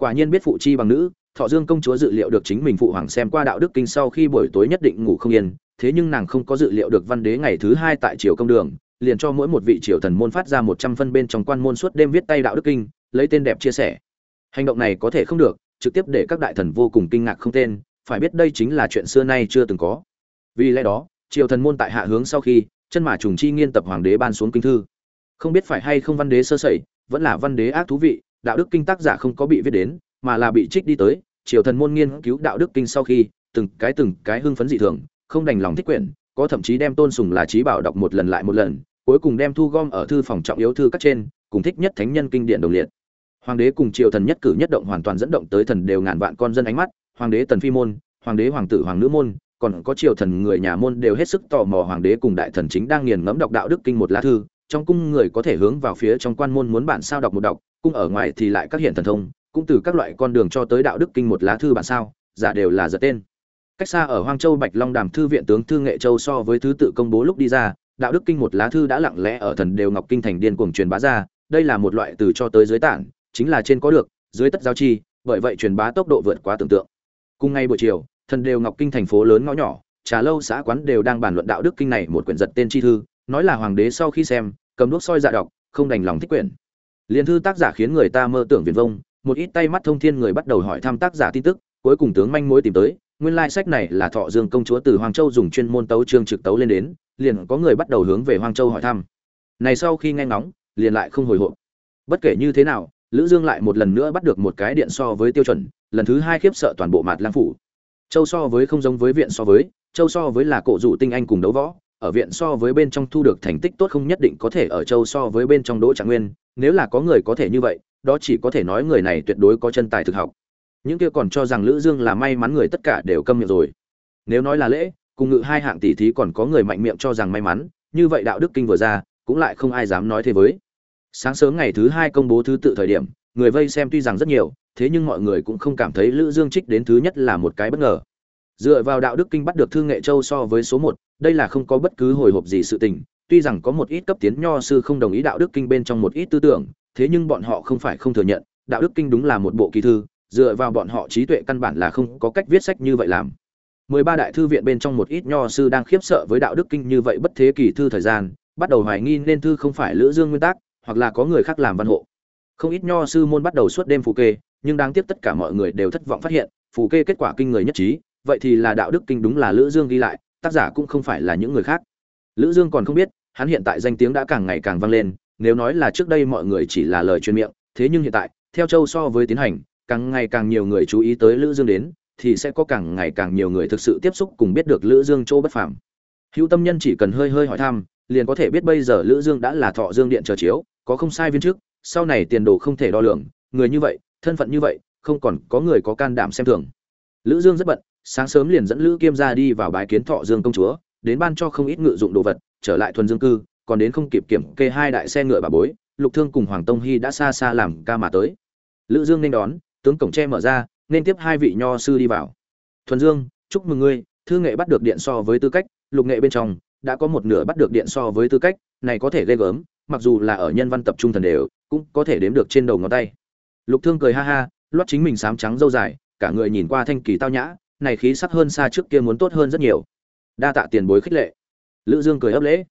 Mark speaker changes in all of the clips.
Speaker 1: quả nhiên biết phụ chi bằng nữ, thọ dương công chúa dự liệu được chính mình phụ hoàng xem qua đạo đức kinh sau khi buổi tối nhất định ngủ không yên, thế nhưng nàng không có dự liệu được văn đế ngày thứ hai tại triều công đường, liền cho mỗi một vị triều thần môn phát ra một trăm phân bên trong quan môn suốt đêm viết tay đạo đức kinh, lấy tên đẹp chia sẻ. Hành động này có thể không được, trực tiếp để các đại thần vô cùng kinh ngạc không tên, phải biết đây chính là chuyện xưa nay chưa từng có. Vì lẽ đó, triều thần môn tại hạ hướng sau khi, chân mà trùng chi nghiên tập hoàng đế ban xuống kinh thư. Không biết phải hay không văn đế sơ sẩy, vẫn là văn đế ác thú vị đạo đức kinh tác giả không có bị viết đến, mà là bị trích đi tới, triều thần môn nghiên cứu đạo đức kinh sau khi, từng cái từng cái hưng phấn dị thường, không đành lòng thích quyển, có thậm chí đem tôn sùng là trí bảo đọc một lần lại một lần, cuối cùng đem thu gom ở thư phòng trọng yếu thư các trên, cùng thích nhất thánh nhân kinh điển đồng liệt. Hoàng đế cùng triều thần nhất cử nhất động hoàn toàn dẫn động tới thần đều ngàn vạn con dân ánh mắt, hoàng đế tần phi môn, hoàng đế hoàng tử hoàng nữ môn, còn có triều thần người nhà môn đều hết sức tò mò hoàng đế cùng đại thần chính đang nghiền ngẫm đọc đạo đức kinh một lá thư trong cung người có thể hướng vào phía trong quan môn muốn bản sao đọc một đọc, cung ở ngoài thì lại các hiện thần thông, cũng từ các loại con đường cho tới đạo đức kinh một lá thư bản sao, giả đều là giật tên. Cách xa ở hoang châu bạch long đàm thư viện tướng thư nghệ châu so với thứ tự công bố lúc đi ra, đạo đức kinh một lá thư đã lặng lẽ ở thần đều ngọc kinh thành điên cuồng truyền bá ra, đây là một loại từ cho tới dưới tản, chính là trên có được, dưới tất giao chi, bởi vậy truyền bá tốc độ vượt quá tưởng tượng. Cùng ngay buổi chiều, thần đều ngọc kinh thành phố lớn ngõ nhỏ, trà lâu xã quán đều đang bàn luận đạo đức kinh này một quyển giật tên chi thư nói là hoàng đế sau khi xem, cầm đuốc soi dạ đọc, không đành lòng thích quyển. Liền thư tác giả khiến người ta mơ tưởng viền vông, một ít tay mắt thông thiên người bắt đầu hỏi thăm tác giả tin tức, cuối cùng tướng manh mối tìm tới, nguyên lai sách này là thọ dương công chúa từ hoàng châu dùng chuyên môn tấu trương trực tấu lên đến, liền có người bắt đầu hướng về hoàng châu hỏi thăm. Này sau khi nghe ngóng, liền lại không hồi hộp. Bất kể như thế nào, lữ dương lại một lần nữa bắt được một cái điện so với tiêu chuẩn, lần thứ hai khiếp sợ toàn bộ mạt lang phủ. Châu so với không giống với viện so với, châu so với là cổ dụ tinh anh cùng đấu võ ở viện so với bên trong thu được thành tích tốt không nhất định có thể ở châu so với bên trong đỗ trạng nguyên, nếu là có người có thể như vậy, đó chỉ có thể nói người này tuyệt đối có chân tài thực học. Những kia còn cho rằng lữ dương là may mắn người tất cả đều câm miệng rồi. Nếu nói là lễ, cùng ngự hai hạng tỷ thí còn có người mạnh miệng cho rằng may mắn, như vậy đạo đức kinh vừa ra, cũng lại không ai dám nói thế với. Sáng sớm ngày thứ hai công bố thứ tự thời điểm, người vây xem tuy rằng rất nhiều, thế nhưng mọi người cũng không cảm thấy lữ dương trích đến thứ nhất là một cái bất ngờ dựa vào đạo đức kinh bắt được thư nghệ châu so với số một, đây là không có bất cứ hồi hộp gì sự tình. Tuy rằng có một ít cấp tiến nho sư không đồng ý đạo đức kinh bên trong một ít tư tưởng, thế nhưng bọn họ không phải không thừa nhận, đạo đức kinh đúng là một bộ kỳ thư, dựa vào bọn họ trí tuệ căn bản là không có cách viết sách như vậy làm. Mười ba đại thư viện bên trong một ít nho sư đang khiếp sợ với đạo đức kinh như vậy bất thế kỳ thư thời gian, bắt đầu hoài nghi nên thư không phải lữ dương nguyên tắc hoặc là có người khác làm văn hộ. Không ít nho sư môn bắt đầu suốt đêm phù kê, nhưng đáng tiếc tất cả mọi người đều thất vọng phát hiện, phù kê kết quả kinh người nhất trí vậy thì là đạo đức kinh đúng là lữ dương ghi lại, tác giả cũng không phải là những người khác. Lữ dương còn không biết, hắn hiện tại danh tiếng đã càng ngày càng vang lên, nếu nói là trước đây mọi người chỉ là lời truyền miệng, thế nhưng hiện tại, theo châu so với tiến hành, càng ngày càng nhiều người chú ý tới lữ dương đến, thì sẽ có càng ngày càng nhiều người thực sự tiếp xúc cùng biết được lữ dương chỗ bất phàm. Hữu tâm nhân chỉ cần hơi hơi hỏi thăm, liền có thể biết bây giờ lữ dương đã là thọ dương điện chờ chiếu, có không sai viên trước sau này tiền đồ không thể đo lường, người như vậy, thân phận như vậy, không còn có người có can đảm xem thường. Lữ dương rất bận sáng sớm liền dẫn lữ kiêm ra đi vào bái kiến thọ dương công chúa, đến ban cho không ít ngự dụng đồ vật, trở lại thuần dương cư, còn đến không kịp kiểm kê hai đại xe ngựa bà bối, lục thương cùng hoàng tông hy đã xa xa làm ca mà tới. Lữ dương nên đón, tướng cổng tre mở ra, nên tiếp hai vị nho sư đi vào. Thuần dương, chúc mừng ngươi, thư nghệ bắt được điện so với tư cách, lục nghệ bên trong, đã có một nửa bắt được điện so với tư cách, này có thể ghê gớm, mặc dù là ở nhân văn tập trung thần đều, cũng có thể đếm được trên đầu ngón tay. Lục thương cười ha ha, loát chính mình sám trắng dâu dài, cả người nhìn qua thanh kỳ tao nhã này khí sắc hơn xa trước kia muốn tốt hơn rất nhiều. Đa tạ tiền bối khích lệ. Lữ dương cười ấp lễ.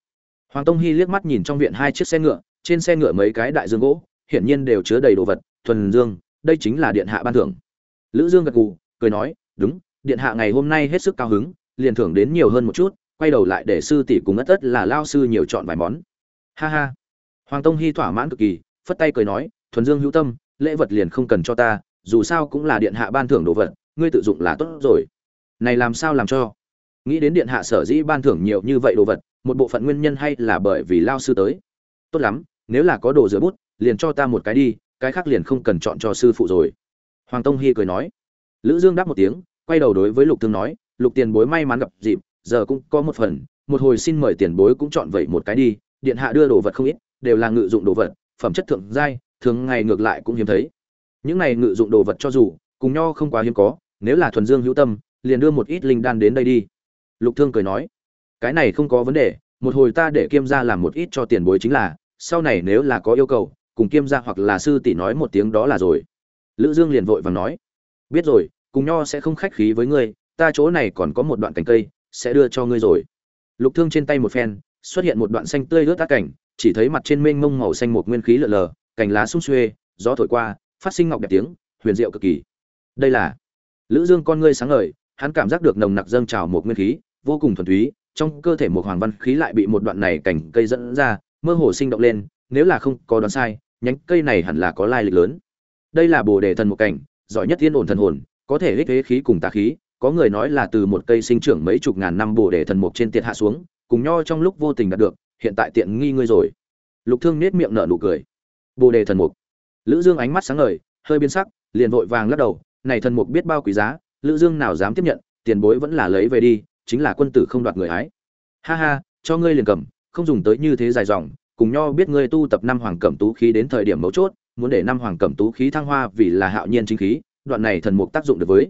Speaker 1: Hoàng tông hy liếc mắt nhìn trong viện hai chiếc xe ngựa, trên xe ngựa mấy cái đại dương gỗ, hiển nhiên đều chứa đầy đồ vật, thuần dương, đây chính là điện hạ ban thưởng. Lữ dương gật gù, cười nói, đúng, điện hạ ngày hôm nay hết sức cao hứng, liền thưởng đến nhiều hơn một chút, quay đầu lại để sư tỷ cùng ất ất là lao sư nhiều chọn vài món. Ha ha. Hoàng tông hy thỏa mãn cực kỳ, phất tay cười nói, thuần dương hữu tâm, lễ vật liền không cần cho ta, dù sao cũng là điện hạ ban thưởng đồ vật ngươi tự dụng là tốt rồi. Này làm sao làm cho? Nghĩ đến điện hạ sở dĩ ban thưởng nhiều như vậy đồ vật, một bộ phận nguyên nhân hay là bởi vì lao sư tới? Tốt lắm, nếu là có đồ rửa bút, liền cho ta một cái đi, cái khác liền không cần chọn cho sư phụ rồi. Hoàng tông hy cười nói. Lữ dương đáp một tiếng, quay đầu đối với lục thương nói, lục tiền bối may mắn gặp dịp, giờ cũng có một phần, một hồi xin mời tiền bối cũng chọn vậy một cái đi, điện hạ đưa đồ vật không ít, đều là ngự dụng đồ vật, phẩm chất thượng giai, thường ngày ngược lại cũng hiếm thấy. Những này ngự dụng đồ vật cho dù, cùng nho không quá hiếm có nếu là thuần dương hữu tâm, liền đưa một ít linh đan đến đây đi. Lục thương cười nói, cái này không có vấn đề, một hồi ta để kiêm gia làm một ít cho tiền bối chính là, sau này nếu là có yêu cầu, cùng kiêm gia hoặc là sư tỷ nói một tiếng đó là rồi. Lữ dương liền vội vàng nói, biết rồi, cùng nho sẽ không khách khí với ngươi, ta chỗ này còn có một đoạn cành cây, sẽ đưa cho ngươi rồi. Lục thương trên tay một phen, xuất hiện một đoạn xanh tươi lướt tác cảnh chỉ thấy mặt trên mênh mông màu xanh một nguyên khí lờ lờ, cành lá sung xuê, gió thổi qua, phát sinh ngọc đẹp tiếng, huyền diệu cực kỳ. Đây là lữ dương con ngươi sáng ngời, hắn cảm giác được nồng nặc dâng trào một nguyên khí, vô cùng thuần túy, trong cơ thể một hoàng văn khí lại bị một đoạn này cảnh cây dẫn ra, mơ hồ sinh động lên, nếu là không có đoán sai, nhánh cây này hẳn là có lai lịch lớn. Đây là bồ đề thần một cảnh, giỏi nhất tiên ổn thần hồn, có thể ích thế khí cùng tà khí, có người nói là từ một cây sinh trưởng mấy chục ngàn năm bồ đề thần mục trên tiệt hạ xuống, cùng nho trong lúc vô tình đạt được, hiện tại tiện nghi ngươi rồi. Lục thương nết miệng nở nụ cười. Bồ đề thần mục lữ dương ánh mắt sáng ngời, hơi biến sắc, liền vội vàng lắc đầu này thần mục biết bao quý giá, lữ dương nào dám tiếp nhận, tiền bối vẫn là lấy về đi, chính là quân tử không đoạt người hái. Ha ha, cho ngươi liền cầm, không dùng tới như thế dài dòng, cùng nho biết ngươi tu tập năm hoàng cẩm tú khí đến thời điểm mấu chốt, muốn để năm hoàng cẩm tú khí thăng hoa vì là hạo nhiên chính khí, đoạn này thần mục tác dụng được với.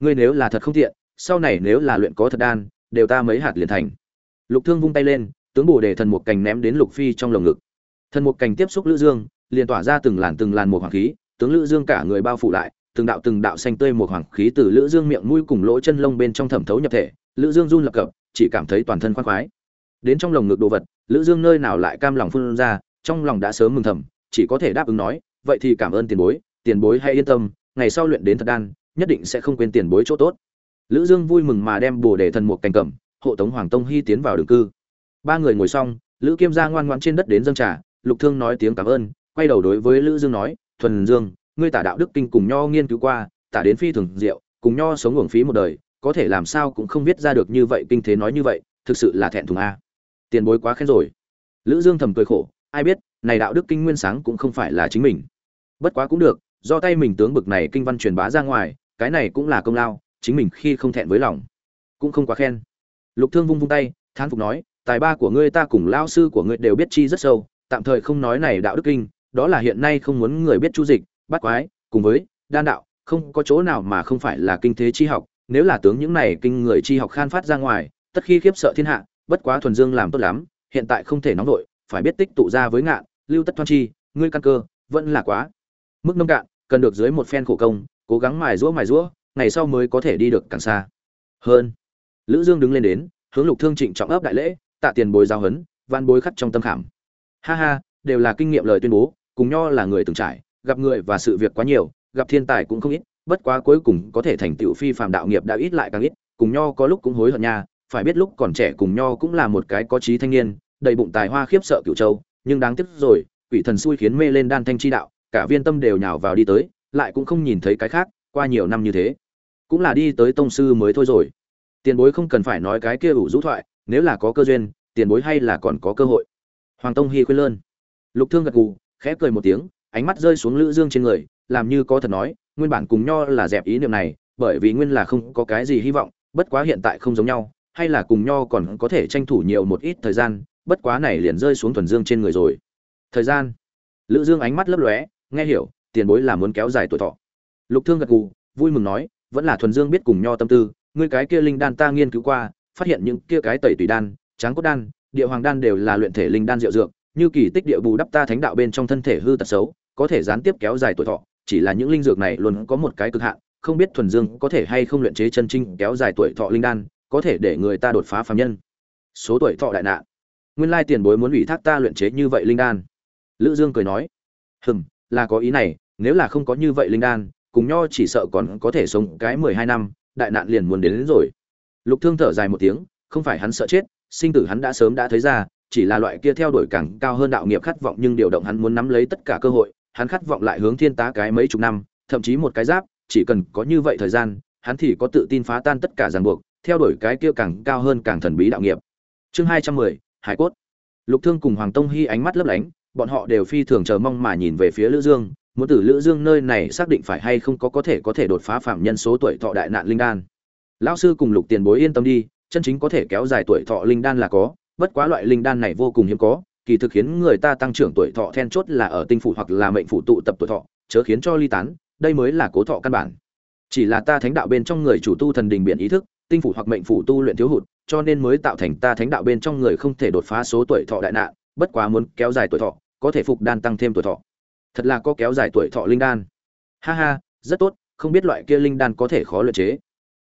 Speaker 1: Ngươi nếu là thật không tiện, sau này nếu là luyện có thật đan, đều ta mấy hạt liền thành. Lục thương vung tay lên, tướng bổ đề thần mục cành ném đến lục phi trong lồng ngực. Thần mục cành tiếp xúc lữ dương, liền tỏa ra từng làn từng làn một hoàng khí, tướng lữ dương cả người bao phủ lại từng đạo từng đạo xanh tươi một hoàng khí từ lữ dương miệng mũi cùng lỗ chân lông bên trong thẩm thấu nhập thể, lữ dương run lập cập, chỉ cảm thấy toàn thân khoan khoái. Đến trong lồng ngực đồ vật, lữ dương nơi nào lại cam lòng phun ra, trong lòng đã sớm mừng thầm, chỉ có thể đáp ứng nói, vậy thì cảm ơn tiền bối tiền bối hãy yên tâm, ngày sau luyện đến thật đan, nhất định sẽ không quên tiền bối chỗ tốt. Lữ dương vui mừng mà đem bồ đề thần một cành cầm, hộ tống hoàng tông hy tiến vào đường cư. Ba người ngồi xong, lữ kiêm gia ngoan ngoãn trên đất đến dâng trà, lục thương nói tiếng cảm ơn, quay đầu đối với lữ dương nói, thuần dương ngươi tả đạo đức kinh cùng nho nghiên cứu qua, tả đến phi thường diệu, cùng nho sống uổng phí một đời, có thể làm sao cũng không viết ra được như vậy kinh thế nói như vậy, thực sự là thẹn thùng a. Tiền bối quá khen rồi. Lữ dương thầm cười khổ, ai biết, này đạo đức kinh nguyên sáng cũng không phải là chính mình. Bất quá cũng được, do tay mình tướng bực này kinh văn truyền bá ra ngoài, cái này cũng là công lao, chính mình khi không thẹn với lòng, cũng không quá khen. Lục thương vung vung tay, thán phục nói, tài ba của ngươi ta cùng lao sư của ngươi đều biết chi rất sâu, tạm thời không nói này đạo đức kinh, đó là hiện nay không muốn người biết chu dịch Bát quái, cùng với đan đạo, không có chỗ nào mà không phải là kinh thế chi học. Nếu là tướng những này kinh người chi học khan phát ra ngoài, tất khi khiếp sợ thiên hạ, bất quá thuần dương làm tốt lắm, hiện tại không thể nóng nổi phải biết tích tụ ra với ngạn, lưu tất thoan chi, ngươi căn cơ, vẫn là quá mức nông cạn, cần được dưới một phen khổ công, cố gắng mài rũa mài rũa, ngày sau mới có thể đi được càng xa. Hơn, lữ dương đứng lên đến, hướng lục thương trịnh trọng ấp đại lễ, tạ tiền bối giao hấn van bối khắc trong tâm khảm. Ha ha, đều là kinh nghiệm lời tuyên bố, cùng nho là người từng trải gặp người và sự việc quá nhiều, gặp thiên tài cũng không ít, bất quá cuối cùng có thể thành tựu phi phàm đạo nghiệp đã ít lại càng ít, cùng nho có lúc cũng hối hận nha, phải biết lúc còn trẻ cùng nho cũng là một cái có trí thanh niên, đầy bụng tài hoa khiếp sợ cửu châu, nhưng đáng tiếc rồi, quỷ thần xui khiến mê lên đan thanh chi đạo, cả viên tâm đều nhào vào đi tới, lại cũng không nhìn thấy cái khác, qua nhiều năm như thế, cũng là đi tới tông sư mới thôi rồi. Tiền bối không cần phải nói cái kia ủ rũ thoại, nếu là có cơ duyên, tiền bối hay là còn có cơ hội. Hoàng tông Hi khuyên lơn. Lục thương gật gù, khẽ cười một tiếng ánh mắt rơi xuống lữ dương trên người, làm như có thật nói, nguyên bản cùng nho là dẹp ý niệm này, bởi vì nguyên là không có cái gì hy vọng, bất quá hiện tại không giống nhau, hay là cùng nho còn có thể tranh thủ nhiều một ít thời gian, bất quá này liền rơi xuống thuần dương trên người rồi. Thời gian. Lữ dương ánh mắt lấp lóe, nghe hiểu, tiền bối là muốn kéo dài tuổi thọ. Lục thương gật gù, vui mừng nói, vẫn là thuần dương biết cùng nho tâm tư, ngươi cái kia linh đan ta nghiên cứu qua, phát hiện những kia cái tẩy tùy đan, tráng cốt đan, địa hoàng đan đều là luyện thể linh đan diệu dược, như kỳ tích địa bù đắp ta thánh đạo bên trong thân thể hư tật xấu có thể gián tiếp kéo dài tuổi thọ chỉ là những linh dược này luôn có một cái cực hạn không biết thuần dương có thể hay không luyện chế chân trinh kéo dài tuổi thọ linh đan có thể để người ta đột phá phàm nhân. Số tuổi thọ đại nạn. Nguyên lai tiền bối muốn ủy thác ta luyện chế như vậy linh đan. Lữ dương cười nói hừm là có ý này nếu là không có như vậy linh đan cùng nho chỉ sợ còn có thể sống cái mười hai năm đại nạn liền muốn đến, đến rồi. Lục thương thở dài một tiếng không phải hắn sợ chết sinh tử hắn đã sớm đã thấy ra chỉ là loại kia theo đuổi càng cao hơn đạo nghiệp khát vọng nhưng điều động hắn muốn nắm lấy tất cả cơ hội hắn khát vọng lại hướng thiên tá cái mấy chục năm, thậm chí một cái giáp, chỉ cần có như vậy thời gian, hắn thì có tự tin phá tan tất cả ràng buộc, theo đuổi cái kia càng cao hơn càng thần bí đạo nghiệp. Chương hai trăm mười, hải cốt. Lục thương cùng hoàng tông Hi ánh mắt lấp lánh, bọn họ đều phi thường chờ mong mà nhìn về phía lữ dương, muốn từ lữ dương nơi này xác định phải hay không có có thể có thể đột phá phạm nhân số tuổi thọ đại nạn linh đan. Lão sư cùng lục tiền bối yên tâm đi, chân chính có thể kéo dài tuổi thọ linh đan là có, bất quá loại linh đan này vô cùng hiếm có kỳ thực khiến người ta tăng trưởng tuổi thọ then chốt là ở tinh phủ hoặc là mệnh phủ tụ tập tuổi thọ, chớ khiến cho ly tán, đây mới là cố thọ căn bản. Chỉ là ta thánh đạo bên trong người chủ tu thần đình biện ý thức, tinh phủ hoặc mệnh phủ tu luyện thiếu hụt, cho nên mới tạo thành ta thánh đạo bên trong người không thể đột phá số tuổi thọ đại nạn, bất quá muốn kéo dài tuổi thọ, có thể phục đan tăng thêm tuổi thọ. Thật là có kéo dài tuổi thọ linh đan. Ha ha, rất tốt, không biết loại kia linh đan có thể khó luyện chế.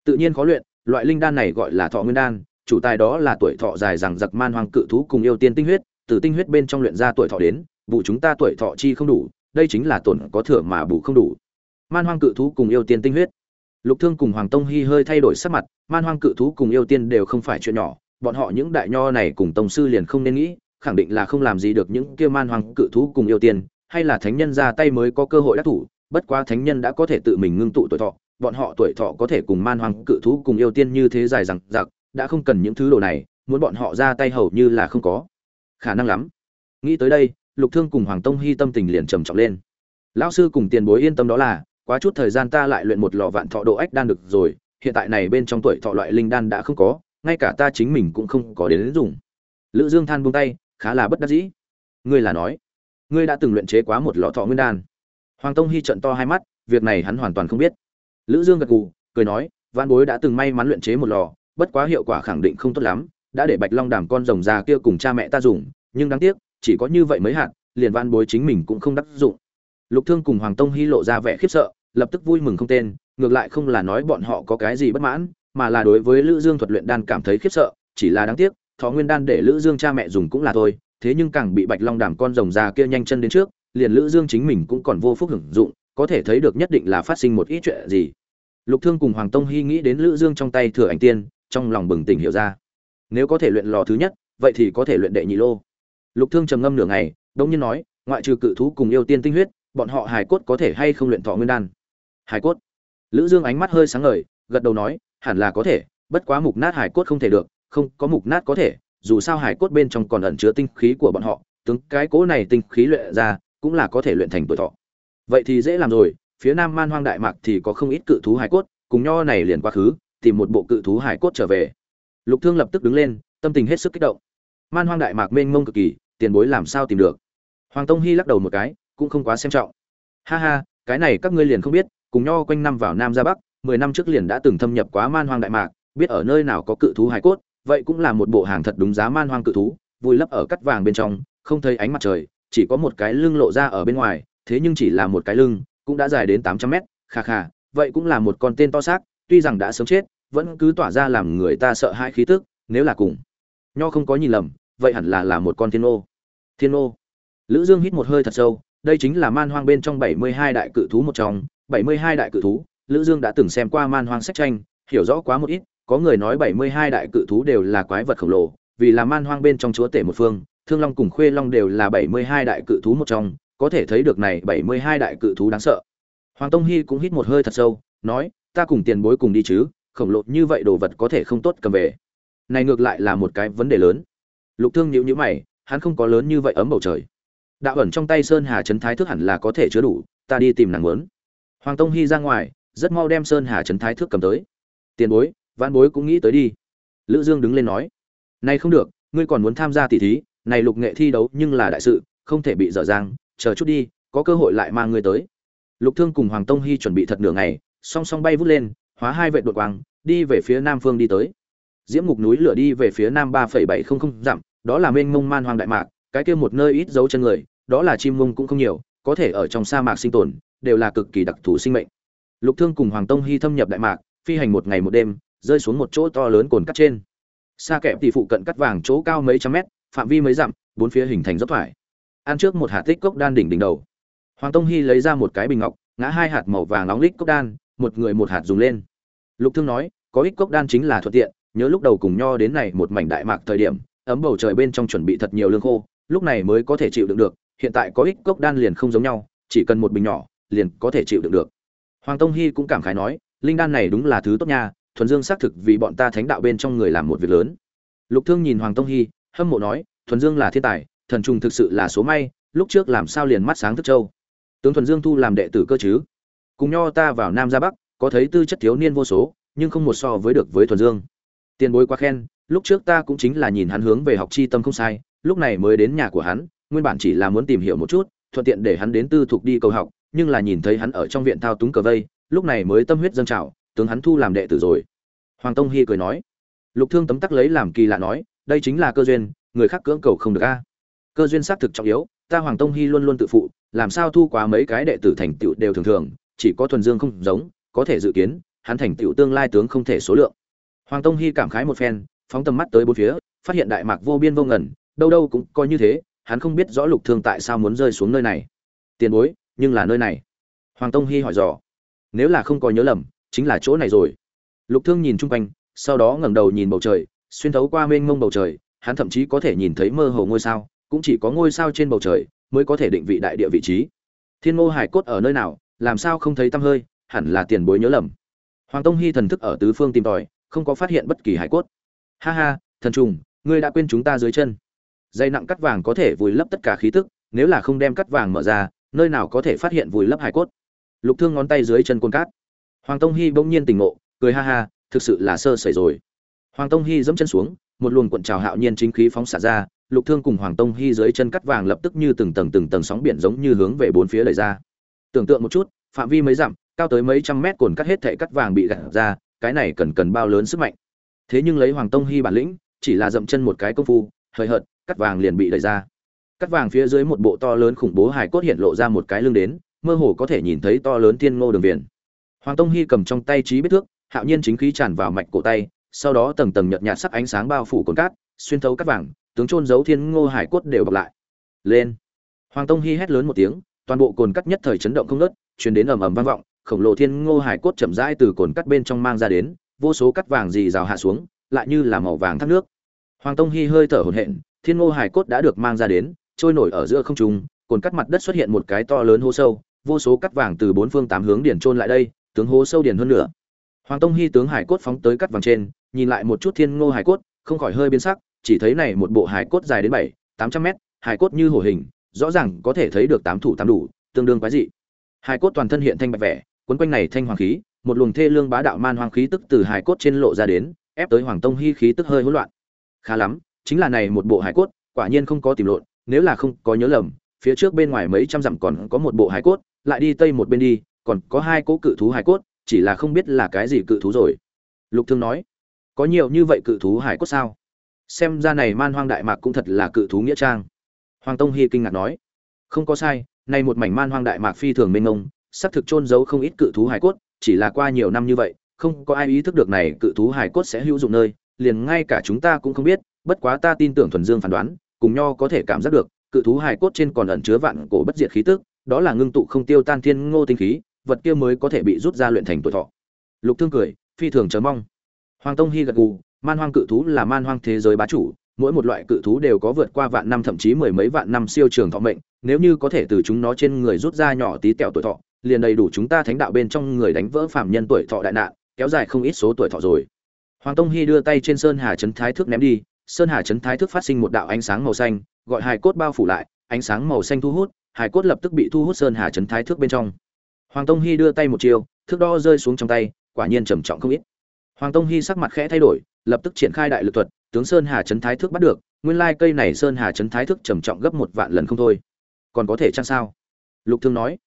Speaker 1: Tự nhiên khó luyện, loại linh đan này gọi là thọ nguyên đan, chủ tài đó là tuổi thọ dài rằng giặc man hoang cự thú cùng yêu tiên tinh huyết từ tinh huyết bên trong luyện ra tuổi thọ đến vụ chúng ta tuổi thọ chi không đủ, đây chính là tổn có thừa mà bù không đủ. Man hoang cự thú cùng yêu tiên tinh huyết. Lục thương cùng hoàng tông hy hơi thay đổi sắc mặt, man hoang cự thú cùng yêu tiên đều không phải chuyện nhỏ, bọn họ những đại nho này cùng tông sư liền không nên nghĩ, khẳng định là không làm gì được những kia man hoang cự thú cùng yêu tiên, hay là thánh nhân ra tay mới có cơ hội đắc thủ, bất quá thánh nhân đã có thể tự mình ngưng tụ tuổi thọ, bọn họ tuổi thọ có thể cùng man hoang cự thú cùng yêu tiên như thế dài rằng giặc đã không cần những thứ đồ này, muốn bọn họ ra tay hầu như là không có khả năng lắm. Nghĩ tới đây, lục thương cùng hoàng tông hy tâm tình liền trầm trọng lên. Lão sư cùng tiền bối yên tâm đó là, quá chút thời gian ta lại luyện một lò vạn thọ độ ách đan được rồi, hiện tại này bên trong tuổi thọ loại linh đan đã không có, ngay cả ta chính mình cũng không có đến dùng. Lữ dương than buông tay, khá là bất đắc dĩ. Ngươi là nói, ngươi đã từng luyện chế quá một lọ thọ nguyên đan. Hoàng tông hy trận to hai mắt, việc này hắn hoàn toàn không biết. Lữ dương gật gù, cười nói văn bối đã từng may mắn luyện chế một lò, bất quá hiệu quả khẳng định không tốt lắm đã để bạch long đàm con rồng già kia cùng cha mẹ ta dùng, nhưng đáng tiếc, chỉ có như vậy mới hạn liền văn bối chính mình cũng không đắc dụng. Lục thương cùng hoàng tông hy lộ ra vẻ khiếp sợ, lập tức vui mừng không tên, ngược lại không là nói bọn họ có cái gì bất mãn, mà là đối với lữ dương thuật luyện đan cảm thấy khiếp sợ, chỉ là đáng tiếc, thọ nguyên đan để lữ dương cha mẹ dùng cũng là thôi, thế nhưng càng bị bạch long đàm con rồng già kia nhanh chân đến trước, liền lữ dương chính mình cũng còn vô phúc hưởng dụng, có thể thấy được nhất định là phát sinh một ít chuyện gì. Lục thương cùng hoàng tông hy nghĩ đến lữ dương trong tay thừa ảnh tiên, trong lòng bừng tỉnh hiểu ra nếu có thể luyện lò thứ nhất, vậy thì có thể luyện đệ nhị lô. Lục thương trầm ngâm nửa ngày đông nhiên nói, ngoại trừ cự thú cùng yêu tiên tinh huyết, bọn họ hài cốt có thể hay không luyện thọ nguyên đan? Hài cốt? Lữ dương ánh mắt hơi sáng ngời, gật đầu nói, hẳn là có thể, bất quá mục nát hài cốt không thể được, không, có mục nát có thể, dù sao hài cốt bên trong còn ẩn chứa tinh khí của bọn họ, tướng cái cố này tinh khí luyện ra, cũng là có thể luyện thành tuổi thọ. Vậy thì dễ làm rồi, phía nam man hoang đại mạc thì có không ít cự thú hải cốt, cùng nho này liền quá khứ, tìm một bộ cự thú hải cốt trở về lục thương lập tức đứng lên, tâm tình hết sức kích động. Man hoang đại mạc mênh mông cực kỳ, tiền bối làm sao tìm được? Hoàng tông hy lắc đầu một cái, cũng không quá xem trọng. Ha ha, cái này các ngươi liền không biết, cùng nho quanh năm vào nam ra bắc, mười năm trước liền đã từng thâm nhập quá man hoang đại mạc, biết ở nơi nào có cự thú hải cốt, vậy cũng là một bộ hàng thật đúng giá man hoang cự thú, vùi lấp ở cắt vàng bên trong, không thấy ánh mặt trời, chỉ có một cái lưng lộ ra ở bên ngoài, thế nhưng chỉ là một cái lưng, cũng đã dài đến tám trăm mét, kha kha, vậy cũng là một con tên to xác, tuy rằng đã sớm chết vẫn cứ tỏa ra làm người ta sợ hãi khí tức, nếu là cùng. Nho không có nhìn lầm, vậy hẳn là là một con thiên ô thiên ô lữ dương hít một hơi thật sâu, đây chính là man hoang bên trong bảy mươi hai đại cự thú một trong. bảy mươi hai đại cự thú, lữ dương đã từng xem qua man hoang sách tranh, hiểu rõ quá một ít, có người nói bảy mươi hai đại cự thú đều là quái vật khổng lồ, vì là man hoang bên trong chúa tể một phương, thương long cùng khuê long đều là bảy mươi hai đại cự thú một trong, có thể thấy được này bảy mươi hai đại cự thú đáng sợ. Hoàng tông hy cũng hít một hơi thật sâu, nói, ta cùng tiền bối cùng đi chứ khổng lồ như vậy đồ vật có thể không tốt cầm về. Này ngược lại là một cái vấn đề lớn. Lục thương nhíu nhíu mày, hắn không có lớn như vậy ấm bầu trời. Đạo ẩn trong tay sơn hà trấn thái thước hẳn là có thể chứa đủ, ta đi tìm nàng muốn. Hoàng tông hy ra ngoài, rất mau đem sơn hà trấn thái thước cầm tới. Tiền bối văn bối cũng nghĩ tới đi. Lữ dương đứng lên nói, này không được, ngươi còn muốn tham gia tỷ thí, này lục nghệ thi đấu nhưng là đại sự, không thể bị dở dang, chờ chút đi, có cơ hội lại mang ngươi tới. Lục thương cùng hoàng tông hy chuẩn bị thật nửa ngày, song song bay vút lên hóa hai vệ đột quang, đi về phía nam phương đi tới. Diễm ngục núi lửa đi về phía nam ba phẩy bảy không không dặm, đó là mênh mông man hoang đại mạc, cái kia một nơi ít dấu chân người, đó là chim mông cũng không nhiều, có thể ở trong sa mạc sinh tồn, đều là cực kỳ đặc thù sinh mệnh. Lục thương cùng hoàng tông hy thâm nhập đại mạc, phi hành một ngày một đêm, rơi xuống một chỗ to lớn cồn cắt trên. Xa kẹp thì phụ cận cắt vàng chỗ cao mấy trăm mét, phạm vi mấy dặm, bốn phía hình thành dốc thoải ăn trước một hạt tích cốc đan đỉnh đỉnh đầu. Hoàng tông hy lấy ra một cái bình ngọc, ngã hai hạt màu vàng nóng lít cốc đan một người một hạt dùng lên. Lục thương nói, có ích cốc đan chính là thuận tiện, nhớ lúc đầu cùng nho đến này một mảnh đại mạc thời điểm, ấm bầu trời bên trong chuẩn bị thật nhiều lương khô, lúc này mới có thể chịu đựng được, hiện tại có ích cốc đan liền không giống nhau, chỉ cần một bình nhỏ, liền có thể chịu đựng được. Hoàng tông hy cũng cảm khái nói, linh đan này đúng là thứ tốt nha, thuần dương xác thực vì bọn ta thánh đạo bên trong người làm một việc lớn. Lục thương nhìn hoàng tông hy hâm mộ nói, thuần dương là thiên tài, thần trùng thực sự là số may, lúc trước làm sao liền mắt sáng thức châu. Tướng thuần dương thu làm đệ tử cơ chứ? Cùng nho ta vào nam ra bắc, có thấy tư chất thiếu niên vô số, nhưng không một so với được với thuần dương. Tiền bối quá khen, lúc trước ta cũng chính là nhìn hắn hướng về học chi tâm không sai, lúc này mới đến nhà của hắn, nguyên bản chỉ là muốn tìm hiểu một chút, thuận tiện để hắn đến tư thục đi cầu học, nhưng là nhìn thấy hắn ở trong viện thao túng cờ vây, lúc này mới tâm huyết dâng trào, tướng hắn thu làm đệ tử rồi. Hoàng tông hy cười nói. Lục thương tấm tắc lấy làm kỳ lạ nói, đây chính là cơ duyên, người khác cưỡng cầu không được a. Cơ duyên xác thực trọng yếu, ta hoàng tông hy luôn luôn tự phụ, làm sao thu quá mấy cái đệ tử thành tựu đều thường thường chỉ có thuần dương không giống, có thể dự kiến, hắn thành tựu tương lai tướng không thể số lượng. Hoàng tông hy cảm khái một phen, phóng tầm mắt tới bốn phía, phát hiện đại mạc vô biên vô ngẩn đâu đâu cũng coi như thế, hắn không biết rõ lục thương tại sao muốn rơi xuống nơi này. Tiền bối, nhưng là nơi này. Hoàng tông hy hỏi dò. Nếu là không có nhớ lầm, chính là chỗ này rồi. Lục thương nhìn chung quanh, sau đó ngẩng đầu nhìn bầu trời, xuyên thấu qua mênh mông bầu trời, hắn thậm chí có thể nhìn thấy mơ hồ ngôi sao, cũng chỉ có ngôi sao trên bầu trời mới có thể định vị đại địa vị trí. Thiên ngô hải cốt ở nơi nào làm sao không thấy tăm hơi, hẳn là tiền bối nhớ lầm. Hoàng tông hy thần thức ở tứ phương tìm tòi, không có phát hiện bất kỳ hải cốt. Ha ha, thần trùng, ngươi đã quên chúng ta dưới chân. Dây nặng cắt vàng có thể vùi lấp tất cả khí tức, nếu là không đem cắt vàng mở ra, nơi nào có thể phát hiện vùi lấp hải cốt. Lục thương ngón tay dưới chân côn cát. Hoàng tông hy bỗng nhiên tỉnh ngộ, cười ha ha, thực sự là sơ sẩy rồi. Hoàng tông hy dẫm chân xuống, một luồng cuộn trào hạo nhiên chính khí phóng xả ra, lục thương cùng hoàng tông hy dưới chân cắt vàng lập tức như từng tầng từng tầng sóng biển giống như hướng về bốn phía đẩy ra tưởng tượng một chút, phạm vi mấy dặm, cao tới mấy trăm mét cồn cắt hết thệ cắt vàng bị gạt ra, cái này cần cần bao lớn sức mạnh. Thế nhưng lấy hoàng tông hy bản lĩnh, chỉ là dậm chân một cái công phu, hời hợt, cắt vàng liền bị đẩy ra. Cắt vàng phía dưới một bộ to lớn khủng bố hài cốt hiện lộ ra một cái lưng đến, mơ hồ có thể nhìn thấy to lớn thiên ngô đường viền. Hoàng tông hy cầm trong tay trí biết thước, hạo nhiên chính khí tràn vào mạch cổ tay, sau đó tầng tầng nhợt nhạt sắc ánh sáng bao phủ cồn cát, xuyên thấu cắt vàng, tướng trôn giấu thiên ngô hải cốt đều bọc lại. Lên. Hoàng tông hy hét lớn một tiếng toàn bộ cồn cắt nhất thời chấn động không nớt chuyển đến ầm ầm vang vọng, khổng lồ thiên ngô hải cốt chậm rãi từ cồn cắt bên trong mang ra đến, vô số cắt vàng dì rào hạ xuống, lại như là màu vàng thác nước. Hoàng tông hy hơi thở hổn hển, thiên ngô hải cốt đã được mang ra đến, trôi nổi ở giữa không trung, cồn cắt mặt đất xuất hiện một cái to lớn hố sâu, vô số cắt vàng từ bốn phương tám hướng điển trôn lại đây, tướng hố sâu điển hơn nữa hoàng tông hy tướng hải cốt phóng tới cắt vàng trên, nhìn lại một chút thiên ngô hải cốt, không khỏi hơi biến sắc, chỉ thấy này một bộ hải cốt dài đến bảy, tám trăm mét hải cốt như hổ hình rõ ràng có thể thấy được tám thủ tám đủ, tương đương quái dị. Hải cốt toàn thân hiện thanh bạch vẻ quấn quanh này thanh hoàng khí, một luồng thê lương bá đạo man hoàng khí tức từ hải cốt trên lộ ra đến, ép tới hoàng tông hy khí tức hơi hỗn loạn. Khá lắm, chính là này một bộ hải cốt, quả nhiên không có tìm lộn, nếu là không có nhớ lầm, phía trước bên ngoài mấy trăm dặm còn có một bộ hải cốt, lại đi tây một bên đi, còn có hai cỗ cự thú hải cốt, chỉ là không biết là cái gì cự thú rồi. Lục thương nói, có nhiều như vậy cự thú hải cốt sao? Xem ra này man hoang đại mạc cũng thật là cự thú nghĩa trang hoàng tông hy kinh ngạc nói, không có sai này một mảnh man hoang đại mạc phi thường mênh mông, xác thực chôn giấu không ít cự thú hải cốt, chỉ là qua nhiều năm như vậy, không có ai ý thức được này cự thú hải cốt sẽ hữu dụng nơi, liền ngay cả chúng ta cũng không biết, bất quá ta tin tưởng thuần dương phán đoán, cùng nho có thể cảm giác được, cự thú hải cốt trên còn ẩn chứa vạn cổ bất diệt khí tức, đó là ngưng tụ không tiêu tan thiên ngô tinh khí, vật kia mới có thể bị rút ra luyện thành tuổi thọ. Lục thương cười, phi thường chờ mong. Hoàng tông hy gật gù, man hoang cự thú là man hoang thế giới bá chủ mỗi một loại cự thú đều có vượt qua vạn năm, thậm chí mười mấy vạn năm siêu trường thọ mệnh. Nếu như có thể từ chúng nó trên người rút ra nhỏ tí tẹo tuổi thọ, liền đầy đủ chúng ta thánh đạo bên trong người đánh vỡ phạm nhân tuổi thọ đại nạn, kéo dài không ít số tuổi thọ rồi. Hoàng tông hy đưa tay trên sơn hà trấn thái thước ném đi. Sơn hà trấn thái thước phát sinh một đạo ánh sáng màu xanh, gọi hài cốt bao phủ lại, ánh sáng màu xanh thu hút, hài cốt lập tức bị thu hút sơn hà trấn thái thước bên trong. Hoàng tông hy đưa tay một chiều, thước đo rơi xuống trong tay, quả nhiên trầm trọng không ít. Hoàng tông hy sắc mặt khẽ thay đổi, lập tức triển khai đại lực thuật tướng sơn hà trấn thái thước bắt được, nguyên lai cây này sơn hà trấn thái thước trầm trọng gấp một vạn lần không thôi. Còn có thể trang sao? Lục thương nói.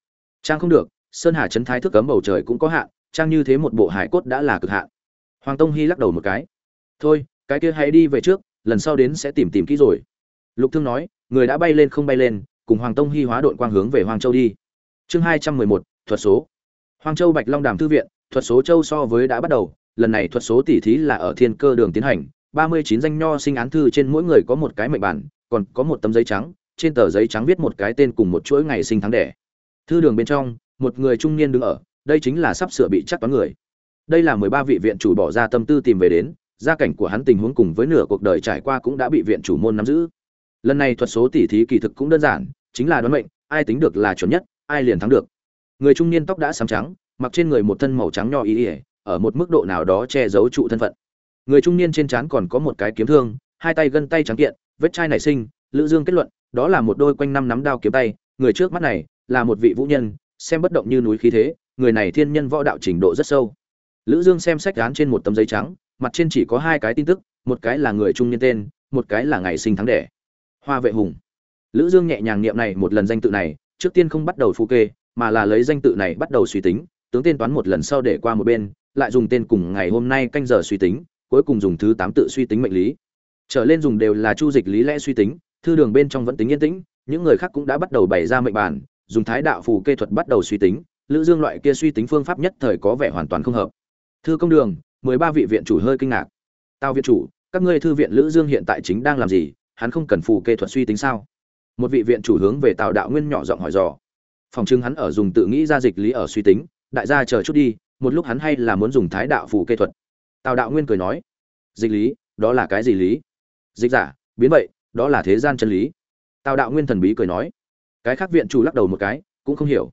Speaker 1: Trang không được, sơn hà trấn thái thước cấm bầu trời cũng có hạn, trang như thế một bộ hải cốt đã là cực hạn. Hoàng tông hy lắc đầu một cái. Thôi, cái kia hãy đi về trước, lần sau đến sẽ tìm tìm kỹ rồi. Lục thương nói, người đã bay lên không bay lên, cùng hoàng tông hy hóa đội quang hướng về hoàng châu đi. Chương hai trăm mười một, thuật số. Hoàng châu bạch long đàm thư viện, thuật số châu so với đã bắt đầu, lần này thuật số tỉ thí là ở thiên cơ đường tiến hành ba mươi chín danh nho sinh án thư trên mỗi người có một cái mệnh bản, còn có một tấm giấy trắng, trên tờ giấy trắng viết một cái tên cùng một chuỗi ngày sinh tháng đẻ. Thư đường bên trong, một người trung niên đứng ở, đây chính là sắp sửa bị chắc toán người. Đây là mười ba vị viện chủ bỏ ra tâm tư tìm về đến, gia cảnh của hắn tình huống cùng với nửa cuộc đời trải qua cũng đã bị viện chủ môn nắm giữ. Lần này thuật số tỉ thí kỳ thực cũng đơn giản, chính là đoán mệnh, ai tính được là chuẩn nhất, ai liền thắng được. Người trung niên tóc đã xám trắng, mặc trên người một thân màu trắng nho ý ỉa ở một mức độ nào đó che giấu trụ thân phận người trung niên trên trán còn có một cái kiếm thương, hai tay gân tay trắng kiện, vết chai nảy sinh, lữ dương kết luận, đó là một đôi quanh năm nắm đao kiếm tay, người trước mắt này là một vị vũ nhân, xem bất động như núi khí thế, người này thiên nhân võ đạo trình độ rất sâu. Lữ dương xem sách án trên một tấm giấy trắng, mặt trên chỉ có hai cái tin tức, một cái là người trung niên tên, một cái là ngày sinh tháng đẻ. Hoa vệ hùng. Lữ dương nhẹ nhàng niệm này một lần danh tự này, trước tiên không bắt đầu phu kê, mà là lấy danh tự này bắt đầu suy tính, tướng tên toán một lần sau để qua một bên, lại dùng tên cùng ngày hôm nay canh giờ suy tính cuối cùng dùng thứ tám tự suy tính mệnh lý. Trở lên dùng đều là chu dịch lý lẽ suy tính, thư đường bên trong vẫn tính yên tĩnh, những người khác cũng đã bắt đầu bày ra mệnh bản, dùng thái đạo phù kê thuật bắt đầu suy tính, lữ dương loại kia suy tính phương pháp nhất thời có vẻ hoàn toàn không hợp. Thư công đường, mười ba vị viện chủ hơi kinh ngạc. Tao viện chủ, các ngươi thư viện lữ dương hiện tại chính đang làm gì, hắn không cần phù kê thuật suy tính sao? Một vị viện chủ hướng về tào đạo nguyên nhỏ giọng hỏi dò. Phòng trưng hắn ở dùng tự nghĩ ra dịch lý ở suy tính, đại gia chờ chút đi, một lúc hắn hay là muốn dùng thái đạo phù kê thuật tào đạo nguyên cười nói, dịch lý, đó là cái gì lý? Dịch giả, biến vậy, đó là thế gian chân lý. Tào đạo nguyên thần bí cười nói, cái khác viện chủ lắc đầu một cái, cũng không hiểu.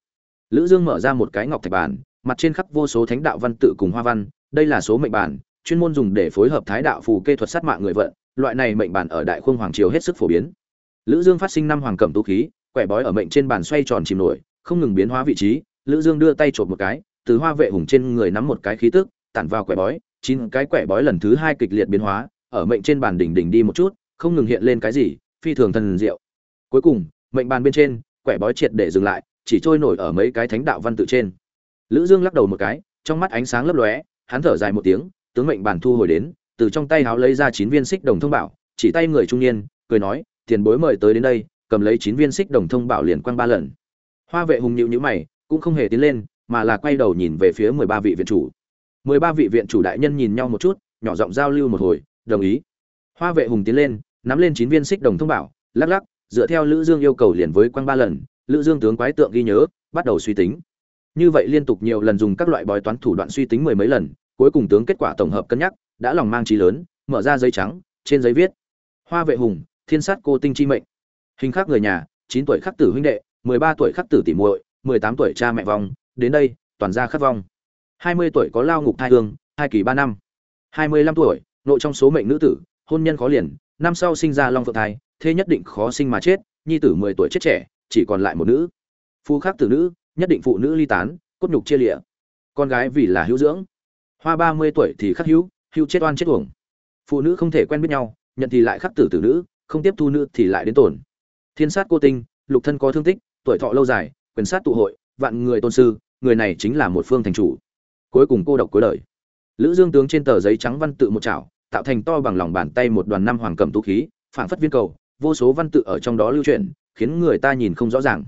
Speaker 1: Lữ dương mở ra một cái ngọc thạch bản mặt trên khắc vô số thánh đạo văn tự cùng hoa văn, đây là số mệnh bản, chuyên môn dùng để phối hợp thái đạo phù kê thuật sát mạng người vận, loại này mệnh bản ở đại khung hoàng triều hết sức phổ biến. Lữ dương phát sinh năm hoàng cẩm tu khí, quẻ bói ở mệnh trên bàn xoay tròn chìm nổi, không ngừng biến hóa vị trí, lữ dương đưa tay chộp một cái, từ hoa vệ hùng trên người nắm một cái khí tức, tản vào quẻ bói chín cái quẻ bói lần thứ hai kịch liệt biến hóa, ở mệnh trên bàn đỉnh đỉnh đi một chút, không ngừng hiện lên cái gì, phi thường thần diệu. Cuối cùng, mệnh bàn bên trên, quẻ bói triệt để dừng lại, chỉ trôi nổi ở mấy cái thánh đạo văn tự trên. Lữ dương lắc đầu một cái, trong mắt ánh sáng lấp lóe, hắn thở dài một tiếng, tướng mệnh bàn thu hồi đến, từ trong tay háo lấy ra chín viên xích đồng thông bảo, chỉ tay người trung niên, cười nói, tiền bối mời tới đến đây, cầm lấy chín viên xích đồng thông bảo liền quăng ba lần. Hoa vệ hùng nhịu nhữ mày, cũng không hề tiến lên, mà là quay đầu nhìn về phía mười ba vị viện chủ mười ba vị viện chủ đại nhân nhìn nhau một chút, nhỏ giọng giao lưu một hồi, đồng ý. Hoa vệ hùng tiến lên, nắm lên chín viên xích đồng thông bảo, lắc lắc, dựa theo lữ dương yêu cầu liền với quang ba lần, lữ dương tướng quái tượng ghi nhớ, bắt đầu suy tính. Như vậy liên tục nhiều lần dùng các loại bói toán thủ đoạn suy tính mười mấy lần, cuối cùng tướng kết quả tổng hợp cân nhắc, đã lòng mang trí lớn, mở ra giấy trắng, trên giấy viết, hoa vệ hùng, thiên sát cô tinh chi mệnh. Hình khắc người nhà, chín tuổi khắc tử huynh đệ, mười ba tuổi khắc tử tỷ muội, mười tám tuổi cha mẹ vong, đến đây, toàn gia khắc vong hai mươi tuổi có lao ngục thai hương hai kỳ ba năm. Hai mươi lăm tuổi nội trong số mệnh nữ tử, hôn nhân khó liền, năm sau sinh ra long phượng thai, thế nhất định khó sinh mà chết, nhi tử mười tuổi chết trẻ, chỉ còn lại một nữ. Phu khác tử nữ, nhất định phụ nữ ly tán, cốt nhục chia lịa. Con gái vì là hữu dưỡng. Hoa ba mươi tuổi thì khắc hữu hữu chết oan chết uổng. Phụ nữ không thể quen biết nhau, nhận thì lại khắc tử tử nữ, không tiếp thu nữ thì lại đến tổn. Thiên sát cô tinh, lục thân có thương tích, tuổi thọ lâu dài, quyền sát tụ hội, vạn người tôn sư, người này chính là một phương thành chủ cuối cùng cô độc cuối đời. Lữ dương tướng trên tờ giấy trắng văn tự một chảo, tạo thành to bằng lòng bàn tay một đoàn năm hoàng cầm tú khí, phảng phất viên cầu, vô số văn tự ở trong đó lưu truyền, khiến người ta nhìn không rõ ràng.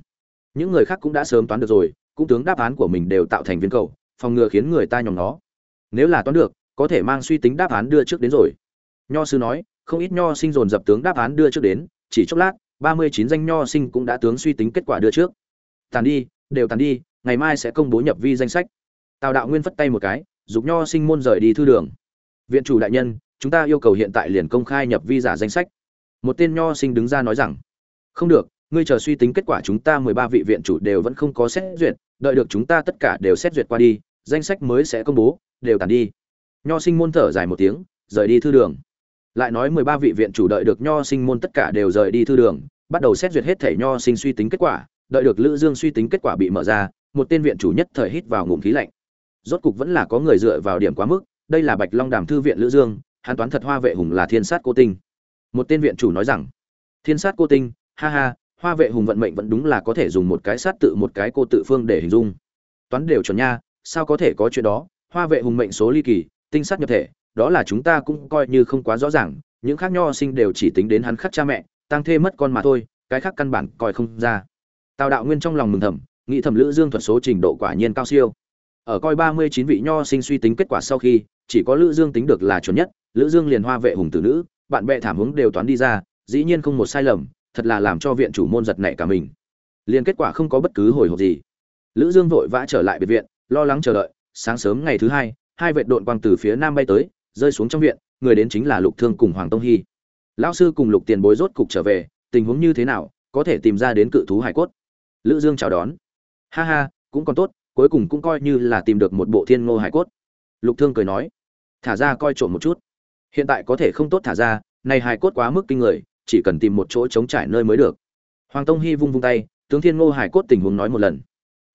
Speaker 1: Những người khác cũng đã sớm toán được rồi, cũng tướng đáp án của mình đều tạo thành viên cầu, phòng ngừa khiến người ta nhòm nó. Nếu là toán được, có thể mang suy tính đáp án đưa trước đến rồi. Nho sư nói, không ít nho sinh dồn dập tướng đáp án đưa trước đến, chỉ chốc lát, ba mươi chín danh nho sinh cũng đã tướng suy tính kết quả đưa trước. Tàn đi, đều tàn đi, ngày mai sẽ công bố nhập vi danh sách tào đạo nguyên phất tay một cái, dục nho sinh môn rời đi thư đường. Viện chủ đại nhân, chúng ta yêu cầu hiện tại liền công khai nhập vi giả danh sách. Một tên nho sinh đứng ra nói rằng, không được, ngươi chờ suy tính kết quả chúng ta mười ba vị viện chủ đều vẫn không có xét duyệt, đợi được chúng ta tất cả đều xét duyệt qua đi, danh sách mới sẽ công bố, đều tàn đi. Nho sinh môn thở dài một tiếng, rời đi thư đường. Lại nói mười ba vị viện chủ đợi được nho sinh môn tất cả đều rời đi thư đường, bắt đầu xét duyệt hết thể nho sinh suy tính kết quả, đợi được lữ dương suy tính kết quả bị mở ra, một tên viện chủ nhất thời hít vào ngụm khí lạnh rốt cục vẫn là có người dựa vào điểm quá mức, đây là bạch long đàm thư viện lữ dương, hắn toán thật hoa vệ hùng là thiên sát cô tinh. Một tên viện chủ nói rằng, thiên sát cô tinh, ha ha, hoa vệ hùng vận mệnh vẫn đúng là có thể dùng một cái sát tự một cái cô tự phương để hình dung. Toán đều chuẩn nha, sao có thể có chuyện đó? Hoa vệ hùng mệnh số ly kỳ, tinh sát nhập thể, đó là chúng ta cũng coi như không quá rõ ràng, những khác nho sinh đều chỉ tính đến hắn khắc cha mẹ tăng thê mất con mà thôi, cái khác căn bản coi không ra. Tào đạo nguyên trong lòng mừng thầm, nghĩ thầm lữ dương thuật số trình độ quả nhiên cao siêu ở coi ba mươi chín vị nho sinh suy tính kết quả sau khi, chỉ có lữ dương tính được là chuẩn nhất, lữ dương liền hoa vệ hùng tử nữ, bạn bè thảm hướng đều toán đi ra, dĩ nhiên không một sai lầm, thật là làm cho viện chủ môn giật nảy cả mình. Liền kết quả không có bất cứ hồi hộp gì. Lữ dương vội vã trở lại biệt viện, lo lắng chờ đợi, sáng sớm ngày thứ hai hai vệ đội quang từ phía nam bay tới, rơi xuống trong viện, người đến chính là lục thương cùng hoàng tông hy. Lão sư cùng lục tiền bối rốt cục trở về, tình huống như thế nào, có thể tìm ra đến cự thú hải cốt. Lữ dương chào đón. Ha ha, cũng còn tốt cuối cùng cũng coi như là tìm được một bộ thiên ngô hải cốt. Lục thương cười nói, thả ra coi trộm một chút. Hiện tại có thể không tốt thả ra, này hải cốt quá mức kinh người, chỉ cần tìm một chỗ trống trải nơi mới được. Hoàng tông hy vung vung tay, tướng thiên ngô hải cốt tình huống nói một lần.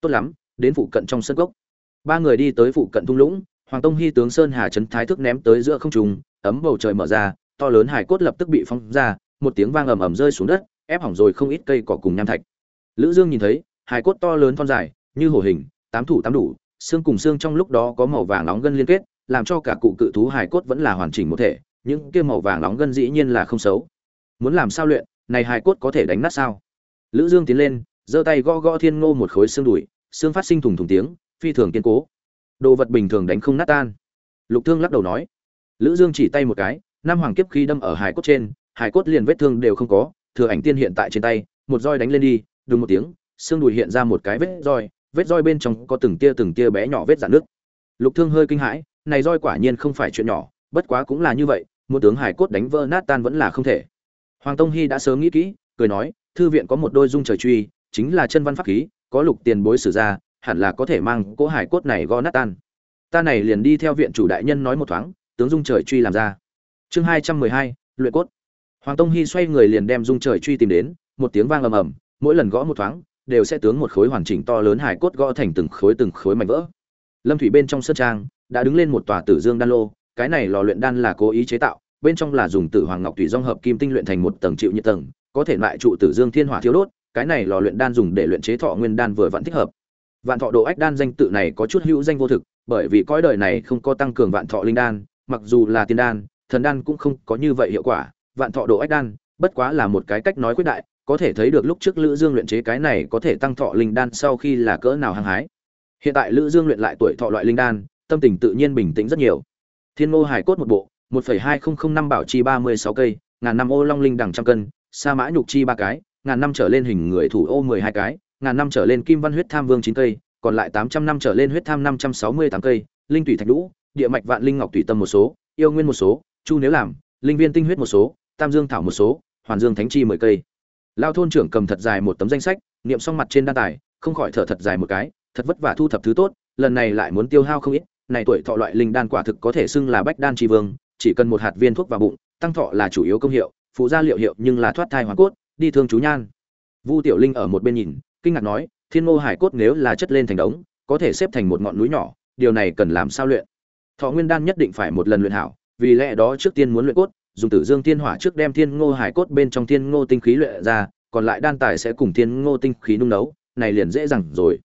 Speaker 1: Tốt lắm, đến phụ cận trong sân gốc ba người đi tới phụ cận thung lũng, hoàng tông hy tướng sơn hà trấn thái thức ném tới giữa không trung, ấm bầu trời mở ra, to lớn hải cốt lập tức bị phóng ra, một tiếng vang ầm ầm rơi xuống đất, ép hỏng rồi không ít cây cỏ cùng nham thạch. Lữ dương nhìn thấy, hải cốt to lớn thon dài, như hổ hình tám thủ tám đủ, xương cùng xương trong lúc đó có màu vàng nóng gân liên kết, làm cho cả cụ cự thú hải cốt vẫn là hoàn chỉnh một thể, những kia màu vàng nóng gân dĩ nhiên là không xấu. Muốn làm sao luyện, này hải cốt có thể đánh nát sao? Lữ dương tiến lên, giơ tay gõ gõ thiên ngô một khối xương đùi, xương phát sinh thùng thùng tiếng, phi thường kiên cố. Đồ vật bình thường đánh không nát tan. Lục thương lắc đầu nói. Lữ dương chỉ tay một cái, năm hoàng kiếp khi đâm ở hải cốt trên hải cốt liền vết thương đều không có, thừa ảnh tiên hiện tại trên tay, một roi đánh lên đi, đùng một tiếng, xương đùi hiện ra một cái vết roi vết roi bên trong có từng tia từng tia bé nhỏ vết dạn nước. Lục thương hơi kinh hãi, này roi quả nhiên không phải chuyện nhỏ, bất quá cũng là như vậy một tướng hải cốt đánh vỡ nát tan vẫn là không thể. Hoàng tông hy đã sớm nghĩ kỹ, cười nói, thư viện có một đôi dung trời truy, chính là chân văn pháp khí, có lục tiền bối sử ra, hẳn là có thể mang cỗ hải cốt này gõ nát tan. Ta này liền đi theo viện chủ đại nhân nói một thoáng, tướng dung trời truy làm ra. Chương hai trăm mười hai, luyện cốt. Hoàng tông hy xoay người liền đem dung trời truy tìm đến, một tiếng vang ầm ầm, mỗi lần gõ một thoáng đều sẽ tướng một khối hoàn chỉnh to lớn hải cốt gõ thành từng khối từng khối mảnh vỡ. Lâm thủy bên trong sơn trang đã đứng lên một tòa tử dương đan lô, cái này lò luyện đan là cố ý chế tạo, bên trong là dùng tử hoàng ngọc thủy dung hợp kim tinh luyện thành một tầng chịu nhiệt tầng, có thể lại trụ tử dương thiên hỏa thiếu đốt, cái này lò luyện đan dùng để luyện chế thọ nguyên đan vừa vẫn thích hợp. Vạn thọ độ ách đan danh tự này có chút hữu danh vô thực, bởi vì cõi đời này không có tăng cường vạn thọ linh đan, mặc dù là tiên đan, thần đan cũng không có như vậy hiệu quả. Vạn thọ độ ách đan bất quá là một cái cách nói quyết đại có thể thấy được lúc trước lữ dương luyện chế cái này có thể tăng thọ linh đan sau khi là cỡ nào hăng hái. Hiện tại lữ dương luyện lại tuổi thọ loại linh đan tâm tình tự nhiên bình tĩnh rất nhiều. Thiên ngô hải cốt một bộ 1,2005 bảo chi 36 cây ngàn năm ô long linh đẳng trăm cân sa mã nhục chi ba cái ngàn năm trở lên hình người thủ ô 12 cái ngàn năm trở lên kim văn huyết tham vương 9 cây còn lại 800 năm trở lên huyết tham 568 cây linh tủy thạch đũ địa mạch vạn linh ngọc tùy tâm một số yêu nguyên một số chu nếu làm linh viên tinh huyết một số tam dương thảo một số hoàn dương thánh chi 10 cây lao thôn trưởng cầm thật dài một tấm danh sách, niệm xong mặt trên đan tài, không khỏi thở thật dài một cái, thật vất vả thu thập thứ tốt, lần này lại muốn tiêu hao không ít, này tuổi thọ loại linh đan quả thực có thể xưng là bách đan tri vương, chỉ cần một hạt viên thuốc vào bụng, tăng thọ là chủ yếu công hiệu, phụ gia liệu hiệu nhưng là thoát thai hoàn cốt, đi thương chú nhan. Vu tiểu linh ở một bên nhìn, kinh ngạc nói, thiên ngô hải cốt nếu là chất lên thành đống, có thể xếp thành một ngọn núi nhỏ, điều này cần làm sao luyện? Thọ nguyên đan nhất định phải một lần luyện hảo, vì lẽ đó trước tiên muốn luyện cốt dùng tử dương thiên hỏa trước đem thiên ngô hải cốt bên trong thiên ngô tinh khí luyện ra, còn lại đan tài sẽ cùng thiên ngô tinh khí nung nấu, này liền dễ dàng rồi.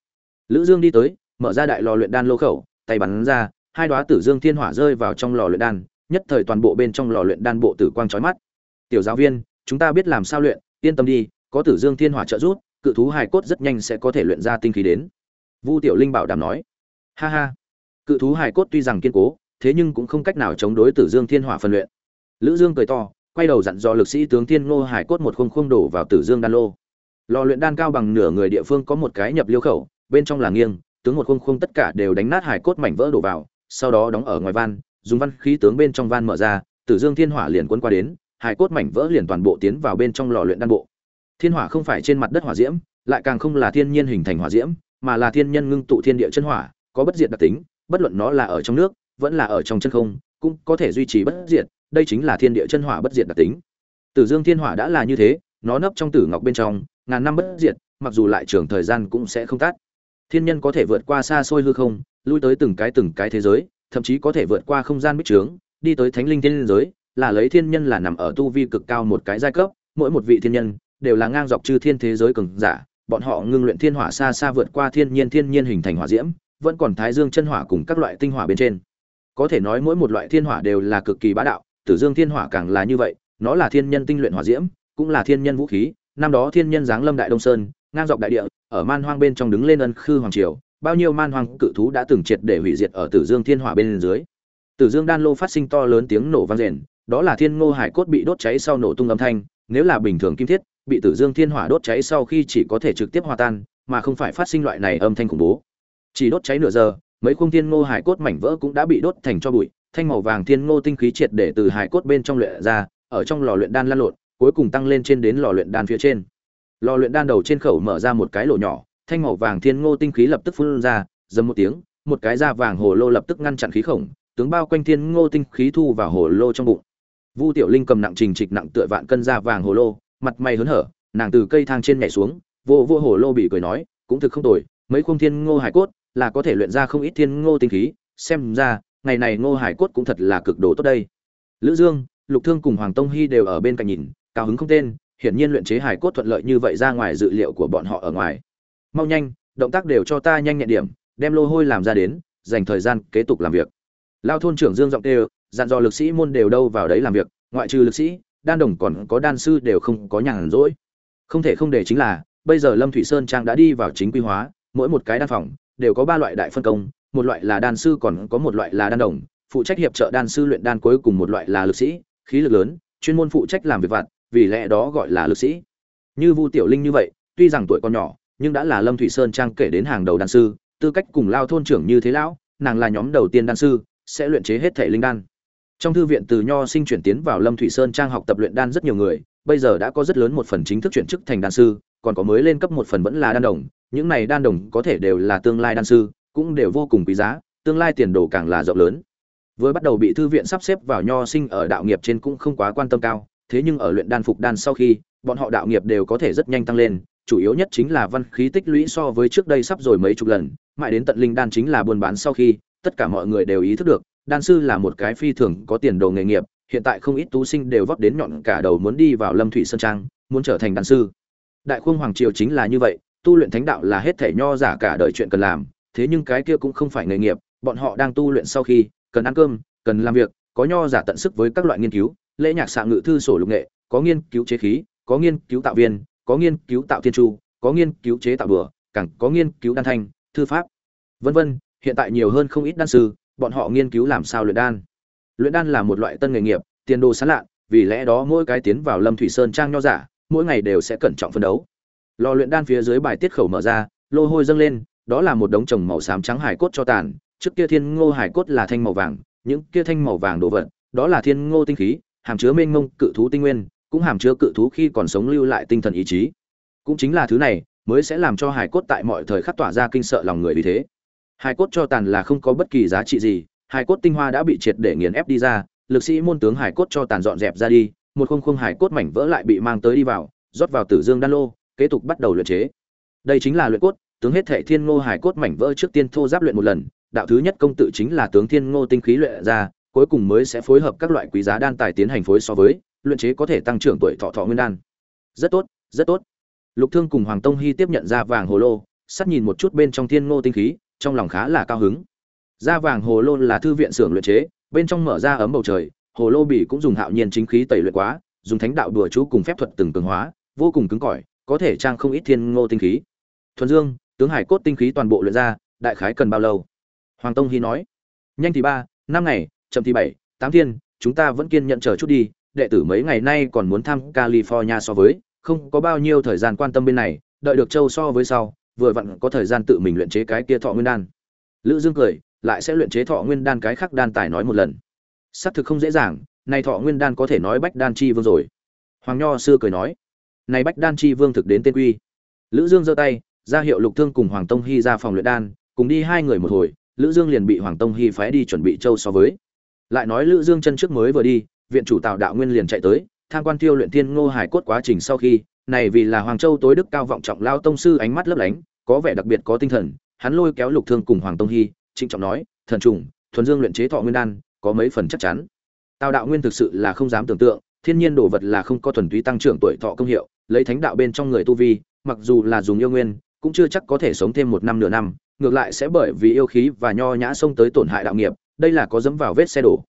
Speaker 1: Lữ dương đi tới, mở ra đại lò luyện đan lô khẩu, tay bắn ra, hai đóa tử dương thiên hỏa rơi vào trong lò luyện đan, nhất thời toàn bộ bên trong lò luyện đan bộ tử quang chói mắt. Tiểu giáo viên, chúng ta biết làm sao luyện, yên tâm đi, có tử dương thiên hỏa trợ giúp, cự thú hải cốt rất nhanh sẽ có thể luyện ra tinh khí đến. Vu tiểu linh bảo đảm nói. Ha ha, cự thú hải cốt tuy rằng kiên cố, thế nhưng cũng không cách nào chống đối tử dương thiên hỏa phân luyện lữ dương cười to, quay đầu dặn dò lực sĩ tướng thiên ngô hải cốt một khung khung đổ vào tử dương đan lô. Lò luyện đan cao bằng nửa người địa phương có một cái nhập liêu khẩu, bên trong là nghiêng, tướng một khung khung tất cả đều đánh nát hải cốt mảnh vỡ đổ vào, sau đó đóng ở ngoài van, dùng văn khí tướng bên trong van mở ra, tử dương thiên hỏa liền cuốn qua đến, hải cốt mảnh vỡ liền toàn bộ tiến vào bên trong lò luyện đan bộ. Thiên hỏa không phải trên mặt đất hỏa diễm, lại càng không là thiên nhiên hình thành hỏa diễm, mà là thiên nhân ngưng tụ thiên địa chân hỏa, có bất diệt đặc tính, bất luận nó là ở trong nước, vẫn là ở trong chân không, cũng có thể duy trì bất diệt đây chính là thiên địa chân hỏa bất diệt đặc tính. Tử dương thiên hỏa đã là như thế, nó nấp trong tử ngọc bên trong, ngàn năm bất diệt, mặc dù lại trường thời gian cũng sẽ không tắt. Thiên nhân có thể vượt qua xa xôi hư không, lui tới từng cái từng cái thế giới, thậm chí có thể vượt qua không gian bích trướng, đi tới thánh linh thiên giới, là lấy thiên nhân là nằm ở tu vi cực cao một cái giai cấp, mỗi một vị thiên nhân đều là ngang dọc chư thiên thế giới cường giả, bọn họ ngưng luyện thiên hỏa xa xa vượt qua thiên nhiên thiên nhiên hình thành hỏa diễm, vẫn còn thái dương chân hỏa cùng các loại tinh hỏa bên trên. Có thể nói mỗi một loại thiên hỏa đều là cực kỳ bá đạo tử dương thiên hỏa càng là như vậy, nó là thiên nhân tinh luyện hỏa diễm, cũng là thiên nhân vũ khí, năm đó thiên nhân giáng lâm đại đông sơn, ngang dọc đại địa, ở man hoang bên trong đứng lên ân khư hoàng triều, bao nhiêu man hoang cự thú đã từng triệt để hủy diệt ở tử dương thiên hỏa bên dưới. Tử dương đan lô phát sinh to lớn tiếng nổ vang rền, đó là thiên ngô hải cốt bị đốt cháy sau nổ tung âm thanh, nếu là bình thường kim thiết, bị tử dương thiên hỏa đốt cháy sau khi chỉ có thể trực tiếp hòa tan, mà không phải phát sinh loại này âm thanh khủng bố. Chỉ đốt cháy nửa giờ, mấy khung thiên ngô hải cốt mảnh vỡ cũng đã bị đốt thành cho bụi thanh màu vàng thiên ngô tinh khí triệt để từ hải cốt bên trong luyện ra, ở trong lò luyện đan lan lộn, cuối cùng tăng lên trên đến lò luyện đan phía trên. Lò luyện đan đầu trên khẩu mở ra một cái lỗ nhỏ, thanh màu vàng thiên ngô tinh khí lập tức phun ra, dầm một tiếng, một cái da vàng hồ lô lập tức ngăn chặn khí khổng, tướng bao quanh thiên ngô tinh khí thu vào hồ lô trong bụng. Vu tiểu linh cầm nặng trình trịch nặng tựa vạn cân da vàng hồ lô, mặt mày hớn hở, nàng từ cây thang trên nhảy xuống, vô vô hồ lô bị cười nói, cũng thực không tồi, mấy khung thiên ngô hải cốt là có thể luyện ra không ít thiên ngô tinh khí, xem ra ngày này ngô hải cốt cũng thật là cực độ tốt đây. Lữ dương, lục thương cùng hoàng tông hy đều ở bên cạnh nhìn, cao hứng không tên, hiển nhiên luyện chế hải cốt thuận lợi như vậy ra ngoài dự liệu của bọn họ ở ngoài. Mau nhanh, động tác đều cho ta nhanh nhẹn điểm, đem lô hôi làm ra đến, dành thời gian kế tục làm việc. Lao thôn trưởng dương giọng kêu, dặn dò lực sĩ môn đều đâu vào đấy làm việc, ngoại trừ lực sĩ, đan đồng còn có đan sư đều không có nhàn rỗi. Không thể không để chính là, bây giờ lâm thủy sơn trang đã đi vào chính quy hóa, mỗi một cái đan phòng, đều có ba loại đại phân công một loại là đan sư còn có một loại là đan đồng, phụ trách hiệp trợ đan sư luyện đan cuối cùng một loại là lực sĩ, khí lực lớn, chuyên môn phụ trách làm việc vặt, vì lẽ đó gọi là lực sĩ. Như vu tiểu linh như vậy, tuy rằng tuổi còn nhỏ, nhưng đã là lâm thủy sơn trang kể đến hàng đầu đan sư, tư cách cùng lao thôn trưởng như thế lão, nàng là nhóm đầu tiên đan sư, sẽ luyện chế hết thể linh đan. Trong thư viện từ nho sinh chuyển tiến vào lâm thủy sơn trang học tập luyện đan rất nhiều người, bây giờ đã có rất lớn một phần chính thức chuyển chức thành đan sư, còn có mới lên cấp một phần vẫn là đan đồng, những này đan đồng có thể đều là tương lai đan sư cũng đều vô cùng quý giá, tương lai tiền đồ càng là rộng lớn. Vừa bắt đầu bị thư viện sắp xếp vào nho sinh ở đạo nghiệp trên cũng không quá quan tâm cao, thế nhưng ở luyện đan phục đan sau khi, bọn họ đạo nghiệp đều có thể rất nhanh tăng lên, chủ yếu nhất chính là văn khí tích lũy so với trước đây sắp rồi mấy chục lần, mãi đến tận linh đan chính là buôn bán sau khi, tất cả mọi người đều ý thức được, đan sư là một cái phi thường có tiền đồ nghề nghiệp, hiện tại không ít tú sinh đều vấp đến nhọn cả đầu muốn đi vào lâm thủy sơn trang, muốn trở thành đan sư. Đại khung hoàng triều chính là như vậy, tu luyện thánh đạo là hết thể nho giả cả đời chuyện cần làm thế nhưng cái kia cũng không phải nghề nghiệp, bọn họ đang tu luyện sau khi, cần ăn cơm, cần làm việc, có nho giả tận sức với các loại nghiên cứu, lễ nhạc xạ ngự thư sổ lục nghệ, có nghiên cứu chế khí, có nghiên cứu tạo viên, có nghiên cứu tạo thiên chu có nghiên cứu chế tạo bừa càng có nghiên cứu đan thanh, thư pháp, vân vân, hiện tại nhiều hơn không ít đan sư, bọn họ nghiên cứu làm sao luyện đan. Luyện đan là một loại tân nghề nghiệp, tiền đồ sáng lạ, vì lẽ đó mỗi cái tiến vào lâm thủy sơn trang nho giả, mỗi ngày đều sẽ cẩn trọng phấn đấu. Lò luyện đan phía dưới bài tiết khẩu mở ra, lô hôi dâng lên đó là một đống trồng màu xám trắng hải cốt cho tàn, trước kia thiên ngô hải cốt là thanh màu vàng, những kia thanh màu vàng đồ vật, đó là thiên ngô tinh khí, hàm chứa mênh mông cự thú tinh nguyên, cũng hàm chứa cự thú khi còn sống lưu lại tinh thần ý chí. Cũng chính là thứ này, mới sẽ làm cho hải cốt tại mọi thời khắc tỏa ra kinh sợ lòng người vì thế. Hải cốt cho tàn là không có bất kỳ giá trị gì, hải cốt tinh hoa đã bị triệt để nghiền ép đi ra, lực sĩ môn tướng hải cốt cho tàn dọn dẹp ra đi, một khung khung hải cốt mảnh vỡ lại bị mang tới đi vào, rót vào tử dương đan lô, kế tục bắt đầu luyện chế. Đây chính là luyện cốt tướng hết thể thiên ngô hải cốt mảnh vỡ trước tiên thô giáp luyện một lần, đạo thứ nhất công tự chính là tướng thiên ngô tinh khí luyện ra, cuối cùng mới sẽ phối hợp các loại quý giá đan tài tiến hành phối so với, luyện chế có thể tăng trưởng tuổi thọ thọ nguyên đan. Rất tốt rất tốt. Lục thương cùng hoàng tông hy tiếp nhận ra vàng hồ lô, sắt nhìn một chút bên trong thiên ngô tinh khí, trong lòng khá là cao hứng. Da vàng hồ lô là thư viện xưởng luyện chế, bên trong mở ra ấm bầu trời, hồ lô bỉ cũng dùng hạo nhiên chính khí tẩy luyện quá, dùng thánh đạo đùa chú cùng phép thuật từng cường hóa, vô cùng cứng cỏi, có thể trang không ít thiên ngô tinh khí. Thuần dương tướng hải cốt tinh khí toàn bộ luyện ra, đại khái cần bao lâu? Hoàng tông hy nói. Nhanh thì ba, năm ngày, chậm thì bảy, tám thiên, chúng ta vẫn kiên nhận chờ chút đi, đệ tử mấy ngày nay còn muốn thăm california so với, không có bao nhiêu thời gian quan tâm bên này, đợi được châu so với sau, vừa vặn có thời gian tự mình luyện chế cái kia thọ nguyên đan. Lữ dương cười, lại sẽ luyện chế thọ nguyên đan cái khác đan tài nói một lần. Xác thực không dễ dàng nay thọ nguyên đan có thể nói bách đan chi vương rồi. Hoàng nho xưa cười nói. Này bách đan chi vương thực đến tên quy. Lữ dương giơ tay ra hiệu lục thương cùng hoàng tông hy ra phòng luyện đan, cùng đi hai người một hồi, lữ dương liền bị hoàng tông hy phái đi chuẩn bị châu so với. Lại nói lữ dương chân trước mới vừa đi, viện chủ tào đạo nguyên liền chạy tới, tham quan tiêu luyện tiên ngô hải cốt quá trình sau khi, này vì là hoàng châu tối đức cao vọng trọng lao tông sư ánh mắt lấp lánh, có vẻ đặc biệt có tinh thần, hắn lôi kéo lục thương cùng hoàng tông hy, trịnh trọng nói, thần trùng, thuần dương luyện chế thọ nguyên đan, có mấy phần chắc chắn. Tào đạo nguyên thực sự là không dám tưởng tượng, thiên nhiên đồ vật là không có thuần túy tăng trưởng tuổi thọ công hiệu, lấy thánh đạo bên trong người tu vi, mặc dù là dùng yêu nguyên cũng chưa chắc có thể sống thêm một năm nửa năm, ngược lại sẽ bởi vì yêu khí và nho nhã xông tới tổn hại đạo nghiệp, đây là có dẫm vào vết xe đổ.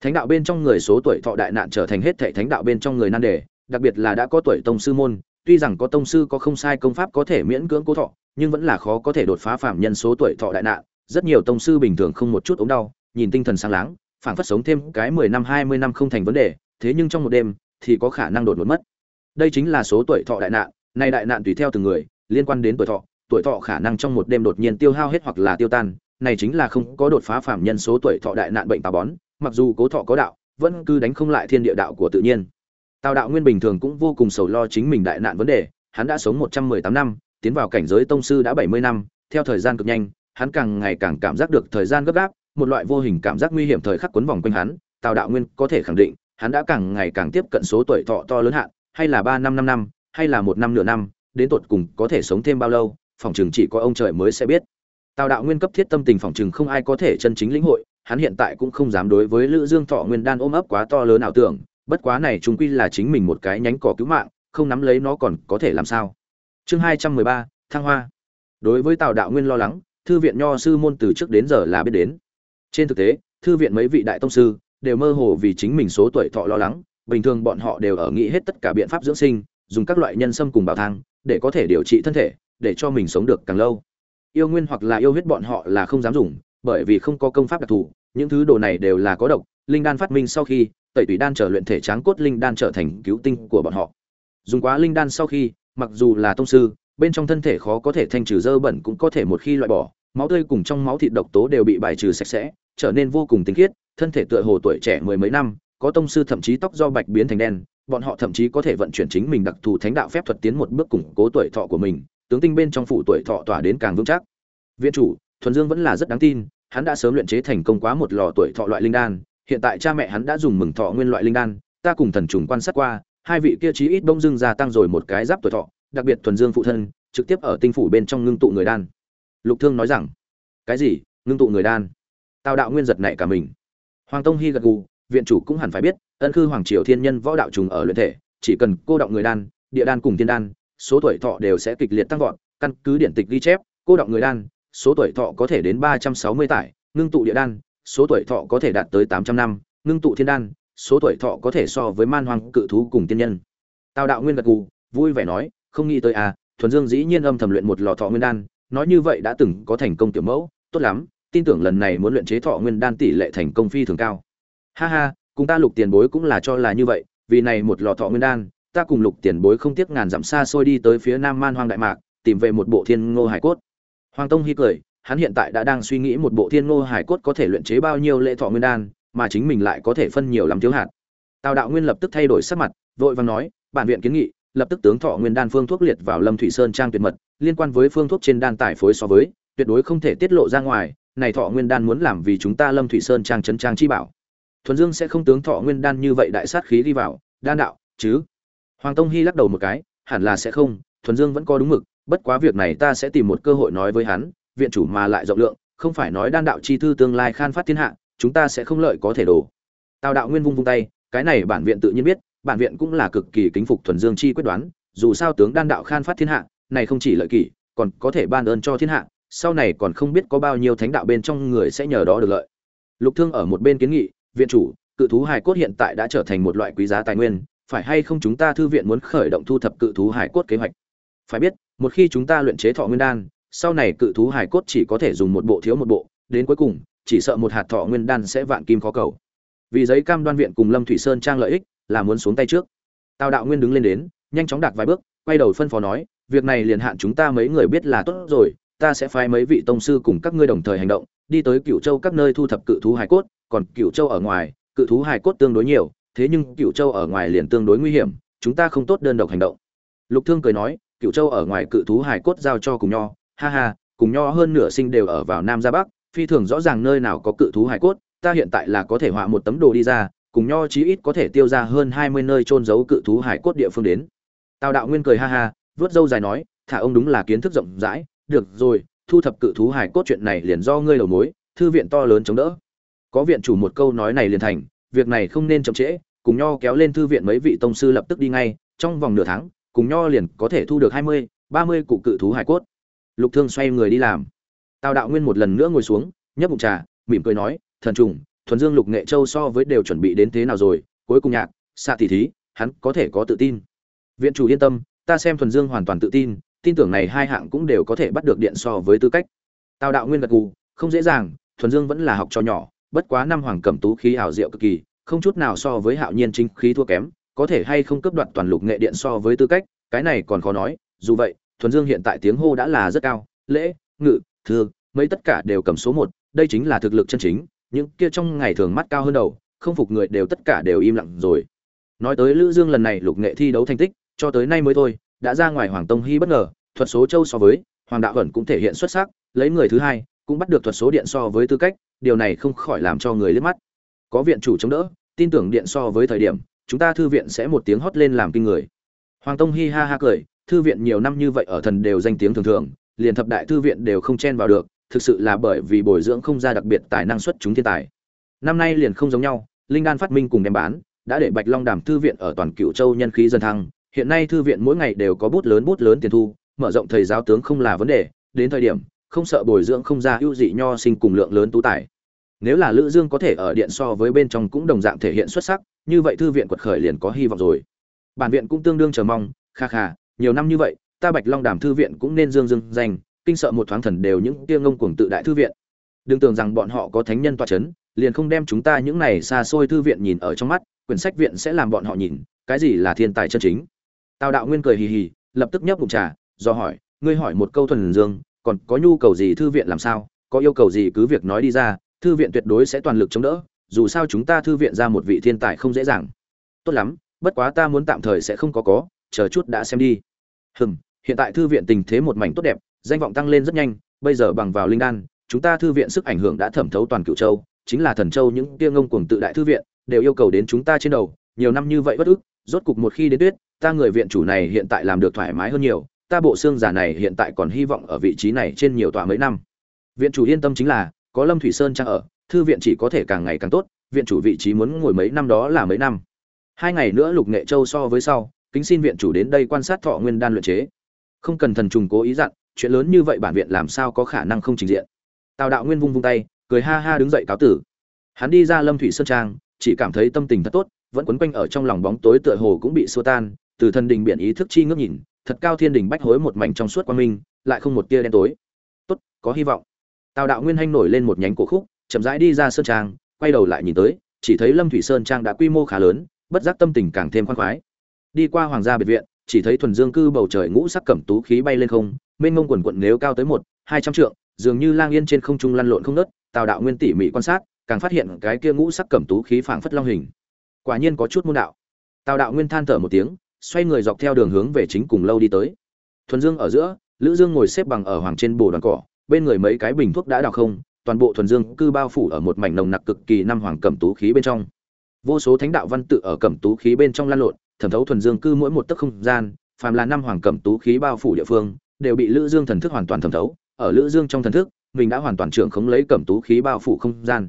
Speaker 1: Thánh đạo bên trong người số tuổi thọ đại nạn trở thành hết thệ thánh đạo bên trong người nan đề, đặc biệt là đã có tuổi tông sư môn, tuy rằng có tông sư có không sai công pháp có thể miễn cưỡng cố thọ, nhưng vẫn là khó có thể đột phá phạm nhân số tuổi thọ đại nạn. Rất nhiều tông sư bình thường không một chút ốm đau, nhìn tinh thần sáng láng, phảng phất sống thêm cái mười năm, hai mươi năm không thành vấn đề, thế nhưng trong một đêm thì có khả năng đột ngột mất. Đây chính là số tuổi thọ đại nạn, nay đại nạn tùy theo từng người liên quan đến tuổi thọ tuổi thọ khả năng trong một đêm đột nhiên tiêu hao hết hoặc là tiêu tan, này chính là không có đột phá phạm nhân số tuổi thọ đại nạn bệnh tà bón, mặc dù cố thọ có đạo, vẫn cứ đánh không lại thiên địa đạo của tự nhiên. Tào đạo nguyên bình thường cũng vô cùng sầu lo chính mình đại nạn vấn đề, hắn đã sống một trăm mười tám năm, tiến vào cảnh giới tông sư đã bảy mươi năm, theo thời gian cực nhanh, hắn càng ngày càng cảm giác được thời gian gấp gáp, một loại vô hình cảm giác nguy hiểm thời khắc quấn vòng quanh hắn. Tào đạo nguyên có thể khẳng định, hắn đã càng ngày càng tiếp cận số tuổi thọ to lớn hạn, hay là ba năm năm năm, hay là một năm nửa năm đến tột cùng có thể sống thêm bao lâu, phòng chừng chỉ có ông trời mới sẽ biết. Tào đạo nguyên cấp thiết tâm tình phòng chừng không ai có thể chân chính lĩnh hội, hắn hiện tại cũng không dám đối với lữ dương thọ nguyên đan ôm ấp quá to lớn ảo tưởng, bất quá này chúng quy là chính mình một cái nhánh cỏ cứu mạng, không nắm lấy nó còn có thể làm sao. Chương hai trăm mười ba, thăng hoa. Đối với tào đạo nguyên lo lắng, thư viện nho sư môn từ trước đến giờ là biết đến. Trên thực tế, thư viện mấy vị đại tông sư đều mơ hồ vì chính mình số tuổi thọ lo lắng, bình thường bọn họ đều ở nghĩ hết tất cả biện pháp dưỡng sinh, dùng các loại nhân sâm cùng bảo thang để có thể điều trị thân thể, để cho mình sống được càng lâu. Yêu nguyên hoặc là yêu huyết bọn họ là không dám dùng, bởi vì không có công pháp đặc thù, những thứ đồ này đều là có độc, linh đan phát minh sau khi, tẩy tủy đan trở luyện thể tráng cốt linh đan trở thành cứu tinh của bọn họ. Dùng quá linh đan sau khi, mặc dù là tông sư, bên trong thân thể khó có thể thanh trừ dơ bẩn cũng có thể một khi loại bỏ, máu tươi cùng trong máu thịt độc tố đều bị bài trừ sạch sẽ, trở nên vô cùng tinh khiết, thân thể tựa hồ tuổi trẻ mười mấy năm, có tông sư thậm chí tóc do bạch biến thành đen bọn họ thậm chí có thể vận chuyển chính mình đặc thù thánh đạo phép thuật tiến một bước củng cố tuổi thọ của mình, tướng tinh bên trong phủ tuổi thọ tỏa đến càng vững chắc. Viện chủ, thuần dương vẫn là rất đáng tin, hắn đã sớm luyện chế thành công quá một lò tuổi thọ loại linh đan, hiện tại cha mẹ hắn đã dùng mừng thọ nguyên loại linh đan, ta cùng thần trùng quan sát qua, hai vị kia chí ít bông dưng gia tăng rồi một cái giáp tuổi thọ, đặc biệt thuần dương phụ thân, trực tiếp ở tinh phủ bên trong ngưng tụ người đan. Lục thương nói rằng, cái gì? Ngưng tụ người đan? Tào đạo nguyên giật nảy cả mình. Hoàng tông hy gật gù, viện chủ cũng hẳn phải biết ân khư hoàng triều thiên nhân võ đạo trùng ở luyện thể, chỉ cần cô động người đan, địa đan cùng thiên đan, số tuổi thọ đều sẽ kịch liệt tăng vọt, căn cứ điển tịch ghi chép, cô động người đan, số tuổi thọ có thể đến ba trăm sáu mươi tải, ngưng tụ địa đan, số tuổi thọ có thể đạt tới tám trăm năm, ngưng tụ thiên đan, số tuổi thọ có thể so với man hoang cự thú cùng tiên nhân. Tào đạo nguyên gật gù, vui vẻ nói, không nghĩ tới à thuần dương dĩ nhiên âm thầm luyện một lò thọ nguyên đan, nói như vậy đã từng có thành công tiểu mẫu, tốt lắm, tin tưởng lần này muốn luyện chế thọ nguyên đan tỷ lệ thành công phi thường cao. Ha ha cùng ta lục tiền bối cũng là cho là như vậy, vì này một lò thọ nguyên đan, ta cùng lục tiền bối không tiếc ngàn dặm xa xôi đi tới phía nam man hoang đại mạc, tìm về một bộ thiên ngô hải cốt. Hoàng tông hy cười, hắn hiện tại đã đang suy nghĩ một bộ thiên ngô hải cốt có thể luyện chế bao nhiêu lễ thọ nguyên đan, mà chính mình lại có thể phân nhiều lắm thiếu hạt. Tào đạo nguyên lập tức thay đổi sắc mặt, vội vàng nói, bản viện kiến nghị, lập tức tướng thọ nguyên đan phương thuốc liệt vào lâm thủy sơn trang tuyệt mật, liên quan với phương thuốc trên đan tải phối so với, tuyệt đối không thể tiết lộ ra ngoài, này thọ nguyên đan muốn làm vì chúng ta lâm thủy sơn trang trấn trang chi bảo thuần dương sẽ không tướng thọ nguyên đan như vậy đại sát khí đi vào. Đan đạo, chứ? Hoàng tông hy lắc đầu một cái, hẳn là sẽ không, thuần dương vẫn có đúng mực, bất quá việc này ta sẽ tìm một cơ hội nói với hắn, viện chủ mà lại rộng lượng, không phải nói đan đạo chi thư tương lai khan phát thiên hạ, chúng ta sẽ không lợi có thể đổ. Tào đạo nguyên vung vung tay, cái này bản viện tự nhiên biết, bản viện cũng là cực kỳ kính phục thuần dương chi quyết đoán, dù sao tướng đan đạo khan phát thiên hạ, này không chỉ lợi kỷ, còn có thể ban ơn cho thiên hạ, sau này còn không biết có bao nhiêu thánh đạo bên trong người sẽ nhờ đó được lợi. Lục thương ở một bên kiến nghị viện chủ, cự thú hải cốt hiện tại đã trở thành một loại quý giá tài nguyên, phải hay không chúng ta thư viện muốn khởi động thu thập cự thú hải cốt kế hoạch? Phải biết, một khi chúng ta luyện chế thọ nguyên đan, sau này cự thú hải cốt chỉ có thể dùng một bộ thiếu một bộ, đến cuối cùng, chỉ sợ một hạt thọ nguyên đan sẽ vạn kim khó cầu. Vì giấy cam đoan viện cùng lâm thủy sơn trang lợi ích, là muốn xuống tay trước. Tào đạo nguyên đứng lên đến, nhanh chóng đạt vài bước, quay đầu phân phó nói, việc này liền hạn chúng ta mấy người biết là tốt rồi ta sẽ phái mấy vị tông sư cùng các ngươi đồng thời hành động, đi tới cựu châu các nơi thu thập cự thú hải cốt, còn cựu châu ở ngoài, cự thú hải cốt tương đối nhiều, thế nhưng cựu châu ở ngoài liền tương đối nguy hiểm, chúng ta không tốt đơn độc hành động. Lục thương cười nói cựu châu ở ngoài cự thú hải cốt giao cho cùng nho, ha ha, cùng nho hơn nửa sinh đều ở vào nam ra bắc, phi thường rõ ràng nơi nào có cự thú hải cốt, ta hiện tại là có thể họa một tấm đồ đi ra, cùng nho chí ít có thể tiêu ra hơn hai mươi nơi trôn giấu cự thú hải cốt địa phương đến. Tào đạo nguyên cười ha ha, vớt dâu dài nói, thả ông đúng là kiến thức rộng rãi được rồi, thu thập cự thú hải cốt chuyện này liền do ngươi đầu mối, thư viện to lớn chống đỡ. Có viện chủ một câu nói này liền thành, việc này không nên chậm trễ, cùng nho kéo lên thư viện mấy vị tông sư lập tức đi ngay, trong vòng nửa tháng, cùng nho liền có thể thu được hai mươi, ba mươi cụ cự thú hải cốt. Lục thương xoay người đi làm. Tào đạo nguyên một lần nữa ngồi xuống, nhấp bụng trà, mỉm cười nói, thần trùng, thuần dương lục nghệ châu so với đều chuẩn bị đến thế nào rồi, cuối cùng nhạc xạ tỷ thí, hắn có thể có tự tin. Viện chủ yên tâm, ta xem thuần dương hoàn toàn tự tin tin tưởng này hai hạng cũng đều có thể bắt được điện so với tư cách. Tào đạo nguyên gật gù, không dễ dàng, thuần dương vẫn là học trò nhỏ, bất quá năm hoàng cẩm tú khí ảo diệu cực kỳ, không chút nào so với hạo nhiên chính khí thua kém, có thể hay không cấp đoạt toàn lục nghệ điện so với tư cách, cái này còn khó nói, dù vậy, thuần dương hiện tại tiếng hô đã là rất cao, lễ, ngự thương mấy tất cả đều cầm số một, đây chính là thực lực chân chính, những kia trong ngày thường mắt cao hơn đầu, không phục người đều tất cả đều im lặng rồi. Nói tới lữ dương lần này lục nghệ thi đấu thành tích, cho tới nay mới thôi đã ra ngoài hoàng tông hy bất ngờ, thuật số châu so với, hoàng đạo ẩn cũng thể hiện xuất sắc, lấy người thứ hai, cũng bắt được thuật số điện so với tư cách, điều này không khỏi làm cho người liếc mắt. Có viện chủ chống đỡ, tin tưởng điện so với thời điểm, chúng ta thư viện sẽ một tiếng hót lên làm kinh người. Hoàng tông hi ha ha cười, thư viện nhiều năm như vậy ở thần đều danh tiếng thường thường, liền thập đại thư viện đều không chen vào được, thực sự là bởi vì bồi dưỡng không ra đặc biệt tài năng xuất chúng thiên tài. Năm nay liền không giống nhau, linh đan phát minh cùng đem bán, đã để bạch long đàm thư viện ở toàn cựu châu nhân khí dân thăng hiện nay thư viện mỗi ngày đều có bút lớn bút lớn tiền thu, mở rộng thầy giáo tướng không là vấn đề, đến thời điểm, không sợ bồi dưỡng không ra ưu dị nho sinh cùng lượng lớn tú tài. Nếu là lữ dương có thể ở điện so với bên trong cũng đồng dạng thể hiện xuất sắc, như vậy thư viện quật khởi liền có hy vọng rồi. Bản viện cũng tương đương chờ mong, kha kha, nhiều năm như vậy, ta bạch long đàm thư viện cũng nên dương dương danh, kinh sợ một thoáng thần đều những kia ngông cuồng tự đại thư viện. Đừng tưởng rằng bọn họ có thánh nhân toa chấn, liền không đem chúng ta những này xa xôi thư viện nhìn ở trong mắt, quyển sách viện sẽ làm bọn họ nhìn, cái gì là thiên tài chân chính? Tào đạo nguyên cười hì hì, lập tức nhấp ngụm trà, do hỏi, ngươi hỏi một câu thuần dương, còn có nhu cầu gì thư viện làm sao? Có yêu cầu gì cứ việc nói đi ra, thư viện tuyệt đối sẽ toàn lực chống đỡ, dù sao chúng ta thư viện ra một vị thiên tài không dễ dàng. Tốt lắm, bất quá ta muốn tạm thời sẽ không có có, chờ chút đã xem đi. Hừm, hiện tại thư viện tình thế một mảnh tốt đẹp, danh vọng tăng lên rất nhanh, bây giờ bằng vào linh đan, chúng ta thư viện sức ảnh hưởng đã thẩm thấu toàn cửu châu, chính là thần châu những tia ngông cuồng tự đại thư viện, đều yêu cầu đến chúng ta trên đầu, nhiều năm như vậy bất ức, rốt cục một khi đến tuyết ta người viện chủ này hiện tại làm được thoải mái hơn nhiều, ta bộ xương giả này hiện tại còn hy vọng ở vị trí này trên nhiều tòa mấy năm. Viện chủ yên tâm chính là, có lâm thủy sơn trang ở, thư viện chỉ có thể càng ngày càng tốt, viện chủ vị trí muốn ngồi mấy năm đó là mấy năm. Hai ngày nữa lục nghệ châu so với sau, kính xin viện chủ đến đây quan sát thọ nguyên đan luyện chế. Không cần thần trùng cố ý dặn, chuyện lớn như vậy bản viện làm sao có khả năng không trình diện. Tào đạo nguyên vung vung tay, cười ha ha đứng dậy cáo tử. Hắn đi ra lâm thủy sơn trang, chỉ cảm thấy tâm tình thật tốt, vẫn quấn quanh ở trong lòng bóng tối tựa hồ cũng bị xua tan từ thần đình biển ý thức chi ngước nhìn, thật cao thiên đình bách hối một mảnh trong suốt quang minh, lại không một tia đen tối. Tốt, có hy vọng. Tào đạo nguyên hanh nổi lên một nhánh cổ khúc, chậm rãi đi ra sơn trang, quay đầu lại nhìn tới, chỉ thấy lâm thủy sơn trang đã quy mô khá lớn, bất giác tâm tình càng thêm khoan khoái. Đi qua hoàng gia biệt viện, chỉ thấy thuần dương cư bầu trời ngũ sắc cẩm tú khí bay lên không, mênh mông quần quận nếu cao tới một, hai trăm trượng, dường như lang yên trên không trung lăn lộn không nớt tào đạo nguyên tỉ mỉ quan sát, càng phát hiện cái kia ngũ sắc cẩm tú khí phảng phất long hình. Quả nhiên có chút môn đạo. Tào đạo nguyên than thở một tiếng xoay người dọc theo đường hướng về chính cùng lâu đi tới. Thuần dương ở giữa, lữ dương ngồi xếp bằng ở hoàng trên bồ đoàn cỏ, bên người mấy cái bình thuốc đã đào không, toàn bộ thuần dương cư bao phủ ở một mảnh nồng nặc cực kỳ năm hoàng cẩm tú khí bên trong. Vô số thánh đạo văn tự ở cẩm tú khí bên trong lan lộn, thẩm thấu thuần dương cư mỗi một tấc không gian, phàm là năm hoàng cẩm tú khí bao phủ địa phương, đều bị lữ dương thần thức hoàn toàn thẩm thấu. Ở lữ dương trong thần thức, mình đã hoàn toàn trưởng khống lấy cẩm tú khí bao phủ không gian.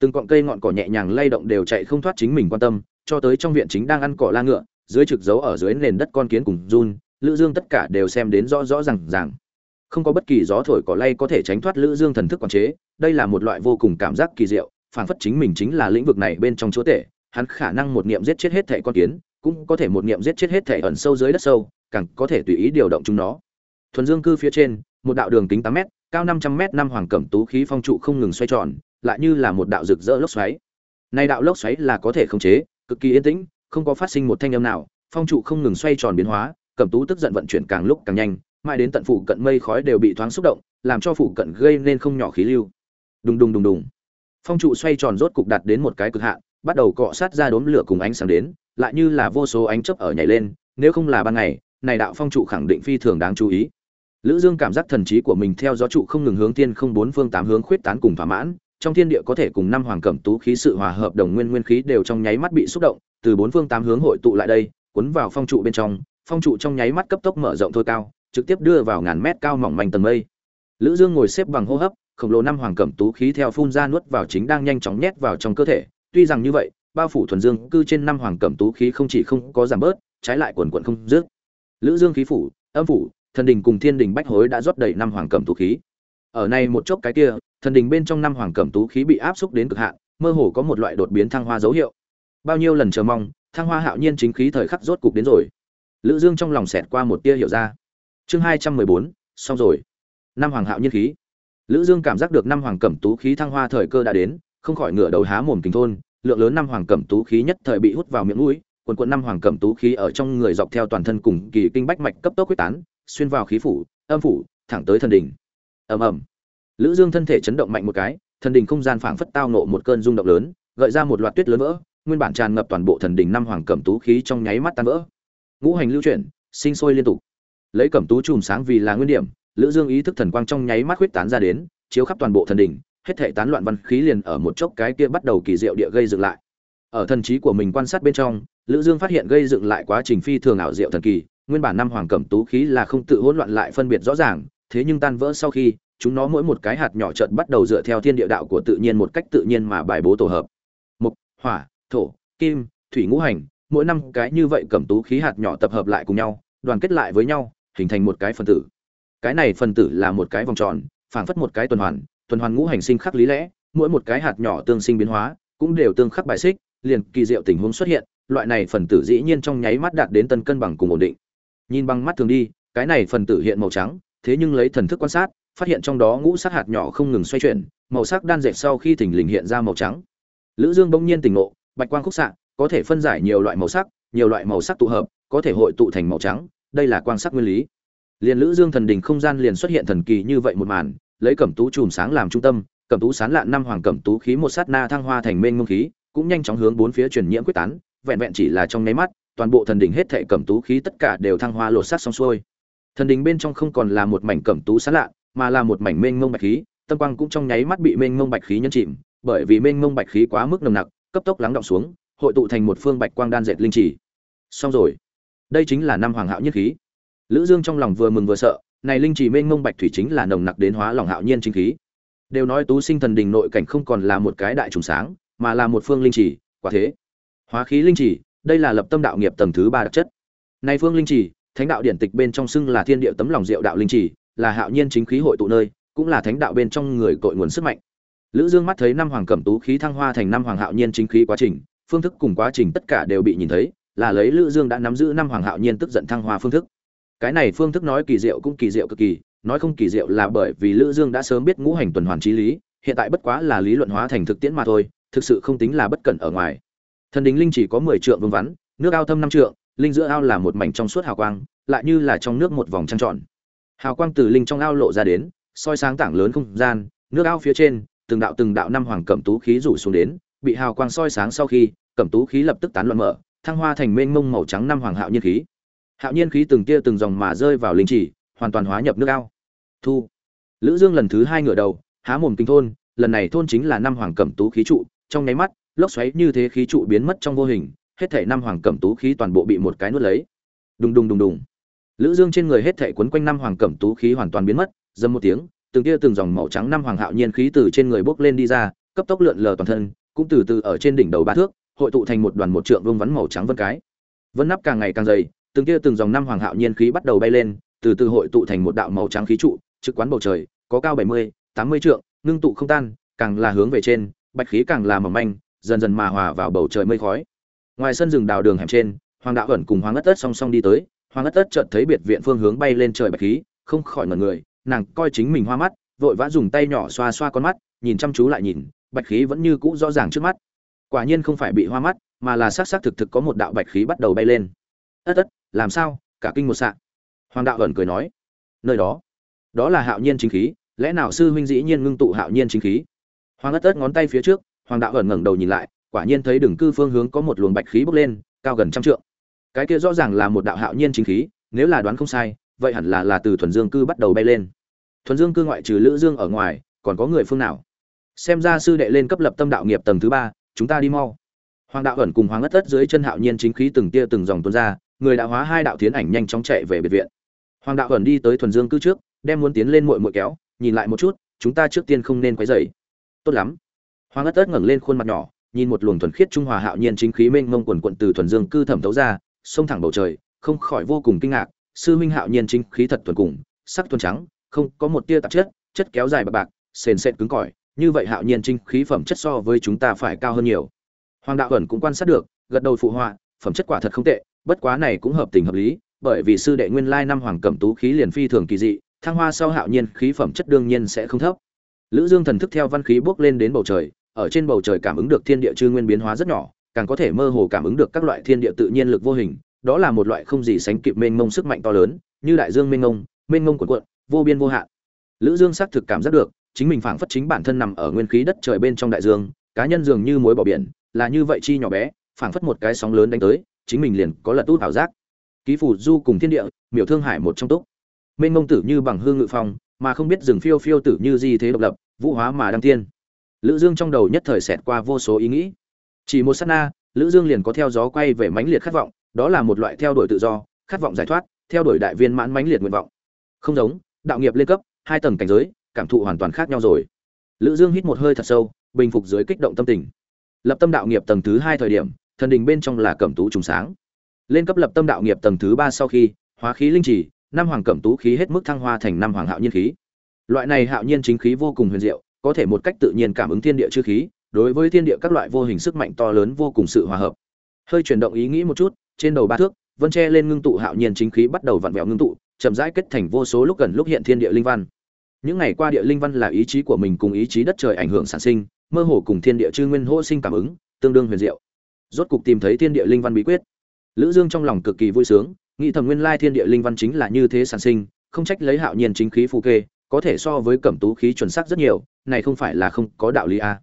Speaker 1: Từng cọng cây ngọn cỏ nhẹ nhàng lay động đều chạy không thoát chính mình quan tâm, cho tới trong viện chính đang ăn cỏ la ngựa dưới trực dấu ở dưới nền đất con kiến cùng run, lữ dương tất cả đều xem đến rõ rõ ràng ràng. Không có bất kỳ gió thổi cỏ lay có thể tránh thoát lữ dương thần thức quản chế, đây là một loại vô cùng cảm giác kỳ diệu, phảng phất chính mình chính là lĩnh vực này bên trong chúa tể, hắn khả năng một niệm giết chết hết thể con kiến, cũng có thể một niệm giết chết hết thể ẩn sâu dưới đất sâu, càng có thể tùy ý điều động chúng nó. Thuần dương cư phía trên, một đạo đường kính 8 mét, cao 500 mét năm hoàng cẩm tú khí phong trụ không ngừng xoay tròn, lại như là một đạo rực rỡ lốc xoáy. Này đạo lốc xoáy là có thể khống chế, cực kỳ yên tĩnh không có phát sinh một thanh âm nào, phong trụ không ngừng xoay tròn biến hóa, cẩm tú tức giận vận chuyển càng lúc càng nhanh, mãi đến tận phụ cận mây khói đều bị thoáng xúc động, làm cho phụ cận gây nên không nhỏ khí lưu. Đùng đùng đùng đùng. Phong trụ xoay tròn rốt cục đạt đến một cái cực hạn, bắt đầu cọ sát ra đốm lửa cùng ánh sáng đến, lại như là vô số ánh chớp ở nhảy lên, nếu không là ban ngày, này đạo phong trụ khẳng định phi thường đáng chú ý. Lữ dương cảm giác thần trí của mình theo gió trụ không ngừng hướng thiên không bốn phương tám hướng khuyết tán cùng thỏa mãn, trong thiên địa có thể cùng năm hoàng cẩm tú khí sự hòa hợp đồng nguyên nguyên khí đều trong nháy mắt bị xúc động từ bốn phương tám hướng hội tụ lại đây, cuốn vào phong trụ bên trong, phong trụ trong nháy mắt cấp tốc mở rộng thôi cao, trực tiếp đưa vào ngàn mét cao mỏng manh tầng mây. Lữ dương ngồi xếp bằng hô hấp, khổng lồ năm hoàng cẩm tú khí theo phun ra nuốt vào chính đang nhanh chóng nhét vào trong cơ thể. Tuy rằng như vậy, bao phủ thuần dương, cư trên năm hoàng cẩm tú khí không chỉ không có giảm bớt, trái lại quần cuộn không dứt. Lữ dương khí phủ, âm phủ, thần đình cùng thiên đình bách hối đã rót đầy năm hoàng cẩm tú khí. Ở này một chốc cái kia, thần đình bên trong năm hoàng cẩm tú khí bị áp xúc đến cực hạn, mơ hồ có một loại đột biến thăng hoa dấu hiệu bao nhiêu lần chờ mong, thăng hoa hạo nhiên chính khí thời khắc rốt cục đến rồi. Lữ dương trong lòng xẹt qua một tia hiểu ra. Chương hai trăm mười bốn, xong rồi. Năm hoàng hạo nhiên khí. Lữ dương cảm giác được năm hoàng cẩm tú khí thăng hoa thời cơ đã đến, không khỏi ngửa đầu há mồm kinh thôn, lượng lớn năm hoàng cẩm tú khí nhất thời bị hút vào miệng mũi quần quần năm hoàng cẩm tú khí ở trong người dọc theo toàn thân cùng kỳ kinh bách mạch cấp tốc quyết tán, xuyên vào khí phủ, âm phủ, thẳng tới thần đỉnh. Ầm ầm. Lữ dương thân thể chấn động mạnh một cái, thần đỉnh không gian phảng phất tao nộ một cơn rung động lớn, gợi ra một loạt tuyết lớn vỡ nguyên bản tràn ngập toàn bộ thần đỉnh năm hoàng cẩm tú khí trong nháy mắt tan vỡ. Ngũ hành lưu chuyển, sinh sôi liên tục. Lấy cẩm tú chùm sáng vì là nguyên điểm, lữ dương ý thức thần quang trong nháy mắt huyết tán ra đến, chiếu khắp toàn bộ thần đỉnh hết thảy tán loạn văn khí liền ở một chốc cái kia bắt đầu kỳ diệu địa gây dựng lại. Ở thần trí của mình quan sát bên trong, lữ dương phát hiện gây dựng lại quá trình phi thường ảo diệu thần kỳ, nguyên bản năm hoàng cẩm tú khí là không tự hỗn loạn lại phân biệt rõ ràng, thế nhưng tan vỡ sau khi, chúng nó mỗi một cái hạt nhỏ chợt bắt đầu dựa theo thiên địa đạo của tự nhiên một cách tự nhiên mà bài bố tổ hợp. Mục hỏa thổ, kim, thủy ngũ hành, mỗi năm cái như vậy cẩm tú khí hạt nhỏ tập hợp lại cùng nhau, đoàn kết lại với nhau, hình thành một cái phân tử. Cái này phân tử là một cái vòng tròn, phảng phất một cái tuần hoàn tuần hoàn ngũ hành sinh khắc lý lẽ, mỗi một cái hạt nhỏ tương sinh biến hóa cũng đều tương khắc bài xích, liền kỳ diệu tình huống xuất hiện, loại này phần tử dĩ nhiên trong nháy mắt đạt đến tân cân bằng cùng ổn định. Nhìn bằng mắt thường đi, cái này phần tử hiện màu trắng, thế nhưng lấy thần thức quan sát, phát hiện trong đó ngũ sắc hạt nhỏ không ngừng xoay chuyển, màu sắc đan dệt sau khi thình lình hiện ra màu trắng. Lữ dương bỗng nhiên tỉnh ngộ bạch quang khúc xạ, có thể phân giải nhiều loại màu sắc, nhiều loại màu sắc tụ hợp, có thể hội tụ thành màu trắng, đây là quang sắc nguyên lý. Liền lữ dương thần đình không gian liền xuất hiện thần kỳ như vậy một màn, lấy cẩm tú chùm sáng làm trung tâm, cẩm tú sán lạn năm hoàng cẩm tú khí một sát na thăng hoa thành mênh ngông khí, cũng nhanh chóng hướng bốn phía truyền nhiễm quyết tán, vẹn vẹn chỉ là trong nháy mắt, toàn bộ thần đình hết thệ cẩm tú khí tất cả đều thăng hoa lột sát xong xuôi. Thần đình bên trong không còn là một mảnh cẩm tú sán lạ mà là một mảnh mênh ngông bạch khí, tâm quang cũng trong nháy mắt bị mênh ngông bạch khí nhấn chìm, bởi vì mênh ngông bạch khí quá mức nồng nặc cấp tốc lắng động xuống, hội tụ thành một phương bạch quang đan dệt linh chỉ xong rồi. Đây chính là năm hoàng hạo nhất khí. Lữ dương trong lòng vừa mừng vừa sợ, này linh chỉ mênh mông bạch thủy chính là nồng nặc đến hóa lòng hạo nhiên chính khí. Đều nói tú sinh thần đình nội cảnh không còn là một cái đại trùng sáng, mà là một phương linh chỉ quả thế. Hóa khí linh chỉ đây là lập tâm đạo nghiệp tầng thứ ba đặc chất. Này phương linh chỉ thánh đạo điển tịch bên trong xưng là thiên địa tấm lòng diệu đạo linh chỉ là hạo nhiên chính khí hội tụ nơi, cũng là thánh đạo bên trong người cội nguồn sức mạnh lữ dương mắt thấy năm hoàng cẩm tú khí thăng hoa thành năm hoàng hạo nhiên chính khí quá trình, phương thức cùng quá trình tất cả đều bị nhìn thấy, là lấy lữ dương đã nắm giữ năm hoàng hạo nhiên tức giận thăng hoa phương thức. Cái này phương thức nói kỳ diệu cũng kỳ diệu cực kỳ, nói không kỳ diệu là bởi vì lữ dương đã sớm biết ngũ hành tuần hoàn trí lý, hiện tại bất quá là lý luận hóa thành thực tiễn mà thôi, thực sự không tính là bất cẩn ở ngoài. Thần đính linh chỉ có 10 trượng vương vắn, nước ao thâm năm trượng, linh giữa ao là một mảnh trong suốt hào quang, lại như là trong nước một vòng trăng tròn. Hào quang từ linh trong ao lộ ra đến, soi sáng tảng lớn không gian, nước ao phía trên từng đạo từng đạo năm hoàng cẩm tú khí rủ xuống đến, bị hào quang soi sáng sau khi, cẩm tú khí lập tức tán loạn mở, thăng hoa thành mênh mông màu trắng năm hoàng hạo nhiên khí. Hạo nhiên khí từng tia từng dòng mà rơi vào linh chỉ, hoàn toàn hóa nhập nước ao. Thu. Lữ dương lần thứ hai ngửa đầu, há mồm kinh thôn, lần này thôn chính là năm hoàng cẩm tú khí trụ, trong nháy mắt, lốc xoáy như thế khí trụ biến mất trong vô hình, hết thảy năm hoàng cẩm tú khí toàn bộ bị một cái nuốt lấy. Đùng đùng đùng đùng. Lữ dương trên người hết thảy quấn quanh năm hoàng cẩm tú khí hoàn toàn biến mất, dầm một tiếng từng tia từng dòng màu trắng năm hoàng hạo nhiên khí từ trên người bốc lên đi ra cấp tốc lượn lờ toàn thân cũng từ từ ở trên đỉnh đầu ba thước hội tụ thành một đoàn một trượng vương vắn màu trắng vân cái. Vân nắp càng ngày càng dày từng tia từng dòng năm hoàng hạo nhiên khí bắt đầu bay lên từ từ hội tụ thành một đạo màu trắng khí trụ trực quán bầu trời có cao bảy mươi, tám mươi trượng ngưng tụ không tan càng là hướng về trên bạch khí càng là mỏng manh dần dần mà hòa vào bầu trời mây khói. Ngoài sân rừng đào đường hẻm trên hoàng đạo ẩn cùng hoàng ất ất song song đi tới hoàng ất ất chợt thấy biệt viện phương hướng bay lên trời bạch khí không khỏi ngẩn người nàng coi chính mình hoa mắt, vội vã dùng tay nhỏ xoa xoa con mắt, nhìn chăm chú lại nhìn, bạch khí vẫn như cũ rõ ràng trước mắt. Quả nhiên không phải bị hoa mắt, mà là xác xác thực thực có một đạo bạch khí bắt đầu bay lên. Ất ất, làm sao? Cả kinh một sạ hoàng đạo ẩn cười nói. Nơi đó đó là hạo nhiên chính khí, lẽ nào sư huynh dĩ nhiên ngưng tụ hạo nhiên chính khí? Hoàng ất ất ngón tay phía trước, hoàng đạo ẩn ngẩng đầu nhìn lại, quả nhiên thấy đường cư phương hướng có một luồng bạch khí bốc lên, cao gần trăm trượng. Cái kia rõ ràng là một đạo hạo nhiên chính khí, nếu là đoán không sai, vậy hẳn là là từ thuần dương cư bắt đầu bay lên thuần dương cư ngoại trừ lữ dương ở ngoài, còn có người phương nào? Xem ra sư đệ lên cấp lập tâm đạo nghiệp tầng thứ ba, chúng ta đi mau. Hoàng đạo ẩn cùng hoàng ất ất dưới chân hạo nhiên chính khí từng tia từng dòng tuôn ra, người đã hóa hai đạo tiến ảnh nhanh chóng chạy về biệt viện. Hoàng đạo ẩn đi tới thuần dương cư trước, đem muốn tiến lên muội muội kéo, nhìn lại một chút, chúng ta trước tiên không nên quấy rầy. Tốt lắm. Hoàng ất ất ngẩng lên khuôn mặt nhỏ, nhìn một luồng thuần khiết trung hòa hạo nhiên chính khí mênh mông quần quận từ thuần dương cư thẩm thấu ra, xông thẳng bầu trời, không khỏi vô cùng kinh ngạc, sư minh hạo nhiên chính khí thật thuần cùng, sắc thuần trắng không có một tia tạp chất chất kéo dài bạc bạc, sền sệt cứng cỏi, như vậy hạo nhiên trinh khí phẩm chất so với chúng ta phải cao hơn nhiều. Hoàng đạo ẩn cũng quan sát được, gật đầu phụ họa, phẩm chất quả thật không tệ, bất quá này cũng hợp tình hợp lý, bởi vì sư đệ nguyên lai năm hoàng cẩm tú khí liền phi thường kỳ dị, thăng hoa sau hạo nhiên khí phẩm chất đương nhiên sẽ không thấp. Lữ dương thần thức theo văn khí bước lên đến bầu trời, ở trên bầu trời cảm ứng được thiên địa chư nguyên biến hóa rất nhỏ, càng có thể mơ hồ cảm ứng được các loại thiên địa tự nhiên lực vô hình, đó là một loại không gì sánh kịp mênh mông sức mạnh to lớn, như đại dương mênh mông mênh mông cuộn cuộn vô biên vô hạn. Lữ dương xác thực cảm giác được, chính mình phảng phất chính bản thân nằm ở nguyên khí đất trời bên trong đại dương, cá nhân dường như muối bỏ biển, là như vậy chi nhỏ bé, phảng phất một cái sóng lớn đánh tới, chính mình liền có lật út ảo giác. Ký phủ du cùng thiên địa, miểu thương hải một trong túc. Mênh mông tử như bằng hương ngự phong, mà không biết rừng phiêu phiêu tử như di thế độc lập, vũ hóa mà đăng tiên lữ dương trong đầu nhất thời xẹt qua vô số ý nghĩ. Chỉ một sát na, lữ dương liền có theo gió quay về mãnh liệt khát vọng, đó là một loại theo đuổi tự do, khát vọng giải thoát, theo đuổi đại viên mãn mãnh liệt nguyện vọng. Không giống đạo nghiệp lên cấp hai tầng cảnh giới cảm thụ hoàn toàn khác nhau rồi. Lữ dương hít một hơi thật sâu bình phục dưới kích động tâm tình. Lập tâm đạo nghiệp tầng thứ hai thời điểm thần đình bên trong là cẩm tú trùng sáng. Lên cấp lập tâm đạo nghiệp tầng thứ ba sau khi hóa khí linh trì, năm hoàng cẩm tú khí hết mức thăng hoa thành năm hoàng hạo nhiên khí. Loại này hạo nhiên chính khí vô cùng huyền diệu có thể một cách tự nhiên cảm ứng thiên địa chư khí đối với thiên địa các loại vô hình sức mạnh to lớn vô cùng sự hòa hợp. Hơi chuyển động ý nghĩ một chút trên đầu ba thước vân tre lên ngưng tụ hạo nhiên chính khí bắt đầu vặn vẹo ngưng tụ chậm rãi kết thành vô số lúc gần lúc hiện thiên địa linh văn. Những ngày qua địa linh văn là ý chí của mình cùng ý chí đất trời ảnh hưởng sản sinh, mơ hồ cùng thiên địa chư nguyên hô sinh cảm ứng, tương đương huyền diệu. Rốt cục tìm thấy thiên địa linh văn bí quyết. Lữ dương trong lòng cực kỳ vui sướng, nghĩ thầm nguyên lai thiên địa linh văn chính là như thế sản sinh, không trách lấy hạo nhiên chính khí phù kê, có thể so với cẩm tú khí chuẩn xác rất nhiều, này không phải là không có đạo lý a à.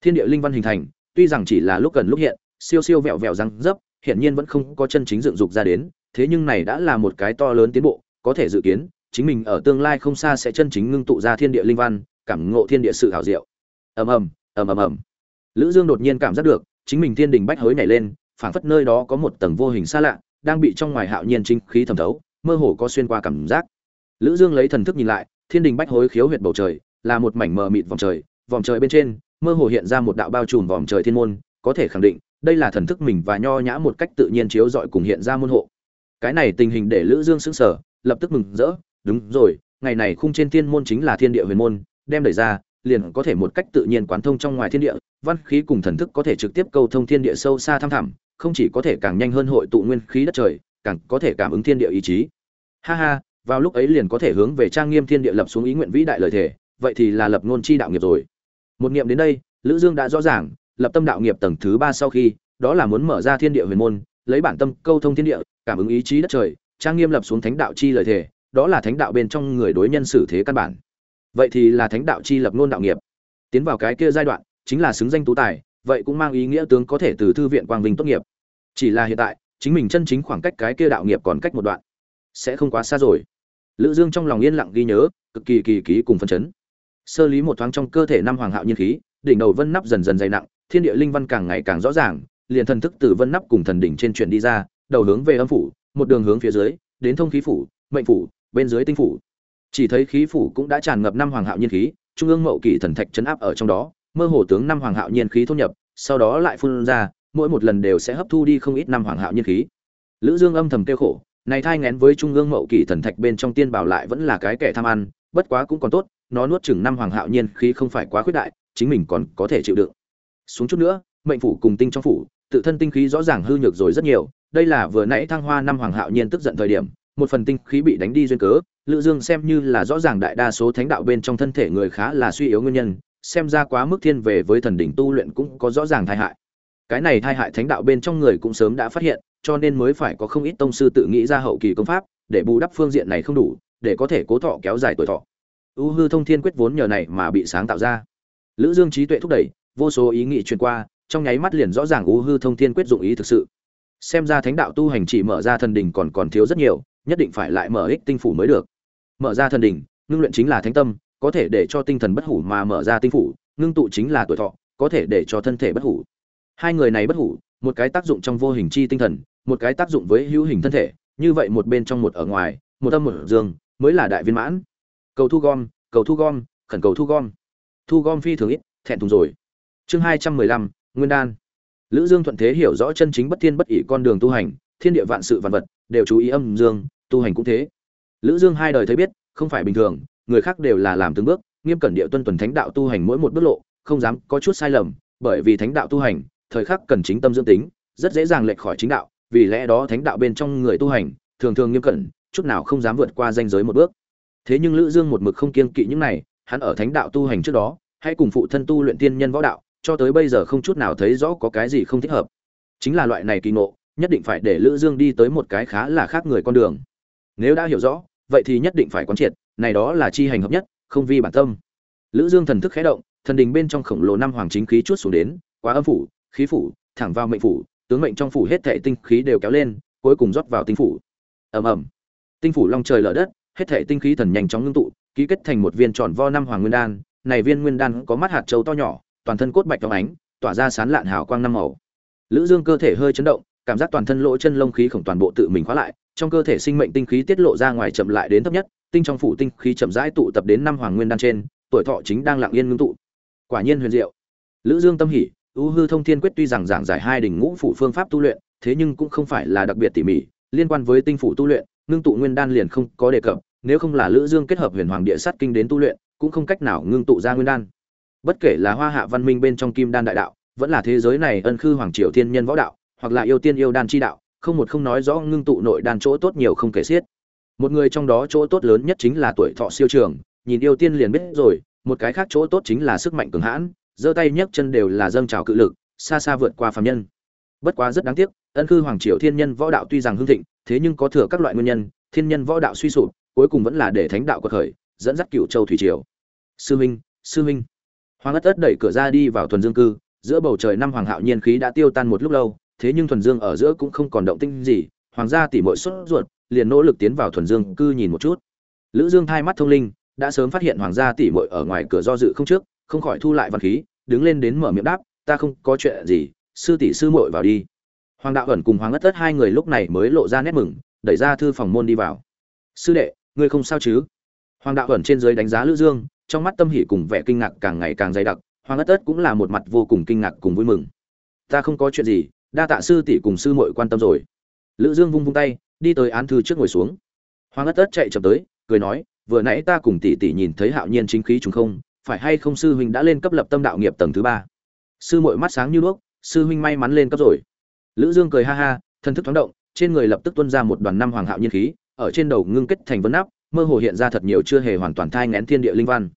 Speaker 1: thiên địa linh văn hình thành, tuy rằng chỉ là lúc gần lúc hiện, siêu siêu vẹo vẹo răng dấp hiện nhiên vẫn không có chân chính dựng dục ra đến, thế nhưng này đã là một cái to lớn tiến bộ có thể dự kiến, chính mình ở tương lai không xa sẽ chân chính ngưng tụ ra thiên địa linh văn, cảm ngộ thiên địa sự hảo diệu. Ầm ầm ầm ầm ầm. Lữ dương đột nhiên cảm giác được, chính mình thiên đình bách hối nhảy lên, phảng phất nơi đó có một tầng vô hình xa lạ, đang bị trong ngoài hạo nhiên chính khí thẩm thấu, mơ hồ có xuyên qua cảm giác. Lữ dương lấy thần thức nhìn lại, thiên đình bách hối khiếu huyệt bầu trời, là một mảnh mờ mịt vòng trời vòng trời bên trên, mơ hồ hiện ra một đạo bao trùm vòng trời thiên môn, có thể khẳng định, đây là thần thức mình và nho nhã một cách tự nhiên chiếu rọi cùng hiện ra môn hộ. Cái này tình hình để lữ dương sững sờ lập tức mừng rỡ, đúng rồi, ngày này khung trên thiên môn chính là thiên địa huyền môn, đem đẩy ra, liền có thể một cách tự nhiên quán thông trong ngoài thiên địa, văn khí cùng thần thức có thể trực tiếp câu thông thiên địa sâu xa thăm thẳm, không chỉ có thể càng nhanh hơn hội tụ nguyên khí đất trời, càng có thể cảm ứng thiên địa ý chí. Ha ha, vào lúc ấy liền có thể hướng về trang nghiêm thiên địa lập xuống ý nguyện vĩ đại lời thể vậy thì là lập ngôn chi đạo nghiệp rồi. Một niệm đến đây, lữ dương đã rõ ràng, lập tâm đạo nghiệp tầng thứ ba sau khi, đó là muốn mở ra thiên địa huyền môn, lấy bản tâm câu thông thiên địa, cảm ứng ý chí đất trời trang nghiêm lập xuống thánh đạo chi lời thể đó là thánh đạo bên trong người đối nhân xử thế căn bản. Vậy thì là thánh đạo chi lập ngôn đạo nghiệp. Tiến vào cái kia giai đoạn, chính là xứng danh tú tài, vậy cũng mang ý nghĩa tướng có thể từ thư viện quang vinh tốt nghiệp. Chỉ là hiện tại, chính mình chân chính khoảng cách cái kia đạo nghiệp còn cách một đoạn. Sẽ không quá xa rồi. Lữ dương trong lòng yên lặng ghi nhớ, cực kỳ kỳ ký cùng phân chấn. Sơ lý một thoáng trong cơ thể năm hoàng hạo nhiên khí, đỉnh đầu vân nắp dần dần dày nặng, thiên địa linh văn càng ngày càng rõ ràng, liền thần thức từ vân nắp cùng thần đỉnh trên chuyển đi ra, đầu hướng về âm phủ một đường hướng phía dưới, đến thông khí phủ, mệnh phủ, bên dưới tinh phủ. Chỉ thấy khí phủ cũng đã tràn ngập năm hoàng hạo nhiên khí, trung ương mậu kỳ thần thạch chấn áp ở trong đó, mơ hồ tướng năm hoàng hạo nhiên khí thôn nhập, sau đó lại phun ra, mỗi một lần đều sẽ hấp thu đi không ít năm hoàng hạo nhiên khí. Lữ dương âm thầm kêu khổ, này thai ngén với trung ương mậu kỳ thần thạch bên trong tiên bảo lại vẫn là cái kẻ tham ăn, bất quá cũng còn tốt, nó nuốt chừng năm hoàng hạo nhiên khí không phải quá khuyết đại, chính mình còn có thể chịu đựng. Xuống chút nữa, mệnh phủ cùng tinh trong phủ, tự thân tinh khí rõ ràng hư nhược rồi rất nhiều đây là vừa nãy thăng hoa năm hoàng hạo nhiên tức giận thời điểm, một phần tinh khí bị đánh đi duyên cớ, lữ dương xem như là rõ ràng đại đa số thánh đạo bên trong thân thể người khá là suy yếu nguyên nhân, xem ra quá mức thiên về với thần đỉnh tu luyện cũng có rõ ràng tai hại. Cái này tai hại thánh đạo bên trong người cũng sớm đã phát hiện, cho nên mới phải có không ít tông sư tự nghĩ ra hậu kỳ công pháp, để bù đắp phương diện này không đủ, để có thể cố thọ kéo dài tuổi thọ. Ưu hư thông thiên quyết vốn nhờ này mà bị sáng tạo ra. Lữ dương trí tuệ thúc đẩy, vô số ý nghĩ truyền qua, trong nháy mắt liền rõ ràng ưu hư thông thiên quyết dụng ý thực sự xem ra thánh đạo tu hành chỉ mở ra thần đình còn còn thiếu rất nhiều, nhất định phải lại mở ích tinh phủ mới được. Mở ra thần đình ngưng luyện chính là thánh tâm, có thể để cho tinh thần bất hủ mà mở ra tinh phủ, ngưng tụ chính là tuổi thọ, có thể để cho thân thể bất hủ. Hai người này bất hủ, một cái tác dụng trong vô hình chi tinh thần, một cái tác dụng với hữu hình thân thể, như vậy một bên trong một ở ngoài, một tâm một dương, mới là đại viên mãn. Cầu thu gom, cầu thu gom, khẩn cầu thu gom. Thu gom phi thường ít, thẹn thùng rồi. Chương hai trăm mười lăm, nguyên đan lữ dương thuận thế hiểu rõ chân chính bất thiên bất ỷ con đường tu hành, thiên địa vạn sự vạn vật đều chú ý âm dương, tu hành cũng thế. Lữ dương hai đời thấy biết, không phải bình thường, người khác đều là làm từng bước, nghiêm cẩn địa tuân tuần thánh đạo tu hành mỗi một bước lộ, không dám có chút sai lầm, bởi vì thánh đạo tu hành, thời khắc cần chính tâm dưỡng tính, rất dễ dàng lệch khỏi chính đạo, vì lẽ đó thánh đạo bên trong người tu hành, thường thường nghiêm cẩn, chút nào không dám vượt qua danh giới một bước. Thế nhưng lữ dương một mực không kiêng kỵ những này, hắn ở thánh đạo tu hành trước đó hãy cùng phụ thân tu luyện tiên nhân võ đạo cho tới bây giờ không chút nào thấy rõ có cái gì không thích hợp. Chính là loại này kỳ ngộ, nhất định phải để lữ dương đi tới một cái khá là khác người con đường. Nếu đã hiểu rõ, vậy thì nhất định phải quán triệt, này đó là chi hành hợp nhất, không vi bản tâm. Lữ dương thần thức khẽ động, thần đình bên trong khổng lồ năm hoàng chính khí chuốt xuống đến, quá âm phủ, khí phủ, thẳng vào mệnh phủ, tướng mệnh trong phủ hết thảy tinh khí đều kéo lên, cuối cùng rót vào tinh phủ. Ầm ầm. Tinh phủ long trời lở đất, hết thảy tinh khí thần nhanh chóng ngưng tụ, ký kết thành một viên tròn vo năm hoàng nguyên đan, này viên nguyên đan có mắt hạt châu to nhỏ toàn thân cốt bạch trong ánh, tỏa ra sán lạn hào quang năm màu. Lữ dương cơ thể hơi chấn động, cảm giác toàn thân lỗ chân lông khí khổng toàn bộ tự mình khóa lại, trong cơ thể sinh mệnh tinh khí tiết lộ ra ngoài chậm lại đến thấp nhất, tinh trong phủ tinh khí chậm rãi tụ tập đến năm hoàng nguyên đan trên, tuổi thọ chính đang lặng yên ngưng tụ. Quả nhiên huyền diệu. Lữ dương tâm hỉ ưu hư thông thiên quyết tuy rằng giảng giải hai đỉnh ngũ phủ phương pháp tu luyện, thế nhưng cũng không phải là đặc biệt tỉ mỉ, liên quan với tinh phủ tu luyện, ngưng tụ nguyên đan liền không có đề cập, nếu không là lữ dương kết hợp huyền hoàng địa sát kinh đến tu luyện, cũng không cách nào ngưng tụ ra nguyên đan bất kể là hoa hạ văn minh bên trong kim đan đại đạo, vẫn là thế giới này ân khư hoàng triều thiên nhân võ đạo, hoặc là yêu tiên yêu đan chi đạo, không một không nói rõ ngưng tụ nội đan chỗ tốt nhiều không kể xiết. Một người trong đó chỗ tốt lớn nhất chính là tuổi thọ siêu trường, nhìn yêu tiên liền biết rồi, một cái khác chỗ tốt chính là sức mạnh cường hãn, giơ tay nhấc chân đều là dâng trào cự lực, xa xa vượt qua phàm nhân. Bất quá rất đáng tiếc, ân khư hoàng triều thiên nhân võ đạo tuy rằng hưng thịnh, thế nhưng có thừa các loại nguyên nhân, thiên nhân võ đạo suy sụp, cuối cùng vẫn là để thánh đạo quật khởi, dẫn dắt cựu châu thủy triều. Sư minh sư minh hoàng ất ất đẩy cửa ra đi vào thuần dương cư, giữa bầu trời năm hoàng hạo nhiên khí đã tiêu tan một lúc lâu, thế nhưng thuần dương ở giữa cũng không còn động tinh gì, hoàng gia tỉ mội sốt ruột, liền nỗ lực tiến vào thuần dương cư nhìn một chút. Lữ dương thay mắt thông linh, đã sớm phát hiện hoàng gia tỉ mội ở ngoài cửa do dự không trước, không khỏi thu lại văn khí, đứng lên đến mở miệng đáp, ta không có chuyện gì, sư tỷ sư muội vào đi. Hoàng đạo ẩn cùng hoàng ất ất hai người lúc này mới lộ ra nét mừng, đẩy ra thư phòng môn đi vào. Sư đệ, ngươi không sao chứ? Hoàng đạo ẩn trên dưới đánh giá lữ dương trong mắt tâm hỉ cùng vẻ kinh ngạc càng ngày càng dày đặc, hoàng ất ất cũng là một mặt vô cùng kinh ngạc cùng vui mừng. Ta không có chuyện gì, đa tạ sư tỷ cùng sư muội quan tâm rồi. Lữ dương vung vung tay, đi tới án thư trước ngồi xuống. Hoàng ất ất chạy chậm tới, cười nói, vừa nãy ta cùng tỷ tỷ nhìn thấy hạo nhiên chính khí trùng không, phải hay không sư huynh đã lên cấp lập tâm đạo nghiệp tầng thứ ba? Sư muội mắt sáng như đuốc, sư huynh may mắn lên cấp rồi. Lữ dương cười ha ha thân thức thoáng động, trên người lập tức tuôn ra một đoàn năm hoàng hạo nhiên khí, ở trên đầu ngưng kết thành vấn áp mơ hồ hiện ra thật nhiều chưa hề hoàn toàn thai ngén thiên địa linh văn.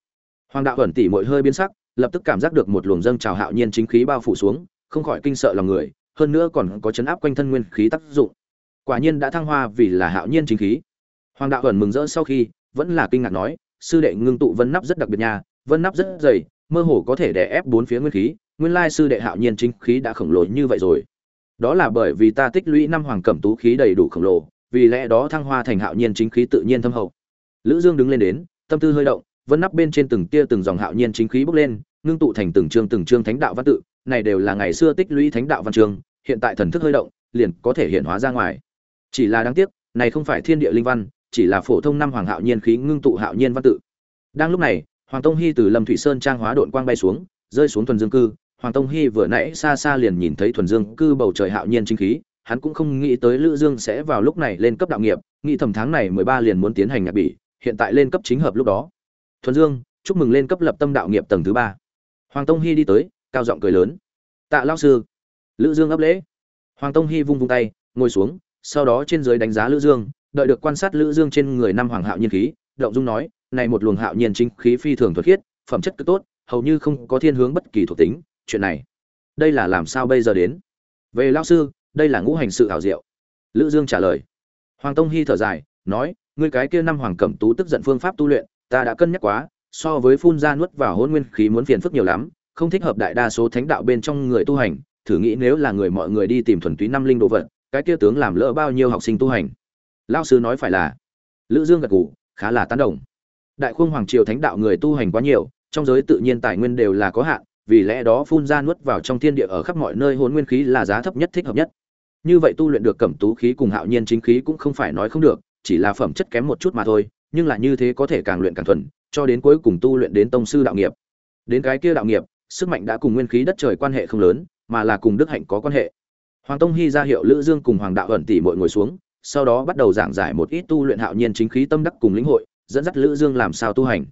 Speaker 1: Hoàng đạo ẩn tỷ mỗi hơi biến sắc, lập tức cảm giác được một luồng dâng trào hạo nhiên chính khí bao phủ xuống, không khỏi kinh sợ lòng người, hơn nữa còn có chấn áp quanh thân nguyên khí tác dụng. Quả nhiên đã thăng hoa vì là hạo nhiên chính khí. Hoàng đạo ẩn mừng rỡ sau khi, vẫn là kinh ngạc nói, sư đệ ngưng tụ vân nắp rất đặc biệt nha, vân nắp rất dày, mơ hồ có thể đè ép bốn phía nguyên khí, nguyên lai sư đệ hạo nhiên chính khí đã khổng lồ như vậy rồi. Đó là bởi vì ta tích lũy năm hoàng cẩm tú khí đầy đủ khổng lồ, vì lẽ đó thăng hoa thành hạo nhiên chính khí tự nhiên thâm hậu lữ dương đứng lên đến, tâm tư hơi động, vân nắp bên trên từng tia từng dòng hạo nhiên chính khí bốc lên, ngưng tụ thành từng chương từng chương thánh đạo văn tự, này đều là ngày xưa tích lũy thánh đạo văn chương, hiện tại thần thức hơi động, liền có thể hiện hóa ra ngoài. Chỉ là đáng tiếc, này không phải thiên địa linh văn, chỉ là phổ thông năm hoàng hạo nhiên khí ngưng tụ hạo nhiên văn tự. Đang lúc này, hoàng tông Hi từ lâm thủy sơn trang hóa độn quang bay xuống, rơi xuống thuần dương cư. Hoàng tông Hi vừa nãy xa xa liền nhìn thấy thuần dương cư bầu trời hạo nhiên chính khí, hắn cũng không nghĩ tới lữ dương sẽ vào lúc này lên cấp đạo nghiệp, nghĩ thầm tháng này 13 liền muốn tiến hành nhạc bỉ hiện tại lên cấp chính hợp lúc đó. Thuần dương, chúc mừng lên cấp lập tâm đạo nghiệp tầng thứ ba. Hoàng tông hy đi tới, cao giọng cười lớn. Tạ lao sư, lữ dương ấp lễ. Hoàng tông hy vung vung tay, ngồi xuống, sau đó trên dưới đánh giá lữ dương, đợi được quan sát lữ dương trên người năm hoàng hạo nhiên khí, động dung nói, này một luồng hạo nhiên chính khí phi thường thuật khiết, phẩm chất cực tốt, hầu như không có thiên hướng bất kỳ thuộc tính, chuyện này, đây là làm sao bây giờ đến? Về lao sư, đây là ngũ hành sự hảo diệu. Lữ dương trả lời. Hoàng tông hy thở dài, nói ngươi cái kia năm hoàng cẩm tú tức giận phương pháp tu luyện, ta đã cân nhắc quá, so với phun ra nuốt vào hôn nguyên khí muốn phiền phức nhiều lắm, không thích hợp đại đa số thánh đạo bên trong người tu hành, thử nghĩ nếu là người mọi người đi tìm thuần túy năm linh đồ vật, cái kia tướng làm lỡ bao nhiêu học sinh tu hành. Lão sư nói phải là, lữ dương gật gù, khá là tán đồng. Đại khung hoàng triều thánh đạo người tu hành quá nhiều, trong giới tự nhiên tài nguyên đều là có hạn, vì lẽ đó phun ra nuốt vào trong thiên địa ở khắp mọi nơi hồn nguyên khí là giá thấp nhất, thích hợp nhất. Như vậy tu luyện được cẩm tú khí cùng hạo nhiên chính khí cũng không phải nói không được chỉ là phẩm chất kém một chút mà thôi, nhưng là như thế có thể càng luyện càng thuần, cho đến cuối cùng tu luyện đến tông sư đạo nghiệp. Đến cái kia đạo nghiệp, sức mạnh đã cùng nguyên khí đất trời quan hệ không lớn, mà là cùng đức hạnh có quan hệ. Hoàng tông hy ra hiệu lữ dương cùng hoàng đạo ẩn tỷ muội ngồi xuống, sau đó bắt đầu giảng giải một ít tu luyện hạo nhiên chính khí tâm đắc cùng lĩnh hội, dẫn dắt lữ dương làm sao tu hành.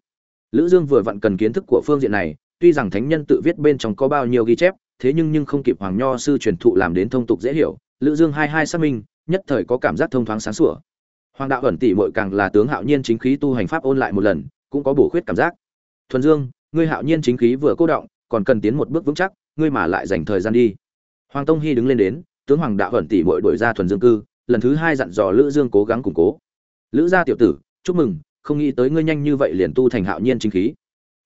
Speaker 1: Lữ dương vừa vặn cần kiến thức của phương diện này, tuy rằng thánh nhân tự viết bên trong có bao nhiêu ghi chép, thế nhưng nhưng không kịp hoàng nho sư truyền thụ làm đến thông tục dễ hiểu, lữ dương hai hai xác minh, nhất thời có cảm giác thông thoáng sáng sủa hoàng đạo ẩn tỷ muội càng là tướng hạo nhiên chính khí tu hành pháp ôn lại một lần, cũng có bổ khuyết cảm giác. Thuần dương, ngươi hạo nhiên chính khí vừa cô động, còn cần tiến một bước vững chắc, ngươi mà lại dành thời gian đi. Hoàng tông hy đứng lên đến, tướng hoàng đạo ẩn tỷ muội đổi ra thuần dương cư, lần thứ hai dặn dò lữ dương cố gắng củng cố. Lữ gia tiểu tử, chúc mừng, không nghĩ tới ngươi nhanh như vậy liền tu thành hạo nhiên chính khí.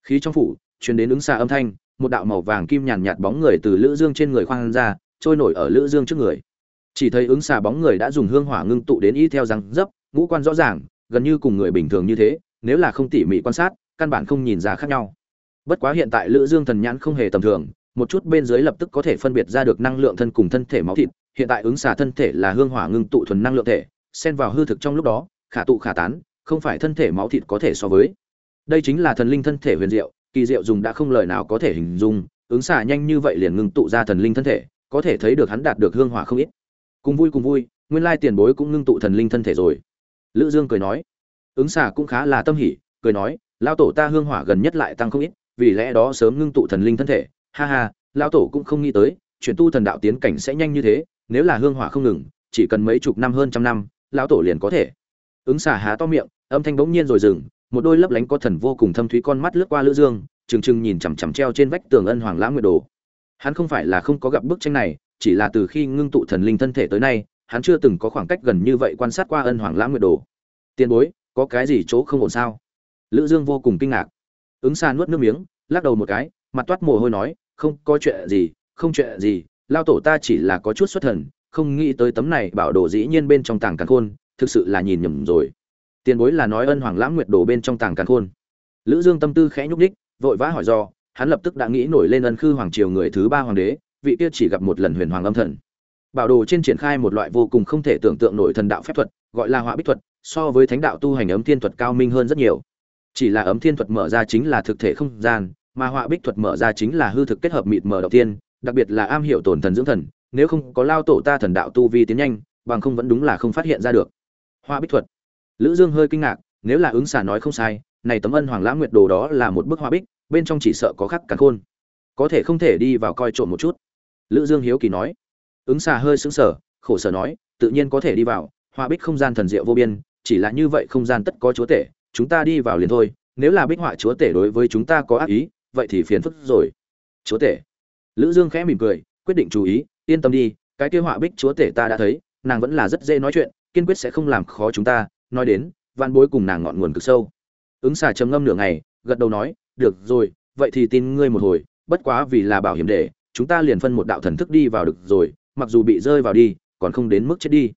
Speaker 1: Khí trong phủ, truyền đến ứng xa âm thanh, một đạo màu vàng kim nhàn nhạt bóng người từ lữ dương trên người khoang ra, trôi nổi ở lữ dương trước người. Chỉ thấy ứng xà bóng người đã dùng hương hỏa ngưng tụ đến y theo răng dấp ngũ quan rõ ràng, gần như cùng người bình thường như thế, nếu là không tỉ mỉ quan sát, căn bản không nhìn ra khác nhau. Bất quá hiện tại lữ dương thần nhãn không hề tầm thường, một chút bên dưới lập tức có thể phân biệt ra được năng lượng thân cùng thân thể máu thịt, hiện tại ứng xả thân thể là hương hỏa ngưng tụ thuần năng lượng thể, xen vào hư thực trong lúc đó, khả tụ khả tán, không phải thân thể máu thịt có thể so với. Đây chính là thần linh thân thể huyền diệu, kỳ diệu dùng đã không lời nào có thể hình dung, ứng xả nhanh như vậy liền ngưng tụ ra thần linh thân thể, có thể thấy được hắn đạt được hương hỏa không ít. Cùng vui cùng vui, nguyên lai tiền bối cũng ngưng tụ thần linh thân thể rồi lữ dương cười nói, ứng xà cũng khá là tâm hỉ, cười nói lao tổ ta hương hỏa gần nhất lại tăng không ít, vì lẽ đó sớm ngưng tụ thần linh thân thể. Ha ha lao tổ cũng không nghĩ tới, chuyển tu thần đạo tiến cảnh sẽ nhanh như thế, nếu là hương hỏa không ngừng, chỉ cần mấy chục năm hơn trăm năm, lão tổ liền có thể. Ứng xà há to miệng, âm thanh bỗng nhiên rồi dừng, một đôi lấp lánh có thần vô cùng thâm thúy con mắt lướt qua lữ dương, trừng trừng nhìn chằm chằm treo trên vách tường ân hoàng lãng nguyệt đồ. Hắn không phải là không có gặp bức tranh này, chỉ là từ khi ngưng tụ thần linh thân thể tới nay hắn chưa từng có khoảng cách gần như vậy quan sát qua ân hoàng lãng nguyệt đồ. Tiền bối, có cái gì chỗ không ổn sao? Lữ dương vô cùng kinh ngạc. Ứng xa nuốt nước miếng, lắc đầu một cái, mặt toát mồ hôi nói, không có chuyện gì, không chuyện gì, lao tổ ta chỉ là có chút xuất thần, không nghĩ tới tấm này bảo đồ dĩ nhiên bên trong tàng càn khôn, thực sự là nhìn nhầm rồi. Tiền bối là nói ân hoàng lãng nguyệt đồ bên trong tàng càn khôn. Lữ dương tâm tư khẽ nhúc đích vội vã hỏi do, hắn lập tức đã nghĩ nổi lên ân khư hoàng triều người thứ ba hoàng đế, vị kia chỉ gặp một lần huyền hoàng âm thần bảo đồ trên triển khai một loại vô cùng không thể tưởng tượng nổi thần đạo phép thuật, gọi là họa bích thuật, so với thánh đạo tu hành ấm thiên thuật cao minh hơn rất nhiều. Chỉ là ấm thiên thuật mở ra chính là thực thể không gian, mà họa bích thuật mở ra chính là hư thực kết hợp mịt mở đầu tiên, đặc biệt là am hiểu tổn thần dưỡng thần, nếu không có lao tổ ta thần đạo tu vi tiến nhanh, bằng không vẫn đúng là không phát hiện ra được. Họa bích thuật. Lữ dương hơi kinh ngạc, nếu là ứng xà nói không sai, này tấm ân hoàng lãng nguyệt đồ đó là một bức họa bích, bên trong chỉ sợ có khắc cả khôn. Có thể không thể đi vào coi trộm một chút. Lữ dương hiếu kỳ nói ứng xà hơi sững sờ, khổ sở nói, tự nhiên có thể đi vào họa bích không gian thần diệu vô biên, chỉ là như vậy không gian tất có chúa tể, chúng ta đi vào liền thôi, nếu là bích họa chúa tể đối với chúng ta có ác ý, vậy thì phiền phức rồi. Chúa tể. Lữ dương khẽ mỉm cười, quyết định chú ý, yên tâm đi, cái kia họa bích chúa tể ta đã thấy, nàng vẫn là rất dễ nói chuyện, kiên quyết sẽ không làm khó chúng ta, nói đến văn bối cùng nàng ngọn nguồn cực sâu. Ứng xà trầm ngâm nửa ngày, gật đầu nói, được rồi, vậy thì tin ngươi một hồi, bất quá vì là bảo hiểm để, chúng ta liền phân một đạo thần thức đi vào được rồi mặc dù bị rơi vào đi, còn không đến mức chết đi.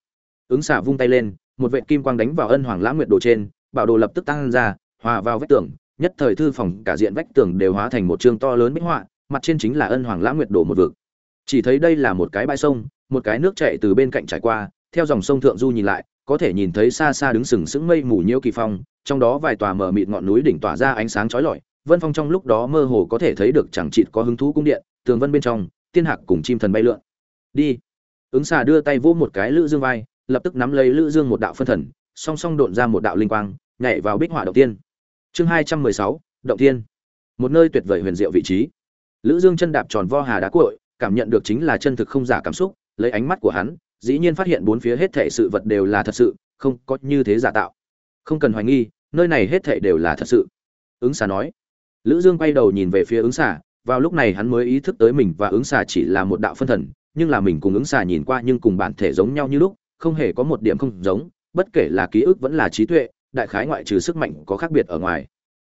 Speaker 1: Ứng xạ vung tay lên, một vệ kim quang đánh vào ân hoàng lãng nguyệt đồ trên, bảo đồ lập tức tăng ra, hòa vào vách tường, nhất thời thư phòng cả diện vách tường đều hóa thành một chương to lớn bích họa, mặt trên chính là ân hoàng lãng nguyệt đồ một vực. Chỉ thấy đây là một cái bãi sông, một cái nước chảy từ bên cạnh trải qua, theo dòng sông thượng du nhìn lại, có thể nhìn thấy xa xa đứng sừng sững mây mù nhiễu kỳ phong, trong đó vài tòa mở mịt ngọn núi đỉnh tỏa ra ánh sáng chói lọi, vân phong trong lúc đó mơ hồ có thể thấy được chẳng chịt có hứng thú cung điện, tường vân bên trong, tiên hạc cùng chim thần bay lượn đi. Ứng xà đưa tay vỗ một cái lữ dương vai, lập tức nắm lấy lữ dương một đạo phân thần, song song độn ra một đạo linh quang, nhảy vào bích họa động tiên. Chương hai trăm mười sáu, động tiên. Một nơi tuyệt vời huyền diệu vị trí. Lữ dương chân đạp tròn vo hà đá cuội, cảm nhận được chính là chân thực không giả cảm xúc, lấy ánh mắt của hắn, dĩ nhiên phát hiện bốn phía hết thảy sự vật đều là thật sự, không có như thế giả tạo. Không cần hoài nghi, nơi này hết thảy đều là thật sự. Ứng xà nói. Lữ dương quay đầu nhìn về phía ứng xà, vào lúc này hắn mới ý thức tới mình và ứng xà chỉ là một đạo phân thần nhưng là mình cùng ứng xà nhìn qua nhưng cùng bản thể giống nhau như lúc, không hề có một điểm không giống, bất kể là ký ức vẫn là trí tuệ, đại khái ngoại trừ sức mạnh có khác biệt ở ngoài.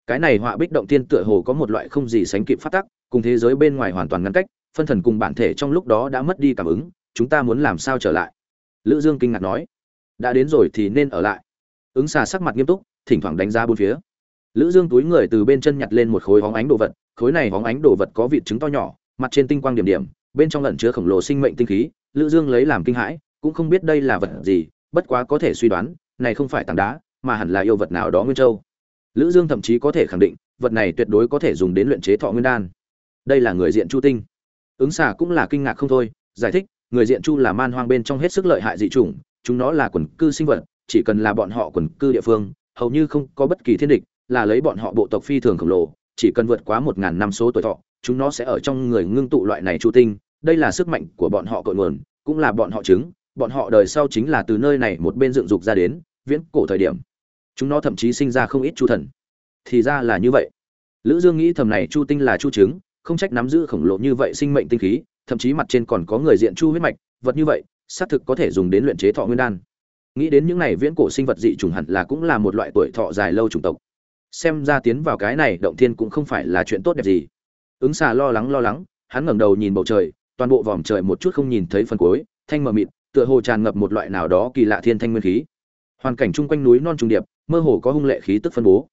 Speaker 1: Cái này họa bích động tiên tựa hồ có một loại không gì sánh kịp phát tắc, cùng thế giới bên ngoài hoàn toàn ngăn cách, phân thần cùng bản thể trong lúc đó đã mất đi cảm ứng, chúng ta muốn làm sao trở lại? Lữ dương kinh ngạc nói. Đã đến rồi thì nên ở lại. Ứng xà sắc mặt nghiêm túc, thỉnh thoảng đánh giá bốn phía. Lữ dương túi người từ bên chân nhặt lên một khối hóng ánh đồ vật, khối này hóng ánh đồ vật có vịt trứng to nhỏ, mặt trên tinh quang điểm điểm bên trong lẩn chứa khổng lồ sinh mệnh tinh khí, lữ dương lấy làm kinh hãi, cũng không biết đây là vật gì, bất quá có thể suy đoán, này không phải tảng đá, mà hẳn là yêu vật nào đó nguyên châu. Lữ dương thậm chí có thể khẳng định, vật này tuyệt đối có thể dùng đến luyện chế thọ nguyên đan. Đây là người diện chu tinh. Ứng xà cũng là kinh ngạc không thôi, giải thích, người diện chu là man hoang bên trong hết sức lợi hại dị chủng, chúng nó là quần cư sinh vật, chỉ cần là bọn họ quần cư địa phương, hầu như không có bất kỳ thiên địch, là lấy bọn họ bộ tộc phi thường khổng lồ, chỉ cần vượt quá một ngàn năm số tuổi thọ chúng nó sẽ ở trong người ngưng tụ loại này chu tinh, đây là sức mạnh của bọn họ cội nguồn, cũng là bọn họ chứng bọn họ đời sau chính là từ nơi này một bên dựng dục ra đến, viễn cổ thời điểm. Chúng nó thậm chí sinh ra không ít chu thần. Thì ra là như vậy. Lữ dương nghĩ thầm này chu tinh là chu trứng, không trách nắm giữ khổng lồ như vậy sinh mệnh tinh khí, thậm chí mặt trên còn có người diện chu huyết mạch, vật như vậy, xác thực có thể dùng đến luyện chế thọ nguyên đan. Nghĩ đến những này viễn cổ sinh vật dị trùng hẳn là cũng là một loại tuổi thọ dài lâu chủng tộc. Xem ra tiến vào cái này động thiên cũng không phải là chuyện tốt đẹp gì ứng xà lo lắng lo lắng, hắn ngẩng đầu nhìn bầu trời, toàn bộ vòm trời một chút không nhìn thấy phần cuối, thanh mờ mịt, tựa hồ tràn ngập một loại nào đó kỳ lạ thiên thanh nguyên khí. Hoàn cảnh chung quanh núi non trùng điệp, mơ hồ có hung lệ khí tức phân bố.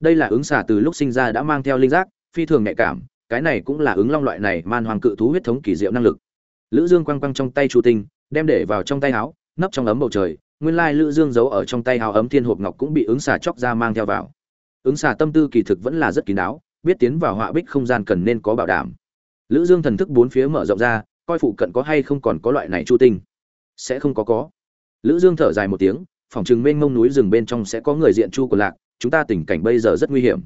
Speaker 1: Đây là ứng xà từ lúc sinh ra đã mang theo linh giác, phi thường nhạy cảm, cái này cũng là ứng long loại này man hoàng cự thú huyết thống kỳ diệu năng lực. Lữ dương quăng quăng trong tay chu tinh, đem để vào trong tay áo, nấp trong ấm bầu trời, nguyên lai lữ dương giấu ở trong tay áo ấm thiên hộp ngọc cũng bị ứng xà chọc ra mang theo vào. Ứng xà tâm tư kỳ thực vẫn là rất kín đáo biết tiến vào họa bích không gian cần nên có bảo đảm. Lữ dương thần thức bốn phía mở rộng ra, coi phụ cận có hay không còn có loại này chu tinh. Sẽ không có có. Lữ dương thở dài một tiếng, phòng trừng mênh mông núi rừng bên trong sẽ có người diện chu của lạc, chúng ta tình cảnh bây giờ rất nguy hiểm.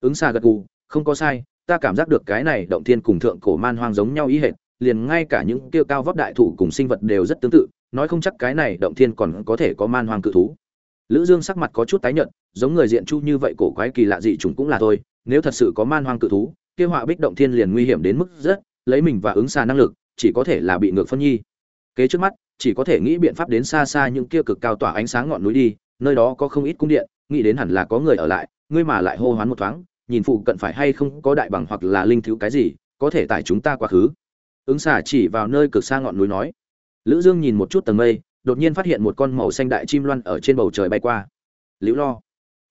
Speaker 1: Ứng xa gật gù, không có sai, ta cảm giác được cái này động thiên cùng thượng cổ man hoang giống nhau ý hệt, liền ngay cả những kêu cao vóc đại thủ cùng sinh vật đều rất tương tự, nói không chắc cái này động thiên còn có thể có man hoang cự thú. Lữ dương sắc mặt có chút tái nhợt, giống người diện chu như vậy cổ quái kỳ lạ dị chúng cũng là thôi nếu thật sự có man hoang cự thú, kia họa bích động thiên liền nguy hiểm đến mức rất, lấy mình và ứng xa năng lực, chỉ có thể là bị ngược phân nhi. Kế trước mắt, chỉ có thể nghĩ biện pháp đến xa xa những kia cực cao tỏa ánh sáng ngọn núi đi, nơi đó có không ít cung điện, nghĩ đến hẳn là có người ở lại, ngươi mà lại hô hoán một thoáng, nhìn phụ cận phải hay không có đại bằng hoặc là linh thiếu cái gì, có thể tải chúng ta quá khứ. Ứng xả chỉ vào nơi cực xa ngọn núi nói. Lữ dương nhìn một chút tầng mây, đột nhiên phát hiện một con màu xanh đại chim loan ở trên bầu trời bay qua. Liễu lo.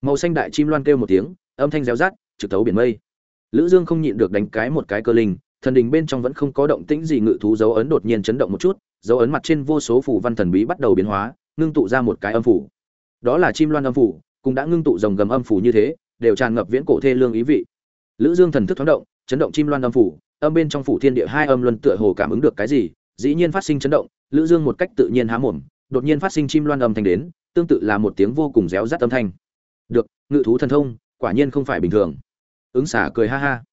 Speaker 1: Màu xanh đại chim loan kêu một tiếng, âm thanh réo rắt trực thấu biển mây. Lữ dương không nhịn được đánh cái một cái cơ linh, thần đình bên trong vẫn không có động tĩnh gì ngự thú dấu ấn đột nhiên chấn động một chút, dấu ấn mặt trên vô số phù văn thần bí bắt đầu biến hóa, ngưng tụ ra một cái âm phủ. Đó là chim loan âm phủ, cũng đã ngưng tụ dòng gầm âm phủ như thế, đều tràn ngập viễn cổ thê lương ý vị. Lữ dương thần thức thoáng động, chấn động chim loan âm phủ, âm bên trong phủ thiên địa hai âm luân tựa hồ cảm ứng được cái gì, dĩ nhiên phát sinh chấn động, lữ dương một cách tự nhiên há mồm, đột nhiên phát sinh chim loan âm thanh đến, tương tự là một tiếng vô cùng réo rắt âm thanh. Được, ngự thú thần thông, quả nhiên không phải bình thường ứng xả cười ha ha.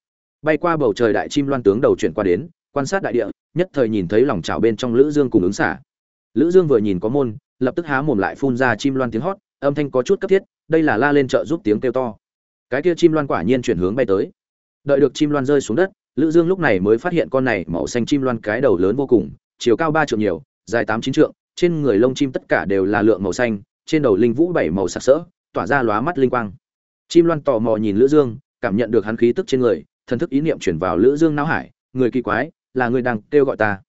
Speaker 1: Bay qua bầu trời đại chim loan tướng đầu chuyển qua đến, quan sát đại địa, nhất thời nhìn thấy lòng trào bên trong lữ dương cùng ứng xả. Lữ dương vừa nhìn có môn, lập tức há mồm lại phun ra chim loan tiếng hót, âm thanh có chút cấp thiết, đây là la lên trợ giúp tiếng kêu to. Cái kia chim loan quả nhiên chuyển hướng bay tới. Đợi được chim loan rơi xuống đất, lữ dương lúc này mới phát hiện con này màu xanh chim loan cái đầu lớn vô cùng, chiều cao ba trượng nhiều, dài tám chín trượng, trên người lông chim tất cả đều là lượng màu xanh, trên đầu linh vũ bảy màu sặc sỡ, tỏa ra lóa mắt linh quang. Chim loan tò mò nhìn lữ dương cảm nhận được hắn khí tức trên người, thần thức ý niệm chuyển vào lữ dương não hải, người kỳ quái, là người đang kêu gọi ta.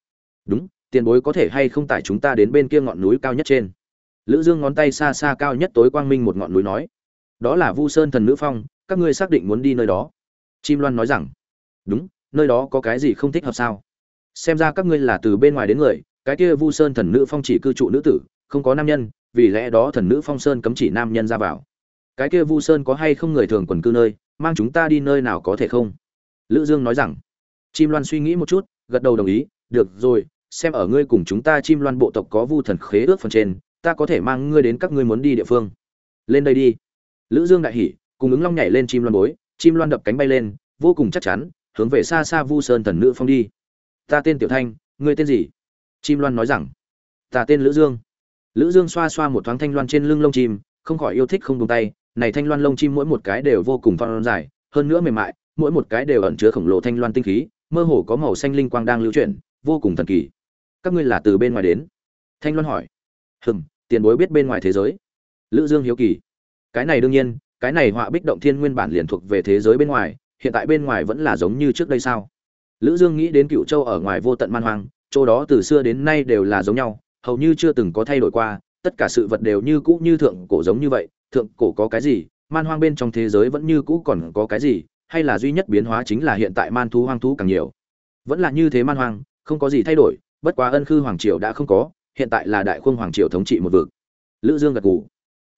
Speaker 1: Đúng, tiền bối có thể hay không tải chúng ta đến bên kia ngọn núi cao nhất trên? Lữ dương ngón tay xa xa cao nhất tối quang minh một ngọn núi nói. Đó là vu sơn thần nữ phong, các ngươi xác định muốn đi nơi đó. Chim loan nói rằng. Đúng, nơi đó có cái gì không thích hợp sao? Xem ra các ngươi là từ bên ngoài đến người, cái kia vu sơn thần nữ phong chỉ cư trụ nữ tử, không có nam nhân, vì lẽ đó thần nữ phong sơn cấm chỉ nam nhân ra vào. Cái kia vu sơn có hay không người thường quần cư nơi? Mang chúng ta đi nơi nào có thể không? Lữ dương nói rằng. Chim loan suy nghĩ một chút, gật đầu đồng ý. Được rồi, xem ở ngươi cùng chúng ta chim loan bộ tộc có vu thần khế ước phần trên, ta có thể mang ngươi đến các ngươi muốn đi địa phương. Lên đây đi. Lữ dương đại hỉ, cùng ứng long nhảy lên chim loan bối. Chim loan đập cánh bay lên, vô cùng chắc chắn, hướng về xa xa vu sơn thần nữ phong đi. Ta tên tiểu thanh, ngươi tên gì? Chim loan nói rằng. Ta tên lữ dương. Lữ dương xoa xoa một thoáng thanh loan trên lưng lông chim, không khỏi yêu thích không buông tay này thanh loan lông chim mỗi một cái đều vô cùng phong dài, hơn nữa mềm mại, mỗi một cái đều ẩn chứa khổng lồ thanh loan tinh khí, mơ hồ có màu xanh linh quang đang lưu chuyển, vô cùng thần kỳ. Các ngươi là từ bên ngoài đến? Thanh loan hỏi. Hừm, tiền bối biết bên ngoài thế giới. Lữ dương hiếu kỳ. Cái này đương nhiên, cái này họa bích động thiên nguyên bản liền thuộc về thế giới bên ngoài, hiện tại bên ngoài vẫn là giống như trước đây sao? Lữ dương nghĩ đến cựu châu ở ngoài vô tận man hoang, chỗ đó từ xưa đến nay đều là giống nhau, hầu như chưa từng có thay đổi qua, tất cả sự vật đều như cũ như thượng cổ giống như vậy thượng cổ có cái gì, man hoang bên trong thế giới vẫn như cũ còn có cái gì, hay là duy nhất biến hóa chính là hiện tại man thú hoang thú càng nhiều? Vẫn là như thế man hoang, không có gì thay đổi, bất quá ân khư hoàng triều đã không có, hiện tại là đại khung hoàng triều thống trị một vực. Lữ dương gật gù.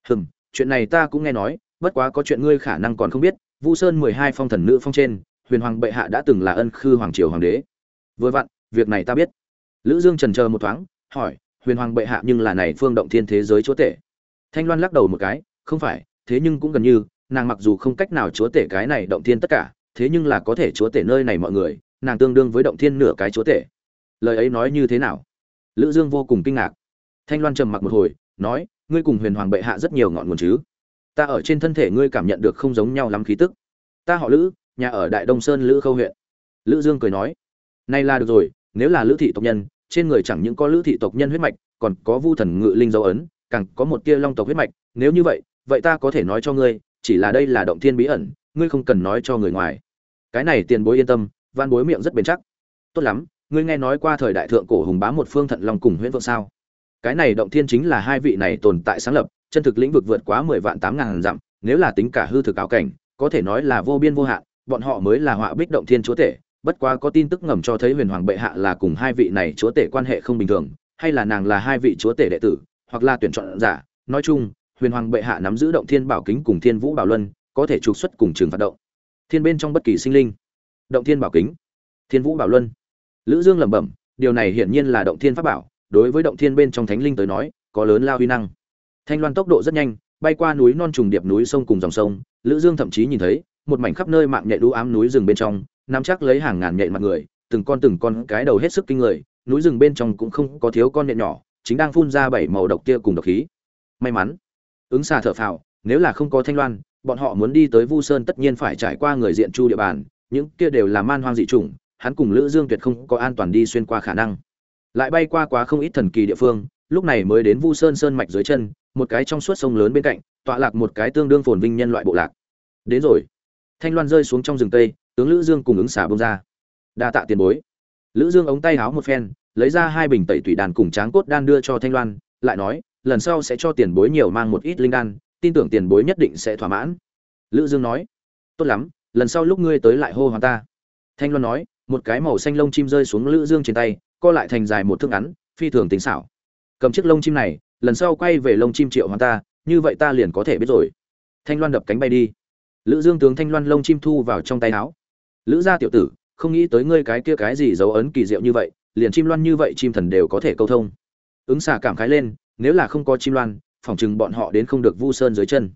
Speaker 1: Hừm, chuyện này ta cũng nghe nói, bất quá có chuyện ngươi khả năng còn không biết, vu sơn mười hai phong thần nữ phong trên, huyền hoàng bệ hạ đã từng là ân khư hoàng triều hoàng đế. Vừa vặn, việc này ta biết. Lữ dương trần chờ một thoáng, hỏi, huyền hoàng bệ hạ nhưng là này phương động thiên thế giới chúa tể. Thanh loan lắc đầu một cái không phải, thế nhưng cũng gần như, nàng mặc dù không cách nào chúa tể cái này động thiên tất cả, thế nhưng là có thể chúa tể nơi này mọi người, nàng tương đương với động thiên nửa cái chúa tể. Lời ấy nói như thế nào? Lữ dương vô cùng kinh ngạc. Thanh loan trầm mặc một hồi, nói, ngươi cùng huyền hoàng bệ hạ rất nhiều ngọn nguồn chứ? Ta ở trên thân thể ngươi cảm nhận được không giống nhau lắm khí tức. Ta họ lữ, nhà ở đại đông sơn lữ khâu huyện. Lữ dương cười nói nay là được rồi, nếu là lữ thị tộc nhân, trên người chẳng những có lữ thị tộc nhân huyết mạch, còn có vu thần ngự linh dấu ấn, càng có một tia long tộc huyết mạch, nếu như vậy vậy ta có thể nói cho ngươi, chỉ là đây là động thiên bí ẩn, ngươi không cần nói cho người ngoài. Cái này tiền bối yên tâm van bối miệng rất bền chắc. Tốt lắm, ngươi nghe nói qua thời đại thượng cổ hùng bá một phương thận long cùng huyễn vượng sao? Cái này động thiên chính là hai vị này tồn tại sáng lập, chân thực lĩnh vực vượt quá mười vạn tám ngàn dặm, nếu là tính cả hư thực áo cảnh, có thể nói là vô biên vô hạn, bọn họ mới là họa bích động thiên chúa tể. Bất quá có tin tức ngầm cho thấy huyền hoàng bệ hạ là cùng hai vị này chúa tể quan hệ không bình thường, hay là nàng là hai vị chúa tể đệ tử, hoặc là tuyển chọn giả, nói chung huyền hoàng bệ hạ nắm giữ động thiên bảo kính cùng thiên vũ bảo luân, có thể trục xuất cùng trường phạt động. Thiên bên trong bất kỳ sinh linh. Động thiên bảo kính, thiên vũ bảo luân. Lữ dương lẩm bẩm, điều này hiển nhiên là động thiên pháp bảo, đối với động thiên bên trong thánh linh tới nói, có lớn lao huy năng. Thanh loan tốc độ rất nhanh, bay qua núi non trùng điệp núi sông cùng dòng sông, lữ dương thậm chí nhìn thấy, một mảnh khắp nơi mạng nhện đu ám núi rừng bên trong, nắm chắc lấy hàng ngàn nhện mặt người, từng con từng con cái đầu hết sức kinh người, núi rừng bên trong cũng không có thiếu con nhện nhỏ, chính đang phun ra bảy màu độc kia cùng độc khí. May mắn ứng xà thở phào, nếu là không có thanh loan, bọn họ muốn đi tới vu sơn tất nhiên phải trải qua người diện chu địa bàn, những kia đều là man hoang dị chủng, hắn cùng lữ dương tuyệt không có an toàn đi xuyên qua khả năng. Lại bay qua quá không ít thần kỳ địa phương, lúc này mới đến vu sơn sơn mạch dưới chân, một cái trong suốt sông lớn bên cạnh, tọa lạc một cái tương đương phồn vinh nhân loại bộ lạc. Đến rồi. Thanh loan rơi xuống trong rừng tây, tướng lữ dương cùng ứng xả bông ra. Đa tạ tiền bối. Lữ dương ống tay háo một phen, lấy ra hai bình tẩy tủy đàn cùng tráng cốt đan đưa cho thanh loan, lại nói lần sau sẽ cho tiền bối nhiều mang một ít linh đan, tin tưởng tiền bối nhất định sẽ thỏa mãn. Lữ dương nói. Tốt lắm, lần sau lúc ngươi tới lại hô hoán ta. Thanh loan nói, một cái màu xanh lông chim rơi xuống lữ dương trên tay, co lại thành dài một thước ngắn, phi thường tính xảo. Cầm chiếc lông chim này, lần sau quay về lông chim triệu hoàn ta, như vậy ta liền có thể biết rồi. Thanh loan đập cánh bay đi. Lữ dương tướng thanh loan lông chim thu vào trong tay áo. Lữ gia tiểu tử, không nghĩ tới ngươi cái kia cái gì dấu ấn kỳ diệu như vậy, liền chim loan như vậy chim thần đều có thể câu thông. Ứng xả cảm khái lên nếu là không có chim loan, phỏng chừng bọn họ đến không được vu sơn dưới chân.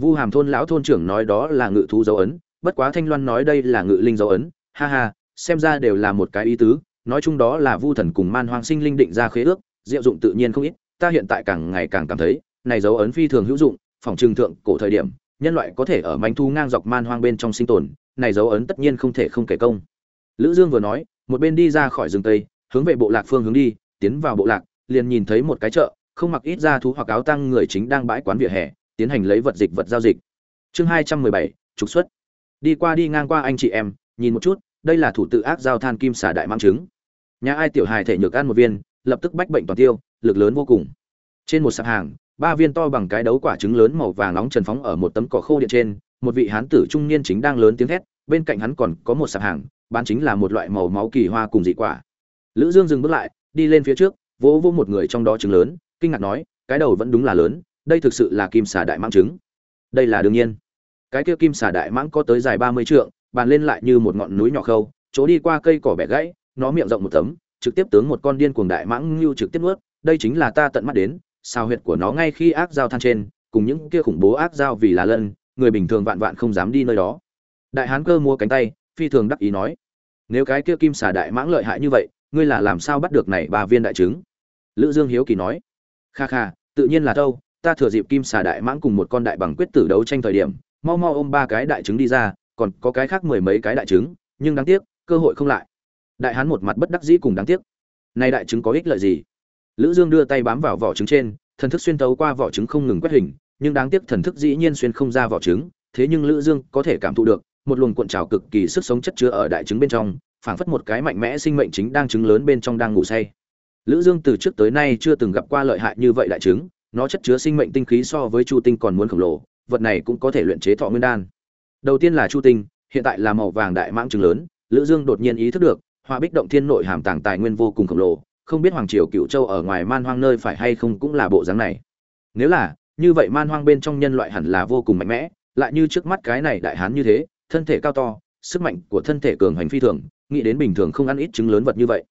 Speaker 1: Vu hàm thôn lão thôn trưởng nói đó là ngự thú dấu ấn, bất quá thanh loan nói đây là ngự linh dấu ấn. Ha ha, xem ra đều là một cái ý tứ, nói chung đó là vu thần cùng man hoang sinh linh định ra khế ước, diệu dụng tự nhiên không ít, ta hiện tại càng ngày càng cảm thấy, này dấu ấn phi thường hữu dụng phòng trừng thượng cổ thời điểm, nhân loại có thể ở manh thu ngang dọc man hoang bên trong sinh tồn, này dấu ấn tất nhiên không thể không kể công. Lữ dương vừa nói, một bên đi ra khỏi rừng tây, hướng về bộ lạc phương hướng đi, tiến vào bộ lạc, liền nhìn thấy một cái chợ không mặc ít ra thú hoặc áo tăng người chính đang bãi quán vỉa hè tiến hành lấy vật dịch vật giao dịch. Chương 217, trục xuất. Đi qua đi ngang qua anh chị em nhìn một chút đây là thủ tự ác giao than kim xả đại mang trứng. Nhà ai tiểu hài thể nhược ăn một viên lập tức bách bệnh toàn tiêu lực lớn vô cùng. Trên một sạp hàng ba viên to bằng cái đấu quả trứng lớn màu vàng nóng trần phóng ở một tấm cỏ khô điện trên một vị hán tử trung niên chính đang lớn tiếng thét bên cạnh hắn còn có một sạp hàng bán chính là một loại màu máu kỳ hoa cùng dị quả. Lữ dương dừng bước lại đi lên phía trước vỗ vỗ một người trong đó trứng lớn kinh ngạc nói, cái đầu vẫn đúng là lớn, đây thực sự là kim xà đại mãng trứng. Đây là đương nhiên. Cái kia kim xà đại mãng có tới dài 30 trượng, bàn lên lại như một ngọn núi nhỏ khâu, chỗ đi qua cây cỏ bẻ gãy, nó miệng rộng một tấm, trực tiếp tướng một con điên cuồng đại mãng lưu trực tiếp nuốt, đây chính là ta tận mắt đến sao huyệt của nó ngay khi ác giao than trên, cùng những kia khủng bố ác giao vì là lân, người bình thường vạn vạn không dám đi nơi đó. Đại hán cơ mua cánh tay, phi thường đắc ý nói, nếu cái kia kim xà đại mãng lợi hại như vậy, ngươi là làm sao bắt được này ba viên đại trứng? Lữ dương hiếu kỳ nói kha kha, tự nhiên là đâu ta thừa dịp kim xà đại mãng cùng một con đại bằng quyết tử đấu tranh thời điểm, mau mau ôm ba cái đại trứng đi ra, còn có cái khác mười mấy cái đại trứng, nhưng đáng tiếc, cơ hội không lại. Đại hán một mặt bất đắc dĩ cùng đáng tiếc. Nay đại trứng có ích lợi gì? Lữ dương đưa tay bám vào vỏ trứng trên, thần thức xuyên tấu qua vỏ trứng không ngừng quét hình, nhưng đáng tiếc thần thức dĩ nhiên xuyên không ra vỏ trứng, thế nhưng lữ dương có thể cảm thụ được, một luồng cuộn trào cực kỳ sức sống chất chứa ở đại trứng bên trong, phảng phất một cái mạnh mẽ sinh mệnh chính đang trứng lớn bên trong đang ngủ say lữ dương từ trước tới nay chưa từng gặp qua lợi hại như vậy đại trứng, nó chất chứa sinh mệnh tinh khí so với chu tinh còn muốn khổng lồ, vật này cũng có thể luyện chế thọ nguyên đan. Đầu tiên là chu tinh, hiện tại là màu vàng đại mãng trứng lớn, lữ dương đột nhiên ý thức được hoa bích động thiên nội hàm tàng tài nguyên vô cùng khổng lồ, không biết hoàng triều cựu châu ở ngoài man hoang nơi phải hay không cũng là bộ dáng này. Nếu là, như vậy man hoang bên trong nhân loại hẳn là vô cùng mạnh mẽ, lại như trước mắt cái này đại hán như thế, thân thể cao to, sức mạnh của thân thể cường hành phi thường, nghĩ đến bình thường không ăn ít trứng lớn vật như vậy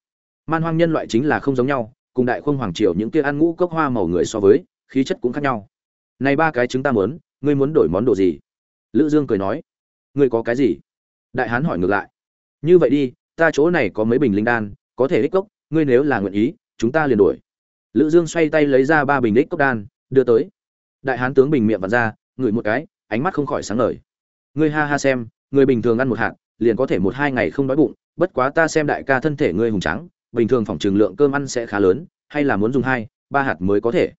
Speaker 1: man hoang nhân loại chính là không giống nhau, cùng đại khung hoàng triều những kia ăn ngũ cốc hoa màu người so với, khí chất cũng khác nhau. Này ba cái trứng ta muốn, ngươi muốn đổi món đồ gì? Lữ dương cười nói. Ngươi có cái gì? Đại hán hỏi ngược lại. Như vậy đi, ta chỗ này có mấy bình linh đan, có thể ích cốc, ngươi nếu là nguyện ý, chúng ta liền đổi. Lữ dương xoay tay lấy ra ba bình ích cốc đan, đưa tới. Đại hán tướng bình miệng vặn ra, ngửi một cái, ánh mắt không khỏi sáng ngời. Ngươi ha ha xem, người bình thường ăn một hạt, liền có thể một hai ngày không đói bụng, bất quá ta xem đại ca thân thể ngươi hùng trắng bình thường phòng trường lượng cơm ăn sẽ khá lớn, hay là muốn dùng hai, ba hạt mới có thể.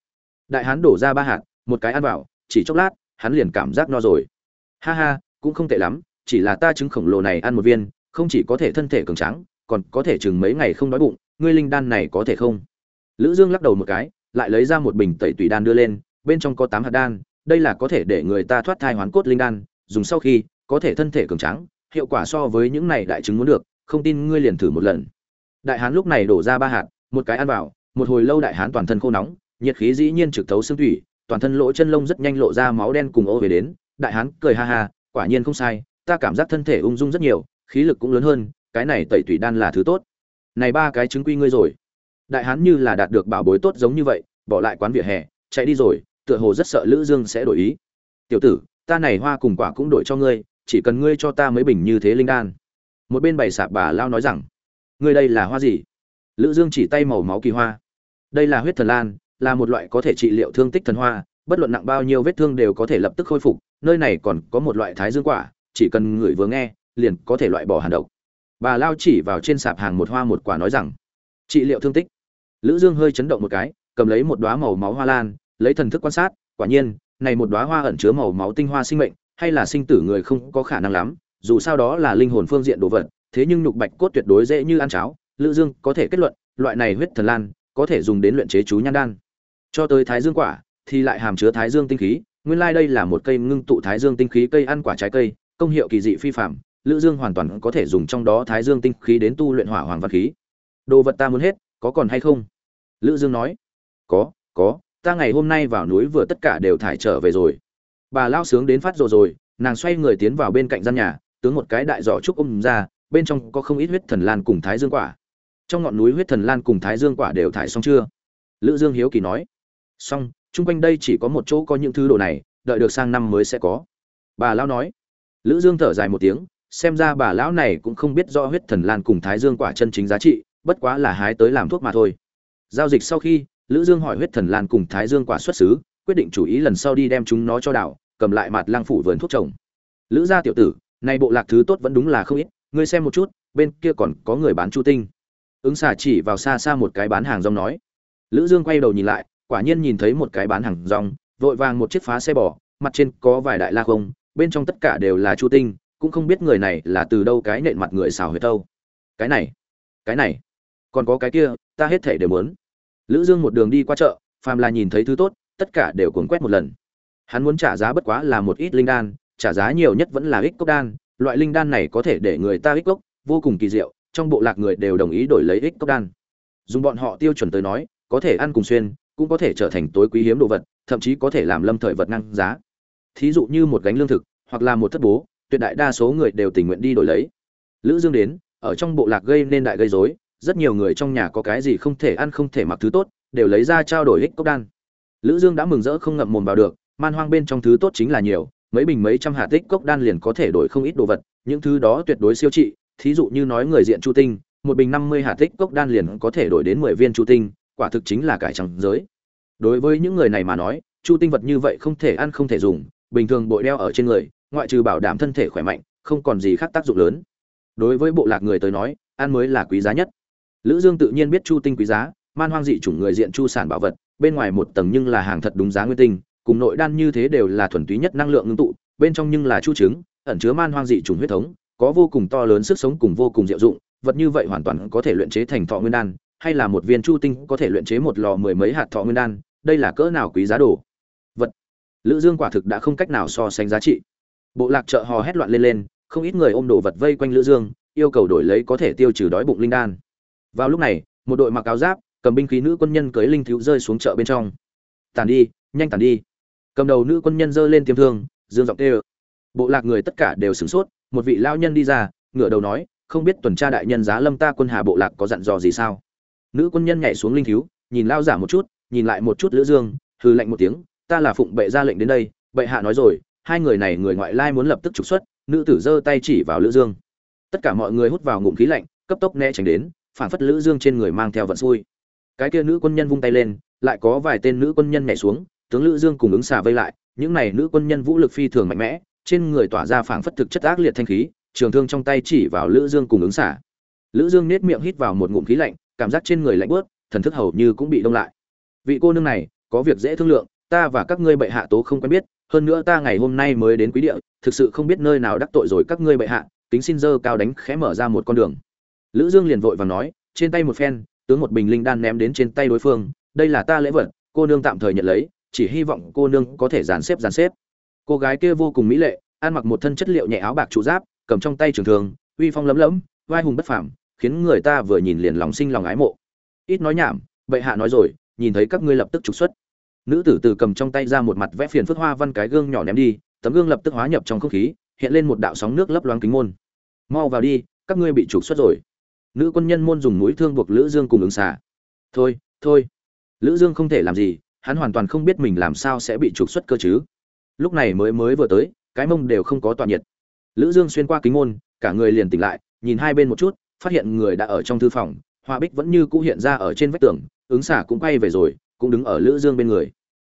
Speaker 1: Đại hán đổ ra ba hạt, một cái ăn vào, chỉ chốc lát, hắn liền cảm giác no rồi. Ha ha, cũng không tệ lắm, chỉ là ta trứng khổng lồ này ăn một viên, không chỉ có thể thân thể cường tráng, còn có thể chừng mấy ngày không đói bụng, ngươi linh đan này có thể không? Lữ dương lắc đầu một cái, lại lấy ra một bình tẩy tùy đan đưa lên, bên trong có tám hạt đan, đây là có thể để người ta thoát thai hoán cốt linh đan, dùng sau khi, có thể thân thể cường tráng, hiệu quả so với những này đại chứng muốn được, không tin ngươi liền thử một lần đại hán lúc này đổ ra ba hạt, một cái ăn vào, một hồi lâu đại hán toàn thân khô nóng, nhiệt khí dĩ nhiên trực thấu xương thủy, toàn thân lỗ chân lông rất nhanh lộ ra máu đen cùng ô về đến. Đại hán cười ha ha, quả nhiên không sai, ta cảm giác thân thể ung dung rất nhiều, khí lực cũng lớn hơn, cái này tẩy tủy đan là thứ tốt. Này ba cái chứng quy ngươi rồi. Đại hán như là đạt được bảo bối tốt giống như vậy, bỏ lại quán vỉa hè, chạy đi rồi, tựa hồ rất sợ lữ dương sẽ đổi ý. Tiểu tử, ta này hoa cùng quả cũng đổi cho ngươi, chỉ cần ngươi cho ta mấy bình như thế linh đan. Một bên bày sạp bà lao nói rằng ngươi đây là hoa gì? Lữ dương chỉ tay màu máu kỳ hoa. Đây là huyết thần lan, là một loại có thể trị liệu thương tích thần hoa, bất luận nặng bao nhiêu vết thương đều có thể lập tức khôi phục, nơi này còn có một loại thái dương quả, chỉ cần người vừa nghe, liền có thể loại bỏ hàn độc. Bà lao chỉ vào trên sạp hàng một hoa một quả nói rằng, trị liệu thương tích. Lữ dương hơi chấn động một cái, cầm lấy một đóa màu máu hoa lan, lấy thần thức quan sát, quả nhiên, này một đóa hoa ẩn chứa màu máu tinh hoa sinh mệnh, hay là sinh tử người không có khả năng lắm, dù sao đó là linh hồn phương diện đồ vật thế nhưng nhục bạch cốt tuyệt đối dễ như ăn cháo, lữ dương có thể kết luận, loại này huyết thần lan, có thể dùng đến luyện chế chú nhan đan. Cho tới thái dương quả, thì lại hàm chứa thái dương tinh khí, nguyên lai like đây là một cây ngưng tụ thái dương tinh khí cây ăn quả trái cây, công hiệu kỳ dị phi phạm lữ dương hoàn toàn có thể dùng trong đó thái dương tinh khí đến tu luyện hỏa hoàng văn khí. Đồ vật ta muốn hết, có còn hay không? Lữ dương nói. Có có, ta ngày hôm nay vào núi vừa tất cả đều thải trở về rồi. Bà lao sướng đến phát rồi rồi, nàng xoay người tiến vào bên cạnh gian nhà, tướng một cái đại giỏ trúc ôm ra bên trong có không ít huyết thần lan cùng thái dương quả. Trong ngọn núi huyết thần lan cùng thái dương quả đều thải xong chưa? Lữ dương hiếu kỳ nói. Xong, chung quanh đây chỉ có một chỗ có những thứ đồ này, đợi được sang năm mới sẽ có. Bà lão nói. Lữ dương thở dài một tiếng, xem ra bà lão này cũng không biết rõ huyết thần lan cùng thái dương quả chân chính giá trị, bất quá là hái tới làm thuốc mà thôi. Giao dịch sau khi, lữ dương hỏi huyết thần lan cùng thái dương quả xuất xứ, quyết định chủ ý lần sau đi đem chúng nó cho đảo, cầm lại mặt lang phủ vườn thuốc trồng. Lữ gia tiểu tử, này bộ lạc thứ tốt vẫn đúng là không ít ngươi xem một chút, bên kia còn có người bán chu tinh. Ứng xà chỉ vào xa xa một cái bán hàng rong nói. Lữ dương quay đầu nhìn lại, quả nhiên nhìn thấy một cái bán hàng rong, vội vàng một chiếc phá xe bò, mặt trên có vài đại la không, bên trong tất cả đều là chu tinh, cũng không biết người này là từ đâu cái nện mặt người xào huyệt đâu. Cái này cái này, còn có cái kia, ta hết thể đều muốn. Lữ dương một đường đi qua chợ, phàm là nhìn thấy thứ tốt, tất cả đều cuốn quét một lần. Hắn muốn trả giá bất quá là một ít linh đan, trả giá nhiều nhất vẫn là ít cốc đan loại linh đan này có thể để người ta ích cốc vô cùng kỳ diệu, trong bộ lạc người đều đồng ý đổi lấy ích cốc đan. Dùng bọn họ tiêu chuẩn tới nói, có thể ăn cùng xuyên, cũng có thể trở thành tối quý hiếm đồ vật, thậm chí có thể làm lâm thời vật ngang giá. Thí dụ như một gánh lương thực, hoặc là một thất bố, tuyệt đại đa số người đều tình nguyện đi đổi lấy. Lữ dương đến, ở trong bộ lạc gây nên đại gây rối, rất nhiều người trong nhà có cái gì không thể ăn không thể mặc thứ tốt, đều lấy ra trao đổi ích cốc đan. Lữ dương đã mừng rỡ không ngậm mồm vào được, man hoang bên trong thứ tốt chính là nhiều mấy bình mấy trăm hạt tích cốc đan liền có thể đổi không ít đồ vật, những thứ đó tuyệt đối siêu trị, thí dụ như nói người diện chu tinh, một bình 50 hạt tích cốc đan liền có thể đổi đến 10 viên chu tinh, quả thực chính là cải trắng giới. Đối với những người này mà nói, chu tinh vật như vậy không thể ăn không thể dùng, bình thường bội đeo ở trên người, ngoại trừ bảo đảm thân thể khỏe mạnh, không còn gì khác tác dụng lớn. Đối với bộ lạc người tới nói, ăn mới là quý giá nhất. Lữ dương tự nhiên biết chu tinh quý giá, man hoang dị chủng người diện chu sản bảo vật, bên ngoài một tầng nhưng là hàng thật đúng giá nguyên tinh cùng nội đan như thế đều là thuần túy nhất năng lượng ngưng tụ, bên trong nhưng là chu trứng, ẩn chứa man hoang dị trùng huyết thống, có vô cùng to lớn sức sống cùng vô cùng diệu dụng, vật như vậy hoàn toàn có thể luyện chế thành thọ nguyên đan, hay là một viên chu tinh có thể luyện chế một lò mười mấy hạt thọ nguyên đan, đây là cỡ nào quý giá đồ. Vật. Lữ dương quả thực đã không cách nào so sánh giá trị. Bộ lạc chợ hò hét loạn lên lên, không ít người ôm đồ vật vây quanh lữ dương, yêu cầu đổi lấy có thể tiêu trừ đói bụng linh đan. Vào lúc này, một đội mặc áo giáp, cầm binh khí nữ quân nhân cưỡi linh thiếu rơi xuống chợ bên trong. Tàn đi, nhanh tàn đi cầm đầu nữ quân nhân giơ lên tiêm thương, dương giọng kêu. Bộ lạc người tất cả đều sửng sốt, một vị lao nhân đi ra, ngửa đầu nói, không biết tuần tra đại nhân giá lâm ta quân hà bộ lạc có dặn dò gì sao? Nữ quân nhân nhảy xuống linh thiếu nhìn lao giả một chút, nhìn lại một chút lữ dương hư lạnh một tiếng, ta là phụng bệ ra lệnh đến đây, bệ hạ nói rồi, hai người này người ngoại lai muốn lập tức trục xuất, nữ tử giơ tay chỉ vào lữ dương. Tất cả mọi người hút vào ngụm khí lạnh, cấp tốc né tránh đến, phản phất lữ dương trên người mang theo vận xui. Cái kia nữ quân nhân vung tay lên, lại có vài tên nữ quân nhân nhảy xuống tướng lữ dương cùng ứng xà vây lại, những này nữ quân nhân vũ lực phi thường mạnh mẽ, trên người tỏa ra phảng phất thực chất ác liệt thanh khí, trường thương trong tay chỉ vào lữ dương cùng ứng xà lữ dương nét miệng hít vào một ngụm khí lạnh, cảm giác trên người lạnh bớt thần thức hầu như cũng bị đông lại. Vị cô nương này, có việc dễ thương lượng, ta và các ngươi bệ hạ tố không quen biết, hơn nữa ta ngày hôm nay mới đến quý địa, thực sự không biết nơi nào đắc tội rồi các ngươi bệ hạ tính xin dơ cao đánh khẽ mở ra một con đường. Lữ dương liền vội vàng nói, trên tay một phen, tướng một bình linh đan ném đến trên tay đối phương, đây là ta lễ vật, cô nương tạm thời nhận lấy chỉ hy vọng cô nương có thể dàn xếp dàn xếp. Cô gái kia vô cùng mỹ lệ, ăn mặc một thân chất liệu nhẹ áo bạc trụ giáp, cầm trong tay trường thường uy phong lấm lấm, vai hùng bất phàm, khiến người ta vừa nhìn liền lòng sinh lòng ái mộ. Ít nói nhảm, bệ hạ nói rồi, nhìn thấy các ngươi lập tức trục xuất. Nữ tử từ cầm trong tay ra một mặt vẽ phiền phức hoa văn cái gương nhỏ ném đi, tấm gương lập tức hóa nhập trong không khí, hiện lên một đạo sóng nước lấp loáng kính môn. Mau vào đi, các ngươi bị trục xuất rồi. Nữ quân nhân môn dùng mũi thương buộc lữ dương cùng ứng xả. Thôi thôi. Lữ dương không thể làm gì hắn hoàn toàn không biết mình làm sao sẽ bị trục xuất cơ chứ. Lúc này mới mới vừa tới, cái mông đều không có tọa nhiệt. Lữ dương xuyên qua kính môn, cả người liền tỉnh lại, nhìn hai bên một chút, phát hiện người đã ở trong thư phòng hoa bích vẫn như cũ hiện ra ở trên vách tường, ứng xả cũng quay về rồi, cũng đứng ở lữ dương bên người.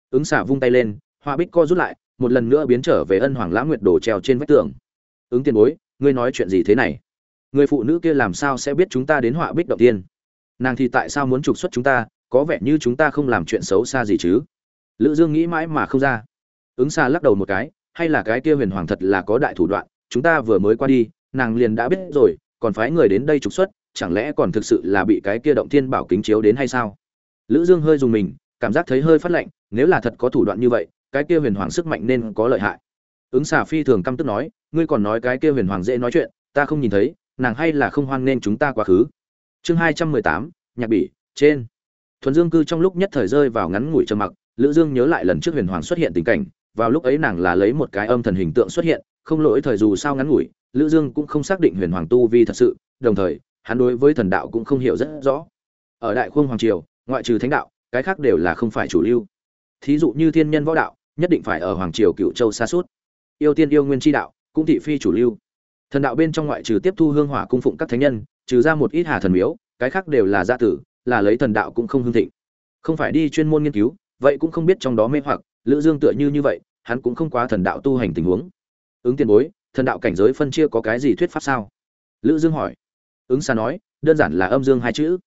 Speaker 1: Ứng xả vung tay lên hoa bích co rút lại, một lần nữa biến trở về ân hoàng lãng nguyệt đồ treo trên vách tường. Ứng tiền bối, ngươi nói chuyện gì thế này? Người phụ nữ kia làm sao sẽ biết chúng ta đến họa bích động tiên? Nàng thì tại sao muốn trục xuất chúng ta có vẻ như chúng ta không làm chuyện xấu xa gì chứ? Lữ dương nghĩ mãi mà không ra. Ứng xa lắc đầu một cái, hay là cái kia huyền hoàng thật là có đại thủ đoạn, chúng ta vừa mới qua đi, nàng liền đã biết rồi, còn phái người đến đây trục xuất, chẳng lẽ còn thực sự là bị cái kia động thiên bảo kính chiếu đến hay sao? Lữ dương hơi dùng mình, cảm giác thấy hơi phát lạnh, nếu là thật có thủ đoạn như vậy, cái kia huyền hoàng sức mạnh nên có lợi hại. Ứng xà phi thường căm tức nói, ngươi còn nói cái kia huyền hoàng dễ nói chuyện, ta không nhìn thấy, nàng hay là không hoan nên chúng ta quá khứ. Chương hai trăm mười tám, nhạc bỉ, trên thuần dương cư trong lúc nhất thời rơi vào ngắn ngủi trầm mặc, lữ dương nhớ lại lần trước huyền hoàng xuất hiện tình cảnh, vào lúc ấy nàng là lấy một cái âm thần hình tượng xuất hiện, không lỗi thời dù sao ngắn ngủi, lữ dương cũng không xác định huyền hoàng tu vi thật sự, đồng thời, hắn đối với thần đạo cũng không hiểu rất rõ. Ở đại khương hoàng triều, ngoại trừ thánh đạo, cái khác đều là không phải chủ lưu. Thí dụ như thiên nhân võ đạo, nhất định phải ở hoàng triều cựu châu xa suốt. Yêu tiên yêu nguyên tri đạo, cũng thị phi chủ lưu. Thần đạo bên trong ngoại trừ tiếp thu hương hỏa cung phụng các thánh nhân, trừ ra một ít hà thần miếu, cái khác đều là gia tử là lấy thần đạo cũng không hưng thịnh. Không phải đi chuyên môn nghiên cứu, vậy cũng không biết trong đó mê hoặc, lữ dương tựa như như vậy, hắn cũng không quá thần đạo tu hành tình huống. Ứng tiền bối, thần đạo cảnh giới phân chia có cái gì thuyết pháp sao? Lữ dương hỏi. Ứng xa nói, đơn giản là âm dương hai chữ.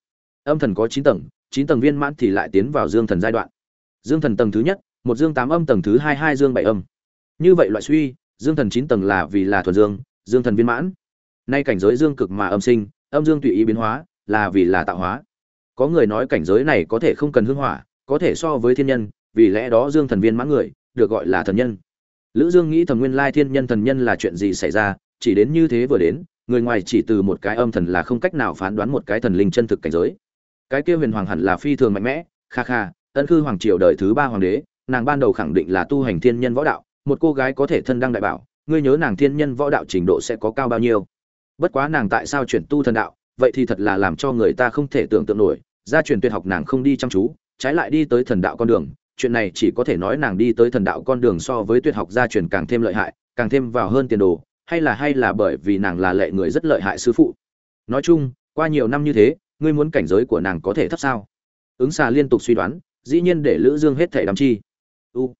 Speaker 1: Âm thần có chín tầng chín tầng viên mãn thì lại tiến vào dương thần giai đoạn. Dương thần tầng thứ nhất, một dương tám âm tầng thứ hai hai dương bảy âm. Như vậy loại suy, dương thần chín tầng là vì là thuần dương dương thần viên mãn. Nay cảnh giới dương cực mà âm sinh, âm dương tùy ý biến hóa, là vì là tạo hóa có người nói cảnh giới này có thể không cần hương hỏa, có thể so với thiên nhân, vì lẽ đó dương thần viên mãn người, được gọi là thần nhân. Lữ dương nghĩ thầm nguyên lai thiên nhân thần nhân là chuyện gì xảy ra, chỉ đến như thế vừa đến, người ngoài chỉ từ một cái âm thần là không cách nào phán đoán một cái thần linh chân thực cảnh giới. Cái kia huyền hoàng hẳn là phi thường mạnh mẽ, kha kha, ân khư hoàng triều đời thứ ba hoàng đế, nàng ban đầu khẳng định là tu hành thiên nhân võ đạo, một cô gái có thể thân đăng đại bảo, ngươi nhớ nàng thiên nhân võ đạo trình độ sẽ có cao bao nhiêu? Bất quá nàng tại sao chuyển tu thần đạo vậy thì thật là làm cho người ta không thể tưởng tượng nổi, gia truyền tuyệt học nàng không đi chăm chú, trái lại đi tới thần đạo con đường. Chuyện này chỉ có thể nói nàng đi tới thần đạo con đường so với tuyệt học gia truyền càng thêm lợi hại, càng thêm vào hơn tiền đồ, hay là hay là bởi vì nàng là lệ người rất lợi hại sư phụ. Nói chung, qua nhiều năm như thế, ngươi muốn cảnh giới của nàng có thể thấp sao? Ứng xà liên tục suy đoán, dĩ nhiên để lữ dương hết thể đắm chi. U.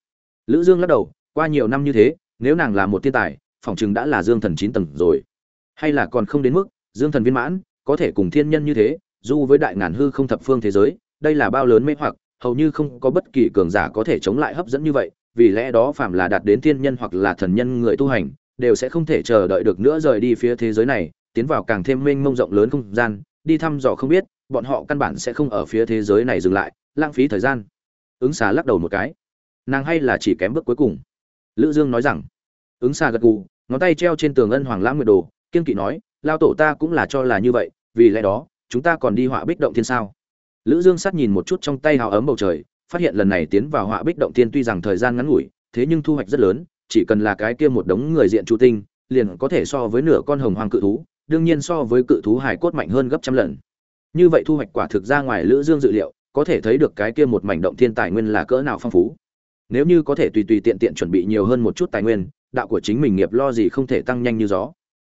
Speaker 1: Lữ dương lắc đầu, qua nhiều năm như thế, nếu nàng là một thiên tài, phỏng chừng đã là dương thần chín tầng rồi. Hay là còn không đến mức, dương thần viên mãn có thể cùng thiên nhân như thế, dù với đại ngàn hư không thập phương thế giới, đây là bao lớn mê hoặc, hầu như không có bất kỳ cường giả có thể chống lại hấp dẫn như vậy, vì lẽ đó phạm là đạt đến thiên nhân hoặc là thần nhân người tu hành, đều sẽ không thể chờ đợi được nữa rời đi phía thế giới này, tiến vào càng thêm mênh mông rộng lớn không gian, đi thăm dò không biết, bọn họ căn bản sẽ không ở phía thế giới này dừng lại, lãng phí thời gian. Ứng xà lắc đầu một cái. Nàng hay là chỉ kém bước cuối cùng. Lữ dương nói rằng. Ứng xà gật gù, ngón tay treo trên tường ân hoàng lãng nguyệt đồ, kiên kỵ nói lao tổ ta cũng là cho là như vậy, vì lẽ đó, chúng ta còn đi họa bích động thiên sao? Lữ dương sát nhìn một chút trong tay hào ấm bầu trời, phát hiện lần này tiến vào họa bích động thiên tuy rằng thời gian ngắn ngủi, thế nhưng thu hoạch rất lớn, chỉ cần là cái kia một đống người diện chủ tinh, liền có thể so với nửa con hồng hoàng cự thú, đương nhiên so với cự thú hải cốt mạnh hơn gấp trăm lần. Như vậy thu hoạch quả thực ra ngoài lữ dương dự liệu, có thể thấy được cái kia một mảnh động thiên tài nguyên là cỡ nào phong phú. Nếu như có thể tùy tùy tiện tiện chuẩn bị nhiều hơn một chút tài nguyên, đạo của chính mình nghiệp lo gì không thể tăng nhanh như gió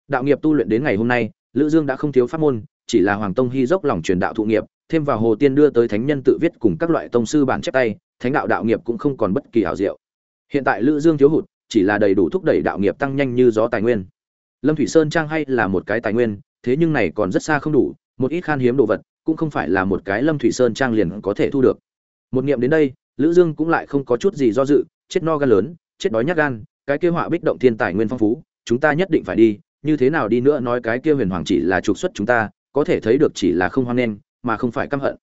Speaker 1: đạo nghiệp tu luyện đến ngày hôm nay, lữ dương đã không thiếu pháp môn, chỉ là hoàng tông hy dốc lòng truyền đạo thụ nghiệp, thêm vào hồ tiên đưa tới thánh nhân tự viết cùng các loại tông sư bản chép tay, thánh đạo đạo nghiệp cũng không còn bất kỳ hảo diệu. Hiện tại lữ dương thiếu hụt, chỉ là đầy đủ thúc đẩy đạo nghiệp tăng nhanh như gió tài nguyên. Lâm thủy sơn trang hay là một cái tài nguyên, thế nhưng này còn rất xa không đủ, một ít khan hiếm đồ vật, cũng không phải là một cái lâm thủy sơn trang liền có thể thu được. Một niệm đến đây, lữ dương cũng lại không có chút gì do dự, chết no gan lớn, chết đói nhát gan, cái kế họa bích động thiên tài nguyên phong phú, chúng ta nhất định phải đi như thế nào đi nữa nói cái kia huyền hoàng chỉ là trục xuất chúng ta, có thể thấy được chỉ là không hoan nghênh, mà không phải căm hận.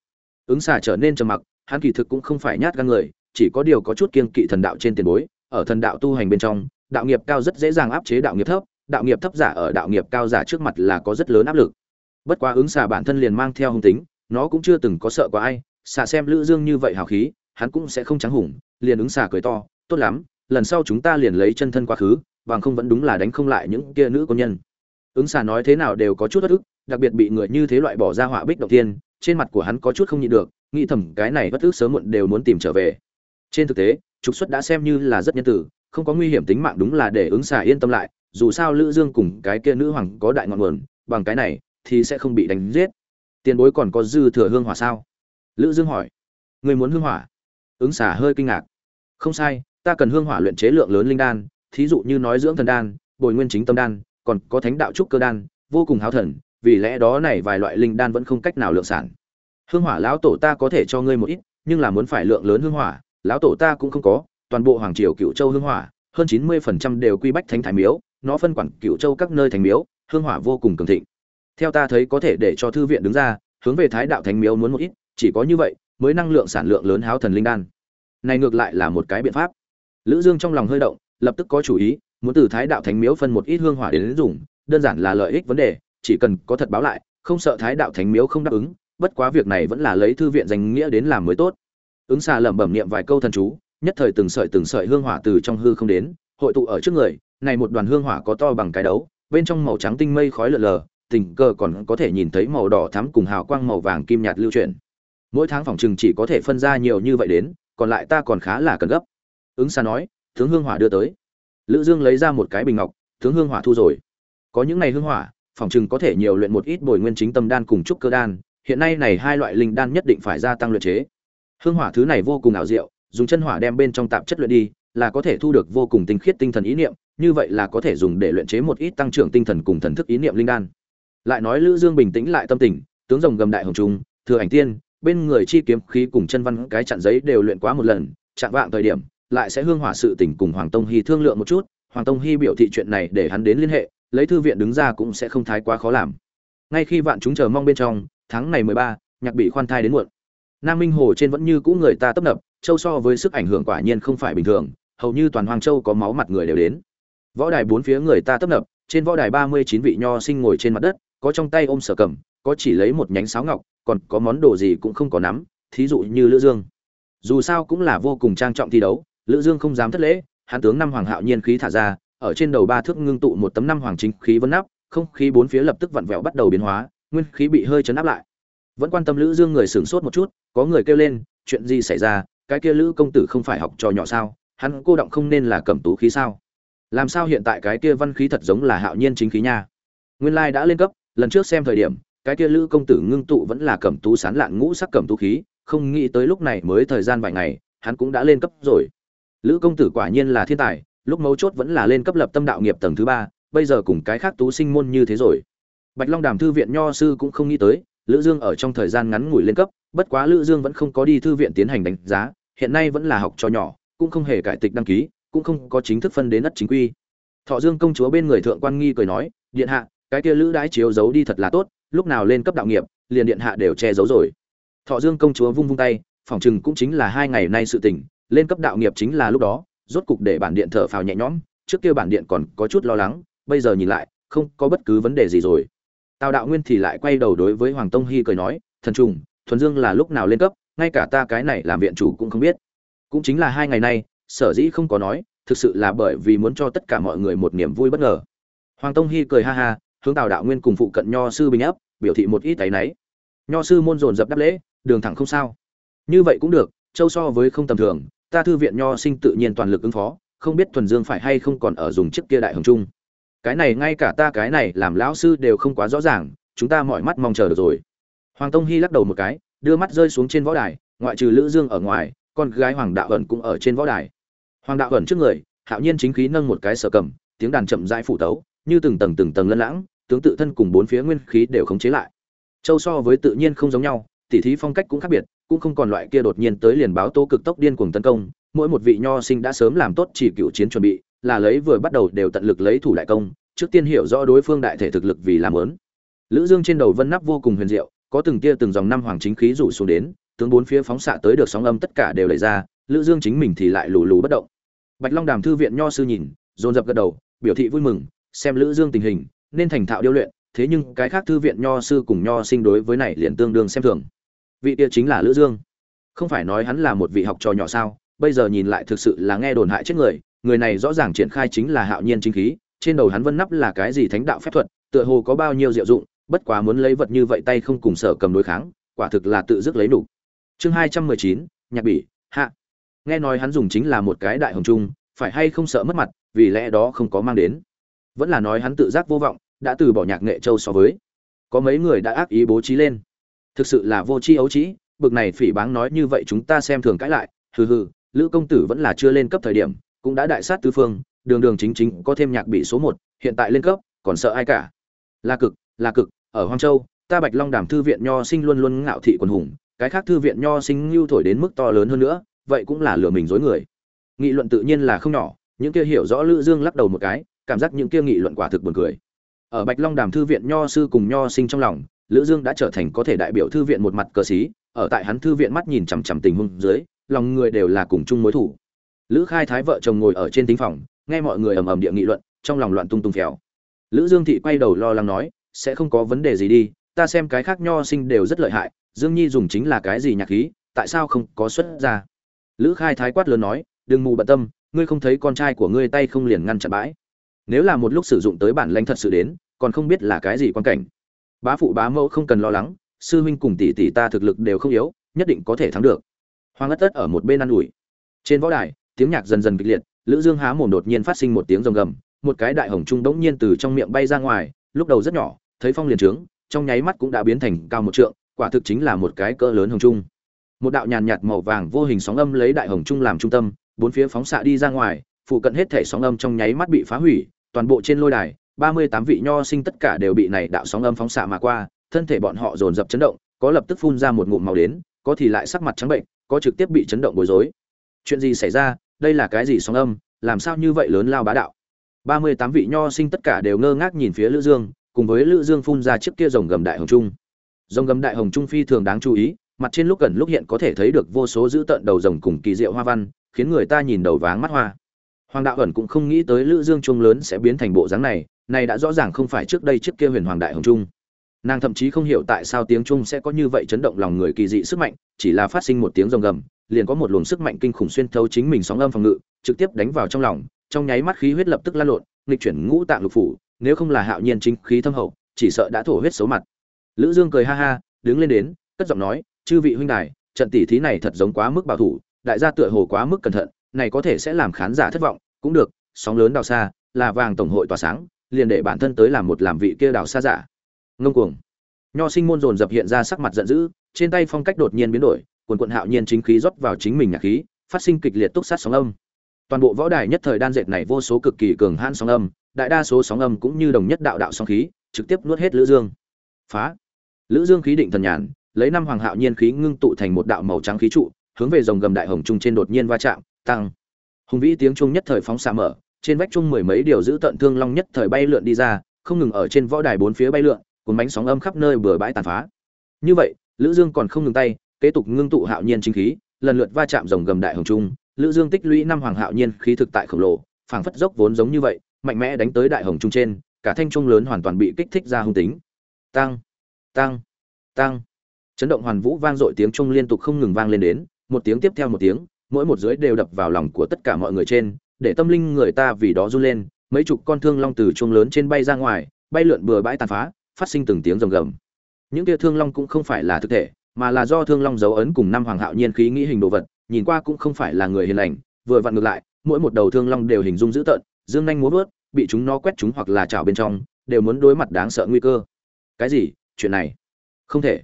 Speaker 1: Ứng xà trở nên trầm mặc, hắn kỳ thực cũng không phải nhát gan người, chỉ có điều có chút kiên kỵ thần đạo trên tiền bối, ở thần đạo tu hành bên trong, đạo nghiệp cao rất dễ dàng áp chế đạo nghiệp thấp, đạo nghiệp thấp giả ở đạo nghiệp cao giả trước mặt là có rất lớn áp lực. Bất quá ứng xà bản thân liền mang theo hung tính, nó cũng chưa từng có sợ qua ai, xà xem lữ dương như vậy hào khí, hắn cũng sẽ không trắng hùng, liền ứng xà cười to, tốt lắm, lần sau chúng ta liền lấy chân thân quá khứ bằng không vẫn đúng là đánh không lại những kia nữ quân nhân. Ứng xà nói thế nào đều có chút bất ức, đặc biệt bị người như thế loại bỏ ra họa bích đầu tiên, trên mặt của hắn có chút không nhịn được, nghĩ thầm cái này bất ức sớm muộn đều muốn tìm trở về. Trên thực tế, trục xuất đã xem như là rất nhân tử, không có nguy hiểm tính mạng đúng là để ứng xà yên tâm lại, dù sao lữ dương cùng cái kia nữ hoàng có đại ngọn nguồn, bằng cái này thì sẽ không bị đánh giết. Tiền bối còn có dư thừa hương hỏa sao? Lữ dương hỏi. Người muốn hương hỏa? Ứng xà hơi kinh ngạc. Không sai, ta cần hương hỏa luyện chế lượng lớn linh đan thí dụ như nói dưỡng thần đan, bồi nguyên chính tâm đan, còn có thánh đạo trúc cơ đan, vô cùng háo thần, vì lẽ đó này vài loại linh đan vẫn không cách nào lượng sản. Hương hỏa lão tổ ta có thể cho ngươi một ít, nhưng là muốn phải lượng lớn hương hỏa, lão tổ ta cũng không có, toàn bộ hoàng triều cựu châu hương hỏa, hơn chín mươi phần trăm đều quy bách thánh thái miếu, nó phân quản cựu châu các nơi thành miếu, hương hỏa vô cùng cường thịnh. Theo ta thấy có thể để cho thư viện đứng ra, hướng về thái đạo thánh miếu muốn một ít, chỉ có như vậy mới năng lượng sản lượng lớn háo thần linh đan. Này ngược lại là một cái biện pháp. Lữ dương trong lòng hơi động lập tức có chủ ý, muốn từ thái đạo thánh miếu phân một ít hương hỏa đến dùng, đơn giản là lợi ích vấn đề, chỉ cần có thật báo lại, không sợ thái đạo thánh miếu không đáp ứng, bất quá việc này vẫn là lấy thư viện danh nghĩa đến làm mới tốt. Ứng xà lẩm bẩm niệm vài câu thần chú, nhất thời từng sợi từng sợi hương hỏa từ trong hư không đến, hội tụ ở trước người, này một đoàn hương hỏa có to bằng cái đấu, bên trong màu trắng tinh mây khói lờ lờ, tình cờ còn có thể nhìn thấy màu đỏ thắm cùng hào quang màu vàng kim nhạt lưu chuyển. Mỗi tháng phòng chừng chỉ có thể phân ra nhiều như vậy đến, còn lại ta còn khá là cần gấp. Ứng xà nói tướng hương hỏa đưa tới. Lữ dương lấy ra một cái bình ngọc tướng hương hỏa thu rồi. Có những này hương hỏa, phòng trừng có thể nhiều luyện một ít bồi nguyên chính tâm đan cùng trúc cơ đan, hiện nay này hai loại linh đan nhất định phải gia tăng luyện chế. Hương hỏa thứ này vô cùng ảo diệu, dùng chân hỏa đem bên trong tạp chất luyện đi, là có thể thu được vô cùng tinh khiết tinh thần ý niệm, như vậy là có thể dùng để luyện chế một ít tăng trưởng tinh thần cùng thần thức ý niệm linh đan. Lại nói lữ dương bình tĩnh lại tâm tình, tướng rồng gầm đại hồng trung thừa ảnh tiên, bên người chi kiếm khí cùng chân văn cái chặn giấy đều luyện quá một lần, chạm vạng thời điểm lại sẽ hương hỏa sự tình cùng hoàng tông hy thương lượng một chút, hoàng tông hy biểu thị chuyện này để hắn đến liên hệ, lấy thư viện đứng ra cũng sẽ không thái quá khó làm. Ngay khi vạn chúng chờ mong bên trong, tháng này mười ba, nhạc bị khoan thai đến muộn. Nam minh hồ trên vẫn như cũ người ta tấp nập, châu so với sức ảnh hưởng quả nhiên không phải bình thường, hầu như toàn hoàng châu có máu mặt người đều đến. Võ đài bốn phía người ta tấp nập, trên võ đài ba mươi chín vị nho sinh ngồi trên mặt đất, có trong tay ôm sở cầm, có chỉ lấy một nhánh sáo ngọc, còn có món đồ gì cũng không có nắm, thí dụ như lữ dương. Dù sao cũng là vô cùng trang trọng thi đấu lữ dương không dám thất lễ hán tướng năm hoàng hạo nhiên khí thả ra, ở trên đầu ba thước ngưng tụ một tấm năm hoàng chính khí vân áp không khí bốn phía lập tức vặn vẹo bắt đầu biến hóa, nguyên khí bị hơi chấn áp lại. Vẫn quan tâm lữ dương người sửng sốt một chút, có người kêu lên, chuyện gì xảy ra? Cái kia lữ công tử không phải học trò nhỏ sao? Hắn cô động không nên là cẩm tú khí sao? Làm sao hiện tại cái kia văn khí thật giống là hạo nhiên chính khí nha? Nguyên lai đã lên cấp, lần trước xem thời điểm, cái kia lữ công tử ngưng tụ vẫn là cẩm tú sán lạn ngũ sắc cẩm tú khí, không nghĩ tới lúc này mới thời gian vài ngày, hắn cũng đã lên cấp rồi lữ công tử quả nhiên là thiên tài, lúc mấu chốt vẫn là lên cấp lập tâm đạo nghiệp tầng thứ ba, bây giờ cùng cái khác tú sinh môn như thế rồi. Bạch long đàm thư viện nho sư cũng không nghĩ tới, lữ dương ở trong thời gian ngắn ngủi lên cấp, bất quá lữ dương vẫn không có đi thư viện tiến hành đánh giá, hiện nay vẫn là học cho nhỏ, cũng không hề cải tịch đăng ký, cũng không có chính thức phân đến đất chính quy. Thọ dương công chúa bên người thượng quan nghi cười nói, điện hạ, cái kia lữ đãi chiếu giấu đi thật là tốt, lúc nào lên cấp đạo nghiệp, liền điện hạ đều che giấu rồi. Thọ dương công chúa vung vung tay, phỏng chừng cũng chính là hai ngày nay sự tình lên cấp đạo nghiệp chính là lúc đó, rốt cục để bản điện thở phào nhẹ nhõm, trước kia bản điện còn có chút lo lắng, bây giờ nhìn lại, không có bất cứ vấn đề gì rồi. Tào đạo nguyên thì lại quay đầu đối với hoàng tông hy cười nói, thần trùng, thuần dương là lúc nào lên cấp, ngay cả ta cái này làm viện chủ cũng không biết. Cũng chính là hai ngày nay, sở dĩ không có nói, thực sự là bởi vì muốn cho tất cả mọi người một niềm vui bất ngờ. Hoàng tông hy cười ha ha, hướng tào đạo nguyên cùng phụ cận nho sư bình áp biểu thị một ít tay náy. Nho sư môn dồn dập đáp lễ, đường thẳng không sao. Như vậy cũng được, châu so với không tầm thường ta thư viện nho sinh tự nhiên toàn lực ứng phó, không biết thuần dương phải hay không còn ở dùng chiếc kia đại hồng trung. Cái này ngay cả ta cái này làm lão sư đều không quá rõ ràng, chúng ta mọi mắt mong chờ được rồi. Hoàng tông hy lắc đầu một cái, đưa mắt rơi xuống trên võ đài, ngoại trừ lữ dương ở ngoài, con gái hoàng đạo ẩn cũng ở trên võ đài. Hoàng đạo ẩn trước người, hạo nhiên chính khí nâng một cái sở cầm, tiếng đàn chậm rãi phủ tấu, như từng tầng từng tầng lân lãng, tướng tự thân cùng bốn phía nguyên khí đều khống chế lại. Châu so với tự nhiên không giống nhau tỉ thí phong cách cũng khác biệt cũng không còn loại kia đột nhiên tới liền báo tố cực tốc điên cuồng tấn công, mỗi một vị nho sinh đã sớm làm tốt chỉ cựu chiến chuẩn bị, là lấy vừa bắt đầu đều tận lực lấy thủ đại công, trước tiên hiểu rõ đối phương đại thể thực lực vì làm lớn. Lữ dương trên đầu vân nắp vô cùng huyền diệu, có từng tia từng dòng năm hoàng chính khí rủ xuống đến, tướng bốn phía phóng xạ tới được sóng âm tất cả đều lấy ra, lữ dương chính mình thì lại lù lù bất động. Bạch long đàm thư viện nho sư nhìn, dồn dập gật đầu, biểu thị vui mừng, xem lữ dương tình hình, nên thành thạo điêu luyện, thế nhưng cái khác thư viện nho sư cùng nho sinh đối với này liền tương đương xem thường vị kia chính là lữ dương. Không phải nói hắn là một vị học trò nhỏ sao, bây giờ nhìn lại thực sự là nghe đồn hại chết người người này rõ ràng triển khai chính là hạo nhiên chính khí, trên đầu hắn vân nắp là cái gì thánh đạo phép thuật, tựa hồ có bao nhiêu diệu dụng, bất quá muốn lấy vật như vậy tay không cùng sở cầm đối kháng, quả thực là tự dứt lấy đủ. Chương hai trăm mười chín, nhạc bỉ, hạ. Nghe nói hắn dùng chính là một cái đại hồng trung, phải hay không sợ mất mặt, vì lẽ đó không có mang đến. Vẫn là nói hắn tự giác vô vọng, đã từ bỏ nhạc nghệ châu so với. Có mấy người đã ác ý bố trí lên thực sự là vô tri ấu trĩ, bực này phỉ báng nói như vậy chúng ta xem thường cãi lại. Hừ hừ, lữ công tử vẫn là chưa lên cấp thời điểm, cũng đã đại sát tứ phương, đường đường chính chính có thêm nhạc bị số một, hiện tại lên cấp, còn sợ ai cả? Là cực là cực, ở hoang châu, ta bạch long đàm thư viện nho sinh luôn luôn ngạo thị quần hùng, cái khác thư viện nho sinh lưu thổi đến mức to lớn hơn nữa, vậy cũng là lừa mình dối người. Nghị luận tự nhiên là không nhỏ, những kia hiểu rõ lữ dương lắc đầu một cái, cảm giác những kia nghị luận quả thực buồn cười. Ở bạch long đàm thư viện nho sư cùng nho sinh trong lòng lữ dương đã trở thành có thể đại biểu thư viện một mặt cờ sĩ, ở tại hắn thư viện mắt nhìn chằm chằm tình huống dưới, lòng người đều là cùng chung mối thủ. Lữ khai thái vợ chồng ngồi ở trên tính phòng, nghe mọi người ầm ầm địa nghị luận, trong lòng loạn tung tung phèo. Lữ dương thị quay đầu lo lắng nói, sẽ không có vấn đề gì đi, ta xem cái khác nho sinh đều rất lợi hại, dương nhi dùng chính là cái gì nhạc khí, tại sao không có xuất ra? Lữ khai thái quát lớn nói, đừng mù bận tâm, ngươi không thấy con trai của ngươi tay không liền ngăn chặn bãi. Nếu là một lúc sử dụng tới bản lãnh thật sự đến, còn không biết là cái gì quan cảnh bá phụ bá mẫu không cần lo lắng, sư huynh cùng tỷ tỷ ta thực lực đều không yếu, nhất định có thể thắng được. Hoàng ất tất ở một bên ă n ủi. Trên võ đài, tiếng nhạc dần dần kịch liệt, lữ dương há mồm đột nhiên phát sinh một tiếng rồng gầm, một cái đại hồng trung đống nhiên từ trong miệng bay ra ngoài, lúc đầu rất nhỏ, thấy phong liền trướng, trong nháy mắt cũng đã biến thành cao một trượng, quả thực chính là một cái cỡ lớn hồng trung. Một đạo nhàn nhạt màu vàng vô hình sóng âm lấy đại hồng trung làm trung tâm, bốn phía phóng xạ đi ra ngoài, phụ cận hết thể sóng âm trong nháy mắt bị phá hủy, toàn bộ trên lôi đài ba mươi tám vị nho sinh tất cả đều bị này đạo sóng âm phóng xạ mà qua, thân thể bọn họ dồn dập chấn động, có lập tức phun ra một ngụm màu đến, có thì lại sắc mặt trắng bệnh, có trực tiếp bị chấn động bối rối. Chuyện gì xảy ra? Đây là cái gì sóng âm? Làm sao như vậy lớn lao bá đạo? Ba mươi tám vị nho sinh tất cả đều ngơ ngác nhìn phía lữ dương, cùng với lữ dương phun ra chiếc kia rồng gầm đại hồng trung. Rồng gầm đại hồng trung phi thường đáng chú ý, mặt trên lúc gần lúc hiện có thể thấy được vô số dữ tợn đầu rồng cùng kỳ diệu hoa văn, khiến người ta nhìn đầu váng mắt hoa. Hoàng đạo ẩn cũng không nghĩ tới lữ dương trung lớn sẽ biến thành bộ dáng này này đã rõ ràng không phải trước đây trước kia huyền hoàng đại hồng trung. Nàng thậm chí không hiểu tại sao tiếng trung sẽ có như vậy chấn động lòng người kỳ dị sức mạnh, chỉ là phát sinh một tiếng rồng gầm, liền có một luồng sức mạnh kinh khủng xuyên thấu chính mình sóng âm phòng ngự, trực tiếp đánh vào trong lòng, trong nháy mắt khí huyết lập tức lan lộn, nghịch chuyển ngũ tạng lục phủ, nếu không là hạo nhiên chính khí thâm hậu, chỉ sợ đã thổ huyết xấu mặt. Lữ dương cười ha ha, đứng lên đến, cất giọng nói, chư vị huynh đài, trận tỷ thí này thật giống quá mức bảo thủ, đại gia tựa hồ quá mức cẩn thận, này có thể sẽ làm khán giả thất vọng, cũng được, sóng lớn đào xa, là vàng tổng hội tỏa sáng liền để bản thân tới làm một làm vị kia đào xa giả ngông cuồng. Nho sinh môn dồn dập hiện ra sắc mặt giận dữ, trên tay phong cách đột nhiên biến đổi, quần quận hạo nhiên chính khí rót vào chính mình nhạc khí, phát sinh kịch liệt túc sát sóng âm. Toàn bộ võ đài nhất thời đan dệt này vô số cực kỳ cường hãn sóng âm, đại đa số sóng âm cũng như đồng nhất đạo đạo sóng khí, trực tiếp nuốt hết lữ dương. Phá. Lữ dương khí định thần nhàn, lấy năm hoàng hạo nhiên khí ngưng tụ thành một đạo màu trắng khí trụ, hướng về dòng gầm đại hồng trung trên đột nhiên va chạm, tăng. Hùng vĩ tiếng trung nhất thời phóng xạ mở trên vách trung mười mấy điều giữ tận thương long nhất thời bay lượn đi ra, không ngừng ở trên võ đài bốn phía bay lượn, cuốn bánh sóng âm khắp nơi bừa bãi tàn phá. Như vậy, lữ dương còn không ngừng tay, kế tục ngưng tụ hạo nhiên chính khí, lần lượt va chạm rồng gầm đại hồng trung, lữ dương tích lũy năm hoàng hạo nhiên khí thực tại khổng lồ, phảng phất dốc vốn giống như vậy, mạnh mẽ đánh tới đại hồng trung trên, cả thanh trung lớn hoàn toàn bị kích thích ra hung tính. Tăng tăng tăng chấn động hoàn vũ vang dội tiếng trung liên tục không ngừng vang lên đến, một tiếng tiếp theo một tiếng, mỗi một dưới đều đập vào lòng của tất cả mọi người trên để tâm linh người ta vì đó run lên, mấy chục con thương long từ trung lớn trên bay ra ngoài, bay lượn bừa bãi tàn phá, phát sinh từng tiếng rồng gầm. Những kia thương long cũng không phải là thực thể, mà là do thương long dấu ấn cùng năm hoàng hạo nhiên khí nghĩ hình đồ vật, nhìn qua cũng không phải là người hiền lành, vừa vặn ngược lại, mỗi một đầu thương long đều hình dung dữ tợn, dương nhanh múa vớt, bị chúng nó quét chúng hoặc là chảo bên trong, đều muốn đối mặt đáng sợ nguy cơ. Cái gì? Chuyện này? Không thể.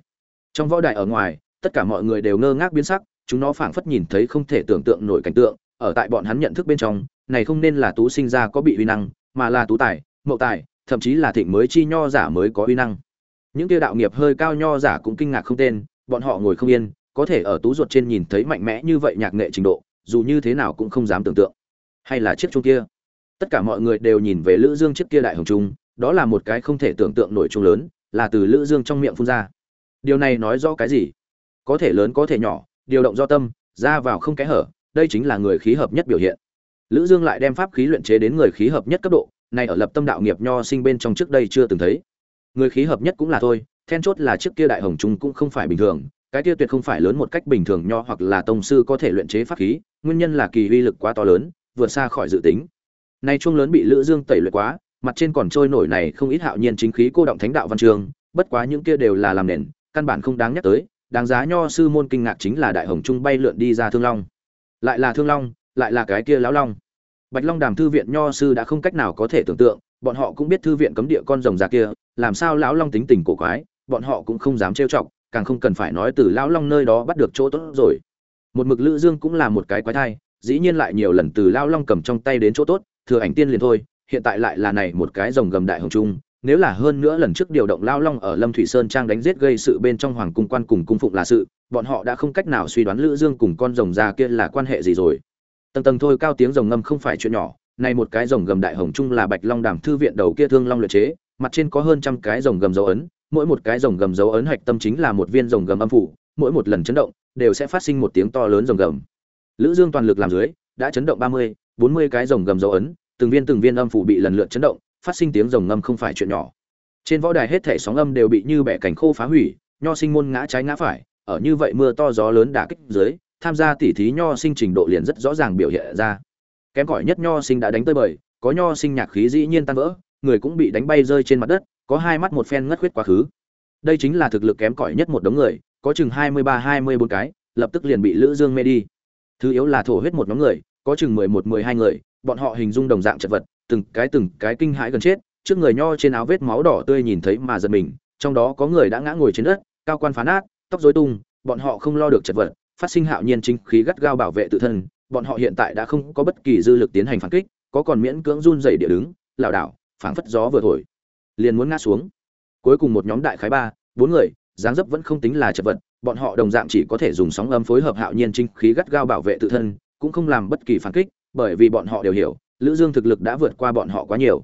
Speaker 1: Trong võ đại ở ngoài, tất cả mọi người đều ngơ ngác biến sắc, chúng nó phảng phất nhìn thấy không thể tưởng tượng nổi cảnh tượng ở tại bọn hắn nhận thức bên trong, này không nên là tú sinh ra có bị uy năng, mà là tú tài, mậu tài, thậm chí là thịnh mới chi nho giả mới có uy năng. Những kia đạo nghiệp hơi cao nho giả cũng kinh ngạc không tên, bọn họ ngồi không yên, có thể ở tú ruột trên nhìn thấy mạnh mẽ như vậy nhạc nghệ trình độ, dù như thế nào cũng không dám tưởng tượng. Hay là chiếc chuông kia? Tất cả mọi người đều nhìn về lữ dương chiếc kia đại hồng trung, đó là một cái không thể tưởng tượng nổi trung lớn, là từ lữ dương trong miệng phun ra. Điều này nói rõ cái gì? Có thể lớn có thể nhỏ, điều động do tâm, ra vào không kẽ hở đây chính là người khí hợp nhất biểu hiện. Lữ dương lại đem pháp khí luyện chế đến người khí hợp nhất cấp độ, này ở lập tâm đạo nghiệp nho sinh bên trong trước đây chưa từng thấy. Người khí hợp nhất cũng là thôi, then chốt là trước kia đại hồng trung cũng không phải bình thường, cái kia tuyệt không phải lớn một cách bình thường nho hoặc là tông sư có thể luyện chế pháp khí, nguyên nhân là kỳ uy lực quá to lớn, vượt xa khỏi dự tính. Nay chuông lớn bị lữ dương tẩy luyện quá, mặt trên còn trôi nổi này không ít hạo nhiên chính khí cô động thánh đạo văn trường, bất quá những kia đều là làm nền, căn bản không đáng nhắc tới, đáng giá nho sư môn kinh ngạc chính là đại hồng trung bay lượn đi ra thương long lại là thương long, lại là cái kia lão long. Bạch long đàm thư viện nho sư đã không cách nào có thể tưởng tượng, bọn họ cũng biết thư viện cấm địa con rồng già kia, làm sao lão long tính tình cổ quái, bọn họ cũng không dám trêu chọc, càng không cần phải nói từ lão long nơi đó bắt được chỗ tốt rồi. Một mực lữ dương cũng là một cái quái thai, dĩ nhiên lại nhiều lần từ lão long cầm trong tay đến chỗ tốt, thừa ảnh tiên liền thôi, hiện tại lại là này một cái rồng gầm đại hồng trung, nếu là hơn nữa lần trước điều động lão long ở lâm thủy sơn trang đánh giết gây sự bên trong hoàng cung quan cùng cung phụng là sự bọn họ đã không cách nào suy đoán lữ dương cùng con rồng già kia là quan hệ gì rồi. Tầng tầng thôi cao tiếng rồng ngâm không phải chuyện nhỏ này một cái rồng gầm đại hồng trung là bạch long đàm thư viện đầu kia thương long luyện chế mặt trên có hơn trăm cái rồng gầm dấu ấn mỗi một cái rồng gầm dấu ấn hạch tâm chính là một viên rồng gầm âm phủ mỗi một lần chấn động đều sẽ phát sinh một tiếng to lớn rồng gầm. Lữ dương toàn lực làm dưới đã chấn động 30, 40 cái rồng gầm dấu ấn từng viên từng viên âm phủ bị lần lượt chấn động phát sinh tiếng rồng ngâm không phải chuyện nhỏ. Trên võ đài hết thể sóng âm đều bị như bẻ cảnh khô phá hủy nho sinh môn ngã trái ngã phải ở như vậy mưa to gió lớn đả kích dưới, tham gia tỉ thí nho sinh trình độ liền rất rõ ràng biểu hiện ra. Kém cỏi nhất nho sinh đã đánh tới bời, có nho sinh nhạc khí dĩ nhiên tan vỡ, người cũng bị đánh bay rơi trên mặt đất, có hai mắt một phen ngất huyết quá khứ. Đây chính là thực lực kém cỏi nhất một đống người, có chừng hai mươi ba, hai mươi bốn cái, lập tức liền bị lữ dương mê đi. Thứ yếu là thổ huyết một nhóm người, có chừng mười một, mười hai người, bọn họ hình dung đồng dạng chật vật, từng cái từng cái kinh hãi gần chết, trước người nho trên áo vết máu đỏ tươi nhìn thấy mà giật mình, trong đó có người đã ngã ngồi trên đất, cao quan phá nát tóc rối tung, bọn họ không lo được chật vật, phát sinh hạo nhiên chính khí gắt gao bảo vệ tự thân, bọn họ hiện tại đã không có bất kỳ dư lực tiến hành phản kích, có còn miễn cưỡng run rẩy địa đứng, lảo đảo, phảng phất gió vừa thổi, liền muốn ngã xuống. Cuối cùng một nhóm đại khái ba, bốn người, dáng dấp vẫn không tính là chật vật, bọn họ đồng dạng chỉ có thể dùng sóng âm phối hợp hạo nhiên chính khí gắt gao bảo vệ tự thân, cũng không làm bất kỳ phản kích, bởi vì bọn họ đều hiểu, lữ dương thực lực đã vượt qua bọn họ quá nhiều.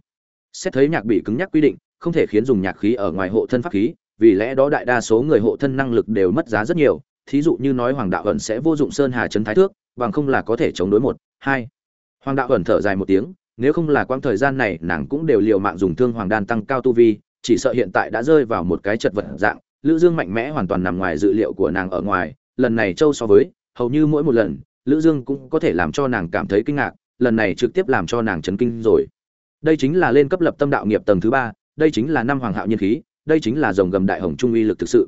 Speaker 1: Xét thấy nhạc bị cứng nhắc quy định, không thể khiến dùng nhạc khí ở ngoài hộ thân pháp khí vì lẽ đó đại đa số người hộ thân năng lực đều mất giá rất nhiều, thí dụ như nói hoàng đạo ẩn sẽ vô dụng sơn hà trấn thái thước, bằng không là có thể chống đối một, hai. Hoàng đạo ẩn thở dài một tiếng, nếu không là quãng thời gian này nàng cũng đều liều mạng dùng thương hoàng đan tăng cao tu vi, chỉ sợ hiện tại đã rơi vào một cái chật vật dạng, lữ dương mạnh mẽ hoàn toàn nằm ngoài dự liệu của nàng ở ngoài, lần này châu so với, hầu như mỗi một lần, lữ dương cũng có thể làm cho nàng cảm thấy kinh ngạc, lần này trực tiếp làm cho nàng chấn kinh rồi. Đây chính là lên cấp lập tâm đạo nghiệp tầng thứ ba, đây chính là năm hoàng hạo nhân khí đây chính là dòng gầm đại hồng trung uy lực thực sự.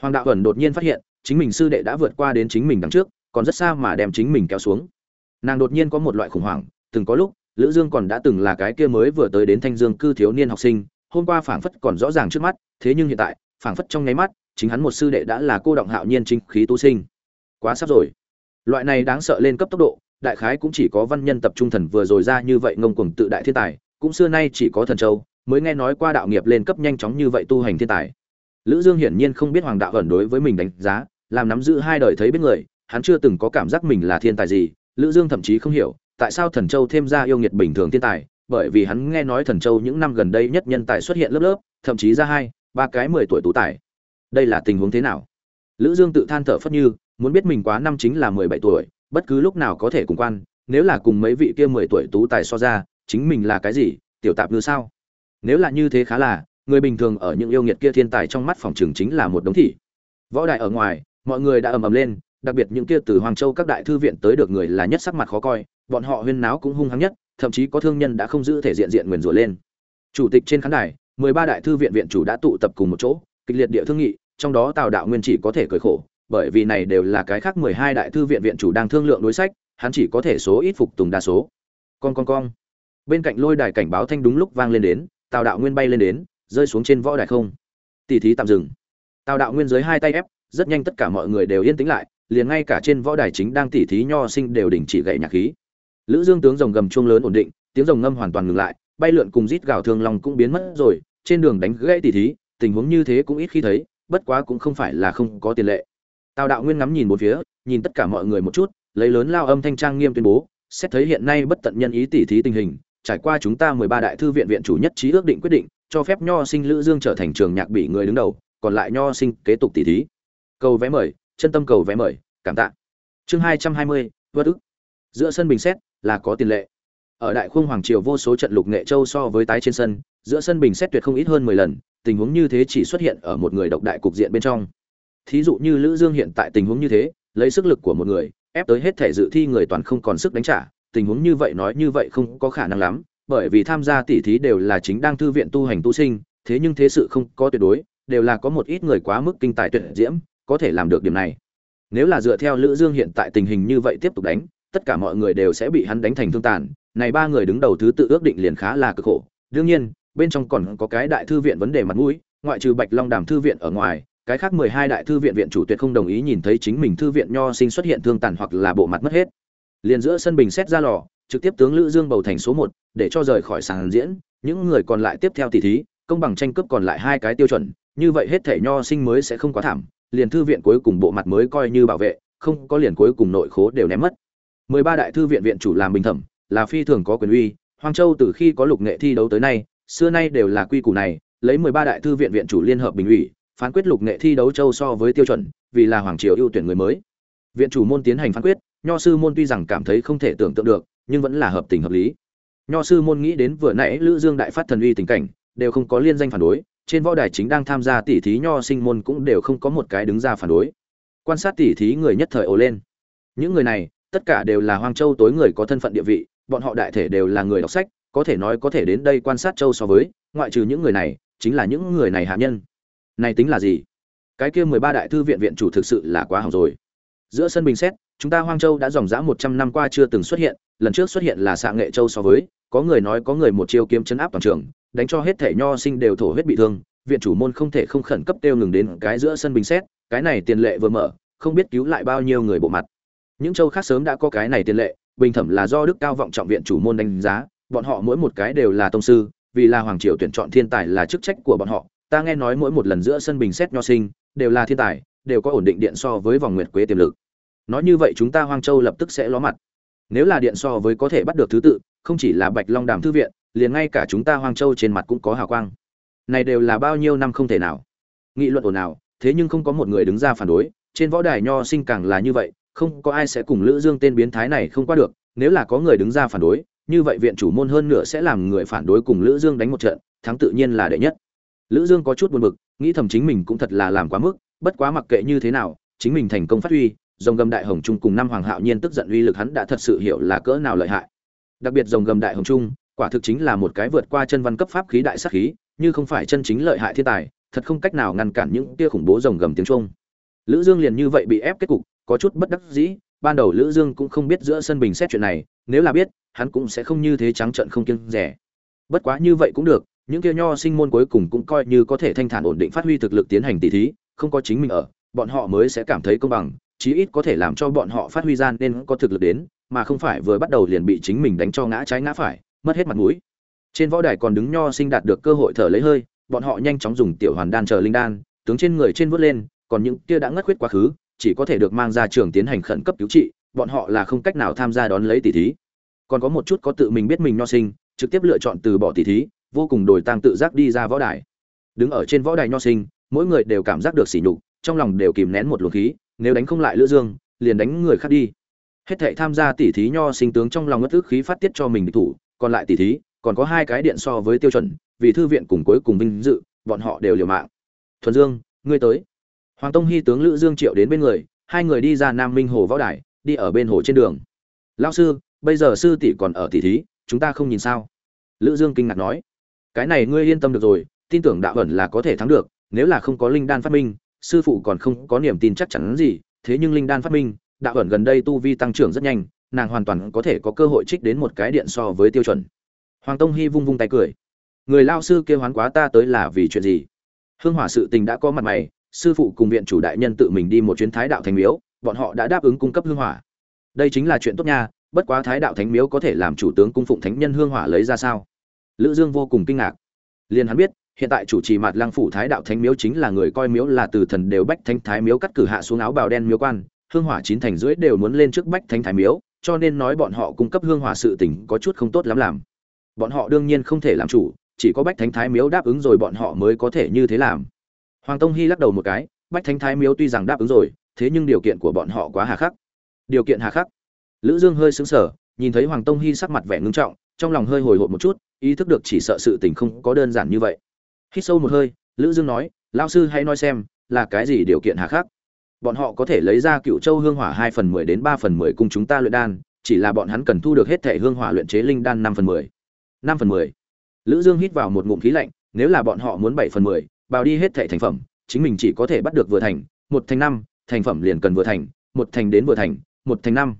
Speaker 1: Hoàng đạo ẩn đột nhiên phát hiện, chính mình sư đệ đã vượt qua đến chính mình đằng trước, còn rất xa mà đem chính mình kéo xuống. Nàng đột nhiên có một loại khủng hoảng, từng có lúc, lữ dương còn đã từng là cái kia mới vừa tới đến thanh dương cư thiếu niên học sinh, hôm qua phảng phất còn rõ ràng trước mắt, thế nhưng hiện tại, phảng phất trong nháy mắt, chính hắn một sư đệ đã là cô động hạo nhiên chính khí tu sinh. Quá sắp rồi. Loại này đáng sợ lên cấp tốc độ, đại khái cũng chỉ có văn nhân tập trung thần vừa rồi ra như vậy ngông cuồng tự đại thiên tài, cũng xưa nay chỉ có thần châu mới nghe nói qua đạo nghiệp lên cấp nhanh chóng như vậy tu hành thiên tài. Lữ dương hiển nhiên không biết hoàng đạo ẩn đối với mình đánh giá, làm nắm giữ hai đời thấy biết người, hắn chưa từng có cảm giác mình là thiên tài gì, lữ dương thậm chí không hiểu, tại sao thần châu thêm ra yêu nghiệt bình thường thiên tài, bởi vì hắn nghe nói thần châu những năm gần đây nhất nhân tài xuất hiện lớp lớp, thậm chí ra hai, ba cái mười tuổi tú tài. Đây là tình huống thế nào? Lữ dương tự than thở phất như, muốn biết mình quá năm chính là mười bảy tuổi, bất cứ lúc nào có thể cùng quan, nếu là cùng mấy vị kia mười tuổi tú tài so ra, chính mình là cái gì, tiểu tạp như sao? Nếu là như thế khá là, người bình thường ở những yêu nghiệt kia thiên tài trong mắt phòng trường chính là một đống thị. Võ đại ở ngoài, mọi người đã ầm ầm lên, đặc biệt những kia từ hoàng châu các đại thư viện tới được người là nhất sắc mặt khó coi, bọn họ huyên náo cũng hung hăng nhất, thậm chí có thương nhân đã không giữ thể diện diện nguyền rủa lên. Chủ tịch trên khán đài, mười ba đại thư viện viện chủ đã tụ tập cùng một chỗ, kịch liệt địa thương nghị, trong đó tào đạo nguyên chỉ có thể cười khổ, bởi vì này đều là cái khác mười hai đại thư viện viện chủ đang thương lượng đối sách, hắn chỉ có thể số ít phục tùng đa số. Con con con. Bên cạnh lôi đài cảnh báo thanh đúng lúc vang lên đến tào đạo nguyên bay lên đến, rơi xuống trên võ đài không. Tỷ thí tạm dừng. Tào đạo nguyên dưới hai tay ép, rất nhanh tất cả mọi người đều yên tĩnh lại, liền ngay cả trên võ đài chính đang tỉ thí nho sinh đều đình chỉ gậy nhạc khí. Lữ dương tướng rồng gầm chuông lớn ổn định, tiếng rồng ngâm hoàn toàn ngừng lại, bay lượn cùng rít gào thương lòng cũng biến mất rồi, trên đường đánh gãy tỉ thí, tình huống như thế cũng ít khi thấy, bất quá cũng không phải là không có tiền lệ. Tào đạo nguyên ngắm nhìn một phía, nhìn tất cả mọi người một chút, lấy lớn lao âm thanh trang nghiêm tuyên bố, xét thấy hiện nay bất tận nhân ý tỉ thí tình hình trải qua chúng ta mười ba đại thư viện viện chủ nhất trí ước định quyết định, cho phép nho sinh lữ dương trở thành trường nhạc bị người đứng đầu, còn lại nho sinh kế tục tỷ thí. Cầu vé mời, chân tâm cầu vé mời, cảm tạ. Chương hai trăm hai mươi, vất ức. Giữa sân bình xét, là có tiền lệ. Ở đại khung hoàng triều vô số trận lục nghệ châu so với tái trên sân, giữa sân bình xét tuyệt không ít hơn mười lần, tình huống như thế chỉ xuất hiện ở một người độc đại cục diện bên trong. Thí dụ như lữ dương hiện tại tình huống như thế, lấy sức lực của một người, ép tới hết thể dự thi người toàn không còn sức đánh trả tình huống như vậy nói như vậy không có khả năng lắm, bởi vì tham gia tỷ thí đều là chính đang thư viện tu hành tu sinh, thế nhưng thế sự không có tuyệt đối, đều là có một ít người quá mức kinh tài tuyệt diễm, có thể làm được điểm này. Nếu là dựa theo lữ dương hiện tại tình hình như vậy tiếp tục đánh, tất cả mọi người đều sẽ bị hắn đánh thành thương tàn, này ba người đứng đầu thứ tự ước định liền khá là cực khổ. Đương nhiên, bên trong còn có cái đại thư viện vấn đề mặt mũi, ngoại trừ bạch long đàm thư viện ở ngoài, cái khác mười hai đại thư viện viện chủ tuyệt không đồng ý nhìn thấy chính mình thư viện nho sinh xuất hiện thương tàn hoặc là bộ mặt mất hết liền giữa sân bình xét ra lò, trực tiếp tướng lữ dương bầu thành số một, để cho rời khỏi sàn diễn. Những người còn lại tiếp theo tỷ thí, công bằng tranh cướp còn lại hai cái tiêu chuẩn, như vậy hết thể nho sinh mới sẽ không quá thảm, liền thư viện cuối cùng bộ mặt mới coi như bảo vệ, không có liền cuối cùng nội khố đều ném mất. Mười ba đại thư viện viện chủ làm bình thẩm, là phi thường có quyền uy, hoang châu từ khi có lục nghệ thi đấu tới nay, xưa nay đều là quy củ này, lấy mười ba đại thư viện viện chủ liên hợp bình ủy, phán quyết lục nghệ thi đấu châu so với tiêu chuẩn, vì là hoàng triều ưu tuyển người mới. Viện chủ môn tiến hành phán quyết nho sư môn tuy rằng cảm thấy không thể tưởng tượng được, nhưng vẫn là hợp tình hợp lý. Nho sư môn nghĩ đến vừa nãy lữ dương đại phát thần uy tình cảnh, đều không có liên danh phản đối, trên võ đài chính đang tham gia tỷ thí nho sinh môn cũng đều không có một cái đứng ra phản đối. Quan sát tỷ thí người nhất thời ồ lên. Những người này, tất cả đều là hoang châu tối người có thân phận địa vị, bọn họ đại thể đều là người đọc sách, có thể nói có thể đến đây quan sát châu so với, ngoại trừ những người này, chính là những người này hạ nhân. Này tính là gì? Cái kia mười ba đại thư viện viện chủ thực sự là quá hỏng rồi. Giữa sân bình xét chúng ta hoang châu đã dòng dã một trăm năm qua chưa từng xuất hiện, lần trước xuất hiện là xạ nghệ châu so với, có người nói có người một chiêu kiếm chấn áp toàn trường, đánh cho hết thể nho sinh đều thổ huyết bị thương, viện chủ môn không thể không khẩn cấp tiêu ngừng đến cái giữa sân bình xét, cái này tiền lệ vừa mở, không biết cứu lại bao nhiêu người bộ mặt. Những châu khác sớm đã có cái này tiền lệ, bình thẩm là do đức cao vọng trọng viện chủ môn đánh giá, bọn họ mỗi một cái đều là tông sư, vì là hoàng triều tuyển chọn thiên tài là chức trách của bọn họ, ta nghe nói mỗi một lần giữa sân bình xét nho sinh, đều là thiên tài, đều có ổn định điện so với vòng nguyệt quế tiềm lực nói như vậy chúng ta hoang châu lập tức sẽ ló mặt. Nếu là điện so với có thể bắt được thứ tự, không chỉ là bạch long đàm thư viện, liền ngay cả chúng ta hoang châu trên mặt cũng có hào quang. Này đều là bao nhiêu năm không thể nào. Nghị luận ồn ào, thế nhưng không có một người đứng ra phản đối, trên võ đài nho sinh càng là như vậy, không có ai sẽ cùng lữ dương tên biến thái này không qua được, nếu là có người đứng ra phản đối, như vậy viện chủ môn hơn nữa sẽ làm người phản đối cùng lữ dương đánh một trận, thắng tự nhiên là đệ nhất. Lữ dương có chút buồn bực, nghĩ thầm chính mình cũng thật là làm quá mức, bất quá mặc kệ như thế nào, chính mình thành công phát huy dòng gầm đại hồng trung cùng năm hoàng hạo nhiên tức giận uy lực hắn đã thật sự hiểu là cỡ nào lợi hại. Đặc biệt dòng gầm đại hồng trung, quả thực chính là một cái vượt qua chân văn cấp pháp khí đại sát khí, như không phải chân chính lợi hại thiên tài, thật không cách nào ngăn cản những tia khủng bố dòng gầm tiếng trung. Lữ dương liền như vậy bị ép kết cục, có chút bất đắc dĩ, ban đầu lữ dương cũng không biết giữa sân bình xét chuyện này, nếu là biết, hắn cũng sẽ không như thế trắng trợn không kiêng rẻ. Bất quá như vậy cũng được, những kia nho sinh môn cuối cùng cũng coi như có thể thanh thản ổn định phát huy thực lực tiến hành tỷ thí, không có chính mình ở, bọn họ mới sẽ cảm thấy công bằng chí ít có thể làm cho bọn họ phát huy gian nên có thực lực đến, mà không phải vừa bắt đầu liền bị chính mình đánh cho ngã trái ngã phải, mất hết mặt mũi. Trên võ đài còn đứng nho sinh đạt được cơ hội thở lấy hơi, bọn họ nhanh chóng dùng tiểu hoàn đan chờ linh đan, tướng trên người trên vớt lên, còn những kia đã ngất khuyết quá khứ, chỉ có thể được mang ra trường tiến hành khẩn cấp cứu trị, bọn họ là không cách nào tham gia đón lấy tỷ thí. Còn có một chút có tự mình biết mình nho sinh, trực tiếp lựa chọn từ bỏ tỷ thí, vô cùng đổi tang tự giác đi ra võ đài. Đứng ở trên võ đài nho sinh, mỗi người đều cảm giác được sỉ nhục, trong lòng đều kìm nén một luồng khí nếu đánh không lại lữ dương, liền đánh người khác đi. Hết thảy tham gia tỷ thí nho sinh tướng trong lòng ngất ức khí phát tiết cho mình địch thủ, còn lại tỷ thí, còn có hai cái điện so với tiêu chuẩn, vì thư viện cùng cuối cùng vinh dự, bọn họ đều liều mạng. Thuần dương, ngươi tới. Hoàng tông hy tướng lữ dương triệu đến bên người, hai người đi ra nam minh hồ võ đài, đi ở bên hồ trên đường. Lão sư, bây giờ sư tỷ còn ở tỷ thí, chúng ta không nhìn sao? Lữ dương kinh ngạc nói. Cái này ngươi yên tâm được rồi, tin tưởng đạo ẩn là có thể thắng được, nếu là không có linh đan phát minh sư phụ còn không có niềm tin chắc chắn gì, thế nhưng linh đan phát minh, đạo ẩn gần đây tu vi tăng trưởng rất nhanh, nàng hoàn toàn có thể có cơ hội trích đến một cái điện so với tiêu chuẩn. Hoàng tông hy vung vung tay cười. Người lao sư kêu hoán quá ta tới là vì chuyện gì? Hương hỏa sự tình đã có mặt mày, sư phụ cùng viện chủ đại nhân tự mình đi một chuyến thái đạo thánh miếu, bọn họ đã đáp ứng cung cấp hương hỏa. Đây chính là chuyện tốt nha, bất quá thái đạo thánh miếu có thể làm chủ tướng cung phụng thánh nhân hương hỏa lấy ra sao? Lữ dương vô cùng kinh ngạc. Liền hắn biết hiện tại chủ trì mặt lang phủ thái đạo thánh miếu chính là người coi miếu là từ thần đều bách thánh thái miếu cắt cử hạ xuống áo bào đen miếu quan, hương hỏa chín thành rưỡi đều muốn lên trước bách thánh thái miếu, cho nên nói bọn họ cung cấp hương hỏa sự tình có chút không tốt lắm làm. Bọn họ đương nhiên không thể làm chủ, chỉ có bách thánh thái miếu đáp ứng rồi bọn họ mới có thể như thế làm. Hoàng tông hy lắc đầu một cái, bách thánh thái miếu tuy rằng đáp ứng rồi, thế nhưng điều kiện của bọn họ quá hà khắc. Điều kiện hà khắc. Lữ dương hơi sững sờ, nhìn thấy hoàng tông hy sắc mặt vẻ ngưng trọng, trong lòng hơi hồi hộp một chút, ý thức được chỉ sợ sự tình không có đơn giản như vậy hít sâu một hơi, lữ dương nói, lão sư hãy nói xem, là cái gì điều kiện hà khắc? Bọn họ có thể lấy ra cựu châu hương hỏa hai phần mười đến ba phần mười cùng chúng ta luyện đan, chỉ là bọn hắn cần thu được hết thể hương hỏa luyện chế linh đan năm phần mười. Năm phần mười. Lữ dương hít vào một ngụm khí lạnh, nếu là bọn họ muốn bảy phần mười bao đi hết thể thành phẩm, chính mình chỉ có thể bắt được vừa thành, một thành năm, thành phẩm liền cần vừa thành, một thành đến vừa thành, một thành năm.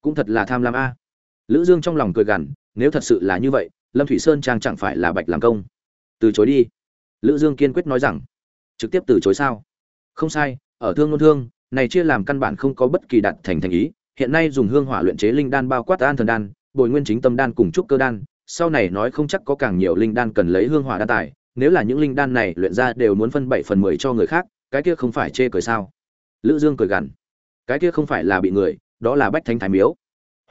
Speaker 1: Cũng thật là tham lam a. Lữ dương trong lòng cười gằn, nếu thật sự là như vậy, lâm thủy sơn trang chẳng phải là bạch làm công. Từ chối đi lữ dương kiên quyết nói rằng, trực tiếp từ chối sao? Không sai, ở thương ngôn thương, này chia làm căn bản không có bất kỳ đạt thành thành ý. Hiện nay dùng hương hỏa luyện chế linh đan bao quát an thần đan, bồi nguyên chính tâm đan cùng trúc cơ đan, sau này nói không chắc có càng nhiều linh đan cần lấy hương hỏa đan tài. Nếu là những linh đan này luyện ra đều muốn phân bảy phần mười cho người khác, cái kia không phải chê cười sao? Lữ dương cười gằn, cái kia không phải là bị người, đó là bách thánh thái miếu.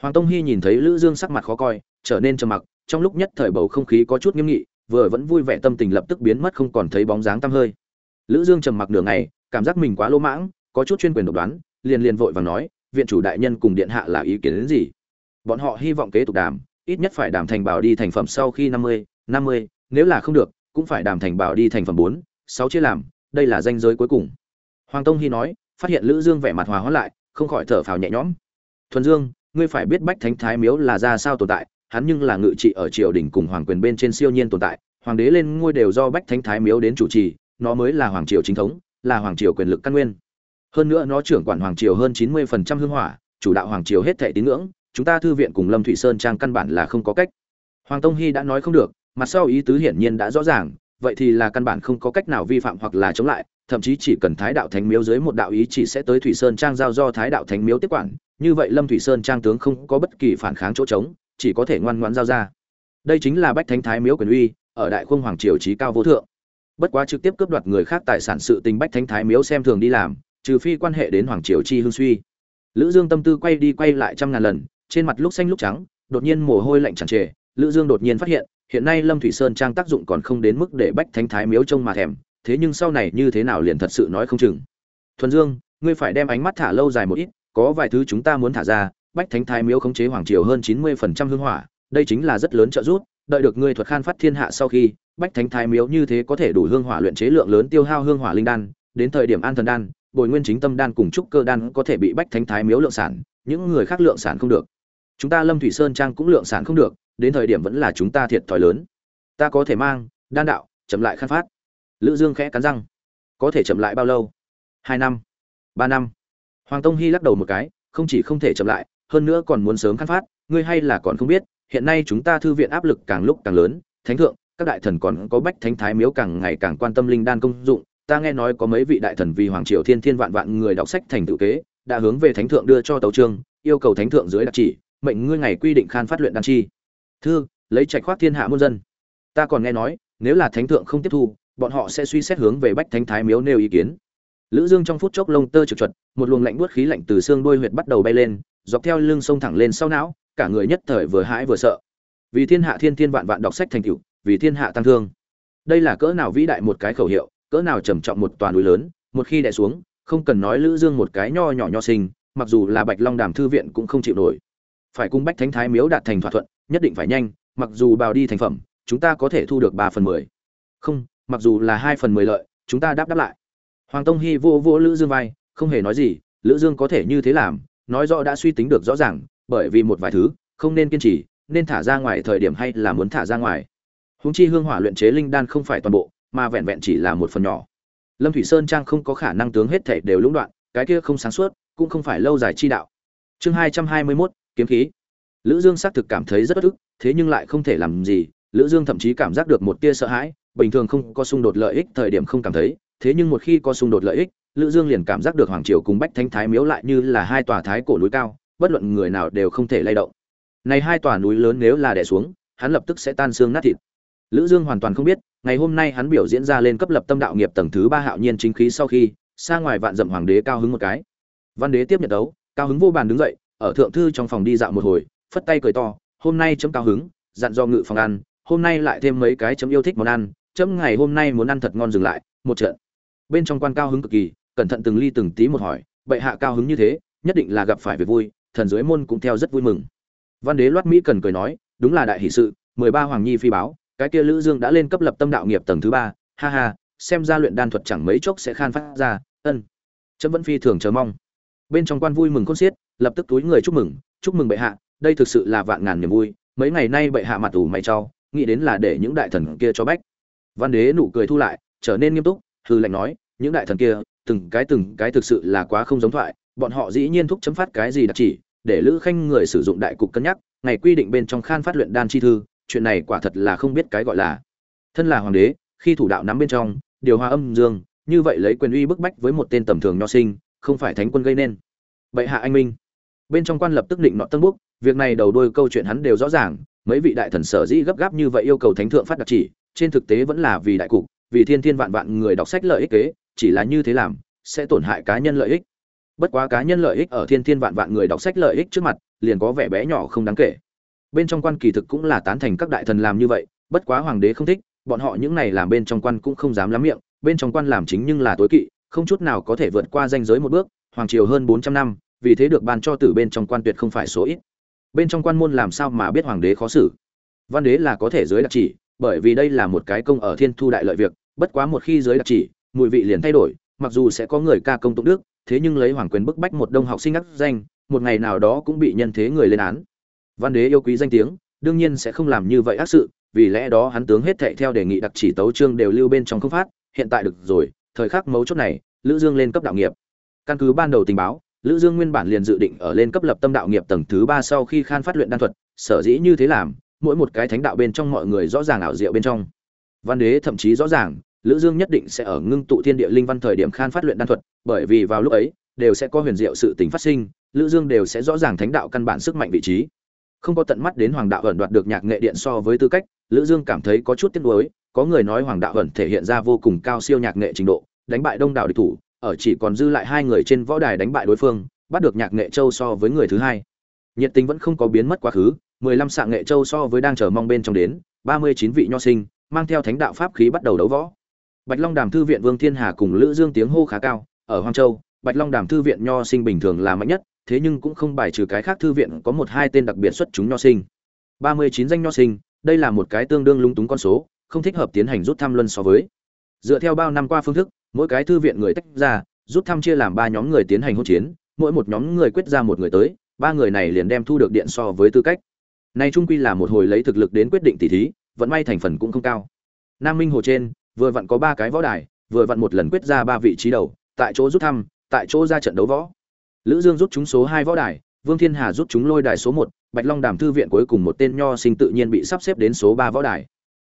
Speaker 1: Hoàng tông hy nhìn thấy lữ dương sắc mặt khó coi, trở nên trầm mặc, trong lúc nhất thời bầu không khí có chút nghiêm nghị vừa vẫn vui vẻ tâm tình lập tức biến mất không còn thấy bóng dáng tăm hơi. Lữ dương trầm mặc nửa ngày cảm giác mình quá lỗ mãng có chút chuyên quyền độc đoán liền liền vội vàng nói viện chủ đại nhân cùng điện hạ là ý kiến đến gì? Bọn họ hy vọng kế tục đàm ít nhất phải đàm thành bảo đi thành phẩm sau khi 50, 50, nếu là không được cũng phải đàm thành bảo đi thành phẩm 4, 6 chia làm đây là danh giới cuối cùng. Hoàng tông hy nói phát hiện lữ dương vẻ mặt hòa hóa lại không khỏi thở phào nhẹ nhõm. Thuần dương ngươi phải biết bách thánh thái miếu là ra sao tồn tại hắn nhưng là ngự trị ở triều đình cùng hoàng quyền bên trên siêu nhiên tồn tại, hoàng đế lên ngôi đều do bách thánh thái miếu đến chủ trì, nó mới là hoàng triều chính thống, là hoàng triều quyền lực căn nguyên. Hơn nữa nó trưởng quản hoàng triều hơn chín mươi phần trăm hương hỏa, chủ đạo hoàng triều hết thệ tín ngưỡng, chúng ta thư viện cùng lâm thủy sơn trang căn bản là không có cách. Hoàng tông hy đã nói không được, mặt sau ý tứ hiển nhiên đã rõ ràng, vậy thì là căn bản không có cách nào vi phạm hoặc là chống lại, thậm chí chỉ cần thái đạo thánh miếu dưới một đạo ý chỉ sẽ tới thủy sơn trang giao do thái đạo thánh miếu tiếp quản, như vậy lâm thủy sơn trang tướng không có bất kỳ phản kháng chỗ trống chỉ có thể ngoan ngoãn giao ra. Đây chính là bách thánh thái miếu quyền uy, ở đại khung hoàng triều trí cao vô thượng. Bất quá trực tiếp cướp đoạt người khác tài sản sự tình bách thánh thái miếu xem thường đi làm, trừ phi quan hệ đến hoàng triều chi hương suy. Lữ dương tâm tư quay đi quay lại trăm ngàn lần, trên mặt lúc xanh lúc trắng, đột nhiên mồ hôi lạnh tràn trề, lữ dương đột nhiên phát hiện hiện nay lâm thủy sơn trang tác dụng còn không đến mức để bách thánh thái miếu trông mà thèm, thế nhưng sau này như thế nào liền thật sự nói không chừng. Thuần dương, ngươi phải đem ánh mắt thả lâu dài một ít, có vài thứ chúng ta muốn thả ra bách thánh thái miếu khống chế hoàng triều hơn chín mươi phần trăm hương hỏa, đây chính là rất lớn trợ giúp, đợi được ngươi thuật khan phát thiên hạ sau khi, bách thánh thái miếu như thế có thể đủ hương hỏa luyện chế lượng lớn tiêu hao hương hỏa linh đan, đến thời điểm an thần đan, bồi nguyên chính tâm đan cùng trúc cơ đan có thể bị bách thánh thái miếu lượng sản, những người khác lượng sản không được. Chúng ta lâm thủy sơn trang cũng lượng sản không được, đến thời điểm vẫn là chúng ta thiệt thòi lớn. Ta có thể mang, đan đạo, chậm lại Khan phát. Lữ dương khẽ cắn răng. Có thể chậm lại bao lâu? Hai năm. Ba năm. Hoàng tông hy lắc đầu một cái, không chỉ không thể chậm lại hơn nữa còn muốn sớm khăn phát, ngươi hay là còn không biết, hiện nay chúng ta thư viện áp lực càng lúc càng lớn. Thánh thượng, các đại thần còn có bách thánh thái miếu càng ngày càng quan tâm linh đan công dụng. Ta nghe nói có mấy vị đại thần vì hoàng triều thiên thiên vạn vạn người đọc sách thành tự kế, đã hướng về thánh thượng đưa cho tấu trương yêu cầu thánh thượng dưới đặc chỉ, mệnh ngươi ngày quy định khan phát luyện đan chi. Thư, lấy trạch khoát thiên hạ muôn dân. Ta còn nghe nói, nếu là thánh thượng không tiếp thu, bọn họ sẽ suy xét hướng về bách thánh thái miếu nêu ý kiến. Lữ dương trong phút chốc lông tơ trực chuẩn một luồng lạnh buốt khí lạnh từ xương đuôi huyệt bắt đầu bay lên dọc theo lưng sông thẳng lên sau não, cả người nhất thời vừa hãi vừa sợ. Vì thiên hạ thiên thiên vạn vạn đọc sách thành cựu vì thiên hạ tăng thương. Đây là cỡ nào vĩ đại một cái khẩu hiệu, cỡ nào trầm trọng một toàn núi lớn, một khi đè xuống, không cần nói lữ dương một cái nho nhỏ nho sinh, mặc dù là bạch long đàm thư viện cũng không chịu nổi. Phải cung bách thánh thái miếu đạt thành thỏa thuận, nhất định phải nhanh, mặc dù bào đi thành phẩm, chúng ta có thể thu được ba phần mười. Không, mặc dù là hai phần mười lợi, chúng ta đáp đáp lại. Hoàng tông hy vô vô lữ dương vai, không hề nói gì, lữ dương có thể như thế làm nói rõ đã suy tính được rõ ràng, bởi vì một vài thứ, không nên kiên trì, nên thả ra ngoài thời điểm hay là muốn thả ra ngoài. Húng chi hương hỏa luyện chế linh đan không phải toàn bộ, mà vẹn vẹn chỉ là một phần nhỏ. Lâm thủy sơn trang không có khả năng tướng hết thể đều lũng đoạn, cái kia không sáng suốt, cũng không phải lâu dài chi đạo. Chương hai trăm hai mươi mốt, kiếm khí. Lữ dương xác thực cảm thấy rất bất ức, thế nhưng lại không thể làm gì, lữ dương thậm chí cảm giác được một tia sợ hãi, bình thường không có xung đột lợi ích thời điểm không cảm thấy, thế nhưng một khi có xung đột lợi ích lữ dương liền cảm giác được hoàng triều cùng bách thanh thái miếu lại như là hai tòa thái cổ núi cao, bất luận người nào đều không thể lay động. Này hai tòa núi lớn nếu là đè xuống, hắn lập tức sẽ tan xương nát thịt. Lữ dương hoàn toàn không biết, ngày hôm nay hắn biểu diễn ra lên cấp lập tâm đạo nghiệp tầng thứ ba hạo nhiên chính khí sau khi, xa ngoài vạn dậm hoàng đế cao hứng một cái. Văn đế tiếp nhận đấu, cao hứng vô bàn đứng dậy, ở thượng thư trong phòng đi dạo một hồi, phất tay cười to, hôm nay chấm cao hứng, dặn do ngự phòng ăn, hôm nay lại thêm mấy cái chấm yêu thích món ăn, chấm ngày hôm nay muốn ăn thật ngon dừng lại, một trận. Bên trong quan cao hứng cực kỳ cẩn thận từng ly từng tí một hỏi, bệ hạ cao hứng như thế, nhất định là gặp phải việc vui, thần dưới môn cũng theo rất vui mừng. Văn đế loát mỹ cần cười nói, đúng là đại hỷ sự, mười ba hoàng nhi phi báo, cái kia lữ dương đã lên cấp lập tâm đạo nghiệp tầng thứ ba, ha ha, xem ra luyện đan thuật chẳng mấy chốc sẽ khan phát ra, ân. Chấm vẫn phi thường chờ mong. Bên trong quan vui mừng khôn xiết, lập tức túi người chúc mừng chúc mừng bệ hạ, đây thực sự là vạn ngàn niềm vui, mấy ngày nay bệ hạ mặt ủ mày cho, nghĩ đến là để những đại thần kia cho bách. Văn đế nụ cười thu lại, trở nên nghiêm túc hư lệnh nói, những đại thần kia từng cái từng cái thực sự là quá không giống thoại, bọn họ dĩ nhiên thúc chấm phát cái gì đặc chỉ, để lữ khanh người sử dụng đại cục cân nhắc, ngày quy định bên trong khan phát luyện đan chi thư, chuyện này quả thật là không biết cái gọi là. Thân là hoàng đế, khi thủ đạo nắm bên trong, điều hòa âm dương, như vậy lấy quyền uy bức bách với một tên tầm thường nho sinh, không phải thánh quân gây nên. Bệ hạ anh minh. Bên trong quan lập tức định nọ tân búc, việc này đầu đuôi câu chuyện hắn đều rõ ràng, mấy vị đại thần sở dĩ gấp gáp như vậy yêu cầu thánh thượng phát đặc chỉ, trên thực tế vẫn là vì đại cục, vì thiên thiên vạn vạn người đọc sách lợi ích kế chỉ là như thế làm, sẽ tổn hại cá nhân lợi ích. Bất quá cá nhân lợi ích ở thiên thiên vạn vạn người đọc sách lợi ích trước mặt, liền có vẻ bé nhỏ không đáng kể. Bên trong quan kỳ thực cũng là tán thành các đại thần làm như vậy, bất quá hoàng đế không thích, bọn họ những này làm bên trong quan cũng không dám lắm miệng, bên trong quan làm chính nhưng là tối kỵ, không chút nào có thể vượt qua danh giới một bước, hoàng triều hơn bốn trăm năm, vì thế được ban cho từ bên trong quan tuyệt không phải số ít. Bên trong quan môn làm sao mà biết hoàng đế khó xử? Văn đế là có thể giới đặc chỉ, bởi vì đây là một cái công ở thiên thu đại lợi việc, bất quá một khi giới đặc chỉ mùi vị liền thay đổi, mặc dù sẽ có người ca công tụng đức, thế nhưng lấy hoàng quyền bức bách một đông học sinh ngắc danh, một ngày nào đó cũng bị nhân thế người lên án. Văn đế yêu quý danh tiếng, đương nhiên sẽ không làm như vậy ác sự, vì lẽ đó hắn tướng hết thệ theo đề nghị đặc chỉ tấu trương đều lưu bên trong không phát, hiện tại được rồi, thời khắc mấu chốt này, lữ dương lên cấp đạo nghiệp. Căn cứ ban đầu tình báo, lữ dương nguyên bản liền dự định ở lên cấp lập tâm đạo nghiệp tầng thứ ba sau khi khan phát luyện đan thuật, sở dĩ như thế làm, mỗi một cái thánh đạo bên trong mọi người rõ ràng ảo diệu bên trong. Văn đế thậm chí rõ ràng lữ dương nhất định sẽ ở ngưng tụ thiên địa linh văn thời điểm khan phát luyện đan thuật, bởi vì vào lúc ấy, đều sẽ có huyền diệu sự tình phát sinh, lữ dương đều sẽ rõ ràng thánh đạo căn bản sức mạnh vị trí. Không có tận mắt đến hoàng đạo ẩn đoạt được nhạc nghệ điện so với tư cách, lữ dương cảm thấy có chút tiếc nuối, có người nói hoàng đạo ẩn thể hiện ra vô cùng cao siêu nhạc nghệ trình độ, đánh bại đông đảo địch thủ, ở chỉ còn dư lại hai người trên võ đài đánh bại đối phương, bắt được nhạc nghệ châu so với người thứ hai. Nhiệt tình vẫn không có biến mất quá khứ, mười lăm sạng nghệ châu so với đang chờ mong bên trong đến, ba mươi chín vị nho sinh, mang theo thánh đạo pháp khí bắt đầu đấu võ bạch long đàm thư viện vương thiên hà cùng lữ dương tiếng hô khá cao, ở hoang châu, bạch long đàm thư viện nho sinh bình thường là mạnh nhất, thế nhưng cũng không bài trừ cái khác thư viện có một hai tên đặc biệt xuất chúng nho sinh. Ba mươi chín danh nho sinh, đây là một cái tương đương lung túng con số, không thích hợp tiến hành rút thăm luân so với. Dựa theo bao năm qua phương thức, mỗi cái thư viện người tách ra, rút thăm chia làm ba nhóm người tiến hành hỗn chiến, mỗi một nhóm người quyết ra một người tới, ba người này liền đem thu được điện so với tư cách. Nay trung quy là một hồi lấy thực lực đến quyết định tỷ thí, vận may thành phần cũng không cao. Nam minh hồ trên vừa vặn có ba cái võ đài, vừa vặn một lần quyết ra ba vị trí đầu, tại chỗ rút thăm, tại chỗ ra trận đấu võ. Lữ dương rút chúng số hai võ đài, vương thiên hà rút chúng lôi đài số một, bạch long đàm thư viện cuối cùng một tên nho sinh tự nhiên bị sắp xếp đến số ba võ đài.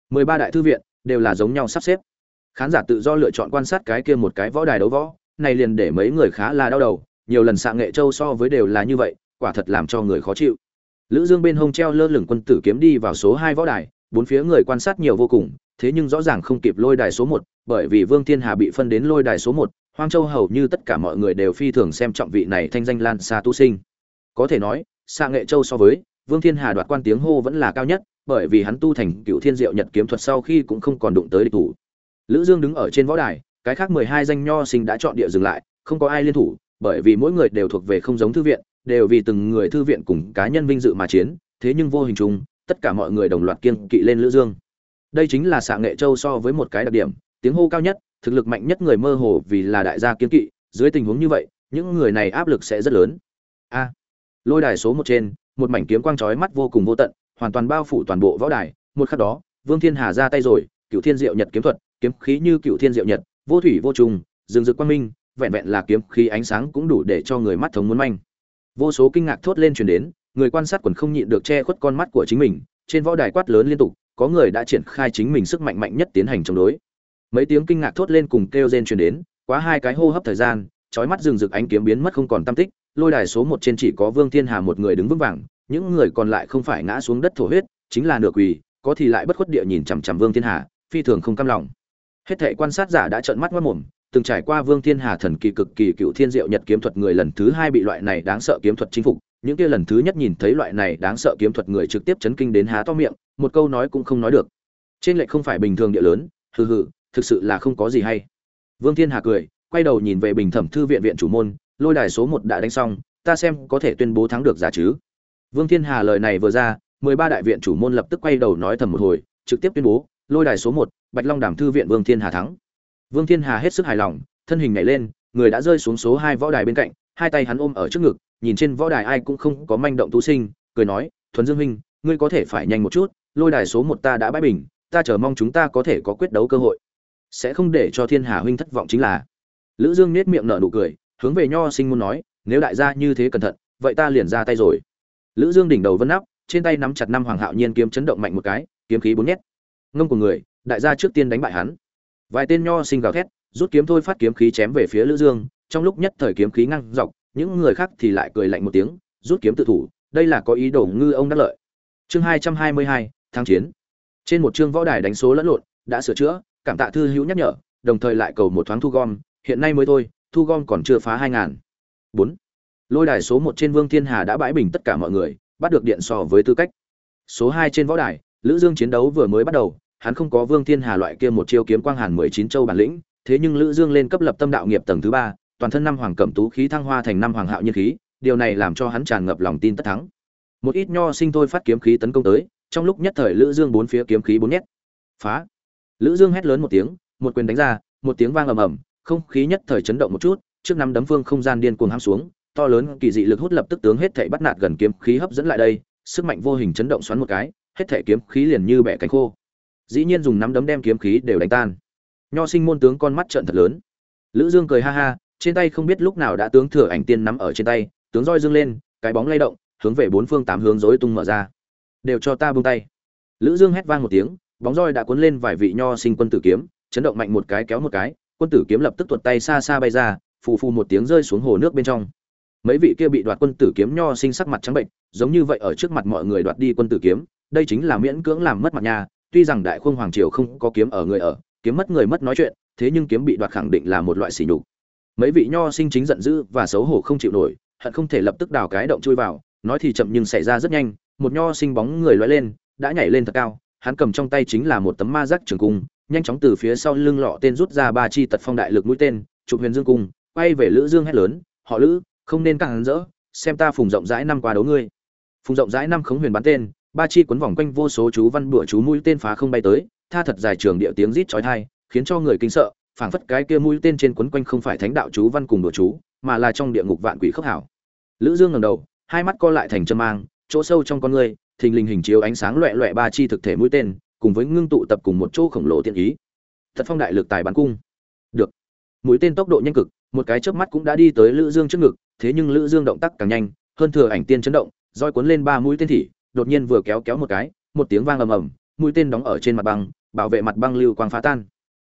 Speaker 1: Mười ba đại thư viện đều là giống nhau sắp xếp. Khán giả tự do lựa chọn quan sát cái kia một cái võ đài đấu võ, này liền để mấy người khá là đau đầu, nhiều lần xạ nghệ châu so với đều là như vậy, quả thật làm cho người khó chịu. Lữ dương bên hông treo lơ lửng quân tử kiếm đi vào số hai võ đài, bốn phía người quan sát nhiều vô cùng thế nhưng rõ ràng không kịp lôi đài số một, bởi vì vương thiên hà bị phân đến lôi đài số một, hoang châu hầu như tất cả mọi người đều phi thường xem trọng vị này thanh danh lan xa tu sinh. Có thể nói Sa nghệ châu so với vương thiên hà đoạt quan tiếng hô vẫn là cao nhất bởi vì hắn tu thành cựu thiên diệu nhật kiếm thuật sau khi cũng không còn đụng tới địch thủ. Lữ dương đứng ở trên võ đài cái khác mười hai danh nho sinh đã chọn địa dừng lại không có ai liên thủ bởi vì mỗi người đều thuộc về không giống thư viện đều vì từng người thư viện cùng cá nhân vinh dự mà chiến thế nhưng vô hình chung tất cả mọi người đồng loạt kiên kỵ lên lữ dương đây chính là xạ nghệ châu so với một cái đặc điểm, tiếng hô cao nhất, thực lực mạnh nhất người mơ hồ vì là đại gia kiến kỵ, dưới tình huống như vậy, những người này áp lực sẽ rất lớn. A. Lôi đài số một trên, một mảnh kiếm quang chói mắt vô cùng vô tận, hoàn toàn bao phủ toàn bộ võ đài. Một khắc đó, vương thiên hà ra tay rồi cựu thiên diệu nhật kiếm thuật, kiếm khí như cựu thiên diệu nhật, vô thủy vô trùng, rừng rực quang minh, vẹn vẹn là kiếm khí ánh sáng cũng đủ để cho người mắt thống muốn manh. Vô số kinh ngạc thốt lên truyền đến, người quan sát quần không nhịn được che khuất con mắt của chính mình, trên võ đài quát lớn liên tục có người đã triển khai chính mình sức mạnh mạnh nhất tiến hành chống đối. Mấy tiếng kinh ngạc thốt lên cùng kêu rên truyền đến, quá hai cái hô hấp thời gian, chói mắt rừng rực ánh kiếm biến mất không còn tâm tích, lôi đài số một trên chỉ có vương thiên hà một người đứng vững vàng, những người còn lại không phải ngã xuống đất thổ huyết, chính là nửa quỳ, có thì lại bất khuất địa nhìn chằm chằm vương thiên hà, phi thường không cam lòng. Hết thảy quan sát giả đã trợn mắt mất mồm từng trải qua vương thiên hà thần kỳ cực kỳ cựu thiên diệu nhật kiếm thuật người lần thứ hai bị loại này đáng sợ kiếm thuật chinh phục những kia lần thứ nhất nhìn thấy loại này đáng sợ kiếm thuật người trực tiếp chấn kinh đến há to miệng, một câu nói cũng không nói được. Trên lệch không phải bình thường địa lớn, hừ hừ, thực sự là không có gì hay. Vương thiên hà cười, quay đầu nhìn về bình thẩm thư viện viện chủ môn, lôi đài số một đã đánh xong, ta xem có thể tuyên bố thắng được giả chứ. Vương thiên hà lời này vừa ra, mười ba đại viện chủ môn lập tức quay đầu nói thầm một hồi, trực tiếp tuyên bố, lôi đài số một, bạch long đàm thư viện vương thiên hà thắng. Vương thiên hà hết sức hài lòng, thân hình nhảy lên, người đã rơi xuống số hai võ đài bên cạnh, hai tay hắn ôm ở trước ngực nhìn trên võ đài ai cũng không có manh động tú sinh, cười nói, thuần dương huynh, ngươi có thể phải nhanh một chút, lôi đài số một ta đã bãi bình, ta chờ mong chúng ta có thể có quyết đấu cơ hội. Sẽ không để cho thiên hà huynh thất vọng chính là. Lữ dương nhếch miệng nở nụ cười, hướng về nho sinh muốn nói, nếu đại gia như thế cẩn thận, vậy ta liền ra tay rồi. Lữ dương đỉnh đầu vân nắp, trên tay nắm chặt năm hoàng hạo nhiên kiếm chấn động mạnh một cái, kiếm khí bốn nhét. Ngông của người, đại gia trước tiên đánh bại hắn. Vài tên nho sinh gào thét, rút kiếm thôi phát kiếm khí chém về phía lữ dương, trong lúc nhất thời kiếm khí ngang dọc những người khác thì lại cười lạnh một tiếng, rút kiếm tự thủ, đây là có ý đồ ngư ông đắc lợi. Chương hai trăm hai mươi hai tháng chiến. Trên một chương võ đài đánh số lẫn lộn, đã sửa chữa, cảm tạ thư hữu nhắc nhở, đồng thời lại cầu một thoáng thu gom, hiện nay mới thôi, thu gom còn chưa phá hai ngàn. Bốn. Lôi đài số một trên vương thiên hà đã bãi bình tất cả mọi người, bắt được điện so với tư cách. Số hai trên võ đài, lữ dương chiến đấu vừa mới bắt đầu, hắn không có vương thiên hà loại kia một chiêu kiếm quang hàn mười chín châu bản lĩnh, thế nhưng lữ dương lên cấp lập tâm đạo nghiệp tầng thứ ba toàn thân năm hoàng cẩm tú khí thăng hoa thành năm hoàng hạo nhiên khí, điều này làm cho hắn tràn ngập lòng tin tất thắng. Một ít nho sinh thôi phát kiếm khí tấn công tới, trong lúc nhất thời lữ dương bốn phía kiếm khí bốn nhét. Phá. Lữ dương hét lớn một tiếng, một quyền đánh ra, một tiếng vang ầm ầm, không khí nhất thời chấn động một chút, trước năm đấm phương không gian điên cuồng ham xuống, to lớn kỳ dị lực hút lập tức tướng hết thảy bắt nạt gần kiếm khí hấp dẫn lại đây, sức mạnh vô hình chấn động xoắn một cái, hết thảy kiếm khí liền như bẻ cánh khô. Dĩ nhiên dùng nắm đấm đem kiếm khí đều đánh tan. Nho sinh môn tướng con mắt trợn thật lớn. Lữ dương cười ha ha trên tay không biết lúc nào đã tướng thừa ảnh tiên nắm ở trên tay, tướng roi dương lên, cái bóng lay động, hướng về bốn phương tám hướng rối tung mở ra. Đều cho ta buông tay. Lữ dương hét vang một tiếng, bóng roi đã cuốn lên vài vị nho sinh quân tử kiếm, chấn động mạnh một cái kéo một cái, quân tử kiếm lập tức tuột tay xa xa bay ra, phù phù một tiếng rơi xuống hồ nước bên trong. Mấy vị kia bị đoạt quân tử kiếm nho sinh sắc mặt trắng bệnh, giống như vậy ở trước mặt mọi người đoạt đi quân tử kiếm, đây chính là miễn cưỡng làm mất mặt nhà, tuy rằng đại khung hoàng triều không có kiếm ở người ở, kiếm mất người mất nói chuyện, thế nhưng kiếm bị đoạt khẳng định là một loại sỉ nhục mấy vị nho sinh chính giận dữ và xấu hổ không chịu nổi, hận không thể lập tức đào cái động chui vào, nói thì chậm nhưng xảy ra rất nhanh, một nho sinh bóng người loay lên, đã nhảy lên thật cao, hắn cầm trong tay chính là một tấm ma giác trường cung, nhanh chóng từ phía sau lưng lọ tên rút ra ba chi tật phong đại lực mũi tên, chụp huyền dương cung, quay về lữ dương hét lớn, họ lữ, không nên càng hắn rỡ, xem ta phùng rộng rãi năm qua đấu ngươi. Phùng rộng rãi năm khống huyền bắn tên, ba chi quấn vòng quanh vô số chú văn bụa chú mũi tên phá không bay tới, tha thật dài trường địa tiếng rít chói tai, khiến cho người kinh sợ phảng phất cái kia mũi tên trên quấn quanh không phải thánh đạo chú văn cùng đồ chú mà là trong địa ngục vạn quỷ khốc hảo lữ dương ngẩng đầu hai mắt co lại thành châm mang chỗ sâu trong con người thình lình hình chiếu ánh sáng loẹt loẹt ba chi thực thể mũi tên cùng với ngưng tụ tập cùng một chỗ khổng lồ tiện ý. Thật phong đại lực tài bắn cung. Được. Mũi tên tốc độ nhanh cực một cái chớp mắt cũng đã đi tới lữ dương trước ngực thế nhưng lữ dương động tác càng nhanh hơn thừa ảnh tiên chấn động roi cuốn lên ba mũi tên thì, đột nhiên vừa kéo kéo một cái một tiếng vang ầm ầm mũi tên đóng ở trên mặt băng bảo vệ mặt băng lưu quang phá tan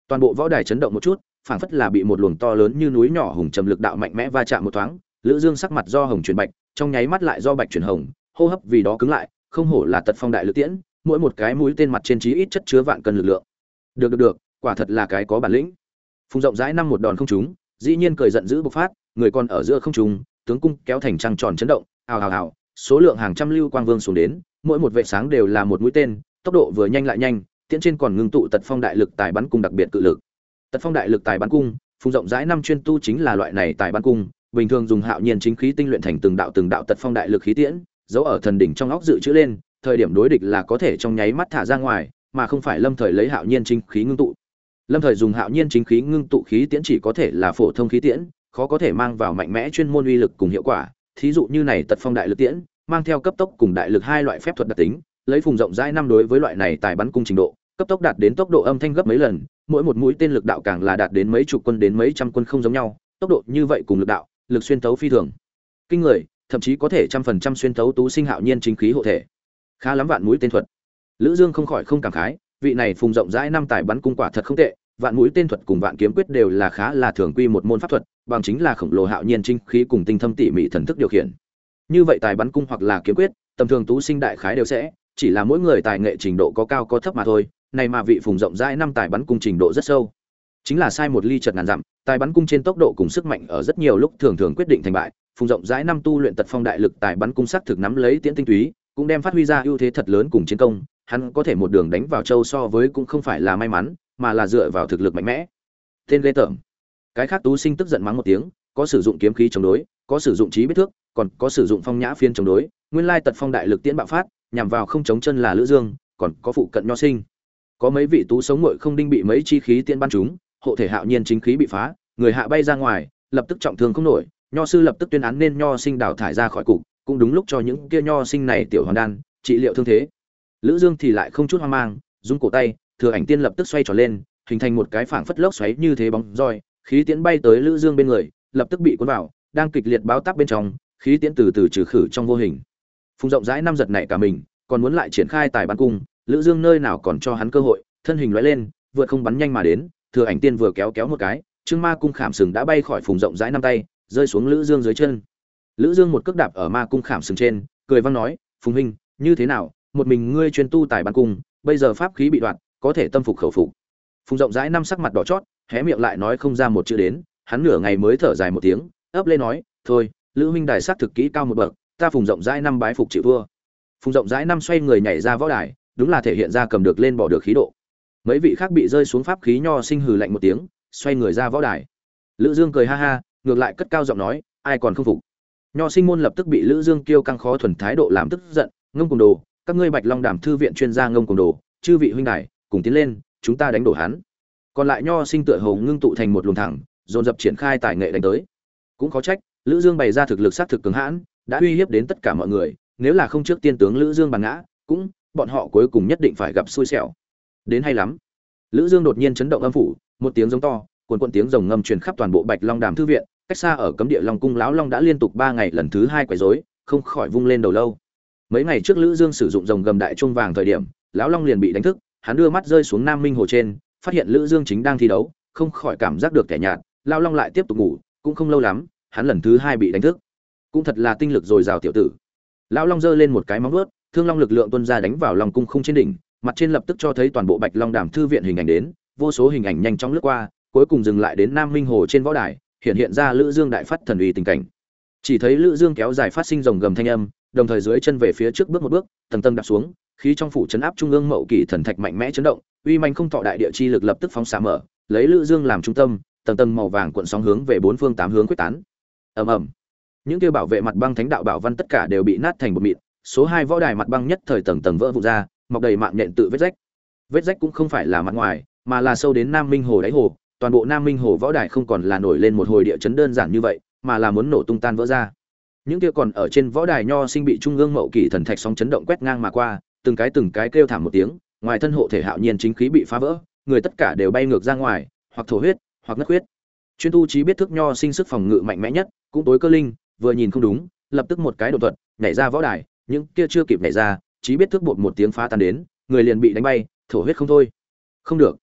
Speaker 1: toàn bộ võ đài chấn động một chút, phảng phất là bị một luồng to lớn như núi nhỏ hùng trầm lực đạo mạnh mẽ va chạm một thoáng, lữ dương sắc mặt do hồng chuyển bạch, trong nháy mắt lại do bạch chuyển hồng, hô hấp vì đó cứng lại, không hổ là tật phong đại lữ tiễn, mỗi một cái mũi tên mặt trên trí ít chất chứa vạn cân lực lượng. Được được được, quả thật là cái có bản lĩnh. Phùng rộng rãi năm một đòn không trúng, dĩ nhiên cười giận dữ bộc phát, người còn ở giữa không trùng, tướng cung kéo thành trăng tròn chấn động, ào ào ào, số lượng hàng trăm lưu quang vương xuống đến, mỗi một vệ sáng đều là một mũi tên, tốc độ vừa nhanh lại nhanh tiễn trên còn ngưng tụ tật phong đại lực tài bắn cung đặc biệt cự lực. Tật phong đại lực tài bắn cung, phùng rộng rãi năm chuyên tu chính là loại này tài bắn cung, bình thường dùng hạo nhiên chính khí tinh luyện thành từng đạo từng đạo tật phong đại lực khí tiễn, giấu ở thần đỉnh trong óc dự trữ lên, thời điểm đối địch là có thể trong nháy mắt thả ra ngoài, mà không phải lâm thời lấy hạo nhiên chính khí ngưng tụ. Lâm thời dùng hạo nhiên chính khí ngưng tụ khí tiễn chỉ có thể là phổ thông khí tiễn, khó có thể mang vào mạnh mẽ chuyên môn uy lực cùng hiệu quả. Thí dụ như này tật phong đại lực tiễn, mang theo cấp tốc cùng đại lực hai loại phép thuật đặc tính lấy phùng rộng rãi năm đối với loại này tài bắn cung trình độ, cấp tốc đạt đến tốc độ âm thanh gấp mấy lần, mỗi một mũi tên lực đạo càng là đạt đến mấy chục quân đến mấy trăm quân không giống nhau, tốc độ như vậy cùng lực đạo, lực xuyên tấu phi thường. Kinh người, thậm chí có thể trăm phần trăm xuyên tấu tú sinh hạo nhiên chính khí hộ thể. Khá lắm vạn mũi tên thuật. Lữ dương không khỏi không cảm khái, vị này phùng rộng rãi năm tài bắn cung quả thật không tệ, vạn mũi tên thuật cùng vạn kiếm quyết đều là khá là thường quy một môn pháp thuật, bằng chính là khổng lồ hạo nhiên chính khí cùng tinh thâm tỉ mỉ thần thức điều khiển. Như vậy tài bắn cung hoặc là kiếm quyết, tầm thường tú sinh đại khái đều sẽ chỉ là mỗi người tài nghệ trình độ có cao có thấp mà thôi, này mà vị phùng rộng rãi năm tài bắn cung trình độ rất sâu. Chính là sai một ly chật ngàn dặm, tài bắn cung trên tốc độ cùng sức mạnh ở rất nhiều lúc thường thường quyết định thành bại. Phùng rộng rãi năm tu luyện tật phong đại lực tài bắn cung sắc thực nắm lấy tiễn tinh túy, cũng đem phát huy ra ưu thế thật lớn cùng chiến công, hắn có thể một đường đánh vào châu so với cũng không phải là may mắn, mà là dựa vào thực lực mạnh mẽ. Tên ghê tởm. Cái khác tú sinh tức giận mắng một tiếng, có sử dụng kiếm khí chống đối, có sử dụng trí biết thước, còn có sử dụng phong nhã phiên chống đối, nguyên lai tật phong đại lực tiễn bạo phát nhằm vào không chống chân là lữ dương, còn có phụ cận nho sinh. Có mấy vị tú sống muội không đinh bị mấy chi khí tiên ban chúng, hộ thể hạo nhiên chính khí bị phá, người hạ bay ra ngoài, lập tức trọng thương không nổi, nho sư lập tức tuyên án nên nho sinh đào thải ra khỏi cục, cũng đúng lúc cho những kia nho sinh này tiểu hoàn đan, trị liệu thương thế. Lữ dương thì lại không chút hoang mang, rung cổ tay, thừa ảnh tiên lập tức xoay tròn lên, hình thành một cái phảng phất lốc xoáy như thế bóng roi, khí tiễn bay tới lữ dương bên người, lập tức bị cuốn vào, đang kịch liệt báo táp bên trong, khí tiễn từ từ trừ khử trong vô hình phùng rộng rãi năm giật này cả mình, còn muốn lại triển khai tài bắn cung, lữ dương nơi nào còn cho hắn cơ hội, thân hình lóe lên, vượt không bắn nhanh mà đến, thừa ảnh tiên vừa kéo kéo một cái, trương ma cung khảm sừng đã bay khỏi phùng rộng rãi năm tay, rơi xuống lữ dương dưới chân. Lữ dương một cước đạp ở ma cung khảm sừng trên, cười vang nói, phùng huynh, như thế nào, một mình ngươi chuyên tu tài ban cung, bây giờ pháp khí bị đoạn, có thể tâm phục khẩu phục. Phùng rộng rãi năm sắc mặt đỏ chót, hé miệng lại nói không ra một chữ đến, hắn nửa ngày mới thở dài một tiếng, ấp lên nói, thôi, lữ huynh đài sắc thực kỹ cao một bậc ta phùng rộng rãi năm bái phục chịu vua, phùng rộng rãi năm xoay người nhảy ra võ đài đúng là thể hiện ra cầm được lên bỏ được khí độ. Mấy vị khác bị rơi xuống pháp khí nho sinh hừ lạnh một tiếng xoay người ra võ đài. Lữ dương cười ha ha ngược lại cất cao giọng nói ai còn không phục? Nho sinh môn lập tức bị lữ dương kêu căng khó thuần thái độ làm tức giận ngông cùng đồ các ngươi bạch long đàm thư viện chuyên gia ngông cùng đồ chư vị huynh đài cùng tiến lên chúng ta đánh đổ hắn. Còn lại nho sinh tựa hồ ngưng tụ thành một luồng thẳng dồn dập triển khai tài nghệ đánh tới. Cũng khó trách lữ dương bày ra thực lực sát thực cứng hãn đã uy hiếp đến tất cả mọi người, nếu là không trước tiên tướng lữ dương bằng ngã, cũng, bọn họ cuối cùng nhất định phải gặp xui xẻo. Đến hay lắm. Lữ dương đột nhiên chấn động âm phủ, một tiếng giống to, cuồn cuộn tiếng rồng ngâm truyền khắp toàn bộ bạch long đàm thư viện, cách xa ở cấm địa long cung lão long đã liên tục ba ngày lần thứ hai quấy rối, không khỏi vung lên đầu lâu. Mấy ngày trước lữ dương sử dụng rồng gầm đại trung vàng thời điểm, lão long liền bị đánh thức, hắn đưa mắt rơi xuống nam minh hồ trên, phát hiện lữ dương chính đang thi đấu, không khỏi cảm giác được kẻ nhạt, lão long lại tiếp tục ngủ, cũng không lâu lắm, hắn lần thứ hai bị đánh thức cũng thật là tinh lực dồi dào tiểu tử. Lão long giơ lên một cái móng vuốt, thương long lực lượng tuôn ra đánh vào lòng cung không trên đỉnh, mặt trên lập tức cho thấy toàn bộ bạch long đàm thư viện hình ảnh đến, vô số hình ảnh nhanh chóng lướt qua, cuối cùng dừng lại đến nam minh hồ trên võ đài, hiện hiện ra lữ dương đại phát thần uy tình cảnh. Chỉ thấy lữ dương kéo dài phát sinh rồng gầm thanh âm, đồng thời dưới chân về phía trước bước một bước, tầng tầng đạp xuống, khí trong phủ chấn áp trung ương mậu kỳ thần thạch mạnh mẽ chấn động, uy manh không thọ đại địa chi lực lập tức phóng xạ mở, lấy lữ dương làm trung tâm, tầng tầng màu vàng cuộn sóng hướng về bốn phương tám hướng quyết tán. Ầm ầm những kia bảo vệ mặt băng thánh đạo bảo văn tất cả đều bị nát thành một mịn, số hai võ đài mặt băng nhất thời tầng tầng vỡ vụn ra, mọc đầy mạng nhện tự vết rách. Vết rách cũng không phải là mặt ngoài, mà là sâu đến nam minh hồ đáy hồ, toàn bộ nam minh hồ võ đài không còn là nổi lên một hồi địa chấn đơn giản như vậy, mà là muốn nổ tung tan vỡ ra. Những kia còn ở trên võ đài nho sinh bị trung ương mậu kỳ thần thạch sóng chấn động quét ngang mà qua, từng cái từng cái kêu thảm một tiếng, ngoài thân hộ thể hạo nhiên chính khí bị phá vỡ, người tất cả đều bay ngược ra ngoài, hoặc thổ huyết, hoặc ngất huyết. Chuyên tu trí biết thức nho sinh sức phòng ngự mạnh mẽ nhất, cũng tối cơ linh vừa nhìn không đúng, lập tức một cái đột thuật, nhảy ra võ đài, những kia chưa kịp nhảy ra chỉ biết thước bột một tiếng phá tan đến, người liền bị đánh bay, thổ huyết không thôi. Không được.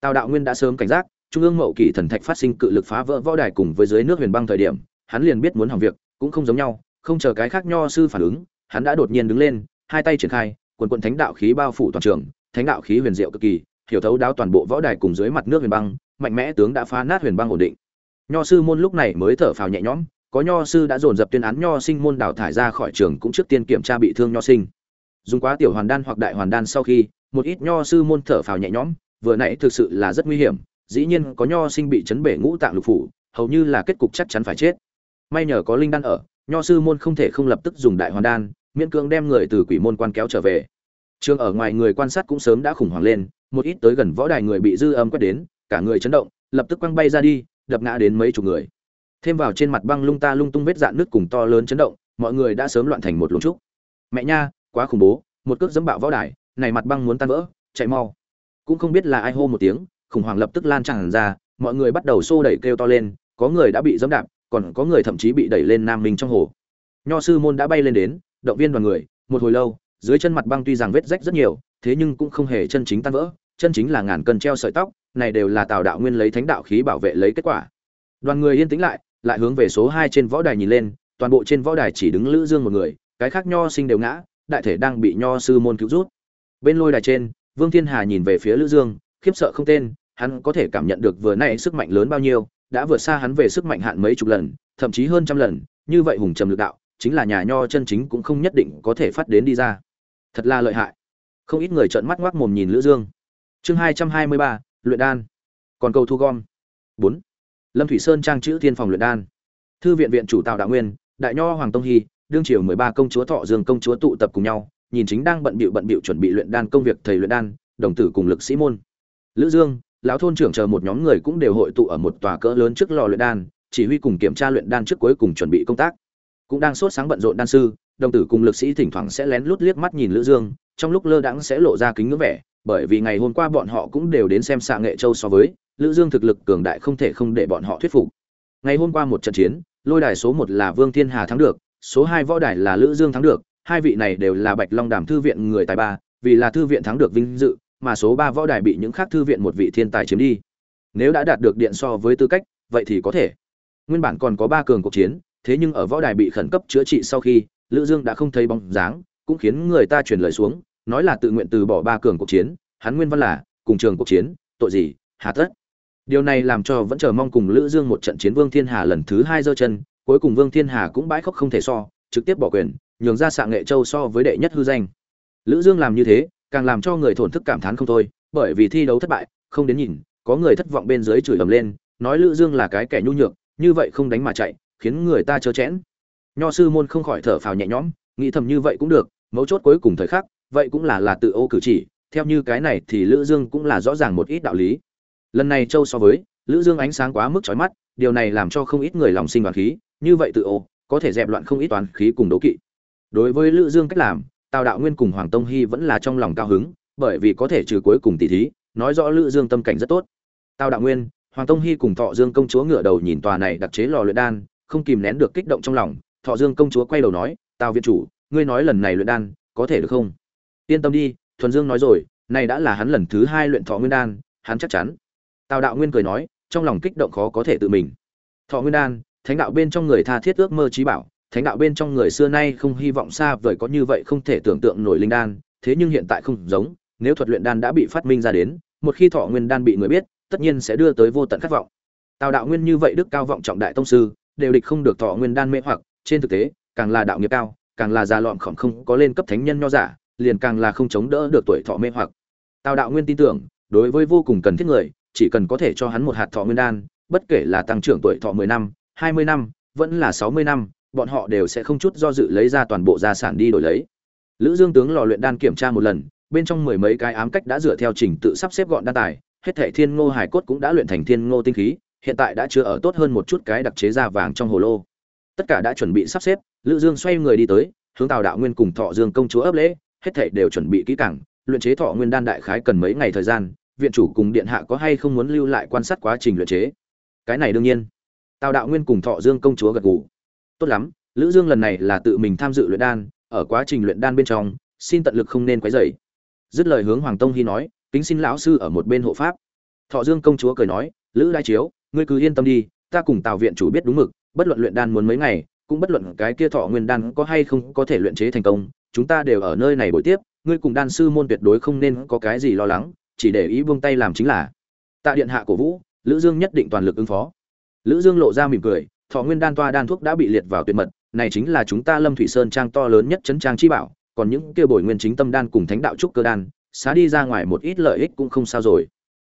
Speaker 1: Tào đạo nguyên đã sớm cảnh giác, trung ương mậu kỳ thần thạch phát sinh cự lực phá vỡ võ đài cùng với dưới nước huyền băng thời điểm, hắn liền biết muốn hỏng việc, cũng không giống nhau, không chờ cái khác nho sư phản ứng, hắn đã đột nhiên đứng lên, hai tay triển khai, quần quần thánh đạo khí bao phủ toàn trường, thánh đạo khí huyền diệu cực kỳ, hiểu thấu đáo toàn bộ võ đài cùng dưới mặt nước huyền băng, mạnh mẽ tướng đã phá nát huyền băng ổn định. Nho sư môn lúc này mới thở phào nhẹ nhõm có nho sư đã dồn dập tuyên án nho sinh môn đào thải ra khỏi trường cũng trước tiên kiểm tra bị thương nho sinh. Dùng quá tiểu hoàn đan hoặc đại hoàn đan sau khi, một ít nho sư môn thở phào nhẹ nhõm, vừa nãy thực sự là rất nguy hiểm, dĩ nhiên có nho sinh bị chấn bể ngũ tạng lục phủ, hầu như là kết cục chắc chắn phải chết. May nhờ có linh đan ở, nho sư môn không thể không lập tức dùng đại hoàn đan, miễn cưỡng đem người từ quỷ môn quan kéo trở về. Trường ở ngoài người quan sát cũng sớm đã khủng hoảng lên, một ít tới gần võ đài người bị dư âm quét đến, cả người chấn động, lập tức quăng bay ra đi, đập ngã đến mấy chục người thêm vào trên mặt băng lung ta lung tung vết dạn nước cùng to lớn chấn động, mọi người đã sớm loạn thành một luồng trúc. Mẹ nha, quá khủng bố, một cước dẫm bạo võ đài, này mặt băng muốn tan vỡ, chạy mau. Cũng không biết là ai hô một tiếng, khủng hoảng lập tức lan tràn ra, mọi người bắt đầu xô đẩy kêu to lên, có người đã bị dẫm đạp, còn có người thậm chí bị đẩy lên nam minh trong hồ. Nho sư môn đã bay lên đến, động viên đoàn người, một hồi lâu, dưới chân mặt băng tuy rằng vết rách rất nhiều, thế nhưng cũng không hề chân chính tan vỡ, chân chính là ngàn cân treo sợi tóc, này đều là tào đạo nguyên lấy thánh đạo khí bảo vệ lấy kết quả. Đoàn người yên tĩnh lại lại hướng về số hai trên võ đài nhìn lên, toàn bộ trên võ đài chỉ đứng lữ dương một người, cái khác nho sinh đều ngã, đại thể đang bị nho sư môn cứu rút. Bên lôi đài trên, vương thiên hà nhìn về phía lữ dương, khiếp sợ không tên, hắn có thể cảm nhận được vừa nãy sức mạnh lớn bao nhiêu, đã vượt xa hắn về sức mạnh hạn mấy chục lần, thậm chí hơn trăm lần, như vậy hùng trầm lực đạo, chính là nhà nho chân chính cũng không nhất định có thể phát đến đi ra. Thật là lợi hại. Không ít người trợn mắt ngoác mồm nhìn lữ dương. Chương hai trăm hai mươi ba, luyện đan. Còn cầu thu gom. Bốn lâm thủy sơn trang chữ thiên phòng luyện đan. Thư viện viện chủ tào đạo nguyên, đại nho hoàng tông hy, đương triều mười ba công chúa thọ dương công chúa tụ tập cùng nhau, nhìn chính đang bận bịu bận bịu chuẩn bị luyện đan công việc thầy luyện đan, đồng tử cùng lực sĩ môn. Lữ dương, lão thôn trưởng chờ một nhóm người cũng đều hội tụ ở một tòa cỡ lớn trước lò luyện đan, chỉ huy cùng kiểm tra luyện đan trước cuối cùng chuẩn bị công tác. Cũng đang sốt sáng bận rộn đan sư, đồng tử cùng lực sĩ thỉnh thoảng sẽ lén lút liếc mắt nhìn lữ dương, trong lúc lơ đãng sẽ lộ ra kính ngưỡng vẻ, bởi vì ngày hôm qua bọn họ cũng đều đến xem xạ nghệ châu so với lữ dương thực lực cường đại không thể không để bọn họ thuyết phục. Ngày hôm qua một trận chiến, lôi đài số một là vương thiên hà thắng được, số hai võ đài là lữ dương thắng được, hai vị này đều là bạch long đàm thư viện người tài ba, vì là thư viện thắng được vinh dự, mà số ba võ đài bị những khác thư viện một vị thiên tài chiếm đi. Nếu đã đạt được điện so với tư cách, vậy thì có thể. Nguyên bản còn có ba cường cuộc chiến, thế nhưng ở võ đài bị khẩn cấp chữa trị sau khi, lữ dương đã không thấy bóng dáng, cũng khiến người ta truyền lời xuống, nói là tự nguyện từ bỏ ba cường cuộc chiến, hắn nguyên văn là, cùng trường cuộc chiến, tội gì, hà tất điều này làm cho vẫn chờ mong cùng lữ dương một trận chiến vương thiên hà lần thứ hai giơ chân, cuối cùng vương thiên hà cũng bãi khóc không thể so, trực tiếp bỏ quyền, nhường ra sạng nghệ châu so với đệ nhất hư danh. Lữ dương làm như thế, càng làm cho người thổn thức cảm thán không thôi, bởi vì thi đấu thất bại, không đến nhìn, có người thất vọng bên dưới chửi ầm lên, nói lữ dương là cái kẻ nhu nhược, như vậy không đánh mà chạy, khiến người ta chớ chẽn. Nho sư môn không khỏi thở phào nhẹ nhõm, nghĩ thầm như vậy cũng được, mấu chốt cuối cùng thời khắc, vậy cũng là là tự ô cử chỉ, theo như cái này thì lữ dương cũng là rõ ràng một ít đạo lý lần này châu so với lữ dương ánh sáng quá mức chói mắt, điều này làm cho không ít người lòng sinh đoàn khí, như vậy tự ô, có thể dẹp loạn không ít toàn khí cùng đấu kỵ. Đối với lữ dương cách làm, tào đạo nguyên cùng hoàng tông hy vẫn là trong lòng cao hứng, bởi vì có thể trừ cuối cùng tỷ thí, nói rõ lữ dương tâm cảnh rất tốt. Tào đạo nguyên, hoàng tông hy cùng thọ dương công chúa ngửa đầu nhìn tòa này đặc chế lò luyện đan, không kìm nén được kích động trong lòng, thọ dương công chúa quay đầu nói, tào viện chủ, ngươi nói lần này luyện đan có thể được không? Yên tâm đi, thuần dương nói rồi, này đã là hắn lần thứ hai luyện thọ nguyên đan, hắn chắc chắn tào đạo nguyên cười nói, trong lòng kích động khó có thể tự mình. Thọ nguyên đan, thánh đạo bên trong người tha thiết ước mơ trí bảo, thánh đạo bên trong người xưa nay không hy vọng xa vời có như vậy không thể tưởng tượng nổi linh đan, thế nhưng hiện tại không giống, nếu thuật luyện đan đã bị phát minh ra đến, một khi thọ nguyên đan bị người biết, tất nhiên sẽ đưa tới vô tận khát vọng. Tào đạo nguyên như vậy đức cao vọng trọng đại tông sư, đều địch không được thọ nguyên đan mê hoặc, trên thực tế, càng là đạo nghiệp cao, càng là già lọn khổng không có lên cấp thánh nhân nho giả, liền càng là không chống đỡ được tuổi thọ mê hoặc. Tào đạo nguyên tin tưởng, đối với vô cùng cần thiết người chỉ cần có thể cho hắn một hạt thọ nguyên đan, bất kể là tăng trưởng tuổi thọ 10 năm 20 năm, vẫn là 60 năm, bọn họ đều sẽ không chút do dự lấy ra toàn bộ gia sản đi đổi lấy. Lữ dương tướng lò luyện đan kiểm tra một lần, bên trong mười mấy cái ám cách đã dựa theo trình tự sắp xếp gọn đan tài, hết thảy thiên ngô hải cốt cũng đã luyện thành thiên ngô tinh khí, hiện tại đã chưa ở tốt hơn một chút cái đặc chế da vàng trong hồ lô. Tất cả đã chuẩn bị sắp xếp, lữ dương xoay người đi tới, hướng tào đạo nguyên cùng thọ dương công chúa ấp lễ, hết thảy đều chuẩn bị kỹ càng, luyện chế thọ nguyên đan đại khái cần mấy ngày thời gian viện chủ cùng điện hạ có hay không muốn lưu lại quan sát quá trình luyện chế? Cái này đương nhiên. Tào đạo nguyên cùng thọ dương công chúa gật gù. Tốt lắm, lữ dương lần này là tự mình tham dự luyện đan, ở quá trình luyện đan bên trong, xin tận lực không nên quấy rầy. Dứt lời hướng hoàng tông hy nói, kính xin lão sư ở một bên hộ pháp. Thọ dương công chúa cười nói, lữ đại chiếu, ngươi cứ yên tâm đi, ta cùng tào viện chủ biết đúng mực, bất luận luyện đan muốn mấy ngày, cũng bất luận cái kia thọ nguyên đan có hay không có thể luyện chế thành công, chúng ta đều ở nơi này buổi tiếp, ngươi cùng đan sư môn tuyệt đối không nên có cái gì lo lắng chỉ để ý buông tay làm chính là. Tạ điện hạ cổ vũ, lữ dương nhất định toàn lực ứng phó. Lữ dương lộ ra mỉm cười, thọ nguyên đan toa đan thuốc đã bị liệt vào tuyệt mật, này chính là chúng ta lâm thủy sơn trang to lớn nhất chấn trang chi bảo, còn những kia bồi nguyên chính tâm đan cùng thánh đạo trúc cơ đan, xá đi ra ngoài một ít lợi ích cũng không sao rồi.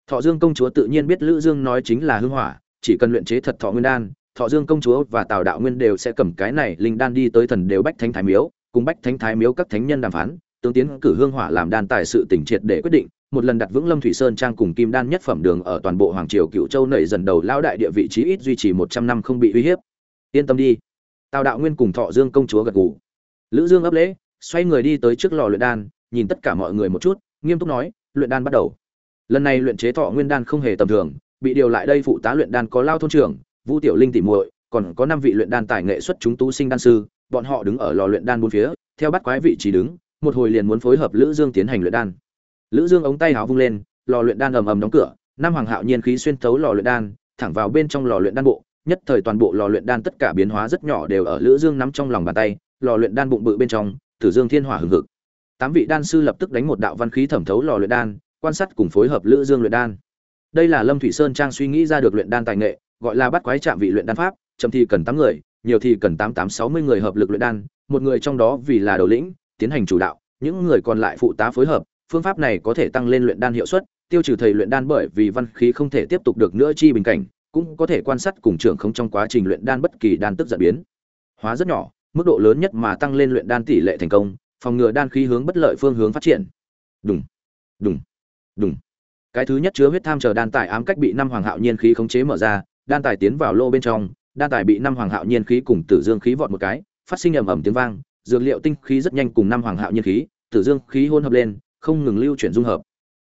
Speaker 1: Thọ dương công chúa tự nhiên biết lữ dương nói chính là hương hỏa, chỉ cần luyện chế thật thọ nguyên đan, thọ dương công chúa và tào đạo nguyên đều sẽ cầm cái này linh đan đi tới thần đều bách thánh thái miếu, cùng bách thánh thái miếu các thánh nhân đàm phán tương tiến cử hương hỏa làm đan tài sự tỉnh triệt để quyết định một lần đặt vững lâm thủy sơn trang cùng kim đan nhất phẩm đường ở toàn bộ hoàng triều cựu châu nảy dần đầu lao đại địa vị trí ít duy trì một trăm năm không bị uy hiếp. Yên tâm đi. Tào đạo nguyên cùng thọ dương công chúa gật gù. Lữ dương ấp lễ, xoay người đi tới trước lò luyện đan, nhìn tất cả mọi người một chút, nghiêm túc nói, luyện đan bắt đầu. Lần này luyện chế thọ nguyên đan không hề tầm thường, bị điều lại đây phụ tá luyện đan có lao thôn trưởng vu tiểu linh tỷ muội, còn có năm vị luyện đan tài nghệ xuất chúng tú sinh đan sư, bọn họ đứng ở lò luyện đan bốn phía, theo bắt quái vị trí đứng, một hồi liền muốn phối hợp lữ dương tiến hành luyện đan lữ dương ống tay áo vung lên, lò luyện đan ầm ầm đóng cửa, năm hoàng hạo nhiên khí xuyên thấu lò luyện đan, thẳng vào bên trong lò luyện đan bộ, nhất thời toàn bộ lò luyện đan tất cả biến hóa rất nhỏ đều ở lữ dương nắm trong lòng bàn tay, lò luyện đan bụng bự bên trong, tử dương thiên hỏa hừng hực. Tám vị đan sư lập tức đánh một đạo văn khí thẩm thấu lò luyện đan, quan sát cùng phối hợp lữ dương luyện đan. Đây là lâm thủy sơn trang suy nghĩ ra được luyện đan tài nghệ, gọi là bắt quái chạm vị luyện đan pháp, chậm thì cần tám người, nhiều thì cần tám tám sáu mươi người hợp lực luyện đan, một người trong đó vì là đầu lĩnh, tiến hành chủ đạo, những người còn lại phụ tá phối hợp phương pháp này có thể tăng lên luyện đan hiệu suất tiêu trừ thầy luyện đan bởi vì văn khí không thể tiếp tục được nữa chi bình cảnh cũng có thể quan sát cùng trưởng không trong quá trình luyện đan bất kỳ đan tức giận biến hóa rất nhỏ mức độ lớn nhất mà tăng lên luyện đan tỷ lệ thành công phòng ngừa đan khí hướng bất lợi phương hướng phát triển Đùng, đùng, đùng. cái thứ nhất chứa huyết tham chờ đan tải ám cách bị năm hoàng hạo nhiên khí khống chế mở ra đan tải tiến vào lô bên trong đan tải bị năm hoàng hạo nhiên khí cùng tử dương khí vọt một cái phát sinh ầm ầm tiếng vang dược liệu tinh khí rất nhanh cùng năm hoàng hạo nhiên khí tử dương khí hôn hợp lên không ngừng lưu chuyển dung hợp.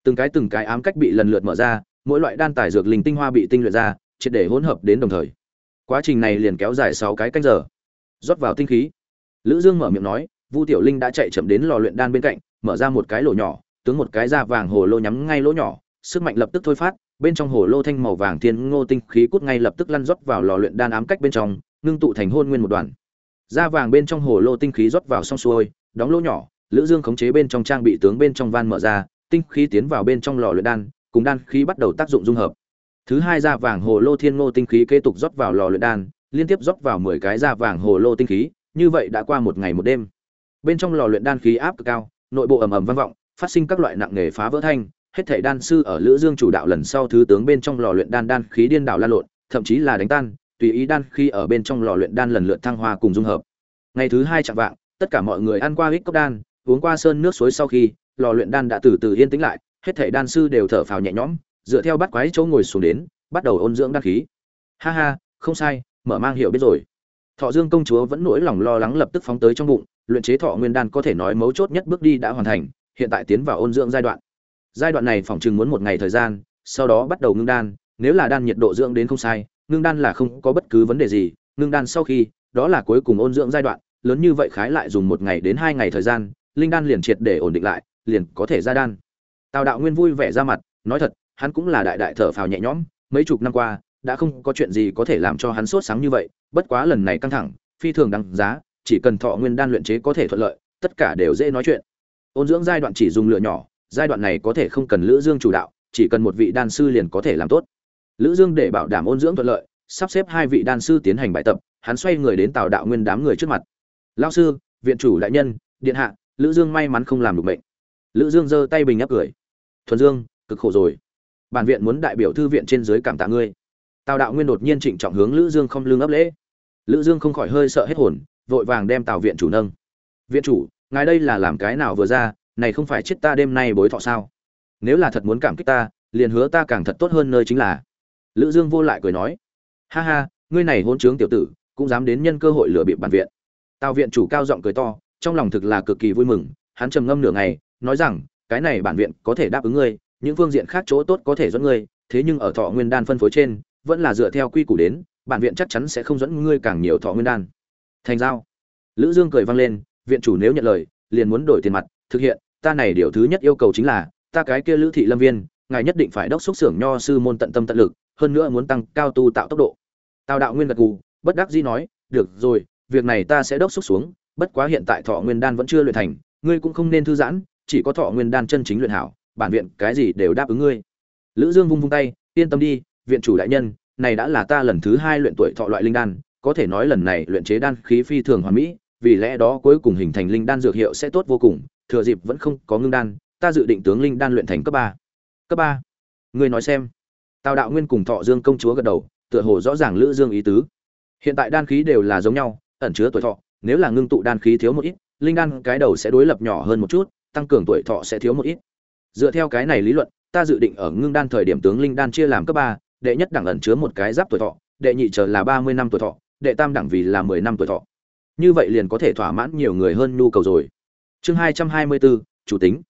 Speaker 1: Từng cái từng cái ám cách bị lần lượt mở ra, mỗi loại đan tài dược linh tinh hoa bị tinh luyện ra, triệt để hỗn hợp đến đồng thời. Quá trình này liền kéo dài sáu cái canh giờ. Rót vào tinh khí. Lữ dương mở miệng nói, vu tiểu linh đã chạy chậm đến lò luyện đan bên cạnh, mở ra một cái lỗ nhỏ, tướng một cái da vàng hồ lô nhắm ngay lỗ nhỏ, sức mạnh lập tức thôi phát, bên trong hồ lô thanh màu vàng thiên ngô tinh khí cút ngay lập tức lăn rót vào lò luyện đan ám cách bên trong, ngưng tụ thành hôn nguyên một đoàn. Da vàng bên trong hồ lô tinh khí rót vào xong xuôi, đóng lỗ nhỏ lữ dương khống chế bên trong trang bị tướng bên trong van mở ra, tinh khí tiến vào bên trong lò luyện đan, cùng đan khí bắt đầu tác dụng dung hợp. Thứ hai da vàng hồ lô thiên ngô tinh khí kế tục rót vào lò luyện đan, liên tiếp rót vào 10 cái da vàng hồ lô tinh khí, như vậy đã qua một ngày một đêm. Bên trong lò luyện đan khí áp cực cao, nội bộ ầm ầm vang vọng, phát sinh các loại nặng nghề phá vỡ thanh, hết thảy đan sư ở lữ dương chủ đạo lần sau thứ tướng bên trong lò luyện đan đan khí điên đảo lan lộn, thậm chí là đánh tan, tùy ý đan khi ở bên trong lò luyện đan lần lượt thăng hoa cùng dung hợp. Ngày thứ hai chạm vạng, tất cả mọi người ăn qua ít cốc đan uống qua sơn nước suối sau khi, lò luyện đan đã từ từ yên tĩnh lại, hết thảy đan sư đều thở phào nhẹ nhõm, dựa theo bắt quái chỗ ngồi xuống đến, bắt đầu ôn dưỡng đan khí. Ha ha, không sai, mở mang hiểu biết rồi. Thọ dương công chúa vẫn nỗi lòng lo lắng lập tức phóng tới trong bụng, luyện chế thọ nguyên đan có thể nói mấu chốt nhất bước đi đã hoàn thành, hiện tại tiến vào ôn dưỡng giai đoạn. Giai đoạn này phòng chừng muốn một ngày thời gian, sau đó bắt đầu ngưng đan, nếu là đan nhiệt độ dưỡng đến không sai, ngưng đan là không có bất cứ vấn đề gì, ngưng đan sau khi, đó là cuối cùng ôn dưỡng giai đoạn, lớn như vậy khái lại dùng một ngày đến hai ngày thời gian linh đan liền triệt để ổn định lại, liền có thể ra đan. Tào đạo nguyên vui vẻ ra mặt, nói thật, hắn cũng là đại đại thở phào nhẹ nhõm, mấy chục năm qua, đã không có chuyện gì có thể làm cho hắn sốt sáng như vậy, bất quá lần này căng thẳng, phi thường đăng giá, chỉ cần thọ nguyên đan luyện chế có thể thuận lợi, tất cả đều dễ nói chuyện. Ôn dưỡng giai đoạn chỉ dùng lửa nhỏ, giai đoạn này có thể không cần lữ dương chủ đạo, chỉ cần một vị đan sư liền có thể làm tốt. Lữ dương để bảo đảm ôn dưỡng thuận lợi, sắp xếp hai vị đan sư tiến hành bài tập, hắn xoay người đến tào đạo nguyên đám người trước mặt. Lao sư, viện chủ đại nhân, điện hạ lữ dương may mắn không làm được bệnh lữ dương giơ tay bình áp cười. Thuần dương, cực khổ rồi. Bản viện muốn đại biểu thư viện trên dưới cảm tạ ngươi. Tào đạo nguyên đột nhiên trịnh trọng hướng lữ dương không lương ấp lễ. Lữ dương không khỏi hơi sợ hết hồn, vội vàng đem tào viện chủ nâng. Viện chủ, ngài đây là làm cái nào vừa ra, này không phải chết ta đêm nay bối thọ sao? Nếu là thật muốn cảm kích ta, liền hứa ta càng thật tốt hơn nơi chính là. Lữ dương vô lại cười nói. Ha ha, ngươi này hôn trướng tiểu tử, cũng dám đến nhân cơ hội lừa bịp bản viện. Tào viện chủ cao giọng cười to trong lòng thực là cực kỳ vui mừng, hắn trầm ngâm nửa ngày, nói rằng, cái này bản viện có thể đáp ứng ngươi, những phương diện khác chỗ tốt có thể dẫn ngươi, thế nhưng ở thọ nguyên đan phân phối trên, vẫn là dựa theo quy củ đến, bản viện chắc chắn sẽ không dẫn ngươi càng nhiều thọ nguyên đan. Thành giao. Lữ dương cười vang lên, viện chủ nếu nhận lời, liền muốn đổi tiền mặt, thực hiện, ta này điều thứ nhất yêu cầu chính là, ta cái kia lữ thị lâm viên, ngài nhất định phải đốc xúc xưởng nho sư môn tận tâm tận lực, hơn nữa muốn tăng cao tu tạo tốc độ. Tào đạo nguyên gật gù, bất đắc dĩ nói, được rồi, việc này ta sẽ đốc xúc xuống bất quá hiện tại thọ nguyên đan vẫn chưa luyện thành, ngươi cũng không nên thư giãn, chỉ có thọ nguyên đan chân chính luyện hảo, bản viện cái gì đều đáp ứng ngươi. Lữ dương vung vung tay, yên tâm đi, viện chủ đại nhân, này đã là ta lần thứ hai luyện tuổi thọ loại linh đan, có thể nói lần này luyện chế đan khí phi thường hoàn mỹ, vì lẽ đó cuối cùng hình thành linh đan dược hiệu sẽ tốt vô cùng, thừa dịp vẫn không có ngưng đan, ta dự định tướng linh đan luyện thành cấp ba. Cấp ba? Ngươi nói xem. Tào đạo nguyên cùng thọ dương công chúa gật đầu, tựa hồ rõ ràng lữ dương ý tứ. Hiện tại đan khí đều là giống nhau, ẩn chứa tuổi thọ nếu là ngưng tụ đan khí thiếu một ít, linh đan cái đầu sẽ đối lập nhỏ hơn một chút, tăng cường tuổi thọ sẽ thiếu một ít. Dựa theo cái này lý luận, ta dự định ở ngưng đan thời điểm tướng linh đan chia làm cấp ba, đệ nhất đẳng ẩn chứa một cái giáp tuổi thọ, đệ nhị chờ là ba mươi năm tuổi thọ, đệ tam đẳng vì là mười năm tuổi thọ. Như vậy liền có thể thỏa mãn nhiều người hơn nhu cầu rồi. Chương hai trăm hai mươi bốn chủ tính.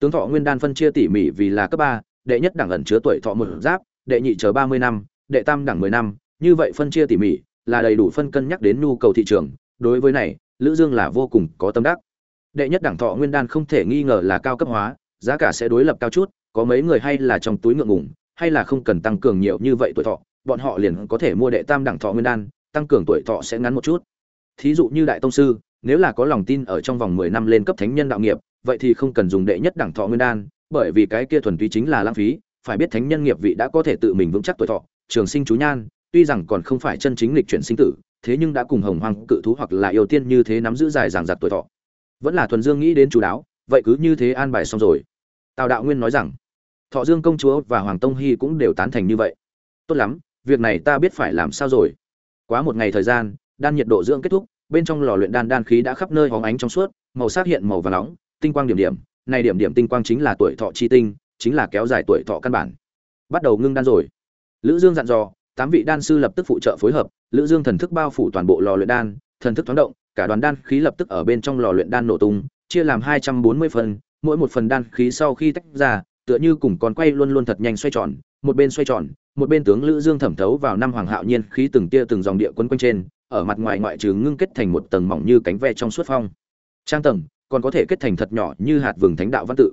Speaker 1: Tướng thọ nguyên đan phân chia tỉ mỉ vì là cấp ba, đệ nhất đẳng ẩn chứa tuổi thọ một giáp, đệ nhị chờ ba mươi năm, đệ tam đẳng mười năm, như vậy phân chia tỉ mỉ là đầy đủ phân cân nhắc đến nhu cầu thị trường đối với này, lữ dương là vô cùng có tâm đắc. Đệ nhất đẳng thọ nguyên đan không thể nghi ngờ là cao cấp hóa, giá cả sẽ đối lập cao chút, có mấy người hay là trong túi ngượng ngùng, hay là không cần tăng cường nhiều như vậy tuổi thọ, bọn họ liền có thể mua đệ tam đẳng thọ nguyên đan, tăng cường tuổi thọ sẽ ngắn một chút. Thí dụ như đại tông sư, nếu là có lòng tin ở trong vòng 10 năm lên cấp thánh nhân đạo nghiệp, vậy thì không cần dùng đệ nhất đẳng thọ nguyên đan, bởi vì cái kia thuần túy chính là lãng phí, phải biết thánh nhân nghiệp vị đã có thể tự mình vững chắc tuổi thọ, trường sinh chú nhan, tuy rằng còn không phải chân chính lịch chuyển sinh tử thế nhưng đã cùng hồng hoang cự thú hoặc là yêu tiên như thế nắm giữ dài dằng dặc tuổi thọ. Vẫn là thuần dương nghĩ đến chú đáo, vậy cứ như thế an bài xong rồi. Tào đạo nguyên nói rằng, thọ dương công chúa và hoàng tông hy cũng đều tán thành như vậy. Tốt lắm, việc này ta biết phải làm sao rồi. Quá một ngày thời gian, đan nhiệt độ dưỡng kết thúc, bên trong lò luyện đan đan khí đã khắp nơi hóng ánh trong suốt, màu sắc hiện màu vàng nóng, tinh quang điểm điểm. Này điểm điểm tinh quang chính là tuổi thọ chi tinh, chính là kéo dài tuổi thọ căn bản. Bắt đầu ngưng đan rồi. Lữ dương dặn dò tám vị đan sư lập tức phụ trợ phối hợp lữ dương thần thức bao phủ toàn bộ lò luyện đan thần thức thoáng động cả đoàn đan khí lập tức ở bên trong lò luyện đan nổ tung chia làm 240 phần mỗi một phần đan khí sau khi tách ra tựa như cùng con quay luôn luôn thật nhanh xoay tròn một bên xoay tròn một bên tướng lữ dương thẩm thấu vào năm hoàng hạo nhiên khí từng tia từng dòng địa quấn quanh trên ở mặt ngoài ngoại trừ ngưng kết thành một tầng mỏng như cánh ve trong suốt phong. Trang tầng còn có thể kết thành thật nhỏ như hạt vừng thánh đạo văn tự.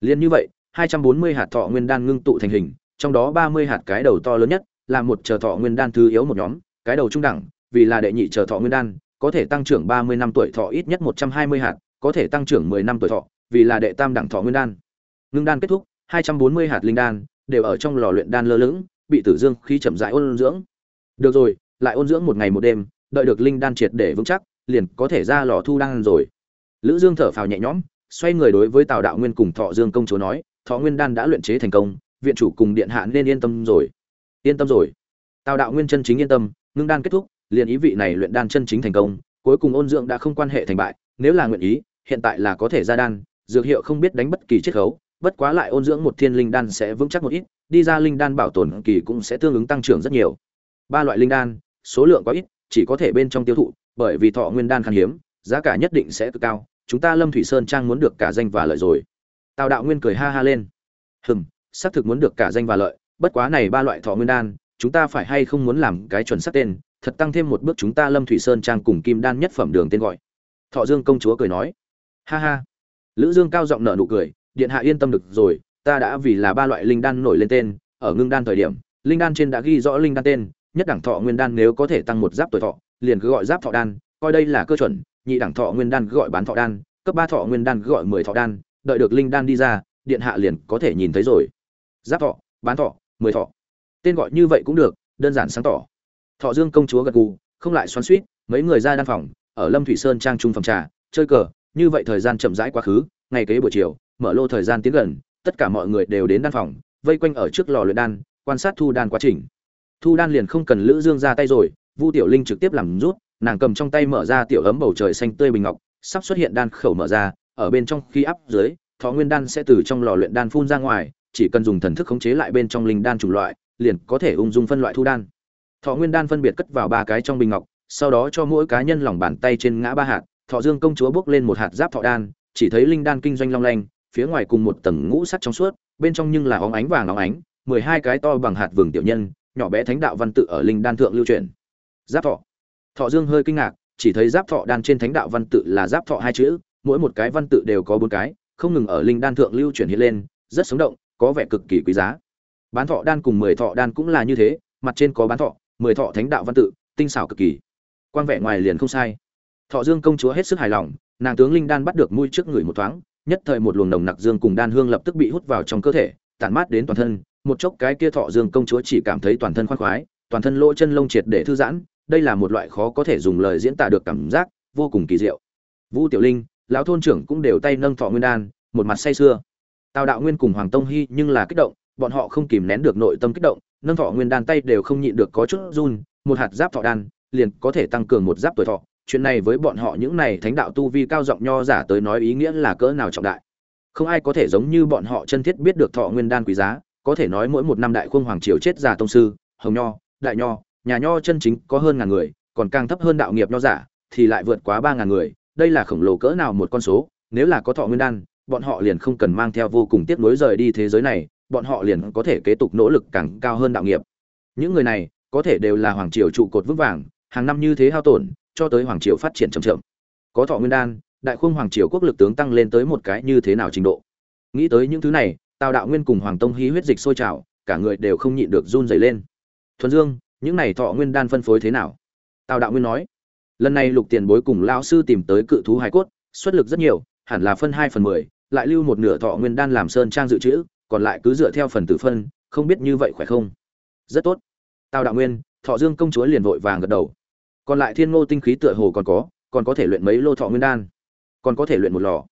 Speaker 1: Liên như vậy 240 hạt thọ nguyên đan ngưng tụ thành hình, trong đó 30 hạt cái đầu to lớn nhất, là một chờ thọ nguyên đan thứ yếu một nhóm, cái đầu trung đẳng, vì là đệ nhị chờ thọ nguyên đan, có thể tăng trưởng 30 năm tuổi thọ ít nhất 120 hạt, có thể tăng trưởng 10 năm tuổi thọ, vì là đệ tam đẳng thọ nguyên đan. Ngưng đan kết thúc, 240 hạt linh đan đều ở trong lò luyện đan lơ lửng, bị tử dương khí chậm rãi ôn dưỡng. Được rồi, lại ôn dưỡng một ngày một đêm, đợi được linh đan triệt để vững chắc, liền có thể ra lò thu đan rồi. Lữ Dương thở phào nhẹ nhõm, xoay người đối với Tào Đạo Nguyên cùng Thọ Dương công chúa nói, Thọ Nguyên đan đã luyện chế thành công, viện chủ cùng điện hạ nên yên tâm rồi. Yên tâm rồi. Tào Đạo Nguyên chân chính yên tâm, ngưng đan kết thúc, liền ý vị này luyện đan chân chính thành công, cuối cùng ôn dưỡng đã không quan hệ thành bại, nếu là nguyện ý, hiện tại là có thể ra đan, dược hiệu không biết đánh bất kỳ chiết khấu, bất quá lại ôn dưỡng một thiên linh đan sẽ vững chắc một ít, đi ra linh đan bảo tồn kỳ cũng sẽ tương ứng tăng trưởng rất nhiều. Ba loại linh đan, số lượng quá ít, chỉ có thể bên trong tiêu thụ, bởi vì thọ nguyên đan khan hiếm, giá cả nhất định sẽ cực cao, chúng ta Lâm Thủy Sơn trang muốn được cả danh và lợi rồi. Tào Đạo Nguyên cười ha ha lên. Hừm, xác thực muốn được cả danh và lợi, bất quá này ba loại thọ nguyên đan, chúng ta phải hay không muốn làm cái chuẩn sắc tên, thật tăng thêm một bước chúng ta Lâm Thủy Sơn trang cùng Kim Đan nhất phẩm đường tên gọi. Thọ Dương công chúa cười nói. Ha ha. Lữ Dương cao giọng nở nụ cười, điện hạ yên tâm được rồi, ta đã vì là ba loại linh đan nổi lên tên, ở ngưng đan thời điểm, linh đan trên đã ghi rõ linh đan tên, nhất đẳng thọ nguyên đan nếu có thể tăng một giáp tuổi thọ, liền cứ gọi giáp thọ đan, coi đây là cơ chuẩn, nhị đẳng thọ nguyên đan cứ gọi bán thọ đan, cấp ba thọ nguyên đan cứ gọi mười thọ đan, đợi được linh đan đi ra, điện hạ liền có thể nhìn thấy rồi. Giáp thọ, bán thọ, mười thọ. Tên gọi như vậy cũng được, đơn giản sáng tỏ. Thọ Dương công chúa gật gù, không lại xoắn suýt mấy người ra đan phòng, ở Lâm Thủy Sơn trang trung phòng trà, chơi cờ, như vậy thời gian chậm rãi quá khứ, ngày kế buổi chiều, mở lô thời gian tiến gần, tất cả mọi người đều đến đan phòng, vây quanh ở trước lò luyện đan, quan sát thu đan quá trình. Thu đan liền không cần Lữ Dương ra tay rồi, Vu Tiểu Linh trực tiếp làm rút, nàng cầm trong tay mở ra tiểu ấm bầu trời xanh tươi bình ngọc, sắp xuất hiện đan khẩu mở ra, ở bên trong khi áp dưới, thọ nguyên đan sẽ từ trong lò luyện đan phun ra ngoài, chỉ cần dùng thần thức khống chế lại bên trong linh đan chủng loại, liền có thể ung dung phân loại thu đan. Thọ nguyên đan phân biệt cất vào ba cái trong bình ngọc, sau đó cho mỗi cá nhân lòng bàn tay trên ngã ba hạt, Thọ Dương công chúa bước lên một hạt giáp thọ đan, chỉ thấy linh đan kinh doanh long lanh, phía ngoài cùng một tầng ngũ sắc trong suốt, bên trong nhưng là óng ánh vàng óng ánh, mười hai cái to bằng hạt vừng tiểu nhân, nhỏ bé thánh đạo văn tự ở linh đan thượng lưu truyền. Giáp thọ. Thọ Dương hơi kinh ngạc, chỉ thấy giáp thọ đan trên thánh đạo văn tự là giáp thọ hai chữ, mỗi một cái văn tự đều có bốn cái, không ngừng ở linh đan thượng lưu truyền hiện lên, rất sống động, có vẻ cực kỳ quý giá. Bán thọ đan cùng mười thọ đan cũng là như thế, mặt trên có bán thọ, mười thọ thánh đạo văn tự, tinh xảo cực kỳ. Quang vẻ ngoài liền không sai. Thọ Dương công chúa hết sức hài lòng, nàng tướng linh đan bắt được mũi trước người một thoáng, nhất thời một luồng nồng nặc dương cùng đan hương lập tức bị hút vào trong cơ thể, tản mát đến toàn thân, một chốc cái kia Thọ Dương công chúa chỉ cảm thấy toàn thân khoan khoái, toàn thân lỗ chân lông triệt để thư giãn, đây là một loại khó có thể dùng lời diễn tả được cảm giác, vô cùng kỳ diệu. Vu Tiểu Linh, lão thôn trưởng cũng đều tay nâng Thọ Nguyên đan, một mặt say sưa. Tào Đạo Nguyên cùng Hoàng Tông Hi nhưng là kích động, bọn họ không kìm nén được nội tâm kích động, nâng Thọ Nguyên đan tay đều không nhịn được có chút run, một hạt giáp thọ đan, liền có thể tăng cường một giáp tuổi thọ, chuyện này với bọn họ những này thánh đạo tu vi cao giọng nho giả tới nói ý nghĩa là cỡ nào trọng đại. Không ai có thể giống như bọn họ chân thiết biết được thọ nguyên đan quý giá có thể nói mỗi một năm đại khung hoàng triều chết già tông sư hồng nho đại nho nhà nho chân chính có hơn ngàn người còn càng thấp hơn đạo nghiệp nho giả thì lại vượt quá ba ngàn người. Đây là khổng lồ cỡ nào một con số nếu là có thọ nguyên đan bọn họ liền không cần mang theo vô cùng tiếc nuối rời đi thế giới này bọn họ liền có thể kế tục nỗ lực càng cao hơn đạo nghiệp những người này có thể đều là hoàng triều trụ cột vững vàng hàng năm như thế hao tổn cho tới hoàng triều phát triển chậm chậm. Có thọ nguyên đan, đại khung hoàng triều quốc lực tướng tăng lên tới một cái như thế nào trình độ. Nghĩ tới những thứ này, Tào đạo nguyên cùng Hoàng Tông hí huyết dịch sôi trào, cả người đều không nhịn được run rẩy lên. Thuần Dương, những này thọ nguyên đan phân phối thế nào? Tào đạo nguyên nói, lần này Lục Tiền Bối cùng lão sư tìm tới cự thú hải cốt, xuất lực rất nhiều, hẳn là phân hai phần mười, lại lưu một nửa thọ nguyên đan làm sơn trang dự trữ, còn lại cứ dựa theo phần tử phân, không biết như vậy khỏe không? Rất tốt. Tào đạo nguyên, Thọ Dương công chúa liền vội vàng gật đầu còn lại thiên ngô tinh khí tựa hồ còn có còn có thể luyện mấy lô thọ nguyên đan còn có thể luyện một lò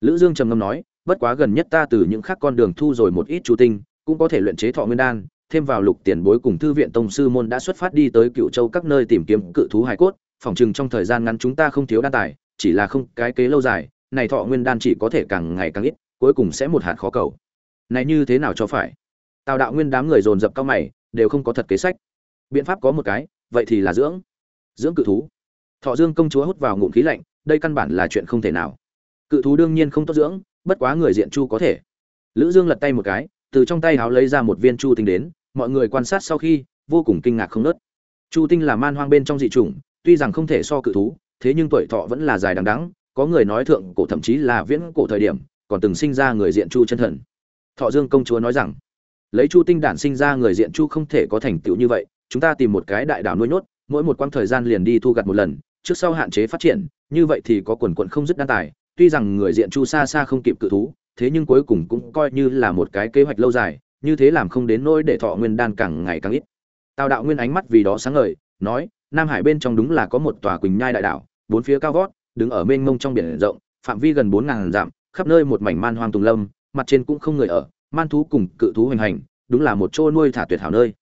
Speaker 1: lữ dương trầm ngâm nói bất quá gần nhất ta từ những khác con đường thu rồi một ít chú tinh cũng có thể luyện chế thọ nguyên đan thêm vào lục tiền bối cùng thư viện tông sư môn đã xuất phát đi tới cựu châu các nơi tìm kiếm cự thú hải cốt phỏng chừng trong thời gian ngắn chúng ta không thiếu đan tài chỉ là không cái kế lâu dài này thọ nguyên đan chỉ có thể càng ngày càng ít, cuối cùng sẽ một hạt khó cầu. Này như thế nào cho phải? Tào đạo nguyên đám người dồn dập cao mày, đều không có thật kế sách. Biện pháp có một cái, vậy thì là dưỡng. Dưỡng cự thú. Thọ dương công chúa hút vào ngụm khí lạnh, đây căn bản là chuyện không thể nào. Cự thú đương nhiên không tốt dưỡng, bất quá người diện chu có thể. Lữ dương lật tay một cái, từ trong tay háo lấy ra một viên chu tinh đến, mọi người quan sát sau khi, vô cùng kinh ngạc không nớt. Chu tinh là man hoang bên trong dị chủng, tuy rằng không thể so cự thú, thế nhưng tuổi thọ vẫn là dài đằng đẵng có người nói thượng cổ thậm chí là viễn cổ thời điểm, còn từng sinh ra người diện chu chân thần. Thọ dương công chúa nói rằng, lấy chu tinh đản sinh ra người diện chu không thể có thành tựu như vậy, chúng ta tìm một cái đại đảo nuôi nhốt, mỗi một quãng thời gian liền đi thu gặt một lần, trước sau hạn chế phát triển, như vậy thì có quần quận không dứt đa tài, tuy rằng người diện chu xa xa không kịp cự thú, thế nhưng cuối cùng cũng coi như là một cái kế hoạch lâu dài, như thế làm không đến nỗi để thọ nguyên đan càng ngày càng ít. Tào đạo nguyên ánh mắt vì đó sáng ngời, nói, nam hải bên trong đúng là có một tòa quỳnh nhai đại đảo, bốn phía cao vót đứng ở mênh mông trong biển rộng, phạm vi gần bốn ngàn dặm, khắp nơi một mảnh man hoang tùng lâm, mặt trên cũng không người ở, man thú cùng cự thú hoành hành, đúng là một chỗ nuôi thả tuyệt hảo nơi.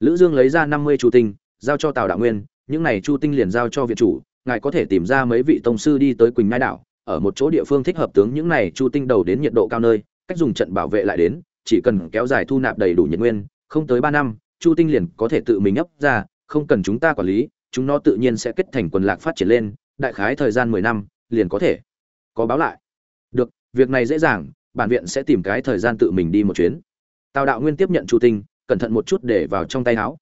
Speaker 1: Lữ dương lấy ra năm mươi chu tinh, giao cho tào đạo nguyên, những này chu tinh liền giao cho viện chủ, ngài có thể tìm ra mấy vị tông sư đi tới quỳnh nhai đảo, ở một chỗ địa phương thích hợp tướng những này chu tinh đầu đến nhiệt độ cao nơi, cách dùng trận bảo vệ lại đến, chỉ cần kéo dài thu nạp đầy đủ nhiệt nguyên, không tới ba năm, chu tinh liền có thể tự mình ấp ra, không cần chúng ta quản lý, chúng nó tự nhiên sẽ kết thành quần lạc phát triển lên đại khái thời gian mười năm, liền có thể. Có báo lại. Được, việc này dễ dàng, bản viện sẽ tìm cái thời gian tự mình đi một chuyến. Tào đạo nguyên tiếp nhận chu tinh, cẩn thận một chút để vào trong tay áo.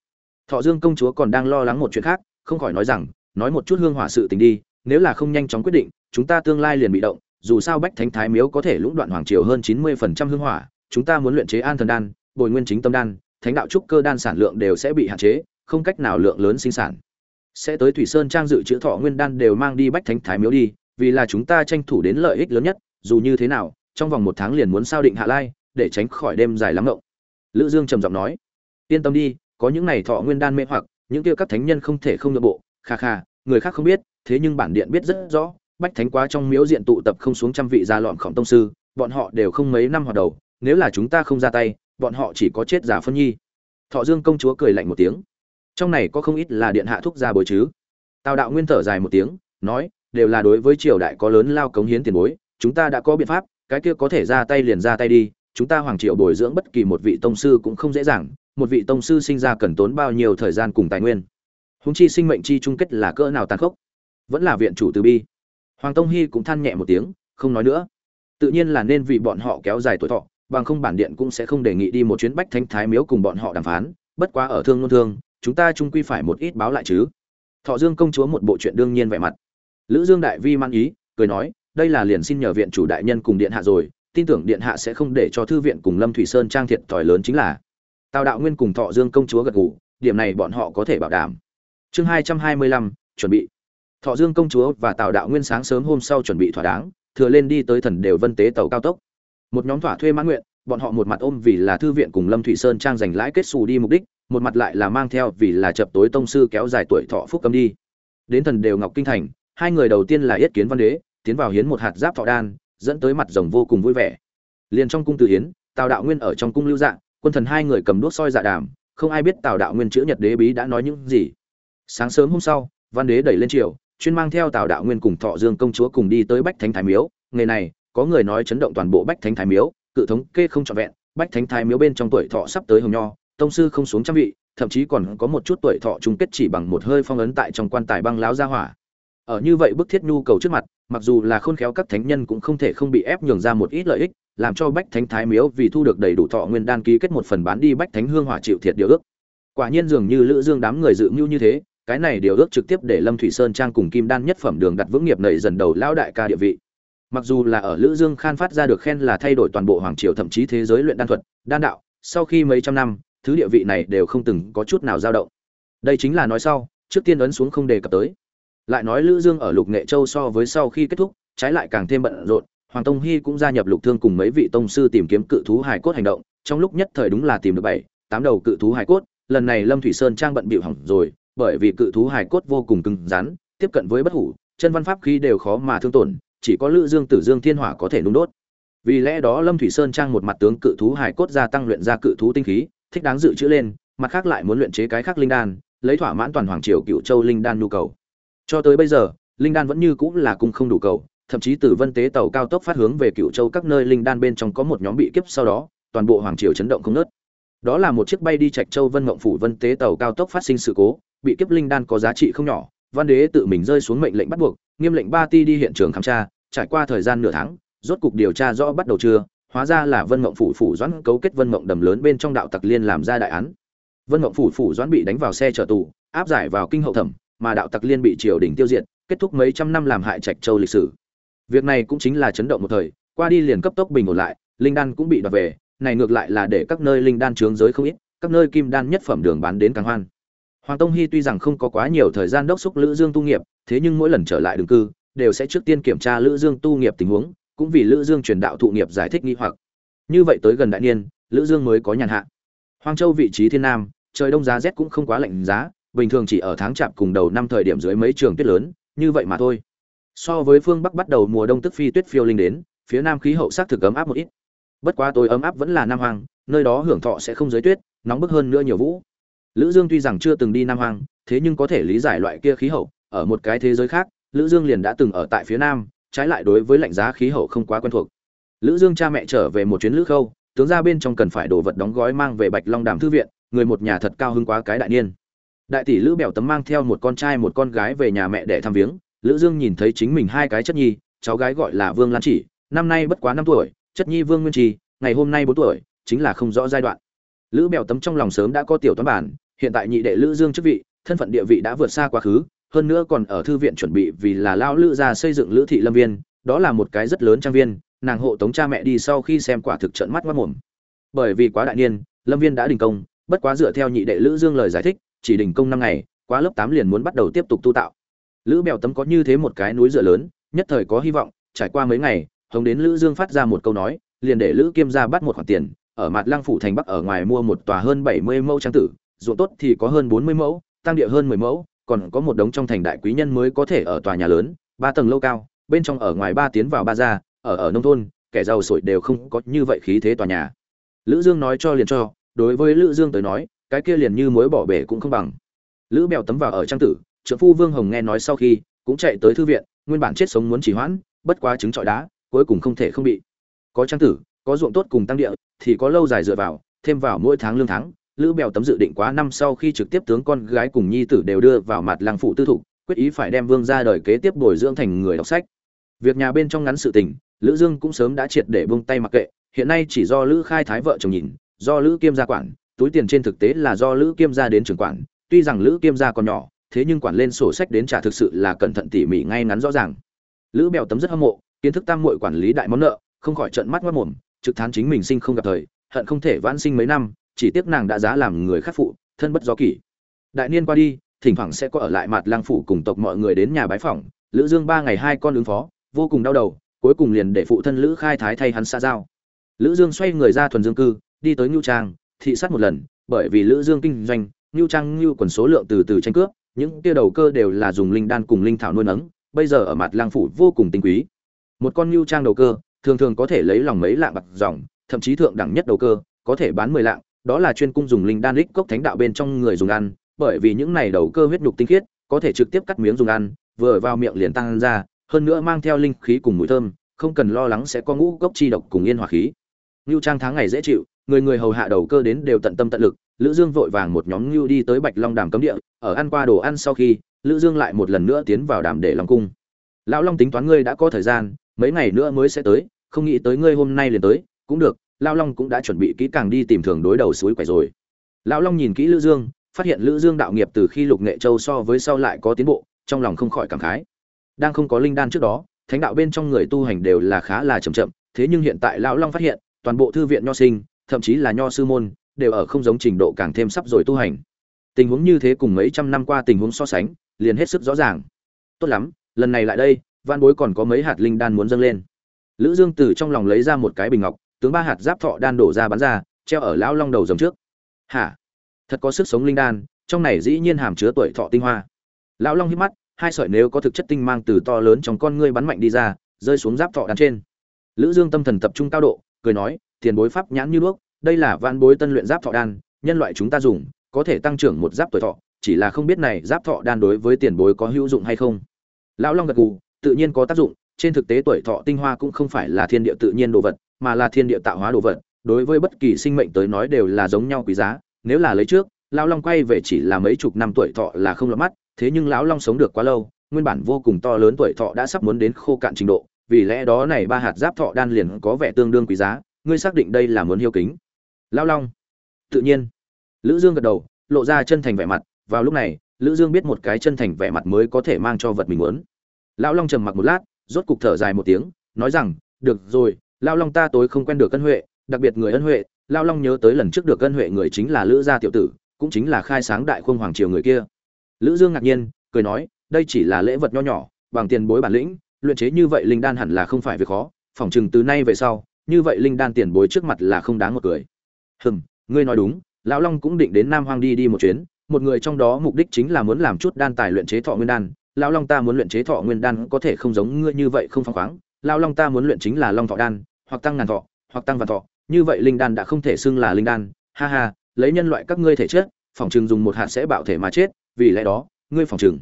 Speaker 1: Thọ dương công chúa còn đang lo lắng một chuyện khác, không khỏi nói rằng, nói một chút hương hỏa sự tình đi, nếu là không nhanh chóng quyết định, chúng ta tương lai liền bị động, dù sao bách thánh thái miếu có thể lũng đoạn hoàng triều hơn chín mươi phần trăm hương hỏa, chúng ta muốn luyện chế an thần đan, bồi nguyên chính tâm đan, thánh đạo trúc cơ đan sản lượng đều sẽ bị hạn chế, không cách nào lượng lớn sinh sản sẽ tới thủy sơn trang dự trữ thọ nguyên đan đều mang đi bách thánh thái miếu đi, vì là chúng ta tranh thủ đến lợi ích lớn nhất, dù như thế nào, trong vòng một tháng liền muốn sao định hạ lai, để tránh khỏi đêm dài lắm ngộng. Lữ dương trầm giọng nói. Yên tâm đi, có những này thọ nguyên đan mê hoặc, những kia các thánh nhân không thể không nhượng bộ. Kha kha, người khác không biết, thế nhưng bản điện biết rất rõ, bách thánh quá trong miếu diện tụ tập không xuống trăm vị gia lọn khổng tông sư, bọn họ đều không mấy năm hoạt đầu, nếu là chúng ta không ra tay, bọn họ chỉ có chết giả phân nhi. Thọ dương công chúa cười lạnh một tiếng trong này có không ít là điện hạ thúc gia bối chứ. Tào đạo nguyên thở dài một tiếng, nói, đều là đối với triều đại có lớn lao cống hiến tiền bối, chúng ta đã có biện pháp, cái kia có thể ra tay liền ra tay đi, chúng ta hoàng triều bồi dưỡng bất kỳ một vị tông sư cũng không dễ dàng, một vị tông sư sinh ra cần tốn bao nhiêu thời gian cùng tài nguyên. Húng chi sinh mệnh chi chung kết là cỡ nào tàn khốc. Vẫn là viện chủ từ bi. Hoàng tông hy cũng than nhẹ một tiếng, không nói nữa. Tự nhiên là nên vì bọn họ kéo dài tuổi thọ, bằng không bản điện cũng sẽ không đề nghị đi một chuyến bách thánh thái miếu cùng bọn họ đàm phán, bất quá ở thương ngôn thương chúng ta chung quy phải một ít báo lại chứ. Thọ dương công chúa một bộ chuyện đương nhiên vẻ mặt. Lữ dương đại vi mang ý, cười nói, đây là liền xin nhờ viện chủ đại nhân cùng điện hạ rồi, tin tưởng điện hạ sẽ không để cho thư viện cùng lâm thủy sơn trang thiệt thòi lớn chính là. Tào đạo nguyên cùng thọ dương công chúa gật gù, điểm này bọn họ có thể bảo đảm. Chương hai trăm hai mươi lăm, chuẩn bị. Thọ dương công chúa và tào đạo nguyên sáng sớm hôm sau chuẩn bị thỏa đáng, thừa lên đi tới thần đều vân tế tàu cao tốc. Một nhóm thỏa thuê mãn nguyện, bọn họ một mặt ôm vì là thư viện cùng lâm thủy sơn trang giành lãi kết xù đi mục đích một mặt lại là mang theo vì là chập tối tông sư kéo dài tuổi thọ phúc cấm đi. Đến thần đều ngọc kinh thành, hai người đầu tiên là yết kiến văn đế, tiến vào hiến một hạt giáp thọ đan, dẫn tới mặt rồng vô cùng vui vẻ. Liền trong cung từ hiến, tào đạo nguyên ở trong cung lưu dạng, quân thần hai người cầm đuốc soi dạ đàm, không ai biết tào đạo nguyên chữ nhật đế bí đã nói những gì. Sáng sớm hôm sau, văn đế đẩy lên triều, chuyên mang theo tào đạo nguyên cùng thọ dương công chúa cùng đi tới bách thánh thái miếu. Ngày này, có người nói chấn động toàn bộ bách thánh thái miếu, cự thống kê không trọn vẹn, bách thánh thái miếu bên trong tuổi thọ sắp tới hồng nho tông sư không xuống trăm vị, thậm chí còn có một chút tuổi thọ chung kết chỉ bằng một hơi phong ấn tại trong quan tài băng láo ra hỏa. Ở như vậy bức thiết nhu cầu trước mặt, mặc dù là khôn khéo các thánh nhân cũng không thể không bị ép nhường ra một ít lợi ích, làm cho bách thánh thái miếu vì thu được đầy đủ thọ nguyên đan ký kết một phần bán đi bách thánh hương hỏa chịu thiệt điều ước. Quả nhiên dường như lữ dương đám người dự mưu như thế, cái này điều ước trực tiếp để lâm thủy sơn trang cùng kim đan nhất phẩm đường đặt vững nghiệp nảy dần đầu lão đại ca địa vị. Mặc dù là ở lữ dương khan phát ra được khen là thay đổi toàn bộ hoàng triều thậm chí thế giới luyện đan thuật, đan đạo, sau khi mấy trăm năm thứ địa vị này đều không từng có chút nào dao động. Đây chính là nói sau, trước tiên ấn xuống không đề cập tới. Lại nói lữ dương ở lục nghệ châu so với sau khi kết thúc, trái lại càng thêm bận rộn, hoàng tông hy cũng gia nhập lục thương cùng mấy vị tông sư tìm kiếm cự thú hải cốt hành động, trong lúc nhất thời đúng là tìm được bảy, tám đầu cự thú hải cốt, lần này lâm thủy sơn trang bận bịu hỏng rồi, bởi vì cự thú hải cốt vô cùng cứng rắn, tiếp cận với bất hủ, chân văn pháp khí đều khó mà thương tổn, chỉ có lữ dương tử dương thiên hỏa có thể nung đốt. Vì lẽ đó lâm thủy sơn trang một mặt tướng cự thú hải cốt gia tăng luyện ra cự thú tinh khí thích đáng dự trữ lên, mặt khác lại muốn luyện chế cái khác linh đan, lấy thỏa mãn toàn hoàng triều cựu châu linh đan nhu cầu cho tới bây giờ, linh đan vẫn như cũng là cung không đủ cầu, thậm chí từ vân tế tàu cao tốc phát hướng về cựu châu các nơi linh đan bên trong có một nhóm bị kiếp sau đó, toàn bộ hoàng triều chấn động không ngớt. đó là một chiếc bay đi trạch châu vân Ngộng phủ vân tế tàu cao tốc phát sinh sự cố, bị kiếp linh đan có giá trị không nhỏ, văn đế tự mình rơi xuống mệnh lệnh bắt buộc, nghiêm lệnh ba ti đi hiện trường khám tra, trải qua thời gian nửa tháng, rốt cục điều tra rõ bắt đầu chưa hóa ra là vân mộng phủ phủ doãn cấu kết vân mộng đầm lớn bên trong đạo tặc liên làm ra đại án. Vân mộng phủ phủ doãn bị đánh vào xe chở tù, áp giải vào kinh hậu thẩm, mà đạo tặc liên bị triều đình tiêu diệt, kết thúc mấy trăm năm làm hại trạch châu lịch sử. Việc này cũng chính là chấn động một thời, qua đi liền cấp tốc bình ổn lại, linh đan cũng bị đoạt về, này ngược lại là để các nơi linh đan trướng giới không ít, các nơi kim đan nhất phẩm đường bán đến càng hoan. Hoàng tông hy tuy rằng không có quá nhiều thời gian đốc xúc lữ dương tu nghiệp, thế nhưng mỗi lần trở lại đường cư, đều sẽ trước tiên kiểm tra lữ dương tu nghiệp tình huống cũng vì lữ dương truyền đạo thụ nghiệp giải thích nghi hoặc. Như vậy tới gần đại niên, lữ dương mới có nhàn hạ. Hoang châu vị trí thiên nam, trời đông giá rét cũng không quá lạnh giá, bình thường chỉ ở tháng chạp cùng đầu năm thời điểm dưới mấy trường tuyết lớn, như vậy mà thôi. So với phương bắc bắt đầu mùa đông tức phi tuyết phiêu linh đến, phía nam khí hậu sắc thực ấm áp một ít. Bất quá tối ấm áp vẫn là nam hoàng nơi đó hưởng thọ sẽ không giới tuyết, nóng bức hơn nữa nhiều vũ. Lữ dương tuy rằng chưa từng đi nam hoàng thế nhưng có thể lý giải loại kia khí hậu, ở một cái thế giới khác, lữ dương liền đã từng ở tại phía nam trái lại đối với lạnh giá khí hậu không quá quen thuộc. Lữ dương cha mẹ trở về một chuyến lữ khâu, tướng ra bên trong cần phải đồ vật đóng gói mang về bạch long đàm thư viện, người một nhà thật cao hứng quá cái đại niên. Đại tỷ lữ bèo tấm mang theo một con trai một con gái về nhà mẹ để thăm viếng, lữ dương nhìn thấy chính mình hai cái chất nhi, cháu gái gọi là vương lan chỉ, năm nay bất quá năm tuổi, chất nhi vương nguyên trì, ngày hôm nay bốn tuổi, chính là không rõ giai đoạn. Lữ bèo tấm trong lòng sớm đã có tiểu toán bản, hiện tại nhị đệ lữ dương chức vị, thân phận địa vị đã vượt xa quá khứ hơn nữa còn ở thư viện chuẩn bị vì là lao lữ ra xây dựng lữ thị lâm viên, đó là một cái rất lớn trang viên, nàng hộ tống cha mẹ đi sau khi xem quả thực trận mắt mất mồm. Bởi vì quá đại niên, lâm viên đã đình công, bất quá dựa theo nhị đệ lữ dương lời giải thích, chỉ đình công năm ngày, quá lớp tám liền muốn bắt đầu tiếp tục tu tạo. Lữ bèo tấm có như thế một cái núi dựa lớn, nhất thời có hy vọng, trải qua mấy ngày, hồng đến lữ dương phát ra một câu nói, liền để lữ kiêm ra bắt một khoản tiền, ở mặt lăng phủ thành bắc ở ngoài mua một tòa hơn 70 mẫu trang tử, ruộng tốt thì có hơn 40 mẫu, tăng địa hơn 10 mẫu còn có một đống trong thành đại quý nhân mới có thể ở tòa nhà lớn, ba tầng lâu cao, bên trong ở ngoài ba tiến vào ba ra, ở ở nông thôn, kẻ giàu sổi đều không có như vậy khí thế tòa nhà. Lữ dương nói cho liền cho, đối với lữ dương tới nói, cái kia liền như mối bỏ bể cũng không bằng. Lữ bèo tấm vào ở trang tử, trưởng phu vương hồng nghe nói sau khi, cũng chạy tới thư viện, nguyên bản chết sống muốn chỉ hoãn, bất quá chứng trọi đá, cuối cùng không thể không bị. Có trang tử, có ruộng tốt cùng tăng địa, thì có lâu dài dựa vào, thêm vào mỗi tháng lương tháng lữ bèo tấm dự định quá năm sau khi trực tiếp tướng con gái cùng nhi tử đều đưa vào mặt làng phụ tư thục, quyết ý phải đem vương ra đời kế tiếp bồi dưỡng thành người đọc sách. Việc nhà bên trong ngắn sự tình, lữ dương cũng sớm đã triệt để buông tay mặc kệ, hiện nay chỉ do lữ khai thái vợ chồng nhìn, do lữ kiêm gia quản, túi tiền trên thực tế là do lữ kiêm gia đến trưởng quản, tuy rằng lữ kiêm gia còn nhỏ, thế nhưng quản lên sổ sách đến trả thực sự là cẩn thận tỉ mỉ ngay ngắn rõ ràng. Lữ bèo tấm rất hâm mộ, kiến thức tam muội quản lý đại món nợ, không khỏi trợn mắt mất mồm, trực thán chính mình sinh không gặp thời, hận không thể vãn sinh mấy năm chỉ tiếc nàng đã giá làm người khắc phụ, thân bất do kỷ. Đại niên qua đi, thỉnh thoảng sẽ có ở lại mặt lang phủ cùng tộc mọi người đến nhà bái phỏng, lữ dương ba ngày hai con ứng phó, vô cùng đau đầu, cuối cùng liền để phụ thân lữ khai thái thay hắn xa giao. Lữ dương xoay người ra thuần dương cư, đi tới Nhu trang, thị sát một lần, bởi vì lữ dương kinh doanh Nhu trang Nhu quần số lượng từ từ tranh cướp, những kia đầu cơ đều là dùng linh đan cùng linh thảo nuôi nấng, bây giờ ở mặt lang phủ vô cùng tinh quý. Một con Nhu trang đầu cơ, thường thường có thể lấy lòng mấy lạng bạc dòng, thậm chí thượng đẳng nhất đầu cơ, có thể bán mười lạng đó là chuyên cung dùng linh đan lích cốc thánh đạo bên trong người dùng ăn, bởi vì những này đầu cơ huyết nhục tinh khiết, có thể trực tiếp cắt miếng dùng ăn, vừa vào miệng liền tăng ra, hơn nữa mang theo linh khí cùng mùi thơm, không cần lo lắng sẽ có ngũ cốc chi độc cùng yên hòa khí. Nưu trang tháng ngày dễ chịu, người người hầu hạ đầu cơ đến đều tận tâm tận lực, lữ dương vội vàng một nhóm Nưu đi tới bạch long đàm cấm địa, ở ăn qua đồ ăn sau khi, lữ dương lại một lần nữa tiến vào đàm để long cung. Lão long tính toán ngươi đã có thời gian, mấy ngày nữa mới sẽ tới, không nghĩ tới ngươi hôm nay liền tới, cũng được lão long cũng đã chuẩn bị kỹ càng đi tìm thường đối đầu suối quẻ rồi. Lão long nhìn kỹ lữ dương, phát hiện lữ dương đạo nghiệp từ khi lục nghệ châu so với sau lại có tiến bộ, trong lòng không khỏi cảm khái. Đang không có linh đan trước đó, thánh đạo bên trong người tu hành đều là khá là chậm chậm, thế nhưng hiện tại lão long phát hiện, toàn bộ thư viện nho sinh, thậm chí là nho sư môn, đều ở không giống trình độ càng thêm sắp rồi tu hành. Tình huống như thế cùng mấy trăm năm qua tình huống so sánh, liền hết sức rõ ràng. Tốt lắm, lần này lại đây văn bối còn có mấy hạt linh đan muốn dâng lên. Lữ dương từ trong lòng lấy ra một cái bình ngọc tướng ba hạt giáp thọ đan đổ ra bắn ra, treo ở lão long đầu rồng trước. Hả? Thật có sức sống linh đan, trong này dĩ nhiên hàm chứa tuổi thọ tinh hoa. Lão long hít mắt, hai sợi nếu có thực chất tinh mang từ to lớn trong con ngươi bắn mạnh đi ra, rơi xuống giáp thọ đan trên. Lữ dương tâm thần tập trung cao độ, cười nói, tiền bối pháp nhãn như đuốc, đây là vạn bối tân luyện giáp thọ đan, nhân loại chúng ta dùng, có thể tăng trưởng một giáp tuổi thọ, chỉ là không biết này giáp thọ đan đối với tiền bối có hữu dụng hay không. Lão long gật gù, tự nhiên có tác dụng trên thực tế tuổi thọ tinh hoa cũng không phải là thiên địa tự nhiên đồ vật, mà là thiên địa tạo hóa đồ vật, đối với bất kỳ sinh mệnh tới nói đều là giống nhau quý giá. Nếu là lấy trước, lão long quay về chỉ là mấy chục năm tuổi thọ là không lọt mắt, thế nhưng lão long sống được quá lâu, nguyên bản vô cùng to lớn tuổi thọ đã sắp muốn đến khô cạn trình độ, vì lẽ đó này ba hạt giáp thọ đan liền có vẻ tương đương quý giá, ngươi xác định đây là muốn hiếu kính. Lão long, tự nhiên. Lữ dương gật đầu, lộ ra chân thành vẻ mặt, vào lúc này, lữ dương biết một cái chân thành vẻ mặt mới có thể mang cho vật mình muốn. Lão long trầm mặc một lát rốt cục thở dài một tiếng, nói rằng, được rồi lão long ta tối không quen được ân huệ, đặc biệt người ân huệ, lao long nhớ tới lần trước được ân huệ người chính là lữ gia tiểu tử, cũng chính là khai sáng đại khung hoàng triều người kia. Lữ dương ngạc nhiên, cười nói, đây chỉ là lễ vật nho nhỏ, bằng tiền bối bản lĩnh, luyện chế như vậy linh đan hẳn là không phải việc khó phỏng chừng từ nay về sau, như vậy linh đan tiền bối trước mặt là không đáng một cười. Hừm, ngươi nói đúng, lão long cũng định đến nam hoang đi đi một chuyến, một người trong đó mục đích chính là muốn làm chút đan tài luyện chế thọ nguyên đan lão long ta muốn luyện chế thọ nguyên đan có thể không giống ngươi như vậy không phăng khoáng. Lão long ta muốn luyện chính là long thọ đan, hoặc tăng ngàn thọ, hoặc tăng vạn thọ. Như vậy linh đan đã không thể xưng là linh đan. Ha ha, lấy nhân loại các ngươi thể chết phỏng chừng dùng một hạt sẽ bạo thể mà chết, vì lẽ đó, ngươi phỏng chừng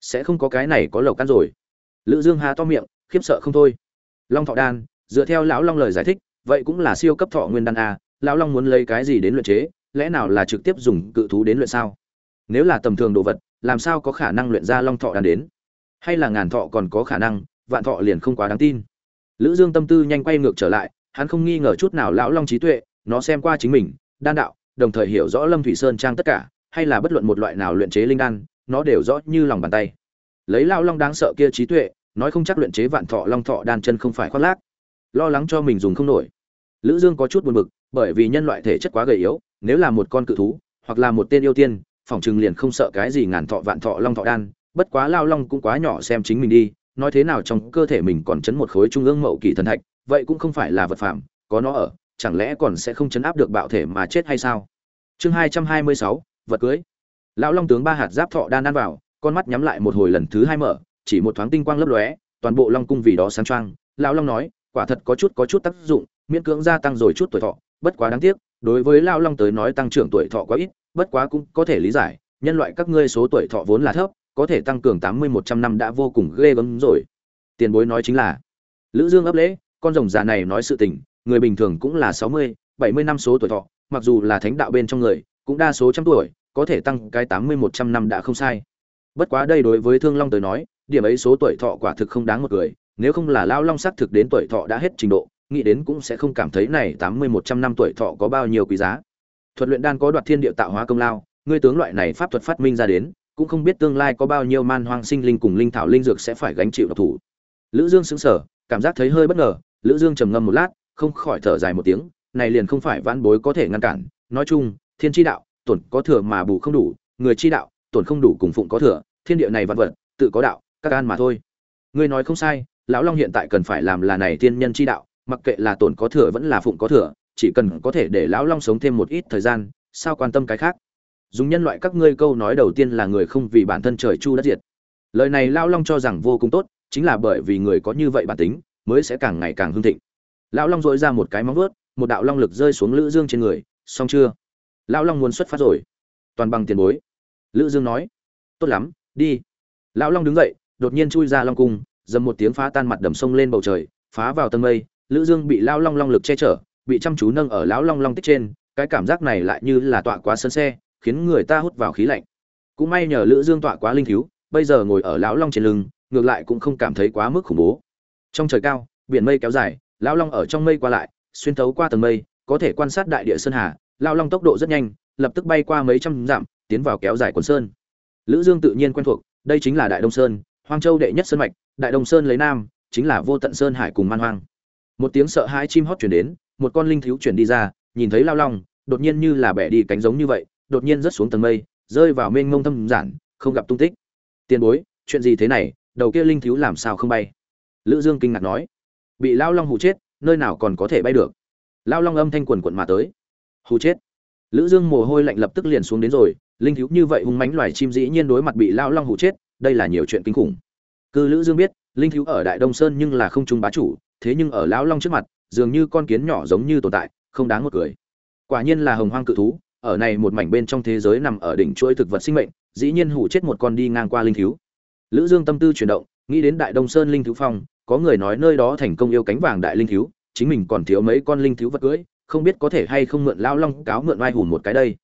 Speaker 1: sẽ không có cái này có lộc căn rồi. Lữ dương hà to miệng, khiếp sợ không thôi. Long thọ đan, dựa theo lão long lời giải thích, vậy cũng là siêu cấp thọ nguyên đan a, lão long muốn lấy cái gì đến luyện chế, lẽ nào là trực tiếp dùng cự thú đến luyện sao? Nếu là tầm thường đồ vật làm sao có khả năng luyện ra long thọ đan đến? Hay là ngàn thọ còn có khả năng, vạn thọ liền không quá đáng tin? Lữ dương tâm tư nhanh quay ngược trở lại, hắn không nghi ngờ chút nào lão long trí tuệ, nó xem qua chính mình, đan đạo, đồng thời hiểu rõ lâm thủy sơn trang tất cả, hay là bất luận một loại nào luyện chế linh đan, nó đều rõ như lòng bàn tay. Lấy lão long đáng sợ kia trí tuệ, nói không chắc luyện chế vạn thọ long thọ đan chân không phải khoác lác. Lo lắng cho mình dùng không nổi. Lữ dương có chút buồn bực, bởi vì nhân loại thể chất quá gầy yếu, nếu là một con cự thú, hoặc là một tên yêu tiên phỏng chừng liền không sợ cái gì ngàn thọ vạn thọ long thọ đan, bất quá lao long cũng quá nhỏ xem chính mình đi, nói thế nào trong cơ thể mình còn chấn một khối trung ương mậu kỳ thần thạch, vậy cũng không phải là vật phạm có nó ở, chẳng lẽ còn sẽ không chấn áp được bạo thể mà chết hay sao? Chương hai trăm hai mươi sáu, vật cưới. Lão long tướng ba hạt giáp thọ đan ăn vào, con mắt nhắm lại một hồi lần thứ hai mở, chỉ một thoáng tinh quang lấp lóe, toàn bộ long cung vì đó sáng trăng lão long nói, quả thật có chút có chút tác dụng, miễn cưỡng gia tăng rồi chút tuổi thọ, bất quá đáng tiếc, đối với lão long tới nói tăng trưởng tuổi thọ quá ít bất quá cũng có thể lý giải, nhân loại các ngươi số tuổi thọ vốn là thấp, có thể tăng cường tám mươi một trăm năm đã vô cùng ghê gớm rồi. Tiền bối nói chính là, lữ dương ấp lễ, con rồng già này nói sự tình, người bình thường cũng là sáu mươi, bảy mươi năm số tuổi thọ, mặc dù là thánh đạo bên trong người, cũng đa số trăm tuổi, có thể tăng cái tám mươi một trăm năm đã không sai. Bất quá đây đối với thương long tới nói, điểm ấy số tuổi thọ quả thực không đáng một người, nếu không là lao long xác thực đến tuổi thọ đã hết trình độ, nghĩ đến cũng sẽ không cảm thấy này tám mươi một trăm năm tuổi thọ có bao nhiêu quý giá thuật luyện đan có đoạt thiên địa tạo hóa công lao, ngươi tướng loại này pháp thuật phát minh ra đến, cũng không biết tương lai có bao nhiêu man hoang sinh linh cùng linh thảo linh dược sẽ phải gánh chịu độc thủ. Lữ dương sững sờ, cảm giác thấy hơi bất ngờ, lữ dương trầm ngâm một lát, không khỏi thở dài một tiếng, này liền không phải vãn bối có thể ngăn cản, nói chung, thiên chi đạo, tổn có thừa mà bù không đủ, người chi đạo, tổn không đủ cùng phụng có thừa, thiên địa này vạn vật, tự có đạo, các an mà thôi. Ngươi nói không sai, lão long hiện tại cần phải làm là này tiên nhân chi đạo, mặc kệ là tổn có thừa vẫn là phụng có thừa chỉ cần có thể để lão long sống thêm một ít thời gian, sao quan tâm cái khác? Dùng nhân loại các ngươi câu nói đầu tiên là người không vì bản thân trời chu đất diệt. Lời này lão long cho rằng vô cùng tốt, chính là bởi vì người có như vậy bản tính, mới sẽ càng ngày càng hưng thịnh. Lão long dội ra một cái móng vuốt, một đạo long lực rơi xuống lữ dương trên người, xong chưa? Lão long muốn xuất phát rồi. Toàn bằng tiền bối. Lữ dương nói, tốt lắm, đi. Lão long đứng dậy, đột nhiên chui ra long cung, dầm một tiếng phá tan mặt đầm sông lên bầu trời, phá vào tầng mây, lữ dương bị lão long long lực che chở bị chăm chú nâng ở lão long long tích trên, cái cảm giác này lại như là tọa quá sân xe, khiến người ta hút vào khí lạnh. Cũng may nhờ lữ dương tọa quá linh thiếu bây giờ ngồi ở lão long trên lưng, ngược lại cũng không cảm thấy quá mức khủng bố. Trong trời cao, biển mây kéo dài, lão long ở trong mây qua lại, xuyên thấu qua tầng mây, có thể quan sát đại địa sơn hà, lão long tốc độ rất nhanh, lập tức bay qua mấy trăm dặm, tiến vào kéo dài quần sơn. Lữ dương tự nhiên quen thuộc, đây chính là đại đông sơn, hoang châu đệ nhất sơn mạch, đại đông sơn lấy nam, chính là vô tận sơn hải cùng man hoang. Một tiếng sợ hãi chim hót truyền đến một con linh thiếu chuyển đi ra, nhìn thấy lao long, đột nhiên như là bẻ đi cánh giống như vậy, đột nhiên rớt xuống tầng mây, rơi vào mênh mông thâm giản, không gặp tung tích. Tiền bối, chuyện gì thế này? Đầu kia linh thiếu làm sao không bay? Lữ dương kinh ngạc nói. Bị lao long hù chết, nơi nào còn có thể bay được? Lao long âm thanh quần quận mà tới. Hù chết? Lữ dương mồ hôi lạnh lập tức liền xuống đến rồi, linh thiếu như vậy hung mãnh loài chim dĩ nhiên đối mặt bị lao long hù chết, đây là nhiều chuyện kinh khủng. Cư lữ dương biết, linh thiếu ở đại đông sơn nhưng là không trung bá chủ, thế nhưng ở lão long trước mặt dường như con kiến nhỏ giống như tồn tại, không đáng một cười. Quả nhiên là hồng hoang cự thú, ở này một mảnh bên trong thế giới nằm ở đỉnh chuỗi thực vật sinh mệnh, dĩ nhiên hủ chết một con đi ngang qua linh thiếu lữ dương tâm tư chuyển động, nghĩ đến đại đông sơn linh thiếu phong, có người nói nơi đó thành công yêu cánh vàng đại linh thiếu chính mình còn thiếu mấy con linh thiếu vật cưỡi không biết có thể hay không mượn lao long cáo mượn vai hùn một cái đây.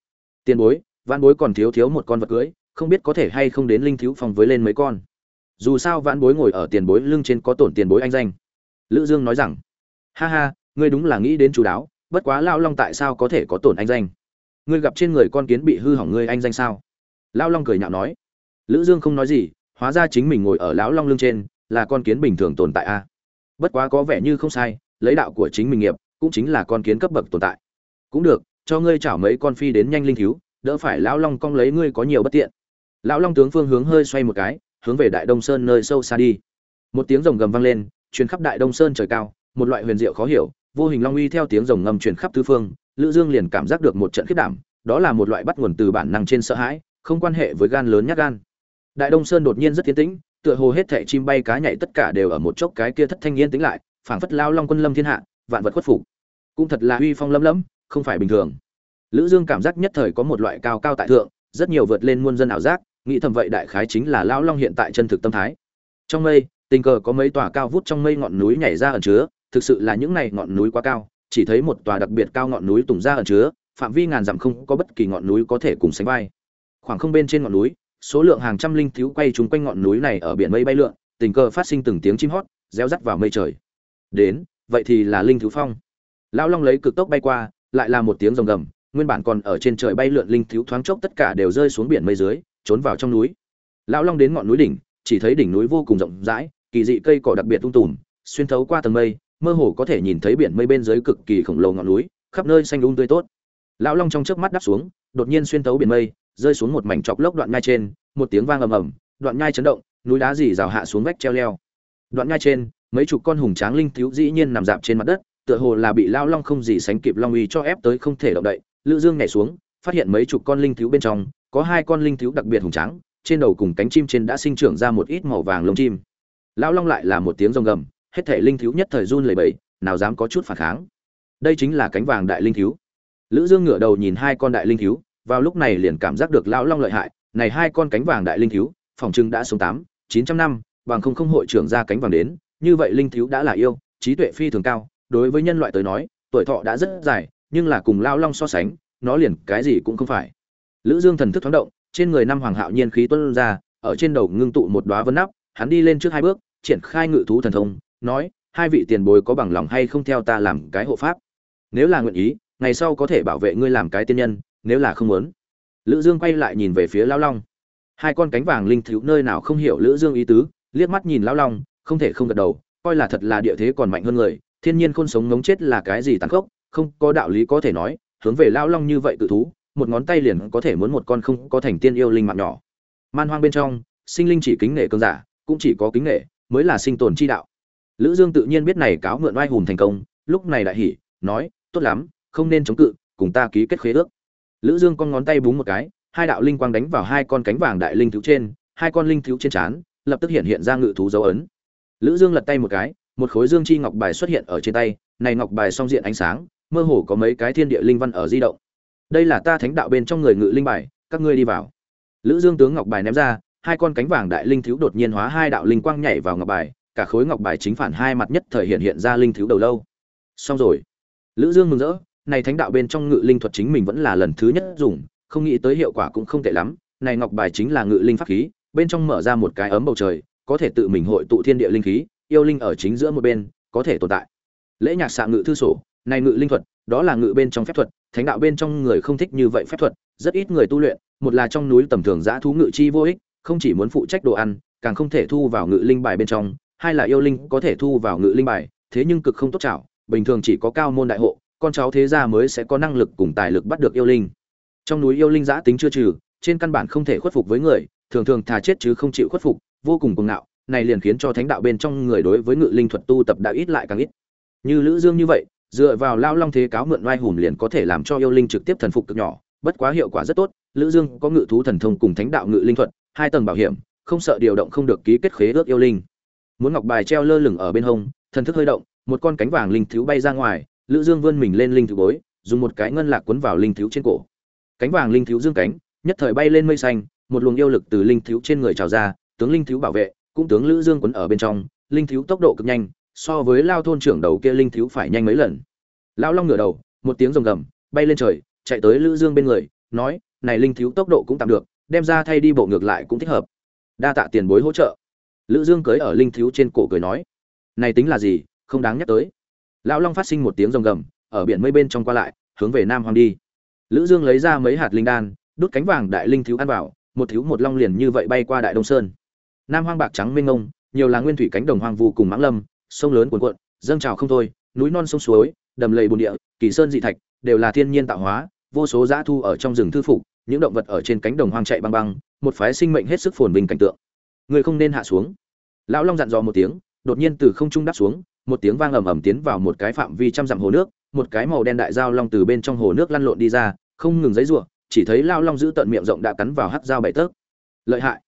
Speaker 1: Tiền bối vạn bối còn thiếu thiếu một con vật cưỡi không biết có thể hay không đến linh thiếu phong với lên mấy con. Dù sao vạn bối ngồi ở tiền bối lưng trên có tổn tiền bối anh danh. Lữ dương nói rằng ha ha, ngươi đúng là nghĩ đến chú đáo, bất quá lao long tại sao có thể có tổn anh danh? Ngươi gặp trên người con kiến bị hư hỏng ngươi anh danh sao? Lao long cười nhạo nói. Lữ dương không nói gì, hóa ra chính mình ngồi ở lão long lưng trên, là con kiến bình thường tồn tại a. Bất quá có vẻ như không sai, lấy đạo của chính mình nghiệp, cũng chính là con kiến cấp bậc tồn tại. Cũng được, cho ngươi chảo mấy con phi đến nhanh linh thiếu đỡ phải lão long cong lấy ngươi có nhiều bất tiện. Lão long tướng phương hướng hơi xoay một cái, hướng về đại đông sơn nơi sâu xa đi. Một tiếng rồng gầm vang lên, truyền khắp đại đông sơn trời cao một loại huyền diệu khó hiểu, vô hình long uy theo tiếng rồng ngầm truyền khắp tứ phương, lữ dương liền cảm giác được một trận khiếp đảm, đó là một loại bắt nguồn từ bản năng trên sợ hãi, không quan hệ với gan lớn nhát gan. Đại đông sơn đột nhiên rất tiến tĩnh, tựa hồ hết thảy chim bay cá nhảy tất cả đều ở một chốc cái kia thất thanh yên tĩnh lại, phảng phất lao long quân lâm thiên hạ, vạn vật khuất phục. Cũng thật là uy phong lâm lẫm, không phải bình thường. Lữ dương cảm giác nhất thời có một loại cao cao tại thượng, rất nhiều vượt lên muôn dân ảo giác, nghĩ thầm vậy đại khái chính là lão long hiện tại chân thực tâm thái. Trong mây, tình cờ có mấy tòa cao vút trong mây ngọn núi nhảy ra ẩn chứa thực sự là những này ngọn núi quá cao, chỉ thấy một tòa đặc biệt cao ngọn núi tùng ra ẩn chứa, phạm vi ngàn dặm không có bất kỳ ngọn núi có thể cùng sánh vai. Khoảng không bên trên ngọn núi, số lượng hàng trăm linh thiếu quay trúng quanh ngọn núi này ở biển mây bay lượn, tình cờ phát sinh từng tiếng chim hót réo rắt vào mây trời. Đến, vậy thì là linh thiếu phong. Lão long lấy cực tốc bay qua, lại là một tiếng rồng gầm, nguyên bản còn ở trên trời bay lượn linh thiếu thoáng chốc tất cả đều rơi xuống biển mây dưới, trốn vào trong núi. Lão long đến ngọn núi đỉnh, chỉ thấy đỉnh núi vô cùng rộng rãi, kỳ dị cây cỏ đặc biệt tung tùm, xuyên thấu qua tầng mây mơ hồ có thể nhìn thấy biển mây bên dưới cực kỳ khổng lồ ngọn núi, khắp nơi xanh um tươi tốt. Lão long trong chớp mắt đáp xuống, đột nhiên xuyên thấu biển mây, rơi xuống một mảnh chọc lốc đoạn nhai trên, một tiếng vang ầm ầm, đoạn nhai chấn động, núi đá dì rào hạ xuống vách treo leo. Đoạn nhai trên, mấy chục con hùng tráng linh thiếu dĩ nhiên nằm dạp trên mặt đất, tựa hồ là bị lão long không gì sánh kịp long uy cho ép tới không thể động đậy. Lữ dương nhảy xuống, phát hiện mấy chục con linh thiếu bên trong, có hai con linh thiếu đặc biệt hùng tráng, trên đầu cùng cánh chim trên đã sinh trưởng ra một ít màu vàng lông chim. Lão long lại là một tiếng rồng gầm hết thể linh thiếu nhất thời run lẩy bẩy, nào dám có chút phản kháng. Đây chính là cánh vàng đại linh thiếu. Lữ dương ngửa đầu nhìn hai con đại linh thiếu, vào lúc này liền cảm giác được lão long lợi hại. Này hai con cánh vàng đại linh thiếu, phòng trưng đã sống tám, chín trăm năm, bằng không không hội trưởng ra cánh vàng đến, như vậy linh thiếu đã là yêu, trí tuệ phi thường cao. Đối với nhân loại tới nói, tuổi thọ đã rất dài, nhưng là cùng lão long so sánh, nó liền cái gì cũng không phải. Lữ dương thần thức thoáng động, trên người năm hoàng hạo nhiên khí tuôn ra, ở trên đầu ngưng tụ một đóa vân nắp, hắn đi lên trước hai bước, triển khai ngự thú thần thông nói, hai vị tiền bối có bằng lòng hay không theo ta làm cái hộ pháp? Nếu là nguyện ý, ngày sau có thể bảo vệ ngươi làm cái tiên nhân, nếu là không muốn. Lữ dương quay lại nhìn về phía lão long. Hai con cánh vàng linh thiếu nơi nào không hiểu lữ dương ý tứ, liếc mắt nhìn lão long, không thể không gật đầu, coi là thật là địa thế còn mạnh hơn người, thiên nhiên khôn sống ngống chết là cái gì tàn khốc, không có đạo lý có thể nói, hướng về lão long như vậy tự thú, một ngón tay liền có thể muốn một con không có thành tiên yêu linh mạng nhỏ. Man hoang bên trong, sinh linh chỉ kính nể cơn giả, cũng chỉ có kính nể, mới là sinh tồn chi đạo lữ dương tự nhiên biết này cáo mượn oai hùng thành công, lúc này đại hỉ, nói, tốt lắm, không nên chống cự, cùng ta ký kết khế ước. Lữ dương con ngón tay búng một cái, hai đạo linh quang đánh vào hai con cánh vàng đại linh thiếu trên, hai con linh thiếu trên chán lập tức hiện hiện ra ngự thú dấu ấn. Lữ dương lật tay một cái, một khối dương chi ngọc bài xuất hiện ở trên tay, này ngọc bài song diện ánh sáng, mơ hồ có mấy cái thiên địa linh văn ở di động. Đây là ta thánh đạo bên trong người ngự linh bài, các ngươi đi vào. Lữ dương tướng ngọc bài ném ra, hai con cánh vàng đại linh thiếu đột nhiên hóa hai đạo linh quang nhảy vào ngọc bài cả khối ngọc bài chính phản hai mặt nhất thời hiện hiện ra linh thiếu đầu lâu. Xong rồi. Lữ dương mừng rỡ, này thánh đạo bên trong ngự linh thuật chính mình vẫn là lần thứ nhất dùng, không nghĩ tới hiệu quả cũng không tệ lắm. Này ngọc bài chính là ngự linh pháp khí, bên trong mở ra một cái ấm bầu trời, có thể tự mình hội tụ thiên địa linh khí, yêu linh ở chính giữa một bên, có thể tồn tại. Lễ nhạc xạ ngự thư sổ, này ngự linh thuật, đó là ngự bên trong phép thuật, thánh đạo bên trong người không thích như vậy phép thuật, rất ít người tu luyện, một là trong núi tầm thường giã thú ngự chi vô ích, không chỉ muốn phụ trách đồ ăn, càng không thể thu vào ngự linh bài bên trong hai là yêu linh có thể thu vào ngự linh bài, thế nhưng cực không tốt chảo, bình thường chỉ có cao môn đại hộ, con cháu thế gia mới sẽ có năng lực cùng tài lực bắt được yêu linh. Trong núi yêu linh giã tính chưa trừ, trên căn bản không thể khuất phục với người, thường thường thà chết chứ không chịu khuất phục, vô cùng cuồng ngạo, này liền khiến cho thánh đạo bên trong người đối với ngự linh thuật tu tập đã ít lại càng ít. Như lữ dương như vậy, dựa vào lao long thế cáo mượn oai hùng liền có thể làm cho yêu linh trực tiếp thần phục cực nhỏ, bất quá hiệu quả rất tốt, lữ dương có ngự thú thần thông cùng thánh đạo ngự linh thuật, hai tầng bảo hiểm, không sợ điều động không được ký kết khế ước yêu linh muốn ngọc bài treo lơ lửng ở bên hông, thần thức hơi động, một con cánh vàng linh thiếu bay ra ngoài, lữ dương vươn mình lên linh thiếu bối dùng một cái ngân lạc cuốn vào linh thiếu trên cổ. Cánh vàng linh thiếu dương cánh, nhất thời bay lên mây xanh, một luồng yêu lực từ linh thiếu trên người trào ra, tướng linh thiếu bảo vệ, cũng tướng lữ dương quấn ở bên trong, linh thiếu tốc độ cực nhanh, so với lao thôn trưởng đầu kia linh thiếu phải nhanh mấy lần. Lao long ngửa đầu, một tiếng rồng gầm, bay lên trời, chạy tới lữ dương bên người, nói, này linh thiếu tốc độ cũng tạm được, đem ra thay đi bộ ngược lại cũng thích hợp. Đa tạ tiền bối hỗ trợ lữ dương cưới ở linh thiếu trên cổ cười nói, này tính là gì, không đáng nhắc tới. Lão long phát sinh một tiếng rồng gầm, ở biển mây bên trong qua lại, hướng về nam hoàng đi. Lữ dương lấy ra mấy hạt linh đan, đút cánh vàng đại linh thiếu ăn vào, một thiếu một long liền như vậy bay qua đại đông sơn. Nam hoang bạc trắng mênh mông, nhiều là nguyên thủy cánh đồng hoang vu cùng mãng lâm, sông lớn cuồn cuộn, dâng trào không thôi, núi non sông suối, đầm lầy bùn địa, kỳ sơn dị thạch, đều là thiên nhiên tạo hóa, vô số dã thu ở trong rừng thư phục, những động vật ở trên cánh đồng hoang chạy băng băng, một phái sinh mệnh hết sức phồn vinh cảnh tượng người không nên hạ xuống. Lão long dặn dò một tiếng, đột nhiên từ không trung đáp xuống, một tiếng vang ầm ầm tiến vào một cái phạm vi trăm dặm hồ nước, một cái màu đen đại dao long từ bên trong hồ nước lăn lộn đi ra, không ngừng giấy ruộng chỉ thấy lao long giữ tận miệng rộng đã cắn vào hắc dao bảy tấc. Lợi hại.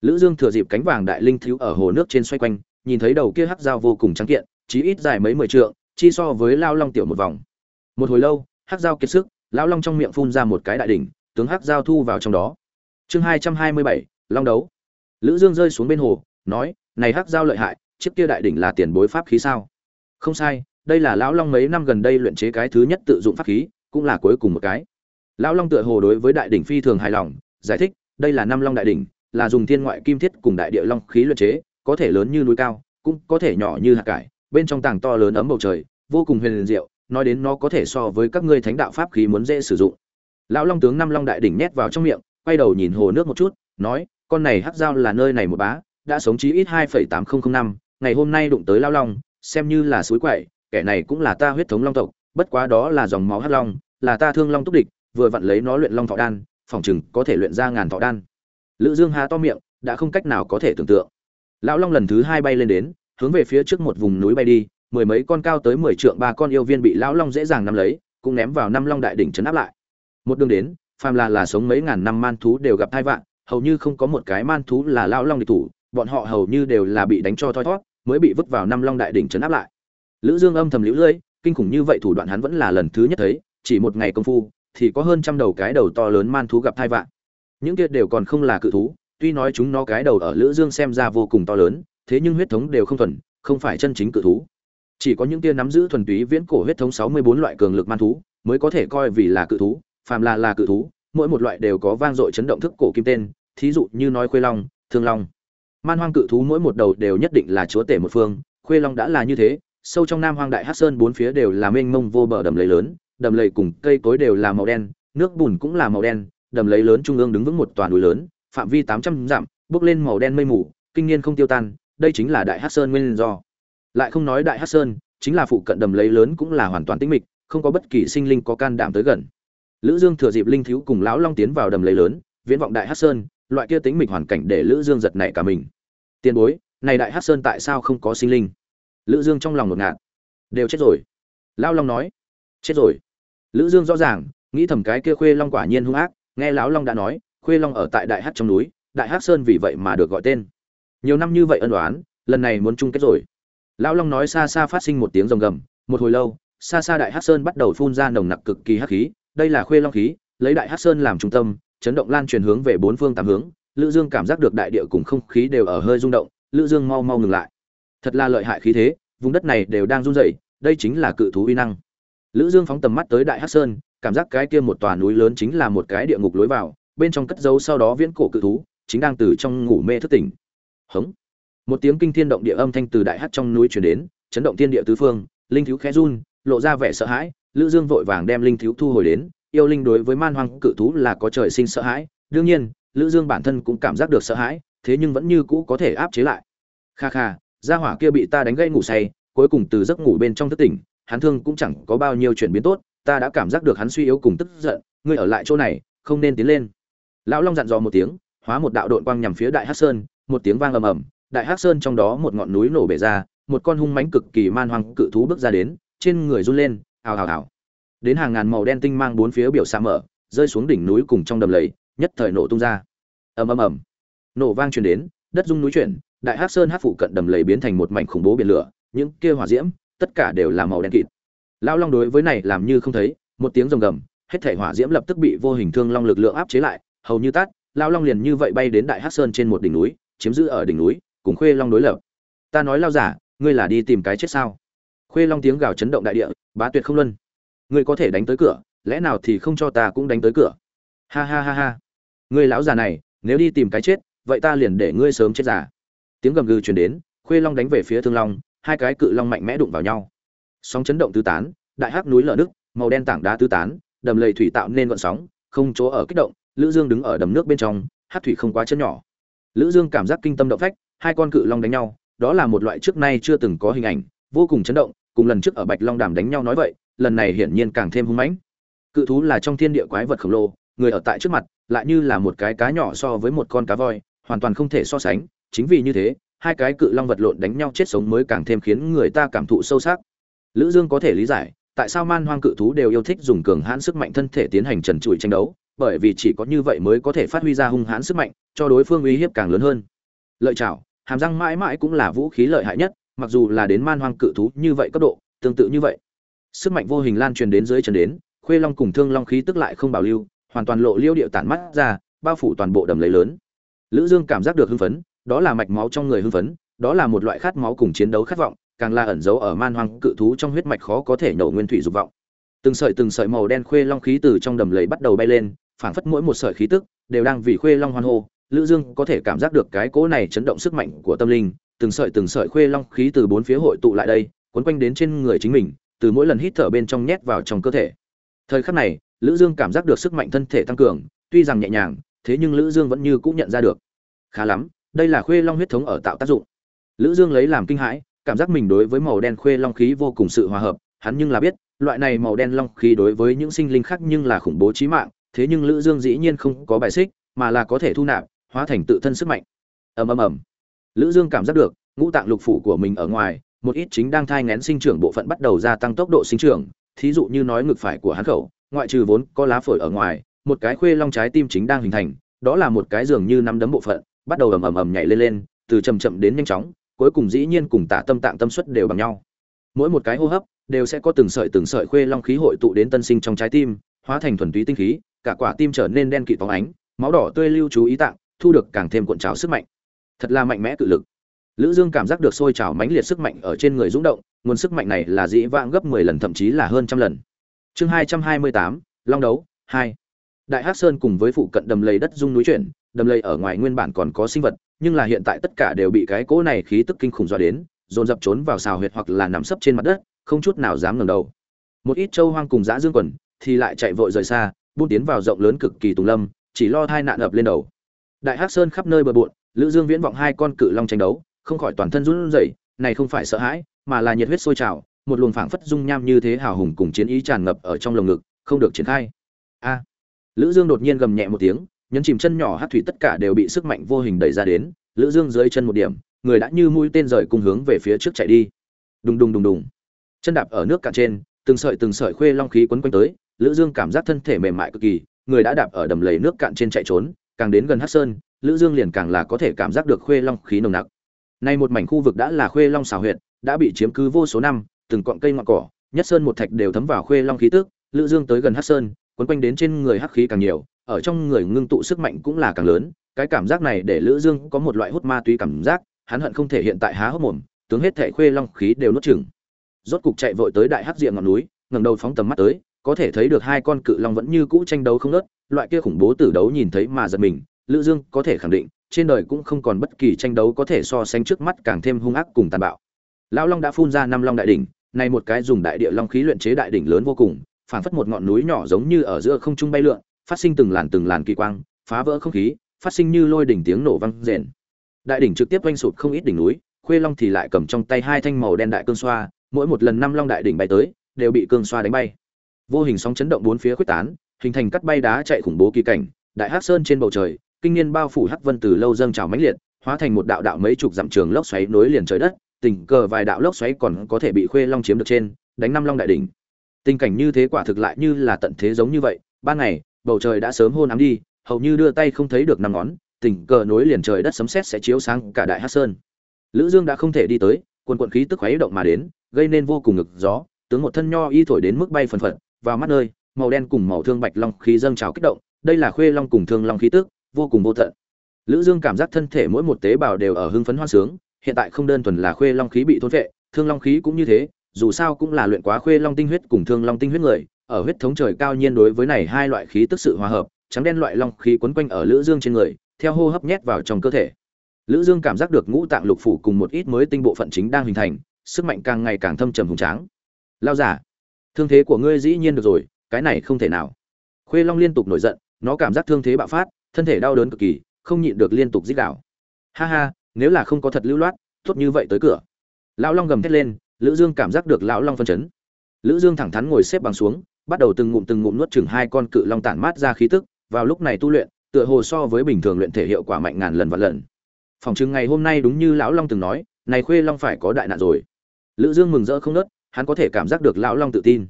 Speaker 1: Lữ dương thừa dịp cánh vàng đại linh thiếu ở hồ nước trên xoay quanh, nhìn thấy đầu kia hắc dao vô cùng trắng kiện, chí ít dài mấy mười trượng, chi so với lao long tiểu một vòng. Một hồi lâu, hắc dao kiệt sức, lão long trong miệng phun ra một cái đại đỉnh, tướng hắc dao thu vào trong đó. Chương hai trăm hai mươi bảy, long đấu lữ dương rơi xuống bên hồ, nói, này hắc dao lợi hại, chiếc kia đại đỉnh là tiền bối pháp khí sao? Không sai, đây là lão long mấy năm gần đây luyện chế cái thứ nhất tự dụng pháp khí, cũng là cuối cùng một cái. Lão long tựa hồ đối với đại đỉnh phi thường hài lòng, giải thích, đây là năm long đại đỉnh, là dùng thiên ngoại kim thiết cùng đại địa long khí luyện chế, có thể lớn như núi cao, cũng có thể nhỏ như hạt cải, bên trong tàng to lớn ấm bầu trời, vô cùng huyền diệu, nói đến nó có thể so với các ngươi thánh đạo pháp khí muốn dễ sử dụng. Lão long tướng năm long đại đỉnh nhét vào trong miệng, quay đầu nhìn hồ nước một chút, nói con này hắc giao là nơi này một bá, đã sống chí ít hai phẩy tám không không năm, ngày hôm nay đụng tới lao long, xem như là suối quậy, kẻ này cũng là ta huyết thống long tộc, bất quá đó là dòng máu hắc long, là ta thương long túc địch, vừa vặn lấy nó luyện long thọ đan, phòng chừng có thể luyện ra ngàn thọ đan. Lữ dương há to miệng, đã không cách nào có thể tưởng tượng. Lão long lần thứ hai bay lên đến, hướng về phía trước một vùng núi bay đi, mười mấy con cao tới mười trượng ba con yêu viên bị lão long dễ dàng nắm lấy, cũng ném vào năm long đại đỉnh chấn áp lại. Một đường đến, phàm là là sống mấy ngàn năm man thú đều gặp thai vạn hầu như không có một cái man thú là lao long địch thủ, bọn họ hầu như đều là bị đánh cho thoi thót, mới bị vứt vào năm long đại đỉnh chấn áp lại. Lữ dương âm thầm lũ lưỡi kinh khủng như vậy thủ đoạn hắn vẫn là lần thứ nhất thấy, chỉ một ngày công phu, thì có hơn trăm đầu cái đầu to lớn man thú gặp thai vạn những kia đều còn không là cự thú, tuy nói chúng nó cái đầu ở lữ dương xem ra vô cùng to lớn, thế nhưng huyết thống đều không thuần, không phải chân chính cự thú. Chỉ có những kia nắm giữ thuần túy viễn cổ huyết thống 64 loại cường lực man thú, mới có thể coi vì là cự thú, phàm là là cự thú, mỗi một loại đều có vang dội chấn động thức cổ kim tên thí dụ như nói khuê long, thương long. Man hoang cự thú mỗi một đầu đều nhất định là chúa tể một phương, khuê long đã là như thế, sâu trong nam hoang đại hắc sơn bốn phía đều là mênh mông vô bờ đầm lầy lớn, đầm lầy cùng cây cối đều là màu đen, nước bùn cũng là màu đen, đầm lầy lớn trung ương đứng vững một toàn núi lớn, phạm vi tám trăm dặm bước lên màu đen mây mù, kinh niên không tiêu tan, đây chính là đại hắc sơn nguyên do. Lại không nói đại hắc sơn, chính là phụ cận đầm lầy lớn cũng là hoàn toàn tĩnh mịch, không có bất kỳ sinh linh có can đảm tới gần. Lữ dương thừa dịp linh thiếu cùng lão long tiến vào đầm lầy lớn, viễn vọng đại hắc sơn loại kia tính mịch hoàn cảnh để lữ dương giật nảy cả mình. Tiền bối, này đại hắc sơn tại sao không có sinh linh? Lữ dương trong lòng ngột ngạt. Đều chết rồi. Lão long nói. Chết rồi. Lữ dương rõ ràng, nghĩ thầm cái kia khuê long quả nhiên hung ác, nghe lão long đã nói, khuê long ở tại đại hắc trong núi, đại hắc sơn vì vậy mà được gọi tên. Nhiều năm như vậy ân oán, lần này muốn chung kết rồi. Lão long nói xa xa phát sinh một tiếng rồng gầm, một hồi lâu, xa xa đại hắc sơn bắt đầu phun ra nồng nặc cực kỳ hắc khí, đây là khuê long khí, lấy đại hắc sơn làm trung tâm chấn động lan truyền hướng về bốn phương tám hướng, lữ dương cảm giác được đại địa cùng không khí đều ở hơi rung động, lữ dương mau mau ngừng lại. Thật là lợi hại khí thế, vùng đất này đều đang run rẩy, đây chính là cự thú uy năng. Lữ dương phóng tầm mắt tới đại hắc sơn, cảm giác cái kia một tòa núi lớn chính là một cái địa ngục lối vào, bên trong cất giấu sau đó viễn cổ cự thú, chính đang từ trong ngủ mê thức tỉnh. Hống! Một tiếng kinh thiên động địa âm thanh từ đại hắc trong núi truyền đến, chấn động thiên địa tứ phương, linh thiếu khẽ run, lộ ra vẻ sợ hãi, lữ dương vội vàng đem linh thiếu thu hồi đến yêu linh đối với man hoang cự thú là có trời sinh sợ hãi, đương nhiên, lữ dương bản thân cũng cảm giác được sợ hãi, thế nhưng vẫn như cũ có thể áp chế lại. Kha kha, gia hỏa kia bị ta đánh gây ngủ say, cuối cùng từ giấc ngủ bên trong thức tỉnh, hắn thương cũng chẳng có bao nhiêu chuyển biến tốt, ta đã cảm giác được hắn suy yếu cùng tức giận, ngươi ở lại chỗ này, không nên tiến lên. Lão long dặn dò một tiếng, hóa một đạo độn quang nhằm phía đại hắc sơn, một tiếng vang ầm ầm, đại hắc sơn trong đó một ngọn núi nổ bể ra, một con hung mãnh cực kỳ man hoang cự thú bước ra đến, trên người run lên, ào ào ào đến hàng ngàn màu đen tinh mang bốn phía biểu xa mở, rơi xuống đỉnh núi cùng trong đầm lầy, nhất thời nổ tung ra. Ầm ầm ầm. Nổ vang truyền đến, đất rung núi chuyển, đại hắc sơn hắc phụ cận đầm lầy biến thành một mảnh khủng bố biển lửa, những kia hỏa diễm, tất cả đều là màu đen kịt. Lão long đối với này làm như không thấy, một tiếng rồng gầm, hết thể hỏa diễm lập tức bị vô hình thương long lực lượng áp chế lại, hầu như tắt, lão long liền như vậy bay đến đại hắc sơn trên một đỉnh núi, chiếm giữ ở đỉnh núi, cùng khuê long đối lập. Ta nói lao giả, ngươi là đi tìm cái chết sao? Khuê long tiếng gào chấn động đại địa, bá tuyệt không luân ngươi có thể đánh tới cửa, lẽ nào thì không cho ta cũng đánh tới cửa? Ha ha ha ha. Ngươi lão già này, nếu đi tìm cái chết, vậy ta liền để ngươi sớm chết già. Tiếng gầm gừ truyền đến, khuê long đánh về phía thương long, hai cái cự long mạnh mẽ đụng vào nhau. Sóng chấn động tứ tán, đại hắc núi lở nước màu đen tảng đá tứ tán, đầm lầy thủy tạo nên gọn sóng, không chỗ ở kích động, lữ dương đứng ở đầm nước bên trong, hát thủy không quá chân nhỏ. Lữ dương cảm giác kinh tâm động phách, hai con cự long đánh nhau, đó là một loại trước nay chưa từng có hình ảnh, vô cùng chấn động, cùng lần trước ở bạch long đàm đánh nhau nói vậy lần này hiển nhiên càng thêm hung mãnh. Cự thú là trong thiên địa quái vật khổng lồ, người ở tại trước mặt, lại như là một cái cá nhỏ so với một con cá voi, hoàn toàn không thể so sánh. Chính vì như thế, hai cái cự long vật lộn đánh nhau chết sống mới càng thêm khiến người ta cảm thụ sâu sắc. Lữ dương có thể lý giải, tại sao man hoang cự thú đều yêu thích dùng cường hãn sức mạnh thân thể tiến hành trần trụi tranh đấu, bởi vì chỉ có như vậy mới có thể phát huy ra hung hãn sức mạnh, cho đối phương uy hiếp càng lớn hơn. Lợi chảo, hàm răng mãi mãi cũng là vũ khí lợi hại nhất, mặc dù là đến man hoang cự thú như vậy cấp độ, tương tự như vậy sức mạnh vô hình lan truyền đến dưới chân đến, khuê long cùng thương long khí tức lại không bảo lưu, hoàn toàn lộ liêu điệu tản mắt ra, bao phủ toàn bộ đầm lấy lớn. Lữ dương cảm giác được hưng phấn, đó là mạch máu trong người hưng phấn, đó là một loại khát máu cùng chiến đấu khát vọng, càng là ẩn giấu ở man hoang cự thú trong huyết mạch khó có thể nổ nguyên thủy dục vọng. Từng sợi từng sợi màu đen khuê long khí từ trong đầm lầy bắt đầu bay lên, phảng phất mỗi một sợi khí tức đều đang vì khuê long hoan hô. Lữ dương có thể cảm giác được cái cỗ này chấn động sức mạnh của tâm linh, từng sợi từng sợi khuê long khí từ bốn phía hội tụ lại đây quấn quanh đến trên người chính mình từ mỗi lần hít thở bên trong nhét vào trong cơ thể. Thời khắc này, lữ dương cảm giác được sức mạnh thân thể tăng cường, tuy rằng nhẹ nhàng, thế nhưng lữ dương vẫn như cũng nhận ra được. Khá lắm, đây là khuê long huyết thống ở tạo tác dụng. Lữ dương lấy làm kinh hãi, cảm giác mình đối với màu đen khuê long khí vô cùng sự hòa hợp, hắn nhưng là biết, loại này màu đen long khí đối với những sinh linh khác nhưng là khủng bố chí mạng, thế nhưng lữ dương dĩ nhiên không có bài xích, mà là có thể thu nạp, hóa thành tự thân sức mạnh. Ầm ầm ầm. Lữ dương cảm giác được, ngũ tạng lục phủ của mình ở ngoài một ít chính đang thai ngén sinh trưởng bộ phận bắt đầu gia tăng tốc độ sinh trưởng, thí dụ như nói ngực phải của hắn khẩu, ngoại trừ vốn có lá phổi ở ngoài, một cái khuê long trái tim chính đang hình thành, đó là một cái dường như năm đấm bộ phận, bắt đầu ầm ầm ầm nhảy lên lên, từ chậm chậm đến nhanh chóng, cuối cùng dĩ nhiên cùng tả tâm tạng tâm suất đều bằng nhau. Mỗi một cái hô hấp đều sẽ có từng sợi từng sợi khuê long khí hội tụ đến tân sinh trong trái tim, hóa thành thuần túy tinh khí, cả quả tim trở nên đen kịt phóng ánh, máu đỏ tươi lưu trú ý tạng, thu được càng thêm cuộn trào sức mạnh. Thật là mạnh mẽ tự lực lữ dương cảm giác được sôi trào mãnh liệt sức mạnh ở trên người rung động nguồn sức mạnh này là dĩ vãng gấp 10 lần thậm chí là hơn trăm lần. Chương 228, long đấu 2. đại hắc sơn cùng với phụ cận đầm lầy đất dung núi chuyển đầm lầy ở ngoài nguyên bản còn có sinh vật nhưng là hiện tại tất cả đều bị cái cỗ này khí tức kinh khủng dọa đến dồn dập trốn vào xào huyệt hoặc là nằm sấp trên mặt đất không chút nào dám ngẩng đầu. Một ít châu hoang cùng dã dương quần thì lại chạy vội rời xa buôn tiến vào rộng lớn cực kỳ tùng lâm chỉ lo thai nạn ập lên đầu. Đại hắc sơn khắp nơi bờ bộn lữ dương viễn vọng hai con cự long tranh đấu không khỏi toàn thân run rẩy, này không phải sợ hãi, mà là nhiệt huyết sôi trào, một luồng phảng phất dung nham như thế hào hùng cùng chiến ý tràn ngập ở trong lồng ngực, không được triển khai. A. Lữ dương đột nhiên gầm nhẹ một tiếng, nhấn chìm chân nhỏ hắc thủy tất cả đều bị sức mạnh vô hình đẩy ra đến, lữ dương dưới chân một điểm, người đã như mũi tên rời cùng hướng về phía trước chạy đi. Đùng đùng đùng đùng. Chân đạp ở nước cạn trên, từng sợi từng sợi khuê long khí quấn quanh tới, lữ dương cảm giác thân thể mềm mại cực kỳ, người đã đạp ở đầm lầy nước cạn trên chạy trốn, càng đến gần hắc sơn, lữ dương liền càng là có thể cảm giác được khuê long khí nồng nặc nay một mảnh khu vực đã là khuê long xảo huyệt đã bị chiếm cứ vô số năm từng cọng cây ngọn cỏ nhất sơn một thạch đều thấm vào khuê long khí tức lữ dương tới gần hắc sơn quấn quanh đến trên người hắc khí càng nhiều ở trong người ngưng tụ sức mạnh cũng là càng lớn cái cảm giác này để lữ dương có một loại hút ma túy cảm giác hắn hận không thể hiện tại há hốc mồm tướng hết thể khuê long khí đều nuốt chửng. Rốt cục chạy vội tới đại hắc diện ngọn núi ngẩng đầu phóng tầm mắt tới có thể thấy được hai con cự long vẫn như cũ tranh đấu không ngớt, loại kia khủng bố tử đấu nhìn thấy mà giật mình lữ dương có thể khẳng định trên đời cũng không còn bất kỳ tranh đấu có thể so sánh trước mắt càng thêm hung ác cùng tàn bạo. Lão long đã phun ra năm long đại đỉnh, này một cái dùng đại địa long khí luyện chế đại đỉnh lớn vô cùng, phảng phất một ngọn núi nhỏ giống như ở giữa không trung bay lượn, phát sinh từng làn từng làn kỳ quang, phá vỡ không khí, phát sinh như lôi đỉnh tiếng nổ vang rền. Đại đỉnh trực tiếp quanh sụp không ít đỉnh núi, khuê long thì lại cầm trong tay hai thanh màu đen đại cương xoa, mỗi một lần năm long đại đỉnh bay tới, đều bị cương xoa đánh bay. Vô hình sóng chấn động bốn phía khuếch tán, hình thành cắt bay đá chạy khủng bố kỳ cảnh, đại hắc sơn trên bầu trời kinh niên bao phủ hắc vân từ lâu dâng trào mãnh liệt, hóa thành một đạo đạo mấy chục dặm trường lốc xoáy nối liền trời đất, tình cờ vài đạo lốc xoáy còn có thể bị khuê long chiếm được trên, đánh năm long đại đỉnh. Tình cảnh như thế quả thực lại như là tận thế giống như vậy, ban ngày, bầu trời đã sớm hôn ám đi, hầu như đưa tay không thấy được năm ngón, tình cờ nối liền trời đất sấm sét sẽ chiếu sáng cả đại hắc sơn. Lữ dương đã không thể đi tới, quần quần khí tức khuấy động mà đến, gây nên vô cùng ngực gió, tướng một thân nho y thổi đến mức bay phần phật, vào mắt nơi, màu đen cùng màu thương bạch long khí dâng trào kích động, đây là khuê long cùng thương long khí tức vô cùng vô tận. Lữ dương cảm giác thân thể mỗi một tế bào đều ở hưng phấn hoan sướng, hiện tại không đơn thuần là khuê long khí bị thôn vệ thương long khí cũng như thế, dù sao cũng là luyện quá khuê long tinh huyết cùng thương long tinh huyết người, ở huyết thống trời cao nhiên đối với này hai loại khí tức sự hòa hợp, trắng đen loại long khí quấn quanh ở lữ dương trên người, theo hô hấp nhét vào trong cơ thể. Lữ dương cảm giác được ngũ tạng lục phủ cùng một ít mới tinh bộ phận chính đang hình thành, sức mạnh càng ngày càng thâm trầm hùng tráng. Lao giả thương thế của ngươi dĩ nhiên được rồi, cái này không thể nào. Khuê long liên tục nổi giận, nó cảm giác thương thế bạo phát thân thể đau đớn cực kỳ, không nhịn được liên tục dích đảo. ha ha, nếu là không có thật lưu loát, tốt như vậy tới cửa. Lão long gầm thét lên, lữ dương cảm giác được lão long phân chấn. Lữ dương thẳng thắn ngồi xếp bằng xuống, bắt đầu từng ngụm từng ngụm nuốt chừng hai con cự long tản mát ra khí tức, vào lúc này tu luyện, tựa hồ so với bình thường luyện thể hiệu quả mạnh ngàn lần và lần. Phòng chừng ngày hôm nay đúng như lão long từng nói, này khuê long phải có đại nạn rồi. Lữ dương mừng rỡ không nớt, hắn có thể cảm giác được lão long tự tin.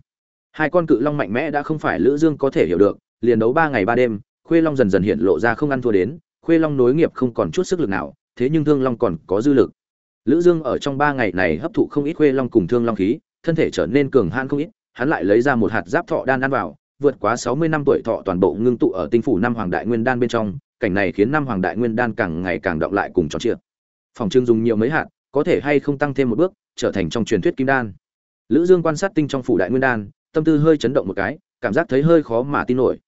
Speaker 1: Hai con cự long mạnh mẽ đã không phải lữ dương có thể hiểu được, liền đấu ba ngày ba đêm khuê long dần dần hiện lộ ra không ăn thua đến, khuê long nối nghiệp không còn chút sức lực nào, thế nhưng thương long còn có dư lực. Lữ dương ở trong ba ngày này hấp thụ không ít khuê long cùng thương long khí, thân thể trở nên cường hãn không ít, hắn lại lấy ra một hạt giáp thọ đan ăn vào, vượt quá 60 năm tuổi thọ toàn bộ ngưng tụ ở tinh phủ năm hoàng đại nguyên đan bên trong, cảnh này khiến năm hoàng đại nguyên đan càng ngày càng động lại cùng tròn trịa. Phòng Trương dùng nhiều mấy hạt, có thể hay không tăng thêm một bước, trở thành trong truyền thuyết kim đan. Lữ dương quan sát tinh trong phủ đại nguyên đan, tâm tư hơi chấn động một cái, cảm giác thấy hơi khó mà tin nổi.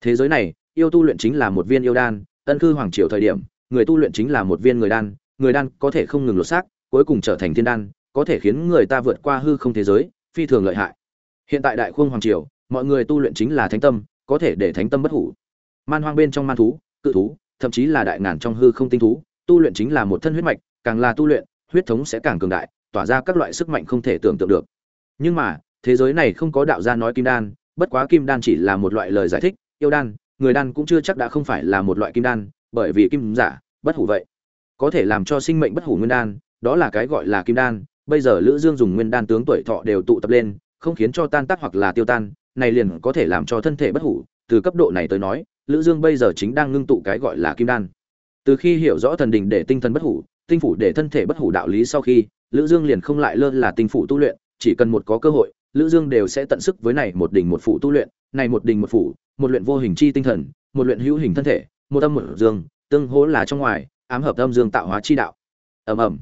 Speaker 1: Thế giới này yêu tu luyện chính là một viên yêu đan tân cư hoàng triều thời điểm, người tu luyện chính là một viên người đan người đan có thể không ngừng lột xác, cuối cùng trở thành thiên đan, có thể khiến người ta vượt qua hư không thế giới, phi thường lợi hại. Hiện tại đại khuông hoàng triều, mọi người tu luyện chính là thánh tâm, có thể để thánh tâm bất hủ. Man hoang bên trong man thú, cự thú, thậm chí là đại ngàn trong hư không tinh thú, tu luyện chính là một thân huyết mạch, càng là tu luyện, huyết thống sẽ càng cường đại, tỏa ra các loại sức mạnh không thể tưởng tượng được. Nhưng mà, thế giới này không có đạo gia nói kim đan, bất quá kim đan chỉ là một loại lời giải thích, yêu đan người đan cũng chưa chắc đã không phải là một loại kim đan, bởi vì kim giả, bất hủ vậy. Có thể làm cho sinh mệnh bất hủ nguyên đan, đó là cái gọi là kim đan. Bây giờ lữ dương dùng nguyên đan tướng tuổi thọ đều tụ tập lên, không khiến cho tan tác hoặc là tiêu tan, này liền có thể làm cho thân thể bất hủ. Từ cấp độ này tới nói, lữ dương bây giờ chính đang ngưng tụ cái gọi là kim đan. Từ khi hiểu rõ thần đình để tinh thần bất hủ, tinh phủ để thân thể bất hủ đạo lý sau khi, lữ dương liền không lại lơ là tinh phủ tu luyện. Chỉ cần một có cơ hội, lữ dương đều sẽ tận sức với này một đỉnh một phủ tu luyện. Này một đỉnh một phủ một luyện vô hình chi tinh thần, một luyện hữu hình thân thể, một âm một dương, tương hỗ là trong ngoài, ám hợp âm dương tạo hóa chi đạo. Ầm ầm.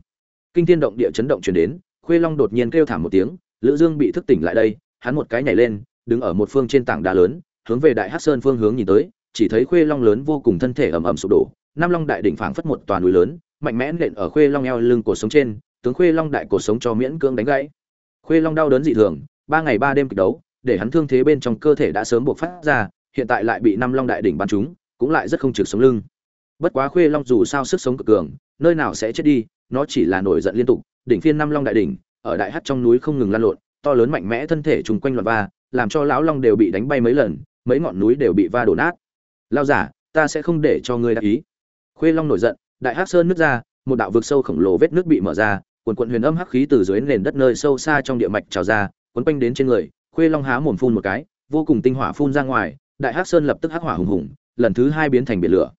Speaker 1: Kinh thiên động địa chấn động truyền đến, khuê long đột nhiên kêu thảm một tiếng, lữ dương bị thức tỉnh lại đây, hắn một cái nhảy lên, đứng ở một phương trên tảng đá lớn, hướng về đại hắc sơn phương hướng nhìn tới, chỉ thấy khuê long lớn vô cùng thân thể ầm ầm sụp đổ, nam long đại đỉnh phảng phất một toàn núi lớn, mạnh mẽ nện ở khuê long eo lưng cổ sống trên, tướng khuê long đại cổ sống cho miễn cưỡng đánh gãy. Khuê long đau đớn dị thường, ba ngày ba đêm kịch đấu, để hắn thương thế bên trong cơ thể đã sớm buộc phát ra hiện tại lại bị năm long đại đỉnh bắn trúng, cũng lại rất không trực sống lưng. Bất quá khuê long dù sao sức sống cực cường, nơi nào sẽ chết đi, nó chỉ là nổi giận liên tục, đỉnh phiên năm long đại đỉnh, ở đại hắc trong núi không ngừng lan lộn, to lớn mạnh mẽ thân thể trùng quanh loạn va, làm cho lão long đều bị đánh bay mấy lần, mấy ngọn núi đều bị va đổ nát. Lao giả, ta sẽ không để cho ngươi đắc ý. Khuê long nổi giận, đại hắc sơn nứt ra, một đạo vực sâu khổng lồ vết nước bị mở ra, quần cuộn huyền âm hắc khí từ dưới nền đất nơi sâu xa trong địa mạch trào ra, cuốn quanh đến trên người, khuê long há mồm phun một cái, vô cùng tinh hỏa phun ra ngoài đại hắc sơn lập tức hắc hỏa hùng hùng, lần thứ hai biến thành biển lửa.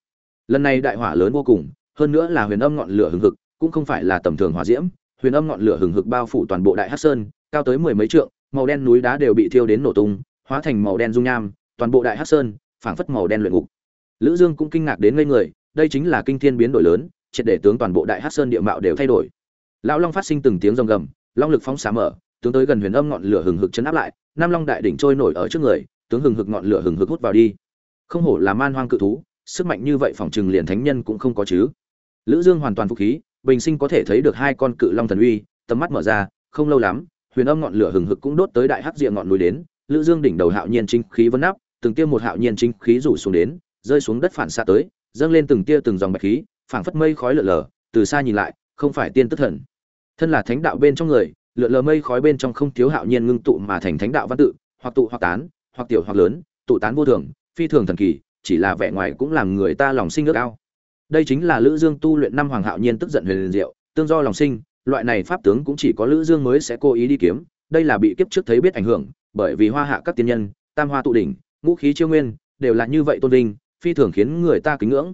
Speaker 1: Lần này đại hỏa lớn vô cùng, hơn nữa là huyền âm ngọn lửa hừng hực, cũng không phải là tầm thường hỏa diễm. Huyền âm ngọn lửa hừng hực bao phủ toàn bộ đại hắc sơn, cao tới mười mấy trượng, màu đen núi đá đều bị thiêu đến nổ tung, hóa thành màu đen dung nham, toàn bộ đại hắc sơn phảng phất màu đen luyện ngục. Lữ dương cũng kinh ngạc đến ngây người, đây chính là kinh thiên biến đổi lớn, triệt để tướng toàn bộ đại hắc sơn địa mạo đều thay đổi. Lão long phát sinh từng tiếng rồng gầm, long lực phóng xả mở, tướng tới gần huyền âm ngọn lửa hừng hực chấn áp lại, nam long đại đỉnh trôi nổi ở trước người tướng hừng hực ngọn lửa hừng hực hút vào đi. Không hổ là man hoang cự thú, sức mạnh như vậy phòng trừng liền thánh nhân cũng không có chứ. Lữ dương hoàn toàn phục khí, bình sinh có thể thấy được hai con cự long thần uy, tầm mắt mở ra, không lâu lắm, huyền âm ngọn lửa hừng hực cũng đốt tới đại hắc diện ngọn núi đến, lữ dương đỉnh đầu hạo nhiên chính khí vân nắp, từng tia một hạo nhiên chính khí rủ xuống đến, rơi xuống đất phản xạ tới, dâng lên từng tia từng dòng bạch khí, phảng phất mây khói lở lờ từ xa nhìn lại, không phải tiên tức thần. Thân là thánh đạo bên trong người lượn lờ mây khói bên trong không thiếu hạo nhiên ngưng tụ mà thành thánh đạo văn tự, hoặc tụ hoặc tán hoặc tiểu hoặc lớn, tụ tán vô thường, phi thường thần kỳ, chỉ là vẻ ngoài cũng làm người ta lòng sinh ước ao. Đây chính là lữ dương tu luyện năm hoàng hạo nhiên tức giận huyền diệu, tương do lòng sinh, loại này pháp tướng cũng chỉ có lữ dương mới sẽ cố ý đi kiếm, đây là bị kiếp trước thấy biết ảnh hưởng, bởi vì hoa hạ các tiên nhân, tam hoa tụ đỉnh, ngũ khí chiêu nguyên, đều là như vậy tôn vinh, phi thường khiến người ta kính ngưỡng.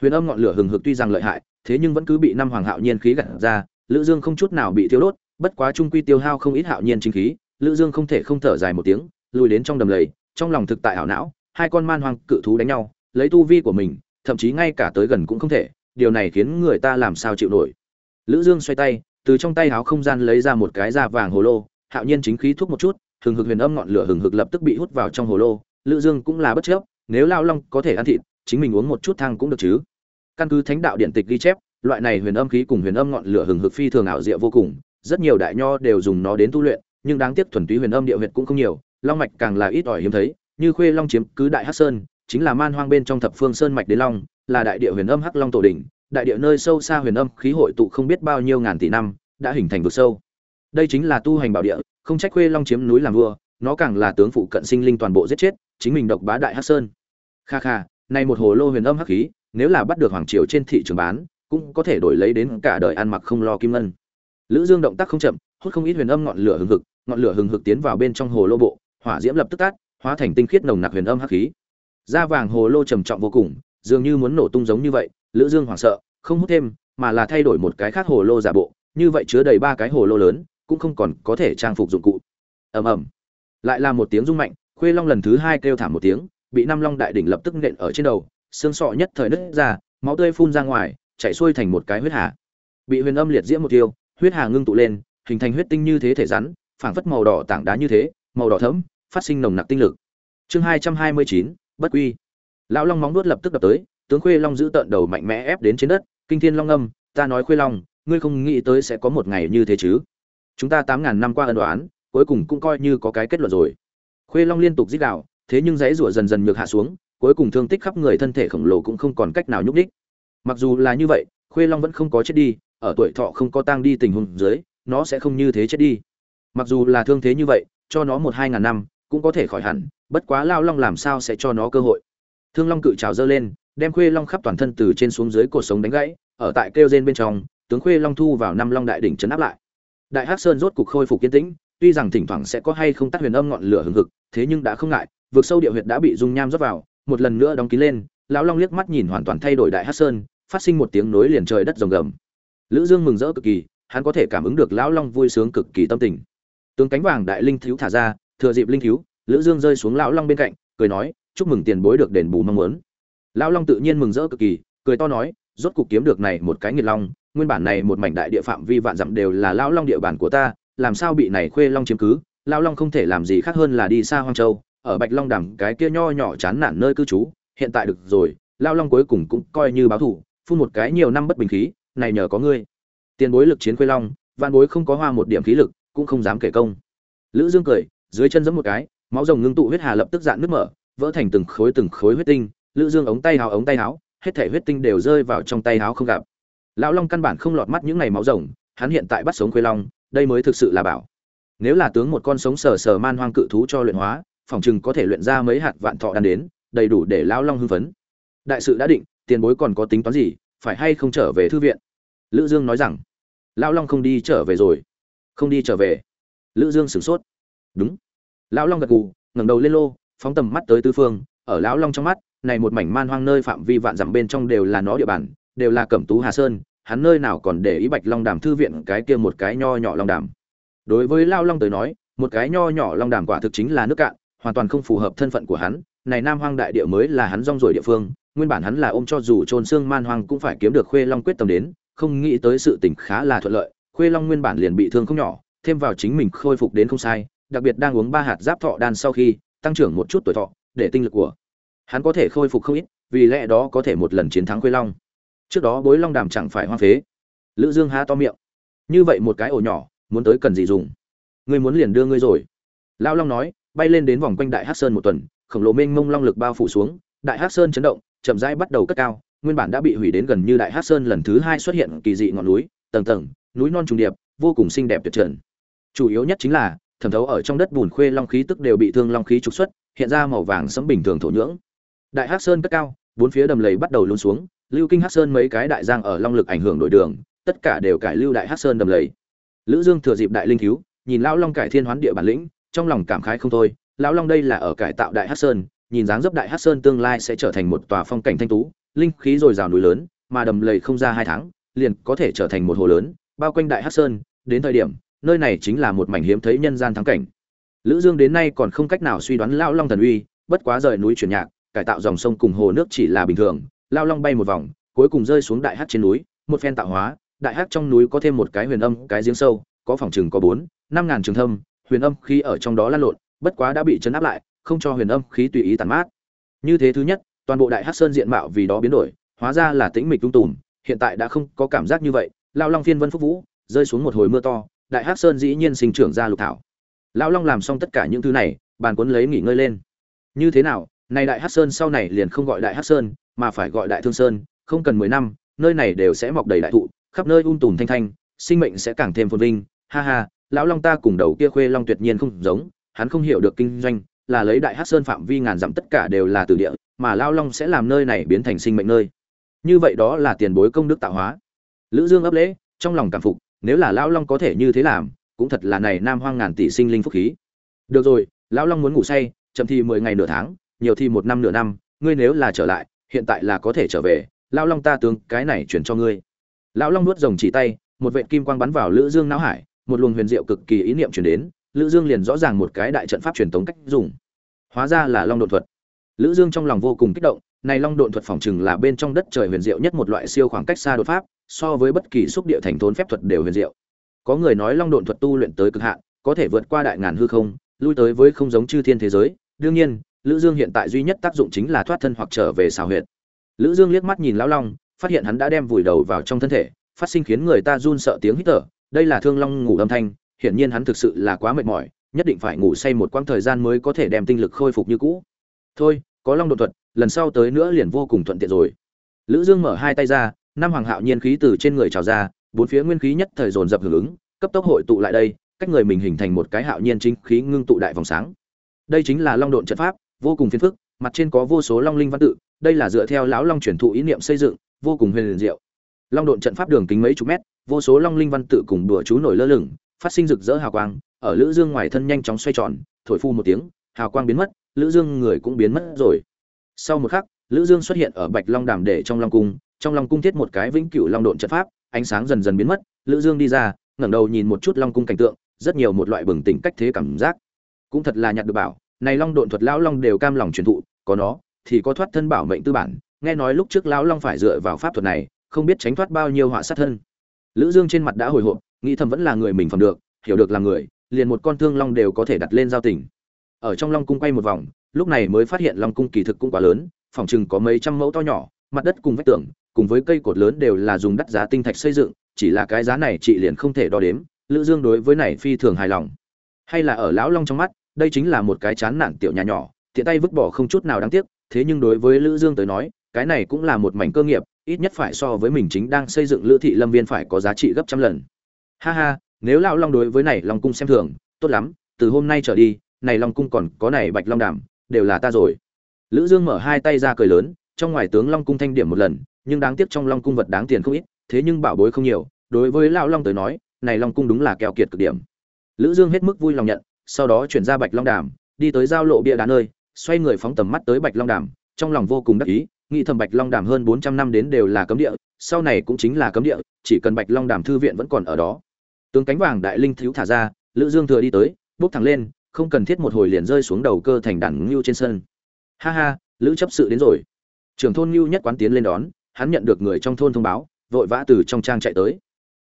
Speaker 1: Huyền âm ngọn lửa hừng hực tuy rằng lợi hại, thế nhưng vẫn cứ bị năm hoàng hạo nhiên khí gạt ra, lữ dương không chút nào bị thiêu đốt, bất quá trung quy tiêu hao không ít hạo nhiên chính khí, lữ dương không thể không thở dài một tiếng lùi đến trong đầm lầy, trong lòng thực tại hảo não, hai con man hoang cự thú đánh nhau, lấy tu vi của mình, thậm chí ngay cả tới gần cũng không thể, điều này khiến người ta làm sao chịu nổi. Lữ dương xoay tay, từ trong tay háo không gian lấy ra một cái da vàng hồ lô, hạo nhiên chính khí thuốc một chút, hừng hực huyền âm ngọn lửa hừng hực lập tức bị hút vào trong hồ lô, lữ dương cũng là bất chấp, nếu lao long có thể ăn thịt, chính mình uống một chút thang cũng được chứ. Căn cứ thánh đạo điện tịch ghi chép, loại này huyền âm khí cùng huyền âm ngọn lửa hừng hực phi thường ảo diệu vô cùng, rất nhiều đại nho đều dùng nó đến tu luyện, nhưng đáng tiếc thuần túy huyền âm địa huyệt cũng không nhiều long mạch càng là ít ỏi hiếm thấy, như khuê long chiếm cứ đại hắc sơn, chính là man hoang bên trong thập phương sơn mạch đế long, là đại địa huyền âm hắc long tổ đỉnh, đại địa nơi sâu xa huyền âm khí hội tụ không biết bao nhiêu ngàn tỷ năm, đã hình thành vực sâu. Đây chính là tu hành bảo địa, không trách khuê long chiếm núi làm vua, nó càng là tướng phụ cận sinh linh toàn bộ giết chết, chính mình độc bá đại hắc sơn. Kha kha, nay một hồ lô huyền âm hắc khí, nếu là bắt được hoàng triều trên thị trường bán, cũng có thể đổi lấy đến cả đời ăn mặc không lo kim ngân. Lữ dương động tác không chậm, hút không ít huyền âm ngọn lửa hừng hực, ngọn lửa hừng hực tiến vào bên trong hồ lô bộ hỏa diễm lập tức tắt, hóa thành tinh khiết nồng nặc huyền âm hắc khí. Da vàng hồ lô trầm trọng vô cùng, dường như muốn nổ tung giống như vậy, lữ dương hoảng sợ, không hút thêm, mà là thay đổi một cái khác hồ lô giả bộ, như vậy chứa đầy ba cái hồ lô lớn, cũng không còn có thể trang phục dụng cụ. Ầm ầm. Lại là một tiếng rung mạnh, khuê long lần thứ hai kêu thảm một tiếng, bị năm long đại đỉnh lập tức nện ở trên đầu, xương sọ nhất thời nứt ra, máu tươi phun ra ngoài, chảy xuôi thành một cái huyết hà. Bị huyền âm liệt diễm một tiêu huyết hà ngưng tụ lên, hình thành huyết tinh như thế thể rắn, phảng phất màu đỏ tảng đá như thế, màu đỏ thẫm phát sinh nồng nặc tinh lực. Chương hai trăm hai mươi chín, bất quy. Lão long móng nuốt lập tức đập tới, tướng khuê long giữ tợn đầu mạnh mẽ ép đến trên đất, kinh thiên long âm, ta nói khuê long, ngươi không nghĩ tới sẽ có một ngày như thế chứ? Chúng ta tám ngàn năm qua ân đoán cuối cùng cũng coi như có cái kết luận rồi. Khuê long liên tục dích đạo thế nhưng dãy rủa dần dần nhược hạ xuống, cuối cùng thương tích khắp người thân thể khổng lồ cũng không còn cách nào nhúc đích mặc dù là như vậy, khuê long vẫn không có chết đi, ở tuổi thọ không có tang đi tình huống dưới, nó sẽ không như thế chết đi. Mặc dù là thương thế như vậy, cho nó một hai ngàn năm cũng có thể khỏi hẳn, bất quá lao long làm sao sẽ cho nó cơ hội? Thương long cự trào dơ lên, đem khuê long khắp toàn thân từ trên xuống dưới cột sống đánh gãy, ở tại kêu rên bên trong, tướng khuê long thu vào năm long đại đỉnh chấn áp lại. Đại hắc sơn rốt cục khôi phục yên tĩnh, tuy rằng thỉnh thoảng sẽ có hay không tắt huyền âm ngọn lửa hừng hực, thế nhưng đã không ngại vượt sâu địa huyệt đã bị dung nham rót vào, một lần nữa đóng kín lên, lão long liếc mắt nhìn hoàn toàn thay đổi đại hắc sơn, phát sinh một tiếng nối liền trời đất rồng gầm. Lữ dương mừng rỡ cực kỳ, hắn có thể cảm ứng được lão long vui sướng cực kỳ tâm tình. Tướng cánh vàng đại linh thiếu thả ra thừa dịp linh thiếu lữ dương rơi xuống lão long bên cạnh, cười nói, chúc mừng tiền bối được đền bù mong muốn. Lão long tự nhiên mừng rỡ cực kỳ, cười to nói, rốt cục kiếm được này một cái nghiệt long, nguyên bản này một mảnh đại địa phạm vi vạn dặm đều là lão long địa bàn của ta, làm sao bị này khuê long chiếm cứ? Lão long không thể làm gì khác hơn là đi xa hoang châu, ở bạch long đàm cái kia nho nhỏ chán nản nơi cư trú, hiện tại được rồi, lão long cuối cùng cũng coi như báo thủ phun một cái nhiều năm bất bình khí, này nhờ có ngươi. Tiền bối lực chiến khuê long, vạn bối không có hoa một điểm khí lực, cũng không dám kể công. Lữ dương cười dưới chân giẫm một cái, máu rồng ngưng tụ huyết hà lập tức dạn nước mở, vỡ thành từng khối từng khối huyết tinh, lữ dương ống tay háo ống tay háo, hết thể huyết tinh đều rơi vào trong tay háo không gặp. Lão long căn bản không lọt mắt những ngày máu rồng, hắn hiện tại bắt sống khuê long, đây mới thực sự là bảo. Nếu là tướng một con sống sờ sờ man hoang cự thú cho luyện hóa, phòng chừng có thể luyện ra mấy hạt vạn thọ đan đến, đầy đủ để lão long hưng phấn. Đại sự đã định, tiền bối còn có tính toán gì, phải hay không trở về thư viện? Lữ dương nói rằng, lão long không đi trở về rồi. Không đi trở về. Lữ dương sửng sốt đúng. Lão long gật gù, ngẩng đầu lên lô, phóng tầm mắt tới tứ phương. Ở lão long trong mắt, này một mảnh man hoang nơi phạm vi vạn dặm bên trong đều là nó địa bàn, đều là cẩm tú hà sơn. Hắn nơi nào còn để ý bạch long đàm thư viện cái kia một cái nho nhỏ long đàm. Đối với lao long tới nói, một cái nho nhỏ long đàm quả thực chính là nước cạn, hoàn toàn không phù hợp thân phận của hắn. Này nam hoang đại địa mới là hắn rong rồi địa phương, nguyên bản hắn là ôm cho dù trôn xương man hoang cũng phải kiếm được khuê long quyết tâm đến. Không nghĩ tới sự tình khá là thuận lợi, khuê long nguyên bản liền bị thương không nhỏ, thêm vào chính mình khôi phục đến không sai đặc biệt đang uống ba hạt giáp thọ đan sau khi tăng trưởng một chút tuổi thọ để tinh lực của hắn có thể khôi phục không ít, vì lẽ đó có thể một lần chiến thắng khuê long. Trước đó bối long đàm chẳng phải hoang phế. Lữ dương há to miệng. Như vậy một cái ổ nhỏ, muốn tới cần gì dùng? Ngươi muốn liền đưa ngươi rồi. Lão long nói, bay lên đến vòng quanh đại hắc sơn một tuần, khổng lồ mênh mông long lực bao phủ xuống, đại hắc sơn chấn động, chậm rãi bắt đầu cất cao, nguyên bản đã bị hủy đến gần như đại hắc sơn lần thứ hai xuất hiện kỳ dị ngọn núi, tầng tầng, núi non trùng điệp, vô cùng xinh đẹp tuyệt trần. Chủ yếu nhất chính là thẩm thấu ở trong đất bùn khuê long khí tức đều bị thương long khí trục xuất, hiện ra màu vàng sẫm bình thường thổ nhưỡng. Đại hắc sơn cất cao, bốn phía đầm lầy bắt đầu lún xuống, lưu kinh hắc sơn mấy cái đại giang ở long lực ảnh hưởng đổi đường, tất cả đều cải lưu đại hắc sơn đầm lầy. Lữ dương thừa dịp đại linh cứu, nhìn lão long cải thiên hoán địa bản lĩnh, trong lòng cảm khái không thôi, lão long đây là ở cải tạo đại hắc sơn, nhìn dáng dấp đại hắc sơn tương lai sẽ trở thành một tòa phong cảnh thanh tú, linh khí dồi dào núi lớn, mà đầm lầy không ra hai tháng, liền có thể trở thành một hồ lớn, bao quanh đại hắc sơn, đến thời điểm nơi này chính là một mảnh hiếm thấy nhân gian thắng cảnh. Lữ dương đến nay còn không cách nào suy đoán lão long thần uy, bất quá rời núi chuyển nhạc, cải tạo dòng sông cùng hồ nước chỉ là bình thường lao long bay một vòng, cuối cùng rơi xuống đại hắc trên núi, một phen tạo hóa, đại hắc trong núi có thêm một cái huyền âm, cái giếng sâu, có phòng chừng có bốn, năm ngàn trường thâm, huyền âm khí ở trong đó lan lộn, bất quá đã bị chấn áp lại, không cho huyền âm khí tùy ý tàn mát. Như thế thứ nhất, toàn bộ đại hắc sơn diện mạo vì đó biến đổi, hóa ra là tĩnh mịch tung tùm, hiện tại đã không có cảm giác như vậy lao long phiên vân phúc vũ, rơi xuống một hồi mưa to đại hắc sơn dĩ nhiên sinh trưởng ra lục thảo. Lão long làm xong tất cả những thứ này, bàn cuốn lấy nghỉ ngơi lên. Như thế nào này đại hắc sơn sau này liền không gọi đại hắc sơn, mà phải gọi đại thương sơn, không cần mười năm, nơi này đều sẽ mọc đầy đại thụ, khắp nơi um tùm thanh thanh, sinh mệnh sẽ càng thêm phồn vinh. Ha ha, lão long ta cùng đầu kia khuê long tuyệt nhiên không giống, hắn không hiểu được kinh doanh, là lấy đại Hắc sơn phạm vi ngàn dặm tất cả đều là từ địa, mà Lão long sẽ làm nơi này biến thành sinh mệnh nơi. Như vậy đó là tiền bối công đức tạo hóa. Lữ dương ấp lễ, trong lòng cảm phục nếu là lão long có thể như thế làm, cũng thật là này nam hoang ngàn tỷ sinh linh phúc khí. Được rồi, lão long muốn ngủ say, chậm thì mười ngày nửa tháng, nhiều thì một năm nửa năm, ngươi nếu là trở lại, hiện tại là có thể trở về, lão long ta tướng, cái này chuyển cho ngươi. Lão long nuốt rồng chỉ tay, một vệt kim quang bắn vào lữ dương não hải, một luồng huyền diệu cực kỳ ý niệm truyền đến, lữ dương liền rõ ràng một cái đại trận pháp truyền tống cách dùng. Hóa ra là long đột thuật. Lữ dương trong lòng vô cùng kích động, này long độn thuật phòng trừng là bên trong đất trời huyền diệu nhất một loại siêu khoảng cách xa đột pháp so với bất kỳ xúc địa thành thốn phép thuật đều huyền diệu. Có người nói long độn thuật tu luyện tới cực hạn, có thể vượt qua đại ngàn hư không, lui tới với không giống chư thiên thế giới. Đương nhiên, lữ dương hiện tại duy nhất tác dụng chính là thoát thân hoặc trở về xào huyệt. Lữ dương liếc mắt nhìn lão long, phát hiện hắn đã đem vùi đầu vào trong thân thể, phát sinh khiến người ta run sợ tiếng hít thở. Đây là thương long ngủ âm thanh, hiển nhiên hắn thực sự là quá mệt mỏi, nhất định phải ngủ say một quãng thời gian mới có thể đem tinh lực khôi phục như cũ. Thôi, có long đột thuật, lần sau tới nữa liền vô cùng thuận tiện rồi. Lữ dương mở hai tay ra năm hoàng hạo nhiên khí từ trên người trào ra, bốn phía nguyên khí nhất thời dồn dập hưởng ứng, cấp tốc hội tụ lại đây, cách người mình hình thành một cái hạo nhiên chính khí ngưng tụ đại vòng sáng. Đây chính là long độn trận pháp, vô cùng phiền phức, mặt trên có vô số long linh văn tự, đây là dựa theo lão long truyền thụ ý niệm xây dựng, vô cùng huyền diệu. Long độn trận pháp đường kính mấy chục mét, vô số long linh văn tự cùng đùa chú nổi lơ lửng, phát sinh rực rỡ hào quang, ở lữ dương ngoài thân nhanh chóng xoay tròn, thổi phu một tiếng, hào quang biến mất, lữ dương người cũng biến mất rồi. Sau một khắc, lữ dương xuất hiện ở bạch long đàm để trong long cung trong long cung thiết một cái vĩnh cửu long độn trận pháp, ánh sáng dần dần biến mất, lữ dương đi ra, ngẩng đầu nhìn một chút long cung cảnh tượng, rất nhiều một loại bừng tỉnh cách thế cảm giác. Cũng thật là nhặt được bảo, này long độn thuật lão long đều cam lòng truyền thụ, có nó, thì có thoát thân bảo mệnh tư bản. Nghe nói lúc trước lão long phải dựa vào pháp thuật này, không biết tránh thoát bao nhiêu họa sát thân. Lữ dương trên mặt đã hồi hộp, nghĩ thầm vẫn là người mình phẩm được, hiểu được là người, liền một con thương long đều có thể đặt lên giao tình. Ở trong long cung quay một vòng, lúc này mới phát hiện long cung kỳ thực cũng quá lớn, phòng chừng có mấy trăm mẫu to nhỏ, mặt đất cùng vách tường cùng với cây cột lớn đều là dùng đắt giá tinh thạch xây dựng, chỉ là cái giá này chị liền không thể đo đếm, lữ dương đối với này phi thường hài lòng. Hay là ở lão long trong mắt, đây chính là một cái chán nản tiểu nhà nhỏ, tiện tay vứt bỏ không chút nào đáng tiếc, thế nhưng đối với lữ dương tới nói, cái này cũng là một mảnh cơ nghiệp, ít nhất phải so với mình chính đang xây dựng lữ thị lâm viên phải có giá trị gấp trăm lần. Ha ha, nếu lão long đối với này long cung xem thường, tốt lắm, từ hôm nay trở đi, này long cung còn có này bạch long đàm, đều là ta rồi. Lữ dương mở hai tay ra cười lớn, trong ngoài tướng long cung thanh điểm một lần nhưng đáng tiếc trong long cung vật đáng tiền không ít, thế nhưng bảo bối không nhiều, đối với lão long tới nói, này long cung đúng là keo kiệt cực điểm. Lữ dương hết mức vui lòng nhận, sau đó chuyển ra bạch long đàm, đi tới giao lộ bia đá nơi, xoay người phóng tầm mắt tới bạch long đàm, trong lòng vô cùng đắc ý, nghĩ thầm bạch long đàm hơn 400 năm đến đều là cấm địa, sau này cũng chính là cấm địa, chỉ cần bạch long đàm thư viện vẫn còn ở đó. Tướng cánh vàng đại linh thiếu thả ra, lữ dương thừa đi tới, bước thẳng lên, không cần thiết một hồi liền rơi xuống đầu cơ thành đàn ngưu trên sân. Ha ha, lữ chấp sự đến rồi. Trưởng thôn ngưu nhất quán tiến lên đón hắn nhận được người trong thôn thông báo, vội vã từ trong trang chạy tới.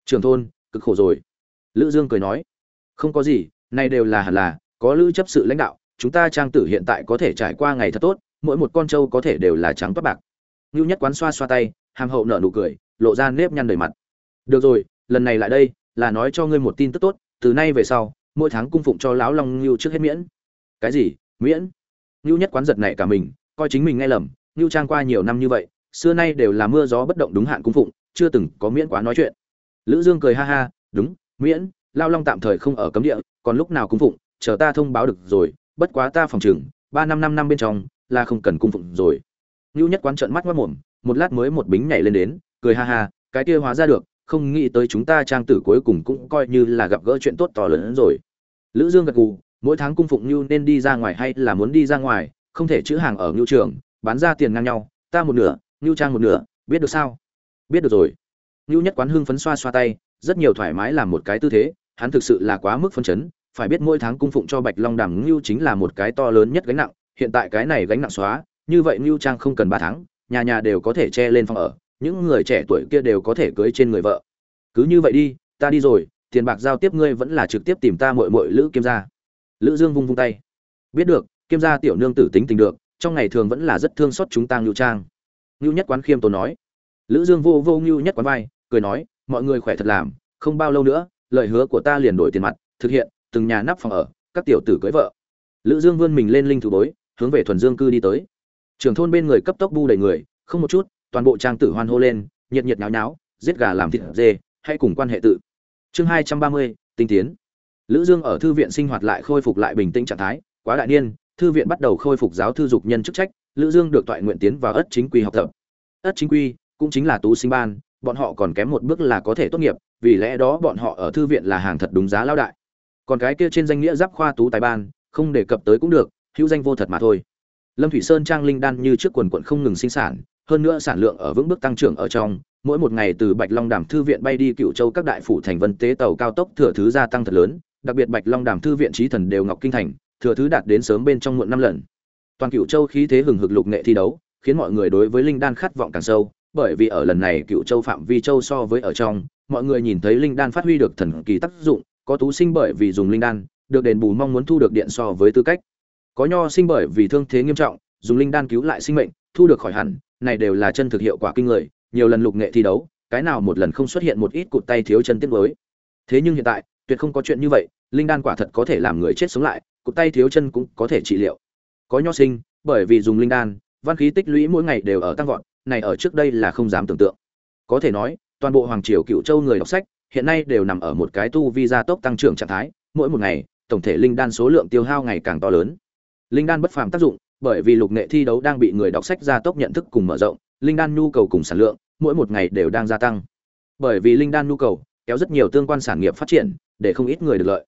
Speaker 1: Trường thôn, cực khổ rồi. Lữ dương cười nói. Không có gì nay đều là hẳn là, có lữ chấp sự lãnh đạo, chúng ta trang tử hiện tại có thể trải qua ngày thật tốt, mỗi một con trâu có thể đều là trắng toát bạc. Ngưu nhất quán xoa xoa tay, hàm hậu nở nụ cười, lộ ra nếp nhăn đầy mặt. Được rồi, lần này lại đây, là nói cho ngươi một tin tức tốt, từ nay về sau, mỗi tháng cung phụng cho lão long ngưu trước hết miễn. Cái gì? Miễn? Ngưu nhất quán giật này cả mình, coi chính mình nghe lầm, ngưu trang qua nhiều năm như vậy xưa nay đều là mưa gió bất động đúng hạn cung phụng, chưa từng có miễn quá nói chuyện. Lữ dương cười ha ha, đúng, miễn, lao long tạm thời không ở cấm địa, còn lúc nào cung phụng, chờ ta thông báo được rồi, bất quá ta phòng chừng ba năm năm năm bên trong, là không cần cung phụng rồi. Ngưu nhất quán trợn mắt mất mồm, một lát mới một bính nhảy lên đến, cười ha ha, cái kia hóa ra được, không nghĩ tới chúng ta trang tử cuối cùng cũng coi như là gặp gỡ chuyện tốt to lớn hơn rồi. Lữ dương gật gù, mỗi tháng cung phụng như nên đi ra ngoài hay là muốn đi ra ngoài, không thể chữ hàng ở ngưu trường, bán ra tiền ngang nhau, ta một nửa ngưu trang một nửa, biết được sao? Biết được rồi. Ngưu nhất quán hưng phấn xoa xoa tay, rất nhiều thoải mái làm một cái tư thế, hắn thực sự là quá mức phân chấn, phải biết mỗi tháng cung phụng cho bạch long đàm ngưu chính là một cái to lớn nhất gánh nặng, hiện tại cái này gánh nặng xóa, như vậy ngưu trang không cần ba tháng, nhà nhà đều có thể che lên phòng ở, những người trẻ tuổi kia đều có thể cưới trên người vợ. Cứ như vậy đi, ta đi rồi, tiền bạc giao tiếp ngươi vẫn là trực tiếp tìm ta muội muội lữ kiêm gia. Lữ dương vung vung tay. Biết được, kiêm gia tiểu nương tử tính tình được, trong ngày thường vẫn là rất thương xót chúng ta ngưu trang ngưu nhất quán khiêm tốn nói. Lữ dương vô vô ngưu nhất quán vai, cười nói, mọi người khỏe thật làm, không bao lâu nữa, lời hứa của ta liền đổi tiền mặt, thực hiện, từng nhà nắp phòng ở, các tiểu tử cưới vợ. Lữ dương vươn mình lên linh thủ bối, hướng về thuần dương cư đi tới. Trưởng thôn bên người cấp tốc bu đầy người, không một chút, toàn bộ trang tử hoan hô lên, nhiệt nhiệt nháo nháo, giết gà làm thịt dê hay cùng quan hệ tự. Chương hai trăm ba mươi, tinh tiến. Lữ dương ở thư viện sinh hoạt lại khôi phục lại bình tĩnh trạng thái, quá đại niên, thư viện bắt đầu khôi phục giáo thư dục nhân chức trách lữ dương được toại nguyện tiến vào ất chính quy học tập. Ất chính quy cũng chính là tú sinh ban, bọn họ còn kém một bước là có thể tốt nghiệp, vì lẽ đó bọn họ ở thư viện là hàng thật đúng giá lao đại. Còn cái kia trên danh nghĩa giáp khoa tú tài ban, không đề cập tới cũng được, hữu danh vô thật mà thôi. Lâm thủy sơn trang linh đan như trước quần quần không ngừng sinh sản, hơn nữa sản lượng ở vững bước tăng trưởng ở trong, mỗi một ngày từ bạch long đàm thư viện bay đi cựu châu các đại phủ thành vân tế tàu cao tốc thừa thứ gia tăng thật lớn, đặc biệt bạch long đàm thư viện trí thần đều ngọc kinh thành, thừa thứ đạt đến sớm bên trong muộn năm lần toàn cựu châu khí thế hừng hực lục nghệ thi đấu, khiến mọi người đối với linh đan khát vọng càng sâu, bởi vì ở lần này cựu châu phạm vi châu so với ở trong, mọi người nhìn thấy linh đan phát huy được thần kỳ tác dụng, có tú sinh bởi vì dùng linh đan, được đền bù mong muốn thu được điện so với tư cách. Có nho sinh bởi vì thương thế nghiêm trọng, dùng linh đan cứu lại sinh mệnh, thu được khỏi hẳn, này đều là chân thực hiệu quả kinh người, nhiều lần lục nghệ thi đấu, cái nào một lần không xuất hiện một ít cụt tay thiếu chân tiết mới. Thế nhưng hiện tại, tuyệt không có chuyện như vậy, linh đan quả thật có thể làm người chết sống lại, cụt tay thiếu chân cũng có thể trị liệu có nho sinh, bởi vì dùng linh đan, văn khí tích lũy mỗi ngày đều ở tăng vọt, này ở trước đây là không dám tưởng tượng. Có thể nói, toàn bộ hoàng triều cựu châu người đọc sách, hiện nay đều nằm ở một cái tu vi gia tốc tăng trưởng trạng thái, mỗi một ngày, tổng thể linh đan số lượng tiêu hao ngày càng to lớn. Linh đan bất phàm tác dụng, bởi vì lục nghệ thi đấu đang bị người đọc sách gia tốc nhận thức cùng mở rộng, linh đan nhu cầu cùng sản lượng, mỗi một ngày đều đang gia tăng. Bởi vì linh đan nhu cầu, kéo rất nhiều tương quan sản nghiệp phát triển, để không ít người được lợi.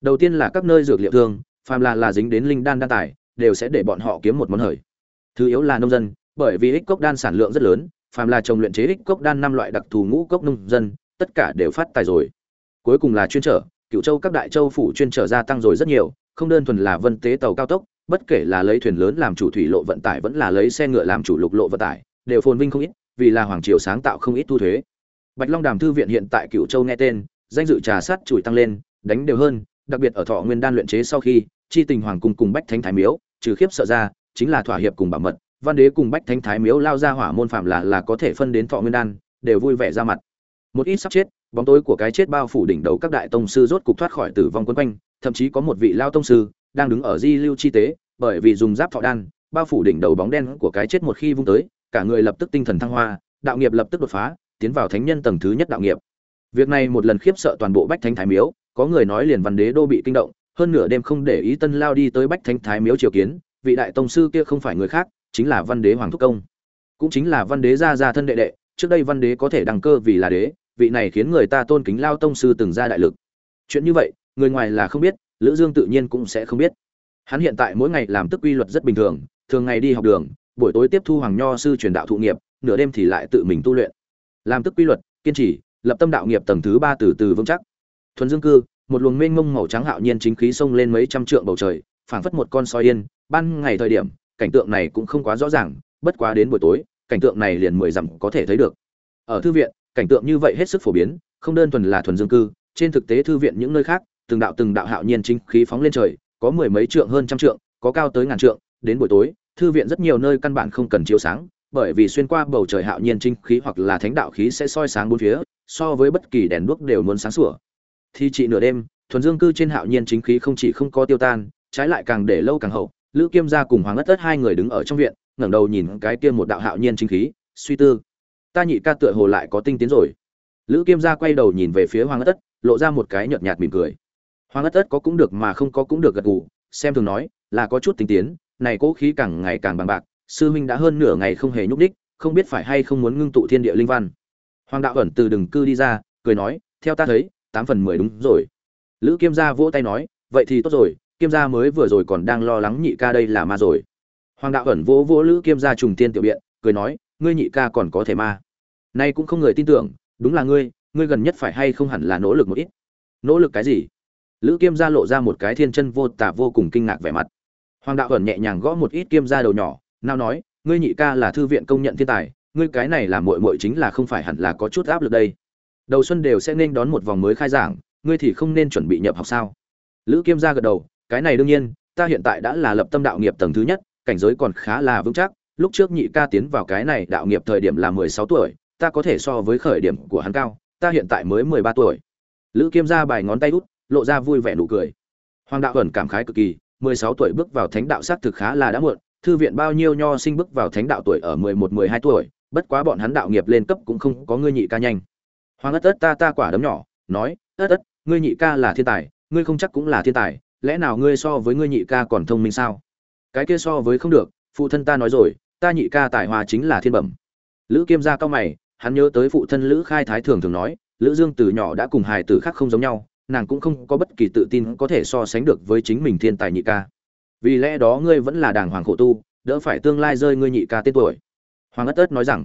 Speaker 1: Đầu tiên là các nơi dược liệu thương, phàm là là dính đến linh đan đan tài đều sẽ để bọn họ kiếm một món hời. Thứ yếu là nông dân, bởi vì ích cốc đan sản lượng rất lớn, phàm là trồng luyện chế ích cốc đan năm loại đặc thù ngũ cốc nông dân, tất cả đều phát tài rồi. Cuối cùng là chuyên trở, cựu châu các đại châu phủ chuyên trở gia tăng rồi rất nhiều, không đơn thuần là vân tế tàu cao tốc, bất kể là lấy thuyền lớn làm chủ thủy lộ vận tải vẫn là lấy xe ngựa làm chủ lục lộ vận tải, đều phồn vinh không ít, vì là hoàng triều sáng tạo không ít thu thuế. Bạch long đàm thư viện hiện tại cựu châu nghe tên, danh dự trà sát chùi tăng lên, đánh đều hơn, đặc biệt ở thọ nguyên đan luyện chế sau khi chi tình hoàng cung cùng bách thánh thái miếu, trừ khiếp sợ ra, chính là thỏa hiệp cùng bảo mật, văn đế cùng bách thánh thái miếu lao ra hỏa môn phạm là là có thể phân đến thọ nguyên đan, đều vui vẻ ra mặt. Một ít sắp chết, bóng tối của cái chết bao phủ đỉnh đầu các đại tông sư rốt cục thoát khỏi tử vong quân quanh, thậm chí có một vị lao tông sư đang đứng ở di lưu chi tế, bởi vì dùng giáp thọ đan, bao phủ đỉnh đầu bóng đen của cái chết một khi vung tới, cả người lập tức tinh thần thăng hoa, đạo nghiệp lập tức đột phá, tiến vào thánh nhân tầng thứ nhất đạo nghiệp. Việc này một lần khiếp sợ toàn bộ bách thánh thái miếu, có người nói liền văn đế đô bị kinh động hơn nửa đêm không để ý tân lao đi tới bách thánh thái miếu triều kiến, vị đại tông sư kia không phải người khác, chính là văn đế hoàng thúc công. Cũng chính là văn đế gia gia thân đệ đệ, trước đây văn đế có thể đăng cơ vì là đế, vị này khiến người ta tôn kính lao tông sư từng ra đại lực. Chuyện như vậy, người ngoài là không biết, lữ dương tự nhiên cũng sẽ không biết. Hắn hiện tại mỗi ngày làm tức quy luật rất bình thường thường ngày đi học đường, buổi tối tiếp thu hoàng nho sư truyền đạo thụ nghiệp, nửa đêm thì lại tự mình tu luyện. Làm tức quy luật, kiên trì, lập tâm đạo nghiệp tầng thứ ba từ từ vững chắc. Thuần dương cư một luồng mênh mông màu trắng hạo nhiên chính khí xông lên mấy trăm trượng bầu trời, phảng phất một con soi yên. Ban ngày thời điểm, cảnh tượng này cũng không quá rõ ràng, bất quá đến buổi tối, cảnh tượng này liền mười dặm có thể thấy được. Ở thư viện, cảnh tượng như vậy hết sức phổ biến, không đơn thuần là thuần dương cư, trên thực tế thư viện những nơi khác, từng đạo từng đạo hạo nhiên chính khí phóng lên trời, có mười mấy trượng hơn trăm trượng, có cao tới ngàn trượng. Đến buổi tối, thư viện rất nhiều nơi căn bản không cần chiếu sáng, bởi vì xuyên qua bầu trời hạo nhiên chính khí hoặc là thánh đạo khí sẽ soi sáng bốn phía, so với bất kỳ đèn đuốc đều muốn sáng sủa thì chỉ nửa đêm thuần dương cư trên hạo nhiên chính khí không chỉ không có tiêu tan trái lại càng để lâu càng hậu. Lữ kiêm gia cùng hoàng ất Tất hai người đứng ở trong viện ngẩng đầu nhìn cái kia một đạo hạo nhiên chính khí suy tư. Ta nhị ca tựa hồ lại có tinh tiến rồi. Lữ kiêm gia quay đầu nhìn về phía hoàng ất Tất, lộ ra một cái nhợt nhạt mỉm cười. Hoàng ất Tất có cũng được mà không có cũng được gật gù xem thường nói là có chút tinh tiến này cố khí càng ngày càng bằng bạc sư huynh đã hơn nửa ngày không hề nhúc đích không biết phải hay không muốn ngưng tụ thiên địa linh văn. Hoàng đạo ẩn từ đừng cư đi ra cười nói theo ta thấy tám phần mười đúng rồi. Lữ kiêm gia vỗ tay nói, vậy thì tốt rồi, kiêm gia mới vừa rồi còn đang lo lắng nhị ca đây là ma rồi. Hoàng đạo ẩn vỗ vỗ lữ kiêm gia trùng tiên tiểu biện, cười nói, ngươi nhị ca còn có thể ma. Nay cũng không người tin tưởng, đúng là ngươi ngươi gần nhất phải hay không hẳn là nỗ lực một ít. Nỗ lực cái gì? Lữ kiêm gia lộ ra một cái thiên chân vô tả vô cùng kinh ngạc vẻ mặt. Hoàng đạo ẩn nhẹ nhàng gõ một ít kiêm gia đầu nhỏ, nào nói, ngươi nhị ca là thư viện công nhận thiên tài, ngươi cái này là muội muội chính là không phải hẳn là có chút áp lực đây đầu xuân đều sẽ nên đón một vòng mới khai giảng, ngươi thì không nên chuẩn bị nhập học sao? Lữ kiêm gia gật đầu, cái này đương nhiên, ta hiện tại đã là lập tâm đạo nghiệp tầng thứ nhất, cảnh giới còn khá là vững chắc, lúc trước nhị ca tiến vào cái này đạo nghiệp thời điểm là mười sáu tuổi, ta có thể so với khởi điểm của hắn cao, ta hiện tại mới mười ba tuổi. Lữ kiêm gia bài ngón tay út, lộ ra vui vẻ nụ cười. Hoàng đạo ẩn cảm khái cực kỳ, mười sáu tuổi bước vào thánh đạo xác thực khá là đã muộn, thư viện bao nhiêu nho sinh bước vào thánh đạo tuổi ở mười một, mười hai tuổi, bất quá bọn hắn đạo nghiệp lên cấp cũng không có ngươi nhị ca nhanh hoàng ất ất ta ta quả đấm nhỏ, nói, ất ất ngươi nhị ca là thiên tài, ngươi không chắc cũng là thiên tài, lẽ nào ngươi so với ngươi nhị ca còn thông minh sao? Cái kia so với không được, phụ thân ta nói rồi, ta nhị ca tài hoa chính là thiên bẩm. Lữ kiêm gia cao mày, hắn nhớ tới phụ thân lữ khai thái thường thường nói, lữ dương từ nhỏ đã cùng hài tử khác không giống nhau, nàng cũng không có bất kỳ tự tin có thể so sánh được với chính mình thiên tài nhị ca. Vì lẽ đó ngươi vẫn là đàng hoàng khổ tu, đỡ phải tương lai rơi ngươi nhị ca tên tuổi. Hoàng ất ất nói rằng,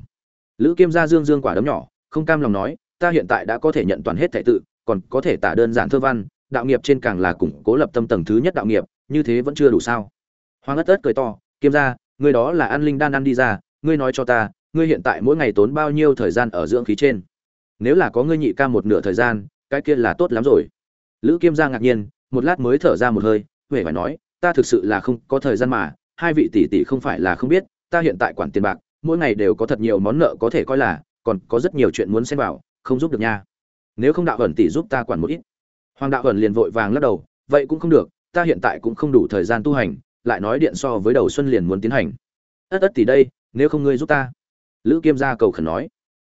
Speaker 1: lữ kiêm gia dương dương quả đấm nhỏ, không cam lòng nói ta hiện tại đã có thể nhận toàn hết thể tự, còn có thể tả đơn giản thơ văn, đạo nghiệp trên càng là củng cố lập tâm tầng thứ nhất đạo nghiệp, như thế vẫn chưa đủ sao. Hoàng ất ất cười to kiêm gia ngươi đó là an linh đan ăn đi ra, ngươi nói cho ta, ngươi hiện tại mỗi ngày tốn bao nhiêu thời gian ở dưỡng khí trên? Nếu là có ngươi nhị ca một nửa thời gian, cái kia là tốt lắm rồi. Lữ kiêm gia ngạc nhiên, một lát mới thở ra một hơi huệ phải nói, ta thực sự là không có thời gian mà, hai vị tỷ tỷ không phải là không biết, ta hiện tại quản tiền bạc, mỗi ngày đều có thật nhiều món nợ có thể coi là, còn có rất nhiều chuyện muốn xem vào không giúp được nha. Nếu không đạo ẩn tỷ giúp ta quản một ít. Hoàng đạo ẩn liền vội vàng lắc đầu, vậy cũng không được, ta hiện tại cũng không đủ thời gian tu hành, lại nói điện so với đầu xuân liền muốn tiến hành. Ất ất tỷ đây, nếu không ngươi giúp ta. Lữ kiêm gia cầu khẩn nói.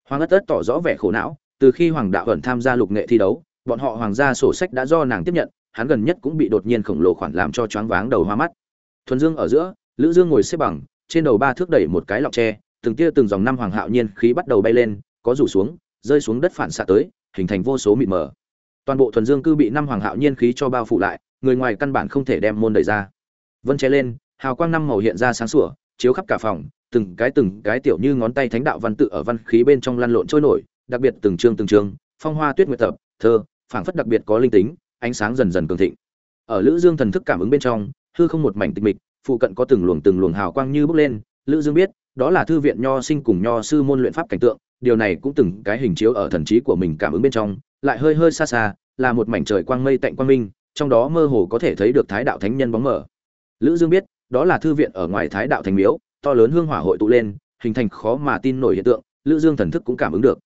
Speaker 1: Hoàng ất ất tỏ rõ vẻ khổ não, từ khi hoàng đạo ẩn tham gia lục nghệ thi đấu, bọn họ hoàng gia sổ sách đã do nàng tiếp nhận, hắn gần nhất cũng bị đột nhiên khổng lồ khoản làm cho choáng váng đầu hoa mắt. Thuần dương ở giữa, lữ dương ngồi xếp bằng, trên đầu ba thước đẩy một cái lọ tre, từng tia từng dòng năm hoàng hạo nhiên khí bắt đầu bay lên, có rủ xuống rơi xuống đất phản xạ tới, hình thành vô số mịt mờ. Toàn bộ thuần dương cư bị năm hoàng hạo nhiên khí cho bao phủ lại, người ngoài căn bản không thể đem môn đẩy ra. Vân che lên, hào quang năm màu hiện ra sáng sủa, chiếu khắp cả phòng, từng cái từng cái tiểu như ngón tay thánh đạo văn tự ở văn khí bên trong lăn lộn trôi nổi, đặc biệt từng chương từng chương, phong hoa tuyết nguyệt tập, thơ, phảng phất đặc biệt có linh tính, ánh sáng dần dần cường thịnh. Ở lữ dương thần thức cảm ứng bên trong, hư không một mảnh tịch mịch, phụ cận có từng luồng từng luồng hào quang như bốc lên, lữ dương biết đó là thư viện nho sinh cùng nho sư môn luyện pháp cảnh tượng, điều này cũng từng cái hình chiếu ở thần trí của mình cảm ứng bên trong, lại hơi hơi xa xa, là một mảnh trời quang mây tạnh quang minh, trong đó mơ hồ có thể thấy được thái đạo thánh nhân bóng mở lữ dương biết, đó là thư viện ở ngoài thái đạo thành miếu, to lớn hương hỏa hội tụ lên, hình thành khó mà tin nổi hiện tượng, lữ dương thần thức cũng cảm ứng được.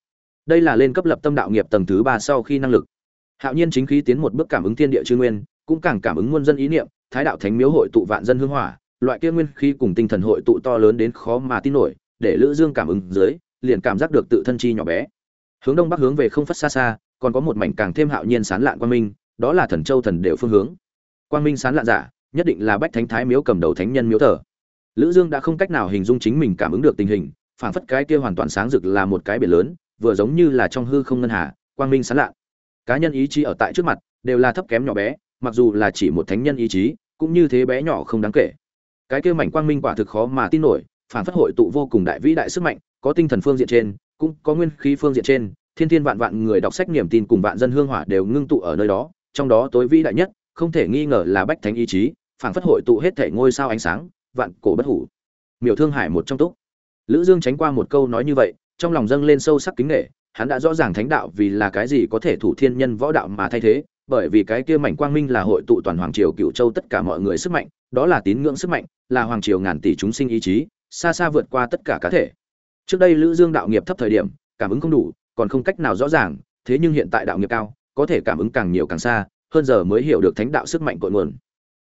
Speaker 1: Đây là lên cấp lập tâm đạo nghiệp tầng thứ ba sau khi năng lực. Hạo nhiên chính khí tiến một bước cảm ứng thiên địa chư nguyên, cũng càng cảm ứng muôn dân ý niệm, thái đạo thánh miếu hội tụ vạn dân hương hỏa loại kia nguyên khí cùng tinh thần hội tụ to lớn đến khó mà tin nổi, để lữ dương cảm ứng dưới, liền cảm giác được tự thân chi nhỏ bé. Hướng đông bắc hướng về không phát xa xa, còn có một mảnh càng thêm hạo nhiên sán lạn quang minh, đó là thần châu thần đều phương hướng. Quang minh sán lạn giả, nhất định là bách thánh thái miếu cầm đầu thánh nhân miếu thờ. Lữ dương đã không cách nào hình dung chính mình cảm ứng được tình hình, phảng phất cái kia hoàn toàn sáng rực là một cái biển lớn, vừa giống như là trong hư không ngân hà, quang minh sán lạn. Cá nhân ý chí ở tại trước mặt, đều là thấp kém nhỏ bé, mặc dù là chỉ một thánh nhân ý chí, cũng như thế bé nhỏ không đáng kể cái kia mảnh quang minh quả thực khó mà tin nổi, phản phất hội tụ vô cùng đại vĩ đại sức mạnh, có tinh thần phương diện trên, cũng có nguyên khí phương diện trên, thiên thiên vạn vạn người đọc sách niềm tin cùng vạn dân hương hỏa đều ngưng tụ ở nơi đó, trong đó tối vĩ đại nhất, không thể nghi ngờ là bách thánh ý chí, phản phất hội tụ hết thể ngôi sao ánh sáng, vạn cổ bất hủ. Miểu thương hải một trong túc. Lữ dương tránh qua một câu nói như vậy, trong lòng dâng lên sâu sắc kính nghệ hắn đã rõ ràng thánh đạo vì là cái gì có thể thủ thiên nhân võ đạo mà thay thế, bởi vì cái kia mảnh quang minh là hội tụ toàn hoàng triều cựu châu tất cả mọi người sức mạnh đó là tín ngưỡng sức mạnh, là hoàng triều ngàn tỷ chúng sinh ý chí, xa xa vượt qua tất cả cá thể. Trước đây lữ dương đạo nghiệp thấp thời điểm, cảm ứng không đủ, còn không cách nào rõ ràng, thế nhưng hiện tại đạo nghiệp cao, có thể cảm ứng càng nhiều càng xa, hơn giờ mới hiểu được thánh đạo sức mạnh cội nguồn.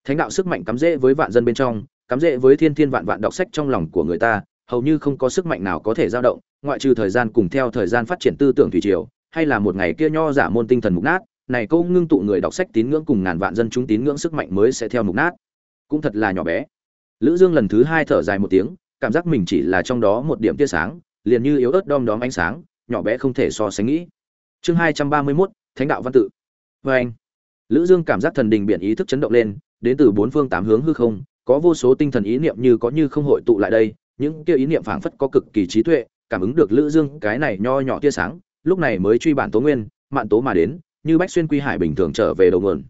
Speaker 1: Thánh đạo sức mạnh cắm rễ với vạn dân bên trong, cắm rễ với thiên thiên vạn vạn đọc sách trong lòng của người ta, hầu như không có sức mạnh nào có thể dao động, ngoại trừ thời gian cùng theo thời gian phát triển tư tưởng thủy triều, hay là một ngày kia nho giả môn tinh thần mục nát, này câu ngưng tụ người đọc sách tín ngưỡng cùng ngàn vạn dân chúng tín ngưỡng sức mạnh mới sẽ theo mục nát cũng thật là nhỏ bé. Lữ dương lần thứ hai thở dài một tiếng cảm giác mình chỉ là trong đó một điểm tia sáng liền như yếu ớt đom đóm ánh sáng nhỏ bé không thể so sánh nghĩ. Chương hai trăm ba mươi 231, thánh đạo văn tự. Với anh lữ dương cảm giác thần đình biển ý thức chấn động lên đến từ bốn phương tám hướng hư không có vô số tinh thần ý niệm như có như không hội tụ lại đây những kia ý niệm phảng phất có cực kỳ trí tuệ cảm ứng được lữ dương cái này nho nhỏ tia sáng lúc này mới truy bản tố nguyên mạn tố mà đến như bách xuyên quy hải bình thường trở về đầu nguồn.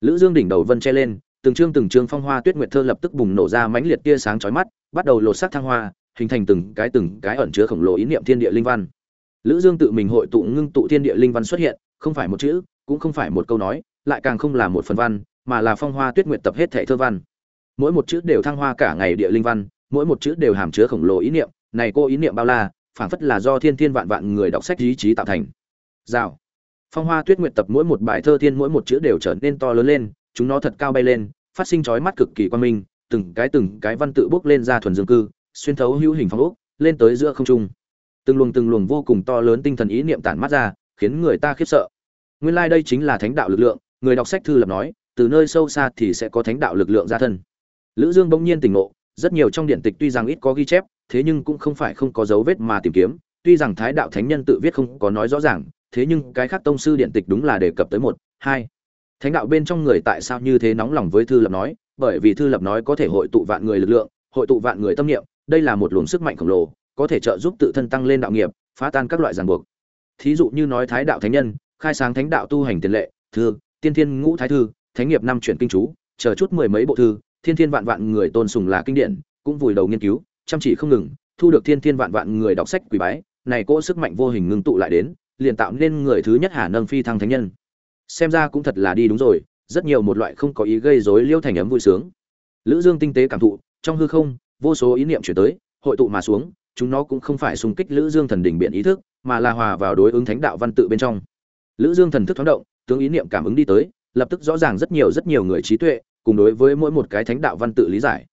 Speaker 1: Lữ dương đỉnh đầu vân che lên từng chương từng chương phong hoa tuyết nguyệt thơ lập tức bùng nổ ra mãnh liệt tia sáng chói mắt, bắt đầu lột sắc thăng hoa, hình thành từng cái từng cái ẩn chứa khổng lồ ý niệm thiên địa linh văn. Lữ dương tự mình hội tụ ngưng tụ thiên địa linh văn xuất hiện, không phải một chữ, cũng không phải một câu nói, lại càng không là một phần văn, mà là phong hoa tuyết nguyệt tập hết thảy thơ văn. Mỗi một chữ đều thăng hoa cả ngày địa linh văn, mỗi một chữ đều hàm chứa khổng lồ ý niệm, này cô ý niệm bao la, phảng phất là do thiên thiên vạn vạn người đọc sách ý chí tạo thành. Rào. Phong hoa tuyết nguyệt tập mỗi một bài thơ thiên mỗi một chữ đều trở nên to lớn lên chúng nó thật cao bay lên, phát sinh chói mắt cực kỳ quan minh, từng cái từng cái văn tự bước lên ra thuần dương cư, xuyên thấu hữu hình phong ốc, lên tới giữa không trung. Từng luồng từng luồng vô cùng to lớn tinh thần ý niệm tản mắt ra, khiến người ta khiếp sợ. Nguyên lai like đây chính là thánh đạo lực lượng, người đọc sách thư lập nói, từ nơi sâu xa thì sẽ có thánh đạo lực lượng ra thân. Lữ dương bỗng nhiên tỉnh ngộ, rất nhiều trong điển tịch tuy rằng ít có ghi chép, thế nhưng cũng không phải không có dấu vết mà tìm kiếm, tuy rằng thái đạo thánh nhân tự viết không có nói rõ ràng, thế nhưng cái khác tông sư điện tịch đúng là đề cập tới một, hai thánh đạo bên trong người tại sao như thế nóng lòng với thư lập nói? Bởi vì thư lập nói có thể hội tụ vạn người lực lượng, hội tụ vạn người tâm niệm, đây là một luồng sức mạnh khổng lồ, có thể trợ giúp tự thân tăng lên đạo nghiệp, phá tan các loại ràng buộc. Thí dụ như nói thái đạo thánh nhân, khai sáng thánh đạo tu hành tiền lệ, thư, tiên thiên ngũ thái thư, thánh nghiệp năm chuyển kinh chú, chờ chút mười mấy bộ thư, thiên thiên vạn vạn người tôn sùng là kinh điển, cũng vùi đầu nghiên cứu, chăm chỉ không ngừng, thu được thiên thiên vạn vạn người đọc sách quý bái, này cỗ sức mạnh vô hình ngưng tụ lại đến, liền tạo nên người thứ nhất hà nâng phi thăng thánh nhân xem ra cũng thật là đi đúng rồi, rất nhiều một loại không có ý gây rối liêu thành ấm vui sướng. Lữ dương tinh tế cảm thụ, trong hư không, vô số ý niệm chuyển tới, hội tụ mà xuống, chúng nó cũng không phải xung kích lữ dương thần đỉnh biện ý thức, mà là hòa vào đối ứng thánh đạo văn tự bên trong. Lữ dương thần thức thoáng động, tướng ý niệm cảm ứng đi tới, lập tức rõ ràng rất nhiều rất nhiều người trí tuệ, cùng đối với mỗi một cái thánh đạo văn tự lý giải.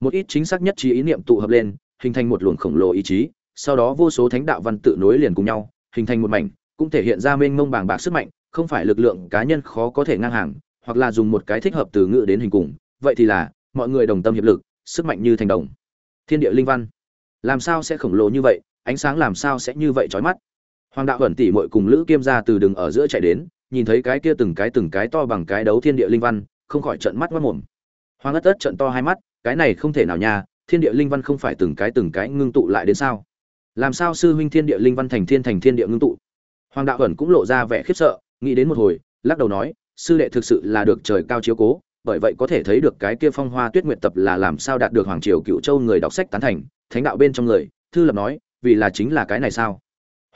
Speaker 1: Một ít chính xác nhất trí ý niệm tụ hợp lên, hình thành một luồng khổng lồ ý chí, sau đó vô số thánh đạo văn tự nối liền cùng nhau, hình thành một mảnh, cũng thể hiện ra mênh mông bàng bạc sức mạnh không phải lực lượng cá nhân khó có thể ngang hàng, hoặc là dùng một cái thích hợp từ ngữ đến hình cùng, vậy thì là, mọi người đồng tâm hiệp lực, sức mạnh như thành đồng. Thiên địa linh văn. Làm sao sẽ khổng lồ như vậy, ánh sáng làm sao sẽ như vậy chói mắt? Hoàng đạo ẩn tỷ muội cùng lữ kiêm ra từ đường ở giữa chạy đến, nhìn thấy cái kia từng cái từng cái to bằng cái đấu thiên địa linh văn, không khỏi trợn mắt quát mồm. Hoàng ất ất trợn to hai mắt, cái này không thể nào nha, thiên địa linh văn không phải từng cái từng cái ngưng tụ lại đến sao? Làm sao sư huynh thiên địa linh văn thành thiên thành thiên địa ngưng tụ? Hoàng đạo ẩn cũng lộ ra vẻ khiếp sợ nghĩ đến một hồi, lắc đầu nói, sư đệ thực sự là được trời cao chiếu cố, bởi vậy có thể thấy được cái kia phong hoa tuyết nguyện tập là làm sao đạt được hoàng triều cựu châu người đọc sách tán thành. Thánh đạo bên trong người, thư lập nói, vì là chính là cái này sao?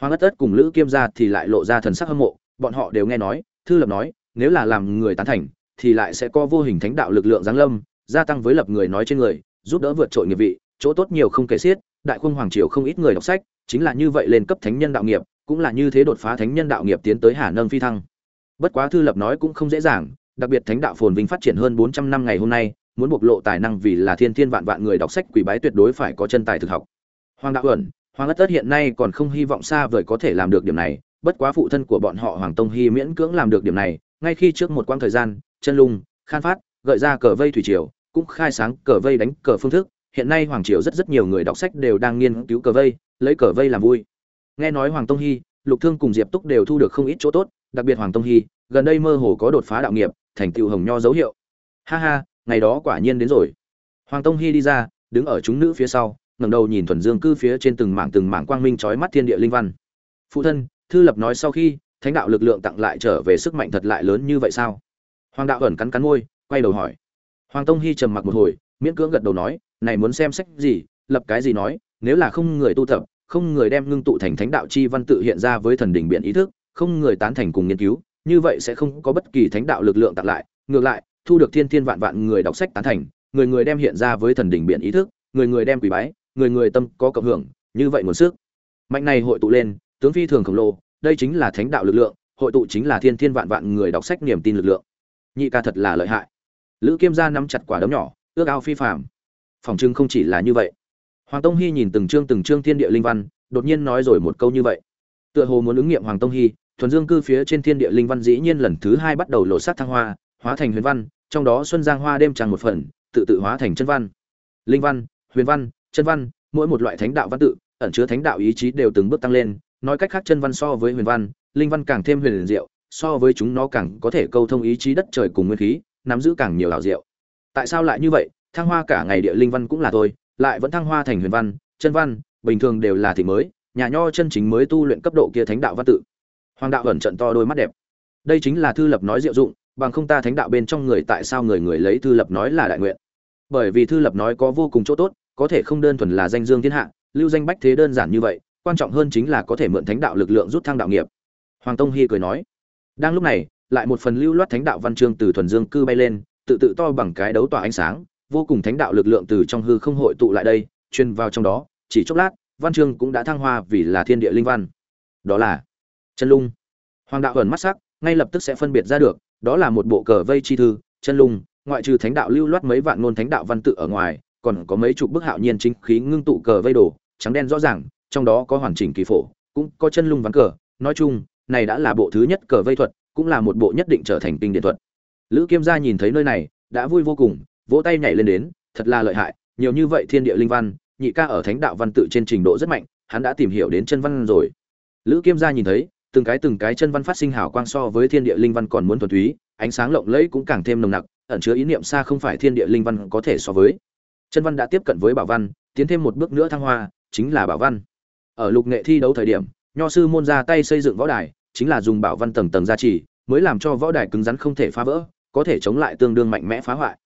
Speaker 1: Hoàng ất ất cùng lữ kiêm gia thì lại lộ ra thần sắc hâm mộ, bọn họ đều nghe nói, thư lập nói, nếu là làm người tán thành, thì lại sẽ có vô hình thánh đạo lực lượng giáng lâm, gia tăng với lập người nói trên người, giúp đỡ vượt trội nghiệp vị, chỗ tốt nhiều không kể xiết, đại quân hoàng triều không ít người đọc sách, chính là như vậy lên cấp thánh nhân đạo nghiệp cũng là như thế đột phá thánh nhân đạo nghiệp tiến tới hà nâng phi thăng. Bất quá thư lập nói cũng không dễ dàng, đặc biệt thánh đạo phồn vinh phát triển hơn bốn trăm năm ngày hôm nay, muốn bộc lộ tài năng vì là thiên thiên vạn vạn người đọc sách quỷ bái tuyệt đối phải có chân tài thực học. Hoàng đạo ẩn, hoàng ất tất hiện nay còn không hy vọng xa vời có thể làm được điểm này, bất quá phụ thân của bọn họ hoàng tông hy miễn cưỡng làm được điểm này, ngay khi trước một quãng thời gian, chân lung, khan phát, gợi ra cờ vây thủy triều, cũng khai sáng cờ vây đánh cờ phương thức, hiện nay hoàng triều rất rất nhiều người đọc sách đều đang nghiên cứu cờ vây, lấy cờ vây làm vui nghe nói hoàng tông hy, lục thương cùng diệp túc đều thu được không ít chỗ tốt, đặc biệt hoàng tông hy, gần đây mơ hồ có đột phá đạo nghiệp, thành tựu hồng nho dấu hiệu. Ha ha, ngày đó quả nhiên đến rồi. Hoàng tông hy đi ra, đứng ở chúng nữ phía sau, ngẩng đầu nhìn thuần dương cư phía trên từng mảng từng mảng quang minh chói mắt thiên địa linh văn. Phụ thân, thư lập nói sau khi, thánh đạo lực lượng tặng lại trở về sức mạnh thật lại lớn như vậy sao? Hoàng đạo ẩn cắn cắn môi, quay đầu hỏi. Hoàng tông hy trầm mặc một hồi, miễn cưỡng gật đầu nói, này muốn xem sách gì, lập cái gì nói, nếu là không người tu tập không người đem ngưng tụ thành thánh đạo chi văn tự hiện ra với thần đỉnh biện ý thức, không người tán thành cùng nghiên cứu, như vậy sẽ không có bất kỳ thánh đạo lực lượng tặng lại. Ngược lại, thu được thiên thiên vạn vạn người đọc sách tán thành, người người đem hiện ra với thần đỉnh biện ý thức, người người đem quỳ bái, người người tâm có cộng hưởng, như vậy nguồn sức. Mạnh này hội tụ lên, tướng phi thường khổng lồ, đây chính là thánh đạo lực lượng, hội tụ chính là thiên thiên vạn vạn người đọc sách niềm tin lực lượng. Nhị ca thật là lợi hại. Lữ kiêm gia nắm chặt quả đấm nhỏ, ước ao phi phàm. phòng trưng không chỉ là như vậy hoàng tông hy nhìn từng chương từng chương thiên địa linh văn, đột nhiên nói rồi một câu như vậy. Tựa hồ muốn ứng nghiệm hoàng tông hy thuần dương cư phía trên thiên địa linh văn dĩ nhiên lần thứ hai bắt đầu lộ sát thăng hoa, hóa thành huyền văn, trong đó xuân giang hoa đêm tràn một phần, tự tự hóa thành chân văn. Linh văn, huyền văn, chân văn, mỗi một loại thánh đạo văn tự, ẩn chứa thánh đạo ý chí đều từng bước tăng lên, nói cách khác chân văn so với huyền văn, linh văn càng thêm huyền diệu, so với chúng nó càng có thể câu thông ý chí đất trời cùng nguyên khí, nắm giữ càng nhiều hảo diệu. Tại sao lại như vậy? Thăng hoa cả ngày địa linh văn cũng là tôi lại vẫn thăng hoa thành huyền văn, chân văn, bình thường đều là thị mới, nhà nho chân chính mới tu luyện cấp độ kia thánh đạo văn tự. Hoàng đạo ẩn trận to đôi mắt đẹp. Đây chính là thư lập nói diệu dụng, bằng không ta thánh đạo bên trong người tại sao người người lấy thư lập nói là đại nguyện? Bởi vì thư lập nói có vô cùng chỗ tốt, có thể không đơn thuần là danh dương thiên hạ, lưu danh bách thế đơn giản như vậy, quan trọng hơn chính là có thể mượn thánh đạo lực lượng rút thăng đạo nghiệp. Hoàng tông hy cười nói, đang lúc này, lại một phần lưu loát thánh đạo văn chương từ thuần dương cư bay lên, tự tự to bằng cái đấu tỏa ánh sáng vô cùng thánh đạo lực lượng từ trong hư không hội tụ lại đây, truyền vào trong đó, chỉ chốc lát, văn chương cũng đã thăng hoa vì là thiên địa linh văn. Đó là chân lung. Hoàng đạo ẩn mắt sắc, ngay lập tức sẽ phân biệt ra được, đó là một bộ cờ vây chi thư, chân lung, ngoại trừ thánh đạo lưu loát mấy vạn ngôn thánh đạo văn tự ở ngoài, còn có mấy chục bức hạo nhiên chính khí ngưng tụ cờ vây đồ, trắng đen rõ ràng, trong đó có hoàn chỉnh kỳ phổ, cũng có chân lung ván cờ. Nói chung, này đã là bộ thứ nhất cờ vây thuật, cũng là một bộ nhất định trở thành kinh điện thuật. Lữ kiêm gia nhìn thấy nơi này, đã vui vô cùng vỗ tay nhảy lên đến, thật là lợi hại, nhiều như vậy thiên địa linh văn, nhị ca ở thánh đạo văn tự trên trình độ rất mạnh, hắn đã tìm hiểu đến chân văn rồi. Lữ kiêm gia nhìn thấy, từng cái từng cái chân văn phát sinh hào quang so với thiên địa linh văn còn muốn thuần túy, ánh sáng lộng lẫy cũng càng thêm nồng nặc, ẩn chứa ý niệm xa không phải thiên địa linh văn có thể so với. Chân văn đã tiếp cận với bảo văn, tiến thêm một bước nữa thăng hoa, chính là bảo văn. Ở lục nghệ thi đấu thời điểm, nho sư môn ra tay xây dựng võ đài, chính là dùng bảo văn tầng tầng gia trì, mới làm cho võ đài cứng rắn không thể phá vỡ, có thể chống lại tương đương mạnh mẽ phá hoại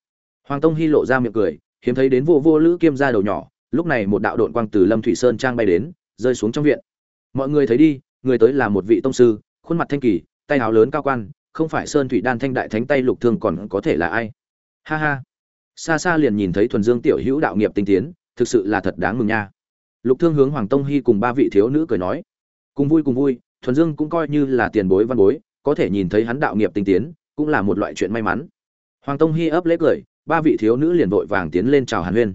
Speaker 1: hoàng tông hy lộ ra miệng cười, hiếm thấy đến vô vô lữ kiêm ra đầu nhỏ, lúc này một đạo đội quang từ lâm thủy sơn trang bay đến, rơi xuống trong viện. Mọi người thấy đi, người tới là một vị tông sư, khuôn mặt thanh kỳ, tay áo lớn cao quan, không phải sơn thủy đan thanh đại thánh tay lục thương còn có thể là ai? Ha ha. Xa xa liền nhìn thấy thuần dương tiểu hữu đạo nghiệp tinh tiến, thực sự là thật đáng mừng nha. Lục thương hướng hoàng tông hy cùng ba vị thiếu nữ cười nói. Cùng vui cùng vui, thuần dương cũng coi như là tiền bối văn bối, có thể nhìn thấy hắn đạo nghiệp tinh tiến, cũng là một loại chuyện may mắn. Hoàng tông hy ấp lễ cười ba vị thiếu nữ liền vội vàng tiến lên chào hàn huyên.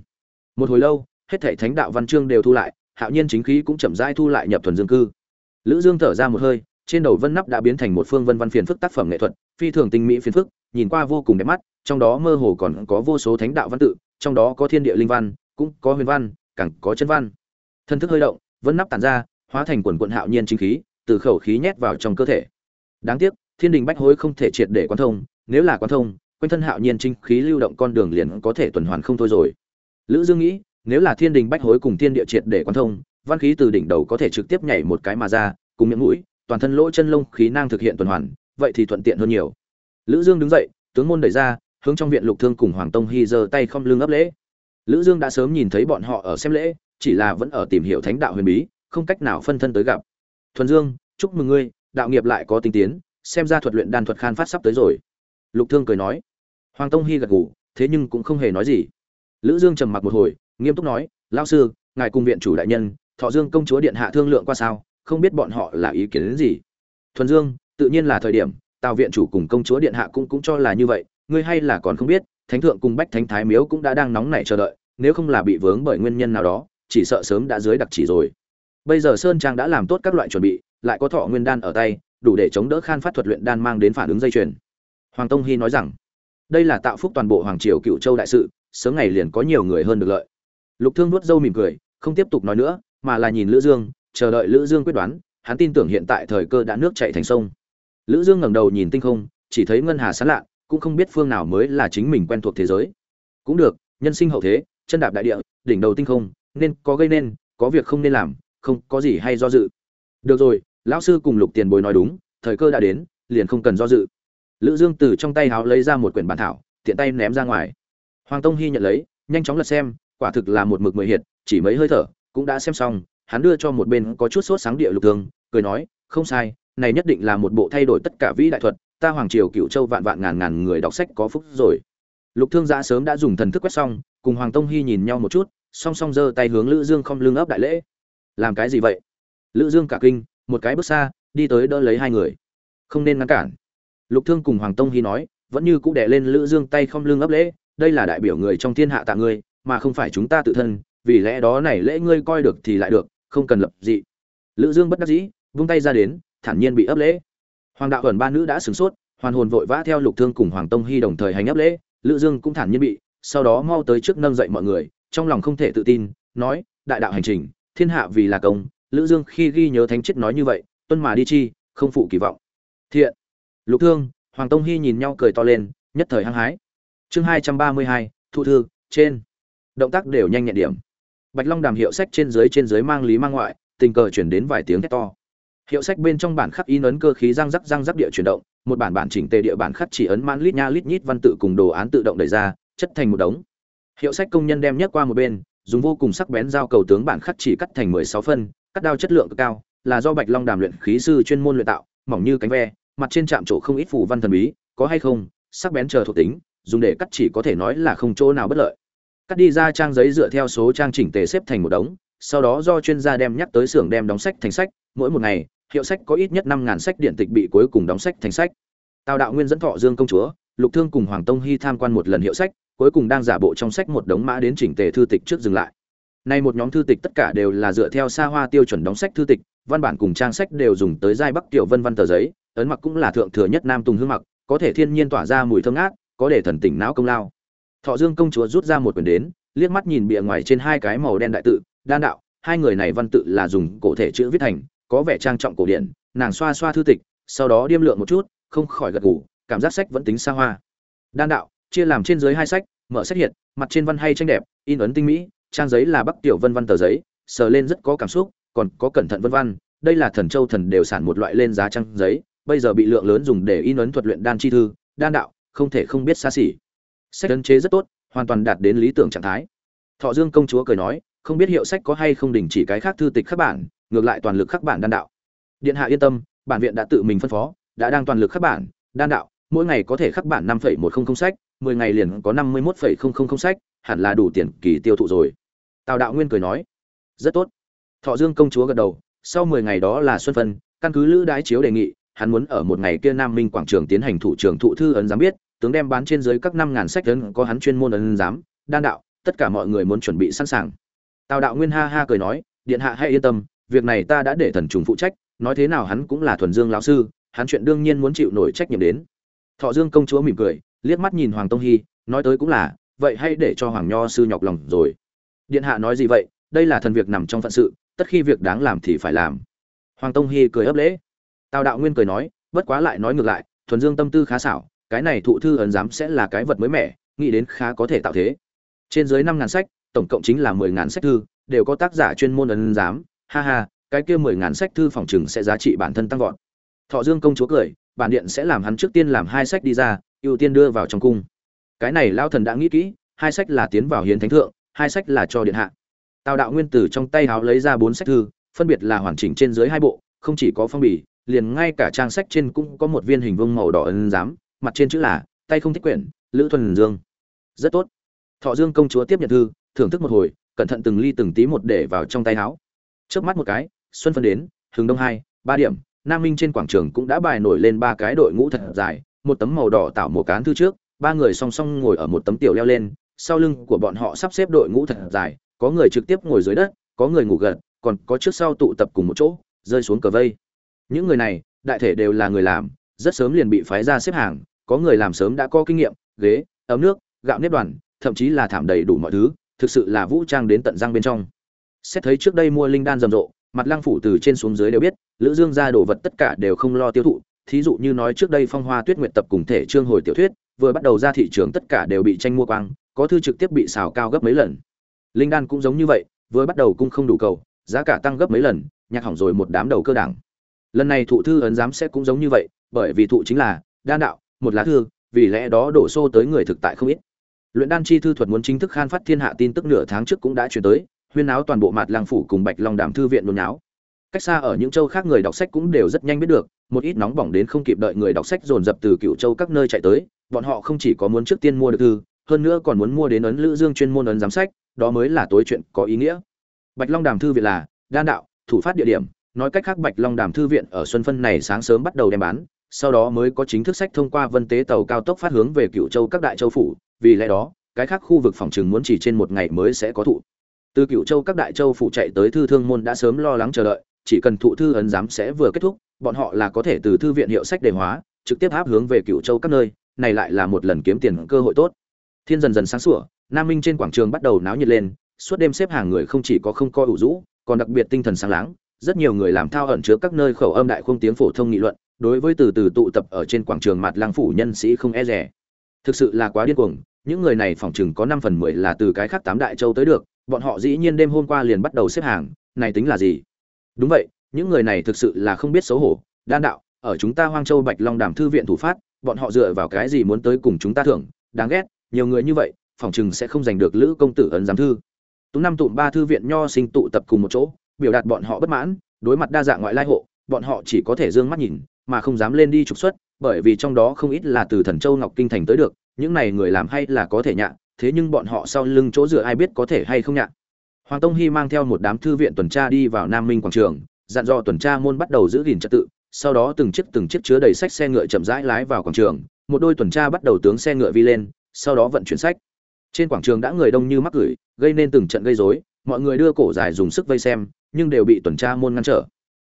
Speaker 1: Một hồi lâu, hết thảy thánh đạo văn chương đều thu lại, hạo nhiên chính khí cũng chậm rãi thu lại nhập thuần dương cư. Lữ dương thở ra một hơi, trên đầu vân nắp đã biến thành một phương vân văn phiền phức tác phẩm nghệ thuật, phi thường tinh mỹ phiền phức, nhìn qua vô cùng đẹp mắt, trong đó mơ hồ còn có vô số thánh đạo văn tự, trong đó có thiên địa linh văn, cũng có huyền văn, càng có chân văn. Thân thức hơi động, vân nắp tản ra, hóa thành quần quận hạo nhiên chính khí, từ khẩu khí nhét vào trong cơ thể. Đáng tiếc, thiên đình bách hối không thể triệt để quan thông, nếu là quan thông quanh thân hạo nhiên chính khí lưu động con đường liền có thể tuần hoàn không thôi rồi. Lữ dương nghĩ, nếu là thiên đình bách hối cùng thiên địa triệt để quan thông, văn khí từ đỉnh đầu có thể trực tiếp nhảy một cái mà ra, cùng miệng mũi, toàn thân lỗ chân lông khí năng thực hiện tuần hoàn, vậy thì thuận tiện hơn nhiều. Lữ dương đứng dậy, tướng môn đẩy ra, hướng trong viện lục thương cùng hoàng tông hy giơ tay không lưng ấp lễ. Lữ dương đã sớm nhìn thấy bọn họ ở xem lễ, chỉ là vẫn ở tìm hiểu thánh đạo huyền bí, không cách nào phân thân tới gặp. Thuần dương, chúc mừng ngươi, đạo nghiệp lại có tinh tiến, xem ra thuật luyện đan thuật khan phát sắp tới rồi. Lục thương cười nói hoàng tông hy gật gù, thế nhưng cũng không hề nói gì. Lữ dương trầm mặc một hồi, nghiêm túc nói, lão sư, ngài cùng viện chủ đại nhân, thọ dương công chúa điện hạ thương lượng qua sao, không biết bọn họ là ý kiến đến gì? Thuần dương, tự nhiên là thời điểm, tào viện chủ cùng công chúa điện hạ cũng cũng cho là như vậy, ngươi hay là còn không biết, thánh thượng cùng bách thánh thái miếu cũng đã đang nóng nảy chờ đợi, nếu không là bị vướng bởi nguyên nhân nào đó, chỉ sợ sớm đã dưới đặc chỉ rồi. Bây giờ sơn trang đã làm tốt các loại chuẩn bị, lại có thọ nguyên đan ở tay, đủ để chống đỡ khan phát thuật luyện đan mang đến phản ứng dây chuyền. Hoàng tông hy nói rằng đây là tạo phúc toàn bộ hoàng triều cựu châu đại sự, sớm ngày liền có nhiều người hơn được lợi. Lục thương nuốt dâu mỉm cười, không tiếp tục nói nữa, mà là nhìn lữ dương, chờ đợi lữ dương quyết đoán, hắn tin tưởng hiện tại thời cơ đã nước chảy thành sông. Lữ dương ngẩng đầu nhìn tinh không, chỉ thấy ngân hà sáng lạ cũng không biết phương nào mới là chính mình quen thuộc thế giới. Cũng được, nhân sinh hậu thế, chân đạp đại địa, đỉnh đầu tinh không, nên có gây nên, có việc không nên làm, không có gì hay do dự. Được rồi, lão sư cùng lục tiền bối nói đúng, thời cơ đã đến, liền không cần do dự lữ dương từ trong tay háo lấy ra một quyển bản thảo, tiện tay ném ra ngoài. Hoàng tông hy nhận lấy, nhanh chóng lật xem, quả thực là một mực mười hiệt, chỉ mấy hơi thở, cũng đã xem xong, hắn đưa cho một bên có chút sốt sáng địa lục thương, cười nói, không sai, này nhất định là một bộ thay đổi tất cả vĩ đại thuật, ta hoàng triều cựu châu vạn vạn ngàn ngàn người đọc sách có phúc rồi. Lục thương giã sớm đã dùng thần thức quét xong, cùng hoàng tông hy nhìn nhau một chút, song song giơ tay hướng lữ dương không lưng ấp đại lễ. Làm cái gì vậy? Lữ dương cả kinh, một cái bước xa, đi tới đỡ lấy hai người. Không nên ngăn cản lục thương cùng hoàng tông hy nói, vẫn như cũ đè lên lữ dương tay không lưng ấp lễ, đây là đại biểu người trong thiên hạ tạ ngươi, mà không phải chúng ta tự thân, vì lẽ đó này lễ ngươi coi được thì lại được, không cần lập dị. Lữ dương bất đắc dĩ, vung tay ra đến, thản nhiên bị ấp lễ. Hoàng đạo ẩn ba nữ đã sửng sốt, hoàn hồn vội vã theo lục thương cùng hoàng tông hy đồng thời hành ấp lễ. Lữ dương cũng thản nhiên bị, sau đó mau tới trước nâng dậy mọi người, trong lòng không thể tự tin, nói, đại đạo hành trình, thiên hạ vì là công. Lữ dương khi ghi nhớ thánh chết nói như vậy, tuân mà đi chi, không phụ kỳ vọng. Thiện lục thương, hoàng tông hy nhìn nhau cười to lên, nhất thời hăng hái. Chương hai trăm ba mươi hai thu thư, trên. Động tác đều nhanh nhẹn điểm. Bạch long đàm hiệu sách trên dưới trên dưới mang lý mang ngoại, tình cờ chuyển đến vài tiếng thét to. Hiệu sách bên trong bản khắc in ấn cơ khí răng rắc răng rắc địa chuyển động, một bản bản chỉnh tề địa bản khắc chỉ ấn man lít nha lít nhít văn tự cùng đồ án tự động đẩy ra, chất thành một đống. Hiệu sách công nhân đem nhấc qua một bên, dùng vô cùng sắc bén dao cầu tướng bản khắc chỉ cắt thành mười sáu phân, cắt đao chất lượng cực cao, là do bạch long đàm luyện khí sư chuyên môn luyện tạo, mỏng như cánh ve mặt trên trạm chỗ không ít phù văn thần bí, có hay không, sắc bén chờ thuộc tính, dùng để cắt chỉ có thể nói là không chỗ nào bất lợi. Cắt đi ra trang giấy dựa theo số trang chỉnh tề xếp thành một đống, sau đó do chuyên gia đem nhắc tới xưởng đem đóng sách thành sách, mỗi một ngày, hiệu sách có ít nhất năm ngàn sách điện tịch bị cuối cùng đóng sách thành sách. Tào đạo nguyên dẫn thọ dương công chúa, lục thương cùng hoàng tông hy tham quan một lần hiệu sách, cuối cùng đang giả bộ trong sách một đống mã đến chỉnh tề thư tịch trước dừng lại. Nay một nhóm thư tịch tất cả đều là dựa theo xa hoa tiêu chuẩn đóng sách thư tịch, văn bản cùng trang sách đều dùng tới giai bắc tiểu vân văn tờ giấy ấn mặc cũng là thượng thừa nhất nam tùng hương mặc, có thể thiên nhiên tỏa ra mùi thơm ngát, có để thần tỉnh não công lao. Thọ dương công chúa rút ra một quyển đến, liếc mắt nhìn bìa ngoài trên hai cái màu đen đại tự, đan đạo, hai người này văn tự là dùng cổ thể chữ viết thành, có vẻ trang trọng cổ điển, nàng xoa xoa thư tịch, sau đó điêm lượng một chút, không khỏi gật gù, cảm giác sách vẫn tính xa hoa. Đan đạo, chia làm trên dưới hai sách, mở sách hiện mặt trên văn hay tranh đẹp, in ấn tinh mỹ, trang giấy là bắc tiểu vân văn tờ giấy, sờ lên rất có cảm xúc, còn có cẩn thận vân văn, đây là thần châu thần đều sản một loại lên giá trang giấy bây giờ bị lượng lớn dùng để in ấn thuật luyện đan chi thư, đan đạo, không thể không biết xa xỉ. Sách ấn chế rất tốt, hoàn toàn đạt đến lý tưởng trạng thái. Thọ dương công chúa cười nói, không biết hiệu sách có hay không đình chỉ cái khác thư tịch khắc bản, ngược lại toàn lực khắc bản đan đạo. Điện hạ yên tâm, bản viện đã tự mình phân phó, đã đang toàn lực khắc bản, đan đạo, mỗi ngày có thể khắc bản năm một trăm linh sách, mười ngày liền có năm mươi một sách, hẳn là đủ tiền kỳ tiêu thụ rồi. Tào đạo nguyên cười nói, rất tốt. Thọ dương công chúa gật đầu, sau mười ngày đó là xuân phân, căn cứ lữ đái chiếu đề nghị hắn muốn ở một ngày kia nam minh quảng trường tiến hành thủ trưởng thụ thư ấn giám biết, tướng đem bán trên dưới các năm ngàn sách ấn có hắn chuyên môn ấn giám, đan đạo, tất cả mọi người muốn chuẩn bị sẵn sàng. Tào đạo nguyên ha ha cười nói, điện hạ hãy yên tâm, việc này ta đã để thần trùng phụ trách, nói thế nào hắn cũng là thuần dương lão sư, hắn chuyện đương nhiên muốn chịu nổi trách nhiệm đến. Thọ dương công chúa mỉm cười, liếc mắt nhìn hoàng tông hy, nói tới cũng là, vậy hãy để cho hoàng nho sư nhọc lòng rồi. Điện hạ nói gì vậy? Đây là thần việc nằm trong phận sự, tất khi việc đáng làm thì phải làm. Hoàng tông hy cười ấp lễ tào đạo nguyên cười nói, bất quá lại nói ngược lại, thuần dương tâm tư khá xảo, cái này thụ thư ấn giám sẽ là cái vật mới mẻ, nghĩ đến khá có thể tạo thế. Trên dưới năm ngàn sách, tổng cộng chính là mười ngàn sách thư, đều có tác giả chuyên môn ấn giám. Ha ha, cái kia mười ngàn sách thư phòng chừng sẽ giá trị bản thân tăng vọt. Thọ dương công chúa cười, bản điện sẽ làm hắn trước tiên làm hai sách đi ra, ưu tiên đưa vào trong cung. Cái này lao thần đã nghĩ kỹ, hai sách là tiến vào hiến thánh thượng, hai sách là cho điện hạ. Tào đạo nguyên tử trong tay háo lấy ra bốn sách thư, phân biệt là hoàn chỉnh trên dưới hai bộ, không chỉ có phong bì liền ngay cả trang sách trên cũng có một viên hình vuông màu đỏ ấn giám, mặt trên chữ là, tay không thích quyển, lữ thuần dương. Rất tốt. Thọ dương công chúa tiếp nhận thư, thưởng thức một hồi, cẩn thận từng ly từng tí một để vào trong tay áo. Trước mắt một cái, xuân phân đến, hướng đông hai, ba điểm, nam minh trên quảng trường cũng đã bài nổi lên ba cái đội ngũ thật dài, một tấm màu đỏ tạo một cán thư trước, ba người song song ngồi ở một tấm tiểu leo lên, sau lưng của bọn họ sắp xếp đội ngũ thật dài, có người trực tiếp ngồi dưới đất, có người ngủ gật, còn có trước sau tụ tập cùng một chỗ, rơi xuống cờ vây những người này, đại thể đều là người làm, rất sớm liền bị phái ra xếp hàng, có người làm sớm đã có kinh nghiệm, ghế, ấm nước, gạo nếp đoàn, thậm chí là thảm đầy đủ mọi thứ, thực sự là vũ trang đến tận răng bên trong. Xét thấy trước đây mua linh đan rầm rộ, mặt lăng phủ từ trên xuống dưới đều biết, lữ dương ra đồ vật tất cả đều không lo tiêu thụ, thí dụ như nói trước đây phong hoa tuyết nguyệt tập cùng thể trương hồi tiểu thuyết, vừa bắt đầu ra thị trường tất cả đều bị tranh mua quang, có thư trực tiếp bị xào cao gấp mấy lần. Linh đan cũng giống như vậy, vừa bắt đầu cũng không đủ cầu, giá cả tăng gấp mấy lần, nhạc hỏng rồi một đám đầu cơ đảng lần này thụ thư ấn giám sẽ cũng giống như vậy, bởi vì thụ chính là đan đạo, một lá thư, vì lẽ đó đổ xô tới người thực tại không ít. Luyện đan chi thư thuật muốn chính thức khan phát thiên hạ tin tức nửa tháng trước cũng đã chuyển tới, huyên áo toàn bộ mặt lang phủ cùng bạch long đàm thư viện nôn náo. Cách xa ở những châu khác người đọc sách cũng đều rất nhanh biết được, một ít nóng bỏng đến không kịp đợi người đọc sách dồn dập từ cựu châu các nơi chạy tới, bọn họ không chỉ có muốn trước tiên mua được thư, hơn nữa còn muốn mua đến ấn lữ dương chuyên môn ấn giám sách, đó mới là tối chuyện có ý nghĩa. Bạch long đàm thư viện là đan đạo, thủ phát địa điểm nói cách khác bạch long đàm thư viện ở xuân phân này sáng sớm bắt đầu đem bán, sau đó mới có chính thức sách thông qua vân tế tàu cao tốc phát hướng về cựu châu các đại châu phủ, vì lẽ đó, cái khác khu vực phòng trừng muốn chỉ trên một ngày mới sẽ có thụ. Từ cựu châu các đại châu phủ chạy tới thư thương môn đã sớm lo lắng chờ đợi, chỉ cần thụ thư ấn giám sẽ vừa kết thúc, bọn họ là có thể từ thư viện hiệu sách đề hóa, trực tiếp áp hướng về cựu châu các nơi, này lại là một lần kiếm tiền cơ hội tốt. Thiên dần dần sáng sủa, nam minh trên quảng trường bắt đầu náo nhiệt lên, suốt đêm xếp hàng người không chỉ có không coi ủ rũ, còn đặc biệt tinh thần sáng láng rất nhiều người làm thao ẩn chứa các nơi khẩu âm đại không tiếng phổ thông nghị luận, đối với từ từ tụ tập ở trên quảng trường mặt lang phủ nhân sĩ không e rẻ. Thực sự là quá điên cuồng, những người này phỏng chừng có năm phần mười là từ cái khác tám đại châu tới được, bọn họ dĩ nhiên đêm hôm qua liền bắt đầu xếp hàng, này tính là gì? Đúng vậy, những người này thực sự là không biết xấu hổ, đan đạo, ở chúng ta hoang châu bạch long đàm thư viện thủ phát, bọn họ dựa vào cái gì muốn tới cùng chúng ta thưởng, đáng ghét, nhiều người như vậy phỏng chừng sẽ không giành được lữ công tử ấn giám thư. Tú năm tụm ba thư viện nho sinh tụ tập cùng một chỗ biểu đạt bọn họ bất mãn, đối mặt đa dạng ngoại lai hộ, bọn họ chỉ có thể d ư ơ n g mắt nhìn, mà không dám lên đi trục xuất, bởi vì trong đó không ít là từ thần châu ngọc kinh thành tới được, những này người làm hay là có thể nhạ, thế nhưng bọn họ sau lưng chỗ dựa ai biết có thể hay không nhạ. Hoàng tông hy mang theo một đám thư viện tuần tra đi vào nam minh quảng trường, dặn dò tuần tra môn bắt đầu giữ gìn trật tự, sau đó từng chiếc từng chiếc chứa đầy sách xe ngựa chậm rãi lái vào quảng trường, một đôi tuần tra bắt đầu tướng xe ngựa vi lên, sau đó vận chuyển sách. Trên quảng trường đã người đông như mắc gửi, gây nên từng trận gây rối, mọi người đưa cổ dài dùng sức vây xem nhưng đều bị tuần tra môn ngăn trở.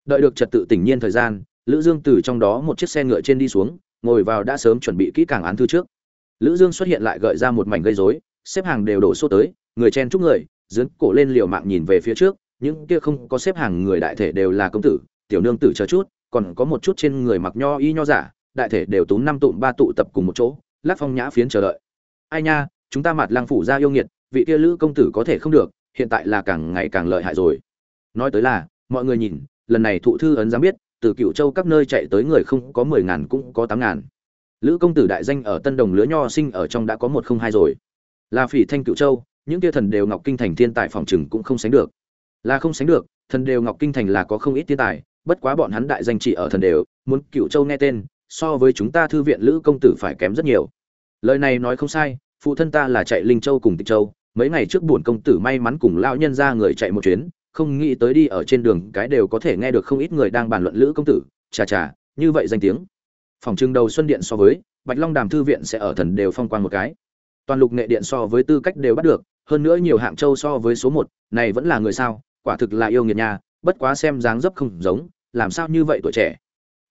Speaker 1: Đợi được trật tự tỉnh nhiên thời gian, lữ dương từ trong đó một chiếc xe ngựa trên đi xuống, ngồi vào đã sớm chuẩn bị kỹ càng án thư trước. Lữ dương xuất hiện lại gợi ra một mảnh gây rối, xếp hàng đều đổ xô tới, người chen chúc người dướn cổ lên liều mạng nhìn về phía trước, những kia không có xếp hàng người đại thể đều là công tử, tiểu nương tử chờ chút, còn có một chút trên người mặc nho y nho giả, đại thể đều túm năm tụm ba tụ tập cùng một chỗ lát phong nhã phiến chờ đợi. Ai nha, chúng ta mặt lang phủ ra yêu nghiệt, vị kia lữ công tử có thể không được, hiện tại là càng ngày càng lợi hại rồi nói tới là, mọi người nhìn, lần này thụ thư ấn dám biết, từ cựu châu các nơi chạy tới người không có mười ngàn cũng có tám ngàn. Lữ công tử đại danh ở tân đồng lứa nho sinh ở trong đã có một không hai rồi. Là phỉ thanh cựu châu, những tia thần đều ngọc kinh thành thiên tài phòng chừng cũng không sánh được. Là không sánh được, thần đều ngọc kinh thành là có không ít thiên tài, bất quá bọn hắn đại danh chỉ ở thần đều, muốn cựu châu nghe tên, so với chúng ta thư viện lữ công tử phải kém rất nhiều. Lời này nói không sai, phụ thân ta là chạy linh châu cùng tịch châu, mấy ngày trước buồn công tử may mắn cùng lão nhân ra người chạy một chuyến không nghĩ tới đi ở trên đường cái đều có thể nghe được không ít người đang bàn luận lữ công tử, chà chà, như vậy danh tiếng. Phòng trưng đầu xuân điện so với, bạch long đàm thư viện sẽ ở thần đều phong quan một cái. Toàn lục nghệ điện so với tư cách đều bắt được, hơn nữa nhiều hạng châu so với số một, này vẫn là người sao, quả thực là yêu nghiệt nha, bất quá xem dáng dấp không giống, làm sao như vậy tuổi trẻ.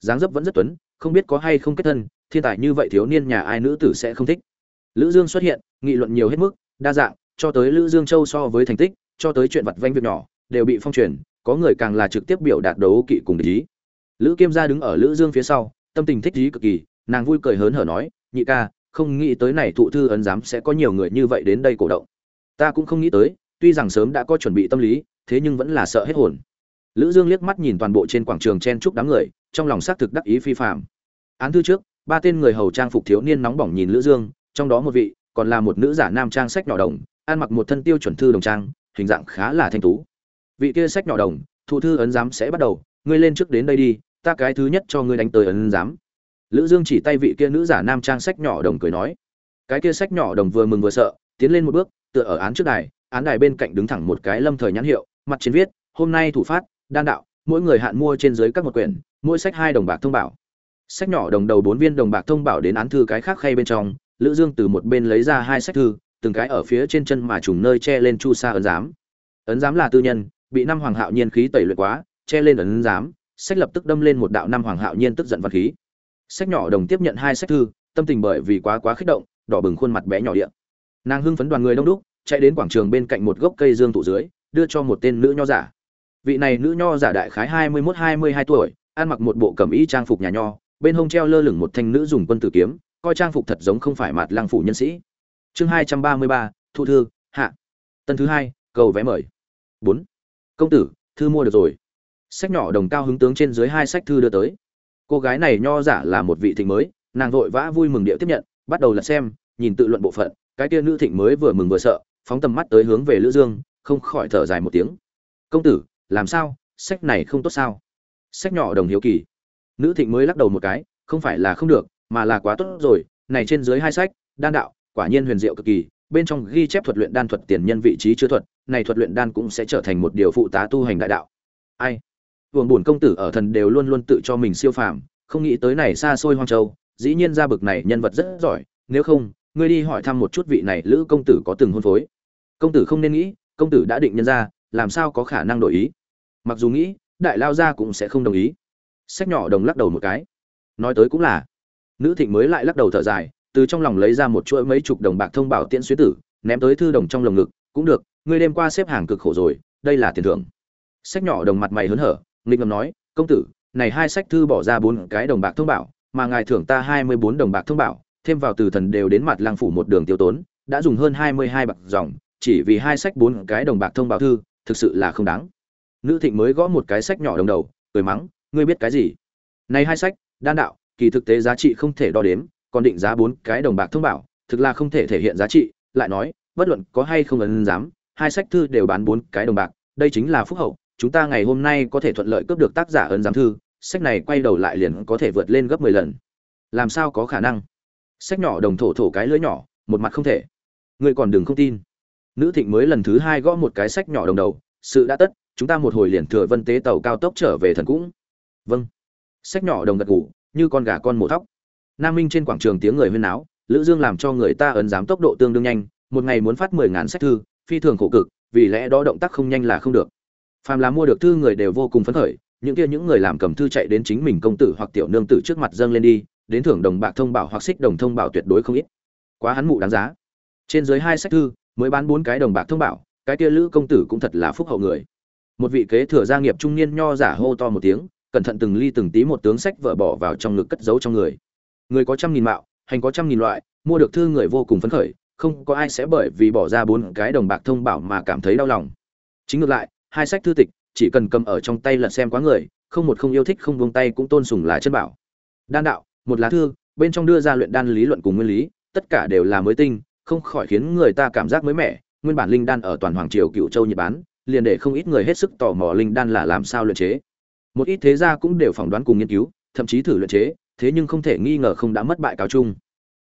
Speaker 1: Dáng dấp vẫn rất tuấn, không biết có hay không kết thân, thiên tài như vậy thiếu niên nhà ai nữ tử sẽ không thích. Lữ dương xuất hiện, nghị luận nhiều hết mức, đa dạng, cho tới lữ dương châu so với thành tích, cho tới chuyện vặt vanh việc nhỏ đều bị phong truyền, có người càng là trực tiếp biểu đạt đấu kỵ cùng ý. Lữ kiêm gia đứng ở lữ dương phía sau, tâm tình thích ý cực kỳ, nàng vui cười hớn hở nói, nhị ca, không nghĩ tới này thụ thư ấn giám sẽ có nhiều người như vậy đến đây cổ động. Ta cũng không nghĩ tới, tuy rằng sớm đã có chuẩn bị tâm lý, thế nhưng vẫn là sợ hết hồn. Lữ dương liếc mắt nhìn toàn bộ trên quảng trường chen chúc đám người, trong lòng xác thực đắc ý phi phàm. Án thư trước, ba tên người hầu trang phục thiếu niên nóng bỏng nhìn lữ dương, trong đó một vị, còn là một nữ giả nam trang sách nhỏ đồng, ăn mặc một thân tiêu chuẩn thư đồng trang, hình dạng khá là thanh tú vị kia sách nhỏ đồng, thụ thư ấn giám sẽ bắt đầu, ngươi lên trước đến đây đi, ta cái thứ nhất cho ngươi đánh tới ấn giám. Lữ dương chỉ tay vị kia nữ giả nam trang sách nhỏ đồng cười nói. Cái kia sách nhỏ đồng vừa mừng vừa sợ, tiến lên một bước, tựa ở án trước đài, án đài bên cạnh đứng thẳng một cái lâm thời nhãn hiệu, mặt trên viết, hôm nay thủ phát, đan đạo, mỗi người hạn mua trên dưới các một quyển, mỗi sách hai đồng bạc thông bảo. Sách nhỏ đồng đầu bốn viên đồng bạc thông bảo đến án thư cái khác khay bên trong, lữ dương từ một bên lấy ra hai sách thư, từng cái ở phía trên chân mà trùng nơi che lên chu sa ấn giám. Ấn giám là tư nhân bị năm hoàng hạo nhiên khí tẩy luyện quá, che lên ấn giám, sách lập tức đâm lên một đạo năm hoàng hạo nhiên tức giận văn khí. Sách nhỏ đồng tiếp nhận hai sách thư, tâm tình bởi vì quá quá kích động, đỏ bừng khuôn mặt bé nhỏ điện nàng hưng phấn đoàn người đông đúc, chạy đến quảng trường bên cạnh một gốc cây dương tụ dưới, đưa cho một tên nữ nho giả. Vị này nữ nho giả đại khái hai mươi mốt, hai mươi hai tuổi, ăn mặc một bộ cẩm y trang phục nhà nho, bên hông treo lơ lửng một thanh nữ dùng quân tử kiếm, coi trang phục thật giống không phải mặt lang phủ nhân sĩ. Chương hai trăm ba mươi ba, thu thư, hạ. Tân thứ hai, cầu vé mời. Bốn công tử, thư mua được rồi. Sách nhỏ đồng cao hứng tướng trên dưới hai sách thư đưa tới. Cô gái này nho giả là một vị thịnh mới, nàng vội vã vui mừng điệu tiếp nhận, bắt đầu là xem, nhìn tự luận bộ phận, cái kia nữ thịnh mới vừa mừng vừa sợ, phóng tầm mắt tới hướng về lữ dương, không khỏi thở dài một tiếng. Công tử, làm sao? Sách này không tốt sao? Sách nhỏ đồng hiếu kỳ. Nữ thịnh mới lắc đầu một cái, không phải là không được, mà là quá tốt rồi, này trên dưới hai sách, đan đạo, quả nhiên huyền diệu cực kỳ bên trong ghi chép thuật luyện đan thuật tiền nhân vị trí chứa thuật, này thuật luyện đan cũng sẽ trở thành một điều phụ tá tu hành đại đạo. Ai? Vương bổn công tử ở thần đều luôn luôn tự cho mình siêu phàm, không nghĩ tới này xa xôi hoang châu, dĩ nhiên ra bực này nhân vật rất giỏi, nếu không, ngươi đi hỏi thăm một chút vị này lữ công tử có từng hôn phối. Công tử không nên nghĩ, công tử đã định nhân ra, làm sao có khả năng đổi ý? Mặc dù nghĩ, đại lao gia cũng sẽ không đồng ý. Sách nhỏ đồng lắc đầu một cái. Nói tới cũng là, nữ thịnh mới lại lắc đầu thở dài từ trong lòng lấy ra một chuỗi mấy chục đồng bạc thông bảo tiễn xuyến tử, ném tới thư đồng trong lồng ngực, cũng được, ngươi đêm qua xếp hàng cực khổ rồi, đây là tiền thưởng. Sách nhỏ đồng mặt mày hớn hở, nghịch ngầm nói, công tử, này hai sách thư bỏ ra bốn cái đồng bạc thông bảo, mà ngài thưởng ta hai mươi bốn đồng bạc thông bảo, thêm vào từ thần đều đến mặt lang phủ một đường tiêu tốn, đã dùng hơn hai mươi hai bạc dòng, chỉ vì hai sách bốn cái đồng bạc thông bảo thư, thực sự là không đáng. Nữ thịnh mới gõ một cái sách nhỏ đồng đầu, cười mắng, ngươi biết cái gì? Này hai sách, đan đạo, kỳ thực tế giá trị không thể đo đếm còn định giá bốn cái đồng bạc thông bảo, thực là không thể thể hiện giá trị, lại nói, bất luận có hay không ấn dám hai sách thư đều bán bốn cái đồng bạc, đây chính là phúc hậu, chúng ta ngày hôm nay có thể thuận lợi cướp được tác giả ấn giám thư, sách này quay đầu lại liền có thể vượt lên gấp mười lần. Làm sao có khả năng? Sách nhỏ đồng thổ thổ cái lưỡi nhỏ, một mặt không thể. Ngươi còn đừng không tin. Nữ thịnh mới lần thứ hai gõ một cái sách nhỏ đồng đầu, sự đã tất, chúng ta một hồi liền thừa vân tế tàu cao tốc trở về thần cũng. Vâng. Sách nhỏ đồng gật ngủ như con gà con mổ thóc nam minh trên quảng trường tiếng người huyên náo, lữ dương làm cho người ta ấn giám tốc độ tương đương nhanh, một ngày muốn phát mười ngàn sách thư, phi thường khổ cực, vì lẽ đó động tác không nhanh là không được. Phàm là mua được thư người đều vô cùng phấn khởi, những kia những người làm cầm thư chạy đến chính mình công tử hoặc tiểu nương tử trước mặt dâng lên đi, đến thưởng đồng bạc thông bảo hoặc xích đồng thông bảo tuyệt đối không ít. Quá hắn mụ đáng giá. Trên dưới hai sách thư, mới bán bốn cái đồng bạc thông bảo, cái kia lữ công tử cũng thật là phúc hậu người. Một vị kế thừa gia nghiệp trung niên nho giả hô to một tiếng, cẩn thận từng ly từng tí một tướng sách vợ bỏ vào trong ngực cất giấu trong người người có trăm nghìn mạo, hành có trăm nghìn loại, mua được thư người vô cùng phấn khởi, không có ai sẽ bởi vì bỏ ra bốn cái đồng bạc thông bảo mà cảm thấy đau lòng. Chính ngược lại, hai sách thư tịch, chỉ cần cầm ở trong tay lật xem quá người, không một không yêu thích, không buông tay cũng tôn sùng là chân bảo. Đan đạo, một lá thư, bên trong đưa ra luyện đan lý luận cùng nguyên lý, tất cả đều là mới tinh, không khỏi khiến người ta cảm giác mới mẻ. Nguyên bản linh đan ở toàn hoàng triều cựu châu, nhật bán liền để không ít người hết sức tò mò linh đan là làm sao luyện chế. Một ít thế gia cũng đều phỏng đoán cùng nghiên cứu, thậm chí thử luyện chế thế nhưng không thể nghi ngờ không đã mất bại cáo chung.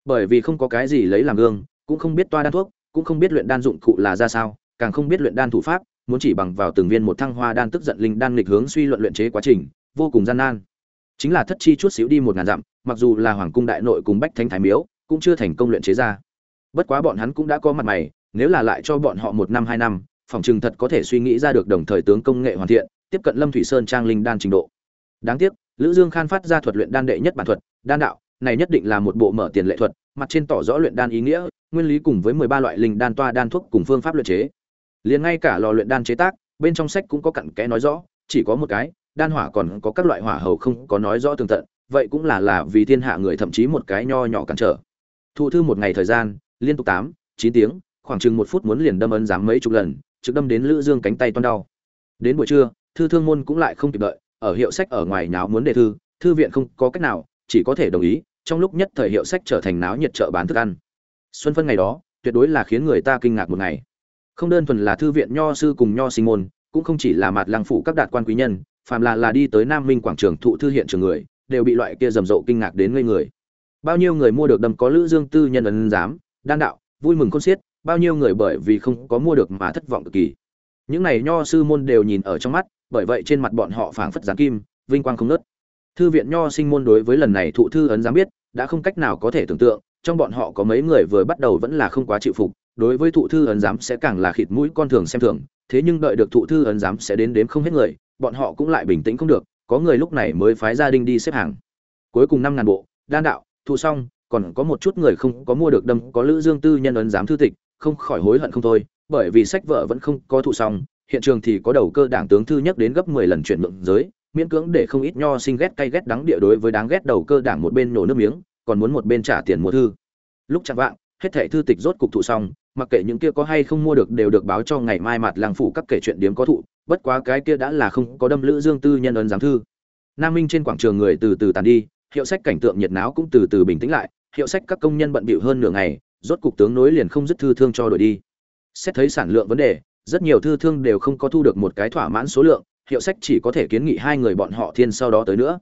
Speaker 1: Bởi vì không có cái gì lấy làm gương, cũng không biết toa đan thuốc, cũng không biết luyện đan dụng cụ là ra sao, càng không biết luyện đan thủ pháp, muốn chỉ bằng vào từng viên một thăng hoa đan tức giận linh đan nghịch hướng suy luận luyện chế quá trình, vô cùng gian nan. Chính là thất chi chút xíu đi một ngàn dặm, mặc dù là hoàng cung đại nội cùng bách thánh thái miếu, cũng chưa thành công luyện chế ra. Bất quá bọn hắn cũng đã có mặt mày, nếu là lại cho bọn họ một năm, hai năm, phòng chừng thật có thể suy nghĩ ra được đồng thời tướng công nghệ hoàn thiện, tiếp cận lâm thủy sơn trang linh đan trình độ. Đáng tiếc lữ dương khan phát ra thuật luyện đan đệ nhất bản thuật, đan đạo, này nhất định là một bộ mở tiền lệ thuật, mặt trên tỏ rõ luyện đan ý nghĩa, nguyên lý cùng với 13 loại linh đan toa đan thuốc cùng phương pháp luyện chế. Liền ngay cả lò luyện đan chế tác, bên trong sách cũng có cặn kẽ nói rõ, chỉ có một cái, đan hỏa còn có các loại hỏa hầu không có nói rõ tường tận, vậy cũng là là vì thiên hạ người thậm chí một cái nho nhỏ cản trở. Thu thư một ngày thời gian, liên tục tám, chín tiếng, khoảng chừng một phút muốn liền đâm ấn dám mấy chục lần, trực đâm đến lữ dương cánh tay toan đau. Đến buổi trưa, thư thương môn cũng lại không kịp đợi ở hiệu sách ở ngoài nháo muốn đề thư thư viện không có cách nào, chỉ có thể đồng ý, trong lúc nhất thời hiệu sách trở thành náo nhiệt chợ bán thức ăn. Xuân phân ngày đó, tuyệt đối là khiến người ta kinh ngạc một ngày. Không đơn thuần là thư viện nho sư cùng nho sinh môn, cũng không chỉ là mặt lăng phủ các đạt quan quý nhân, phàm là là đi tới nam minh quảng trường thụ thư hiện trường người, đều bị loại kia rầm rộ kinh ngạc đến ngây người. Bao nhiêu người mua được đâm có lữ dương tư nhân ấn giám, đan đạo, vui mừng khôn xiết, bao nhiêu người bởi vì không có mua được mà thất vọng cực kỳ. Những này nho sư môn đều nhìn ở trong mắt bởi vậy trên mặt bọn họ phảng phất giáng kim, vinh quang không nớt thư viện nho sinh môn đối với lần này thụ thư ấn giám biết, đã không cách nào có thể tưởng tượng, trong bọn họ có mấy người vừa bắt đầu vẫn là không quá chịu phục, đối với thụ thư ấn giám sẽ càng là khịt mũi con thường xem thường, thế nhưng đợi được thụ thư ấn giám sẽ đến đếm không hết người, bọn họ cũng lại bình tĩnh không được, có người lúc này mới phái gia đình đi xếp hàng. Cuối cùng năm ngàn bộ, đan đạo, thu xong, còn có một chút người không có mua được đâm, có lữ dương tư nhân ấn giám thư tịch, không khỏi hối hận không thôi, bởi vì sách vợ vẫn không có thụ xong hiện trường thì có đầu cơ đảng tướng thư nhất đến gấp 10 lần chuyển nhượng giới, miễn cưỡng để không ít nho sinh ghét cay ghét đắng địa đối với đáng ghét đầu cơ đảng một bên nổ nước miếng, còn muốn một bên trả tiền mua thư. Lúc chẳng vạng, hết thảy thư tịch rốt cục thụ xong, mặc kệ những kia có hay không mua được đều được báo cho ngày mai mặt làng phủ các kể chuyện điếm có thụ, bất quá cái kia đã là không có đâm lữ dương tư nhân ấn giám thư. Nam minh trên quảng trường người từ từ tàn đi, hiệu sách cảnh tượng nhiệt náo cũng từ từ bình tĩnh lại, hiệu sách các công nhân bận bịu hơn nửa ngày, rốt cục tướng nối liền không dứt thư thương cho đổi đi. Xét thấy sản lượng vấn đề rất nhiều thư thương đều không có thu được một cái thỏa mãn số lượng, hiệu sách chỉ có thể kiến nghị hai người bọn họ thiên sau đó tới nữa.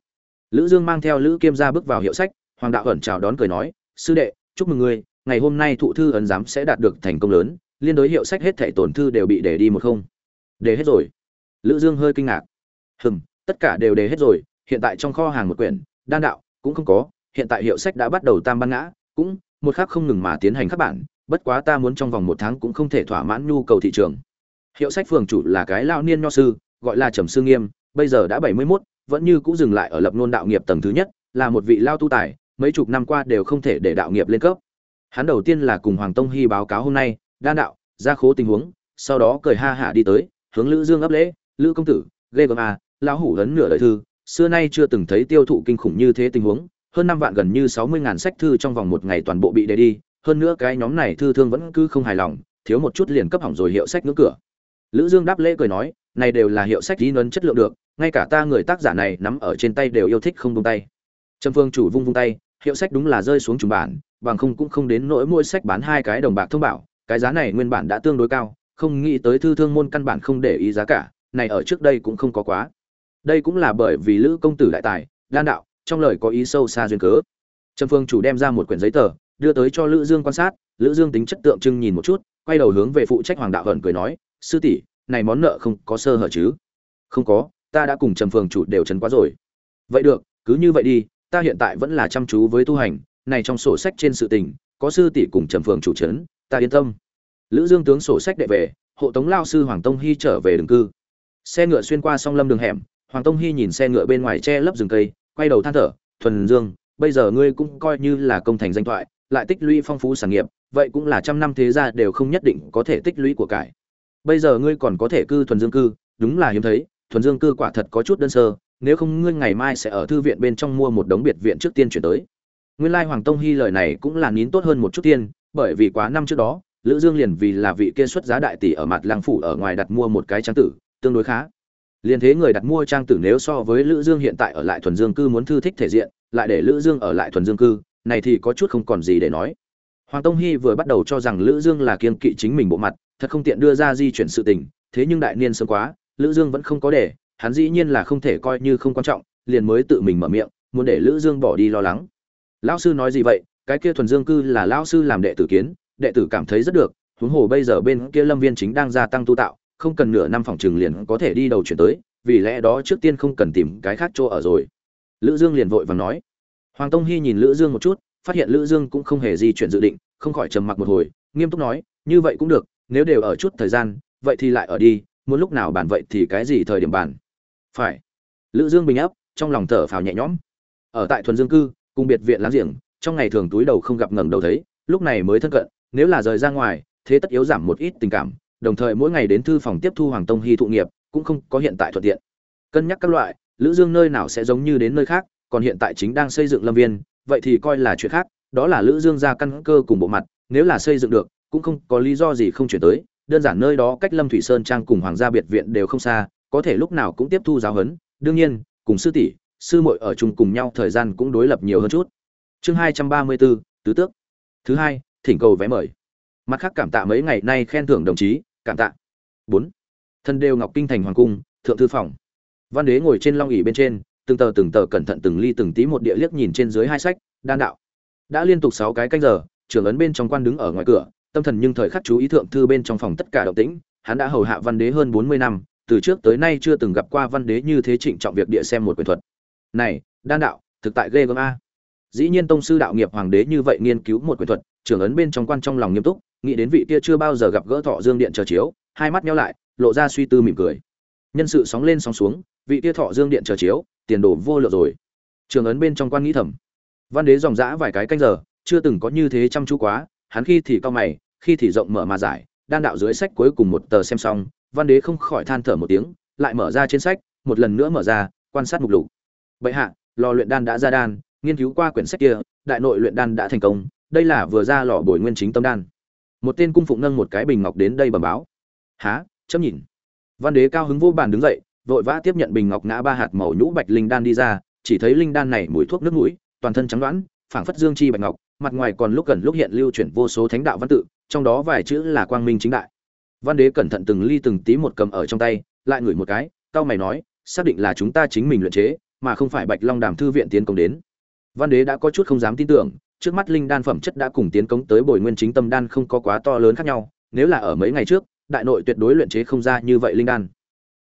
Speaker 1: Lữ dương mang theo lữ kiêm ra bước vào hiệu sách, hoàng đạo ẩn chào đón cười nói, sư đệ, chúc mừng ngươi, ngày hôm nay thụ thư ấn giám sẽ đạt được thành công lớn, liên đối hiệu sách hết thảy tổn thư đều bị để đi một không. Để hết rồi. Lữ dương hơi kinh ngạc. Hừm, tất cả đều để hết rồi, hiện tại trong kho hàng một quyển, đan đạo cũng không có, hiện tại hiệu sách đã bắt đầu tam ban ngã, cũng một khắc không ngừng mà tiến hành các bản, bất quá ta muốn trong vòng một tháng cũng không thể thỏa mãn nhu cầu thị trường hiệu sách phường chủ là cái lao niên nho sư gọi là trầm sư nghiêm bây giờ đã bảy mươi 71, vẫn như cũ dừng lại ở lập nôn đạo nghiệp tầng thứ nhất là một vị lao tu tài mấy chục năm qua đều không thể để đạo nghiệp lên cấp. Hắn đầu tiên là cùng hoàng tông hy báo cáo hôm nay đa đạo ra khố tình huống sau đó cười ha hả đi tới hướng lữ dương ấp lễ lữ công tử ghê gớm à lão hủ lớn nửa đời thư xưa nay chưa từng thấy tiêu thụ kinh khủng như thế tình huống hơn năm vạn gần như sáu mươi ngàn sách thư trong vòng một ngày toàn bộ bị đề đi hơn nữa cái nhóm này thư thương vẫn cứ không hài lòng thiếu một chút liền cấp hỏng rồi hiệu sách ngưỡng cửa lữ dương đáp lễ cười nói, này đều là hiệu sách lý nấn chất lượng được, ngay cả ta người tác giả này nắm ở trên tay đều yêu thích không buông tay. Trầm phương chủ vung vung tay, hiệu sách đúng là rơi xuống trùng bản, bằng không cũng không đến nỗi mỗi sách bán hai cái đồng bạc thông bảo, cái giá này nguyên bản đã tương đối cao, không nghĩ tới thư thương môn căn bản không để ý giá cả, này ở trước đây cũng không có quá. Đây cũng là bởi vì lữ công tử đại tài, đan đạo, trong lời có ý sâu xa duyên cớ. Trầm phương chủ đem ra một quyển giấy tờ, đưa tới cho lữ dương quan sát, lữ dương tính chất tượng trưng nhìn một chút, quay đầu hướng về phụ trách hoàng đạo hận cười nói sư tỷ, này món nợ không có sơ hở chứ? Không có, ta đã cùng trầm phương chủ đều trấn quá rồi. Vậy được, cứ như vậy đi, ta hiện tại vẫn là chăm chú với tu hành, này trong sổ sách trên sự tình, có sư tỷ cùng trầm phương chủ trấn ta yên tâm. Lữ dương tướng sổ sách đệ về, hộ tống lao sư hoàng tông hy trở về đường cư. Xe ngựa xuyên qua song lâm đường hẻm, hoàng tông hy nhìn xe ngựa bên ngoài che lấp rừng cây, quay đầu than thở, thuần dương, bây giờ ngươi cũng coi như là công thành danh thoại, lại tích lũy phong phú sản nghiệp, vậy cũng là trăm năm thế gia đều không nhất định có thể tích lũy của cải bây giờ ngươi còn có thể cư thuần dương cư, đúng là hiếm thấy, thuần dương cư quả thật có chút đơn sơ, nếu không ngươi ngày mai sẽ ở thư viện bên trong mua một đống biệt viện trước tiên chuyển tới. Nguyên lai hoàng tông hy lời này cũng là nín tốt hơn một chút tiên, bởi vì quá năm trước đó, lữ dương liền vì là vị kia xuất giá đại tỷ ở mặt lang phủ ở ngoài đặt mua một cái trang tử, tương đối khá. Liền thế người đặt mua trang tử nếu so với lữ dương hiện tại ở lại thuần dương cư muốn thư thích thể diện, lại để lữ dương ở lại thuần dương cư, này thì có chút không còn gì để nói hoàng tông hy vừa bắt đầu cho rằng lữ dương là kiên kỵ chính mình bộ mặt, thật không tiện đưa ra di chuyển sự tình, thế nhưng đại niên sớm quá, lữ dương vẫn không có để, hắn dĩ nhiên là không thể coi như không quan trọng, liền mới tự mình mở miệng, muốn để lữ dương bỏ đi lo lắng. Lão sư nói gì vậy? Cái kia thuần dương cư là lão sư làm đệ tử kiến, đệ tử cảm thấy rất được, huống hồ bây giờ bên kia lâm viên chính đang gia tăng tu tạo, không cần nửa năm phòng trường liền có thể đi đầu chuyển tới, vì lẽ đó trước tiên không cần tìm cái khác chỗ ở rồi. Lữ dương liền vội vàng nói. Hoàng tông hy nhìn lữ dương một chút phát hiện lữ dương cũng không hề di chuyển dự định, không khỏi trầm mặc một hồi, nghiêm túc nói, như vậy cũng được, nếu đều ở chút thời gian, vậy thì lại ở đi, muốn lúc nào bàn vậy thì cái gì thời điểm bàn? Phải. Lữ dương bình áp, trong lòng thở phào nhẹ nhõm. Ở tại thuần dương cư, cùng biệt viện láng giềng, trong ngày thường túi đầu không gặp ngẩng đầu thấy, lúc này mới thân cận, nếu là rời ra ngoài, thế tất yếu giảm một ít tình cảm, đồng thời mỗi ngày đến thư phòng tiếp thu hoàng tông hy thụ nghiệp, cũng không có hiện tại thuận tiện. Cân nhắc các loại, lữ dương nơi nào sẽ giống như đến nơi khác, còn hiện tại chính đang xây dựng lâm viên vậy thì coi là chuyện khác, đó là lữ dương ra căn cơ cùng bộ mặt, nếu là xây dựng được, cũng không có lý do gì không chuyển tới, đơn giản nơi đó cách lâm thủy sơn trang cùng hoàng gia biệt viện đều không xa, có thể lúc nào cũng tiếp thu giáo huấn, đương nhiên, cùng sư tỷ, sư muội ở chung cùng nhau thời gian cũng đối lập nhiều hơn chút. Chương hai trăm ba mươi bốn, tứ tước. Thứ hai, thỉnh cầu vé mời. Mặt khác cảm tạ mấy ngày nay khen thưởng đồng chí, cảm tạ. Bốn, thân đều ngọc kinh thành hoàng cung, thượng thư phòng. Văn đế ngồi trên long ỉ bên trên từng tờ từng tờ cẩn thận từng ly từng tí một địa liếc nhìn trên dưới hai sách, đan đạo. Đã liên tục sáu cái canh giờ, trưởng ấn bên trong quan đứng ở ngoài cửa, tâm thần nhưng thời khắc chú ý thượng thư bên trong phòng tất cả động tĩnh, hắn đã hầu hạ văn đế hơn bốn mươi năm, từ trước tới nay chưa từng gặp qua văn đế như thế trịnh trọng việc địa xem một quyền thuật. Này, đan đạo, thực tại ghê gớm a. Dĩ nhiên tông sư đạo nghiệp hoàng đế như vậy nghiên cứu một quyền thuật, trưởng ấn bên trong quan trong lòng nghiêm túc, nghĩ đến vị kia chưa bao giờ gặp gỡ thọ dương điện chờ chiếu, hai mắt nhau lại, lộ ra suy tư mỉm cười. Nhân sự sóng lên sóng xuống, vị kia thọ dương điện chờ chiếu tiền đồ vô lượng rồi. Trường ấn bên trong quan nghĩ thầm. Văn đế dòng dã vài cái canh giờ, chưa từng có như thế chăm chú quá, hắn khi thì cao mày, khi thì rộng mở mà giải, đan đạo dưới sách cuối cùng một tờ xem xong, văn đế không khỏi than thở một tiếng, lại mở ra trên sách, một lần nữa mở ra, quan sát mục lục. Bệ hạ, lò luyện đan đã ra đan, nghiên cứu qua quyển sách kia, đại nội luyện đan đã thành công, đây là vừa ra lò bồi nguyên chính tâm đan. Một tên cung phụng nâng một cái bình ngọc đến đây bẩm báo. Há, chấm nhìn. Văn đế cao hứng vô bàn đứng dậy vội vã tiếp nhận bình ngọc ngã ba hạt màu nhũ bạch linh đan đi ra, chỉ thấy linh đan này mùi thuốc nước mũi, toàn thân trắng đoán, phảng phất dương chi bạch ngọc, mặt ngoài còn lúc gần lúc hiện lưu chuyển vô số thánh đạo văn tự, trong đó vài chữ là quang minh chính đại. Văn đế cẩn thận từng ly từng tí một cầm ở trong tay, lại ngửi một cái cao mày nói, xác định là chúng ta chính mình luyện chế, mà không phải bạch long đàm thư viện tiến công đến. Văn đế đã có chút không dám tin tưởng, trước mắt linh đan phẩm chất đã cùng tiến công tới bồi nguyên chính tâm đan không có quá to lớn khác nhau, nếu là ở mấy ngày trước, đại nội tuyệt đối luyện chế không ra như vậy linh đan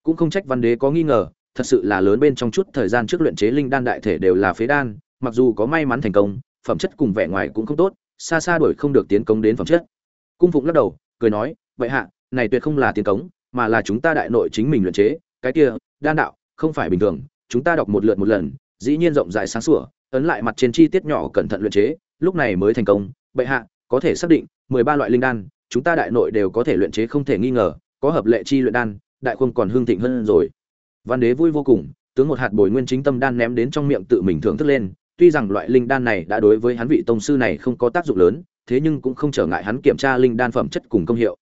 Speaker 1: cũng không trách văn đế có nghi ngờ, thật sự là lớn bên trong chút thời gian trước luyện chế linh đan đại thể đều là phế đan, mặc dù có may mắn thành công, phẩm chất cùng vẻ ngoài cũng không tốt, xa xa đuổi không được tiến công đến phẩm chất. Cung phụng lắc đầu, cười nói, vậy hạ, này tuyệt không là tiến công mà là chúng ta đại nội chính mình luyện chế, cái kia, đan đạo, không phải bình thường, chúng ta đọc một lượt một lần, dĩ nhiên rộng rãi sáng sủa, ấn lại mặt trên chi tiết nhỏ cẩn thận luyện chế, lúc này mới thành công. Bệ hạ, có thể xác định, mười ba loại linh đan, chúng ta đại nội đều có thể luyện chế không thể nghi ngờ, có hợp lệ chi luyện đan đại quân còn hương thịnh hơn rồi. Văn đế vui vô cùng, tướng một hạt bồi nguyên chính tâm đan ném đến trong miệng tự mình thưởng thức lên. Tuy rằng loại linh đan này đã đối với hắn vị tông sư này không có tác dụng lớn, thế nhưng cũng không trở ngại hắn kiểm tra linh đan phẩm chất cùng công hiệu.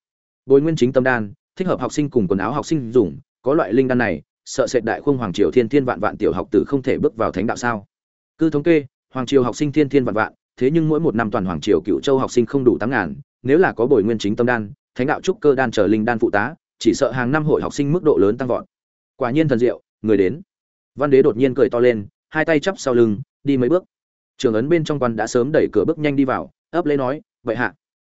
Speaker 1: Bồi nguyên chính tâm đan, thích hợp học sinh cùng quần áo học sinh dùng, có loại linh đan này, sợ sệt đại khung hoàng triều thiên thiên vạn vạn tiểu học tử không thể bước vào thánh đạo sao? Cứ thống kê, hoàng triều học sinh thiên thiên vạn vạn, thế nhưng mỗi một năm toàn hoàng triều cựu châu học sinh không đủ tám ngàn, nếu là có bồi nguyên chính tâm đan, thánh đạo trúc cơ đan trở linh đan phụ tá chỉ sợ hàng năm hội học sinh mức độ lớn tăng vọt. Quả nhiên thần diệu, người đến. Văn đế đột nhiên cười to lên, hai tay chắp sau lưng, đi mấy bước. Trường ấn bên trong quan đã sớm đẩy cửa bước nhanh đi vào, ấp lấy nói, vậy hạ.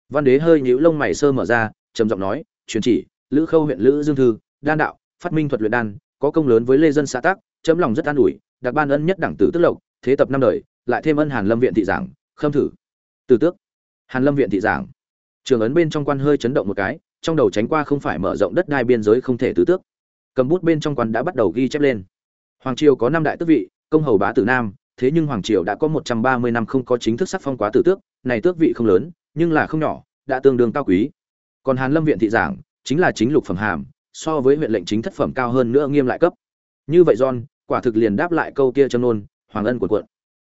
Speaker 1: Văn đế hơi nhíu lông mày sơ mở ra, trầm giọng nói truyền chỉ, lữ khâu huyện lữ dương thư, đan đạo, phát minh thuật luyện đan, có công lớn với lê dân xã tác chấm lòng rất an ủi, đặc ban ân nhất đẳng tử tức lộc, thế tập năm đời, lại thêm ân hàn lâm viện thị giảng, khâm thử. Từ tước. Hàn lâm viện thị giảng. Trường ấn bên trong quan hơi chấn động một cái trong đầu tránh qua không phải mở rộng đất đai biên giới không thể tứ tước. Cầm bút bên trong quan đã bắt đầu ghi chép lên. Hoàng triều có năm đại tước vị, công hầu bá tử nam, thế nhưng hoàng triều đã có một trăm ba mươi năm không có chính thức sắc phong quá tử tước, này tước vị không lớn, nhưng là không nhỏ, đã tương đương cao quý. Còn hàn lâm viện thị giảng, chính là chính lục phẩm hàm, so với huyện lệnh chính thất phẩm cao hơn nữa nghiêm lại cấp. Như vậy john, quả thực liền đáp lại câu kia châm nôn hoàng ân cuộn cuộn.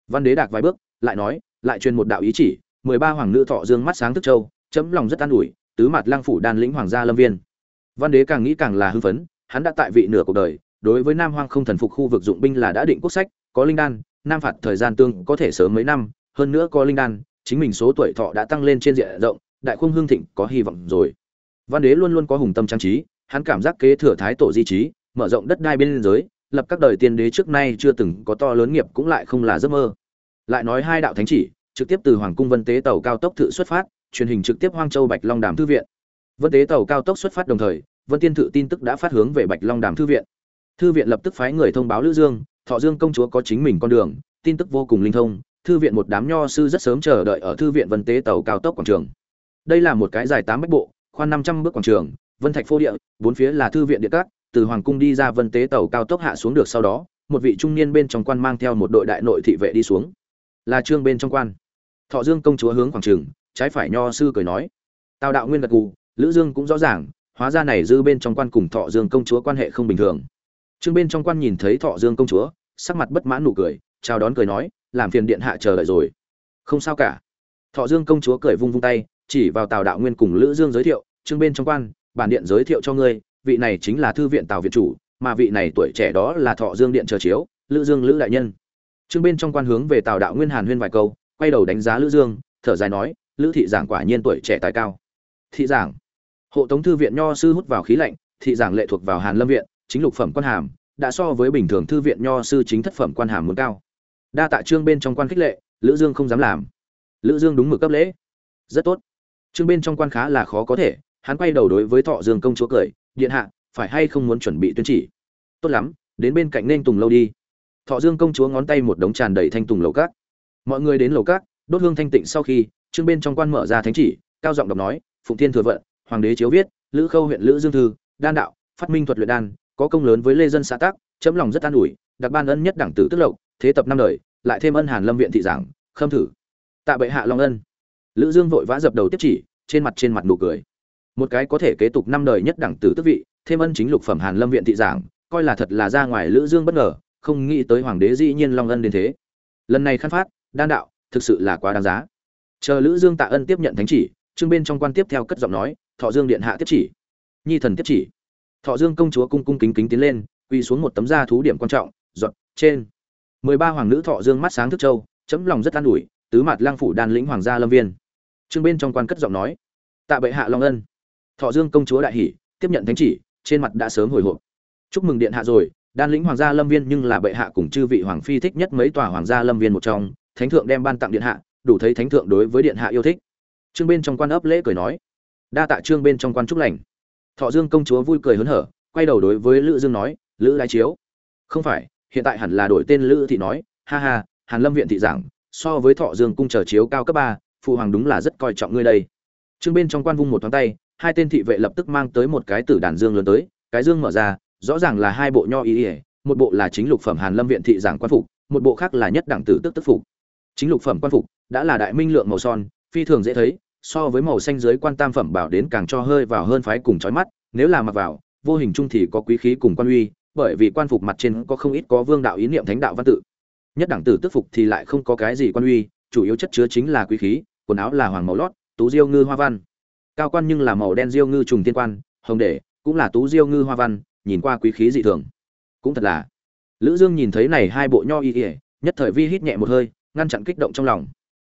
Speaker 1: Văn đế đạc vài bước, lại nói, lại truyền một đạo ý chỉ, mười ba hoàng nữ thọ dương mắt sáng thức châu, chấm lòng rất an ủi tứ mặt lang phủ đan lĩnh hoàng gia lâm viên. Văn đế càng nghĩ càng là hưng phấn, hắn đã tại vị nửa cuộc đời, đối với nam hoang không thần phục khu vực dụng binh là đã định quốc sách, có linh đan, nam phạt thời gian tương có thể sớm mấy năm, hơn nữa có linh đan, chính mình số tuổi thọ đã tăng lên trên diện rộng, đại khung hương thịnh có hy vọng rồi. Văn đế luôn luôn có hùng tâm trang trí, hắn cảm giác kế thừa thái tổ di trí, mở rộng đất đai bên giới lập các đời tiên đế trước nay chưa từng có to lớn nghiệp cũng lại không là giấc mơ. Lại nói hai đạo thánh chỉ, trực tiếp từ hoàng cung vân tế tàu cao tốc thự xuất phát truyền hình trực tiếp hoang châu bạch long đàm thư viện. Vân tế tàu cao tốc xuất phát đồng thời, vân tiên thự tin tức đã phát hướng về bạch long đàm thư viện. Thư viện lập tức phái người thông báo lữ dương, thọ dương công chúa có chính mình con đường, tin tức vô cùng linh thông, thư viện một đám nho sư rất sớm chờ đợi ở thư viện vân tế tàu cao tốc quảng trường. Đây là một cái dài tám mét bộ, khoan năm trăm bước quảng trường, vân thạch phô địa, bốn phía là thư viện địa cát, từ hoàng cung đi ra vân tế tàu cao tốc hạ xuống được sau đó, một vị trung niên bên trong quan mang theo một đội đại nội thị vệ đi xuống. Là trương bên trong quan. Thọ dương công chúa hướng quảng trường trái phải nho sư cười nói. Tào đạo nguyên gật gù, lữ dương cũng rõ ràng, hóa ra này dư bên trong quan cùng thọ dương công chúa quan hệ không bình thường. Trương bên trong quan nhìn thấy thọ dương công chúa, sắc mặt bất mãn nụ cười, chào đón cười nói, làm phiền điện hạ chờ đợi rồi. Không sao cả. Thọ dương công chúa cười vung vung tay, chỉ vào tào đạo nguyên cùng lữ dương giới thiệu, trương bên trong quan, bản điện giới thiệu cho ngươi, vị này chính là thư viện tào viện chủ, mà vị này tuổi trẻ đó là thọ dương điện chờ chiếu, lữ dương lữ đại nhân. Trương bên trong quan hướng về tào đạo nguyên hàn huyên vài câu, quay đầu đánh giá lữ dương, thở dài nói lữ thị giảng quả nhiên tuổi trẻ tài cao. Thị giảng, hộ tống thư viện nho sư hút vào khí lạnh, thị giảng lệ thuộc vào hàn lâm viện, chính lục phẩm quan hàm, đã so với bình thường thư viện nho sư chính thất phẩm quan hàm muốn cao. Đa tạ trương bên trong quan khích lệ, lữ dương không dám làm. Lữ dương đúng mực cấp lễ. Rất tốt. Trương bên trong quan khá là khó có thể, hắn quay đầu đối với thọ dương công chúa cười, điện hạ, phải hay không muốn chuẩn bị tuyên chỉ? Tốt lắm, đến bên cạnh nên tùng lâu đi. Thọ dương công chúa ngón tay một đống tràn đầy thanh tùng lầu cát mọi người đến lầu cát đốt hương thanh tịnh sau khi, trương bên trong quan mở ra thánh chỉ, cao giọng đọc nói, phụng thiên thừa vận, hoàng đế chiếu viết, lữ khâu huyện lữ dương thư, đan đạo, phát minh thuật luyện đan, có công lớn với lê dân xã tác, chấm lòng rất an ủi, đặc ban ân nhất đẳng tử tức lộc, thế tập năm đời, lại thêm ân hàn lâm viện thị giảng, khâm thử. Tạ bệ hạ long ân. Lữ dương vội vã dập đầu tiếp chỉ, trên mặt trên mặt nụ cười. Một cái có thể kế tục năm đời nhất đẳng tử tước vị, thêm ân chính lục phẩm hàn lâm viện thị giảng, coi là thật là ra ngoài lữ dương bất ngờ, không nghĩ tới hoàng đế dĩ nhiên long ân đến thế. Lần này khăn phát, đan đạo thực sự là quá đáng giá. Chờ lữ dương tạ ân tiếp nhận thánh chỉ, trương bên trong quan tiếp theo cất giọng nói, thọ dương điện hạ tiếp chỉ. Nhi thần tiếp chỉ. Thọ dương công chúa cung cung kính kính tiến lên, quỳ xuống một tấm da thú điểm quan trọng, giọt, trên. Mười ba hoàng nữ thọ dương mắt sáng thức châu, chấm lòng rất an ủi, tứ mặt lang phủ đan lĩnh hoàng gia lâm viên. Trương bên trong quan cất giọng nói, tạ bệ hạ long ân. Thọ dương công chúa đại hỷ tiếp nhận thánh chỉ, trên mặt đã sớm hồi hộp. Chúc mừng điện hạ rồi, đan lĩnh hoàng gia lâm viên nhưng là bệ hạ cùng chư vị hoàng phi thích nhất mấy tòa hoàng gia lâm viên một trong thánh thượng đem ban tặng điện hạ, đủ thấy thánh thượng đối với điện hạ yêu thích. Trương bên trong quan ấp lễ cười nói, đa tạ trương bên trong quan trúc lành. Thọ dương công chúa vui cười hớn hở, quay đầu đối với lữ dương nói, lữ đái chiếu. Không phải, hiện tại hẳn là đổi tên lữ thị nói. Ha ha, hàn lâm viện thị giảng, so với thọ dương cung chờ chiếu cao cấp ba, phụ hoàng đúng là rất coi trọng ngươi đây. Trương bên trong quan vung một thoáng tay, hai tên thị vệ lập tức mang tới một cái tử đàn dương lớn tới, cái dương mở ra, rõ ràng là hai bộ nho y. ỉa một bộ là chính lục phẩm hàn lâm viện thị giảng quan phục, một bộ khác là nhất đẳng tử tức tức phục chính lục phẩm quan phục, đã là đại minh lượng màu son, phi thường dễ thấy, so với màu xanh dưới quan tam phẩm bảo đến càng cho hơi vào hơn phái cùng chói mắt, nếu là mặc vào, vô hình chung thì có quý khí cùng quan uy, bởi vì quan phục mặt trên có không ít có vương đạo ý niệm thánh đạo văn tự. Nhất đẳng tử tức phục thì lại không có cái gì quan uy, chủ yếu chất chứa chính là quý khí, quần áo là hoàng màu lót, tú diêu ngư hoa văn. Cao quan nhưng là màu đen diêu ngư trùng tiên quan, hồng để, cũng là tú diêu ngư hoa văn, nhìn qua quý khí dị thường. Cũng thật là. Lữ dương nhìn thấy này hai bộ nho y ỉa nhất thời vi hít nhẹ một hơi ngăn chặn kích động trong lòng.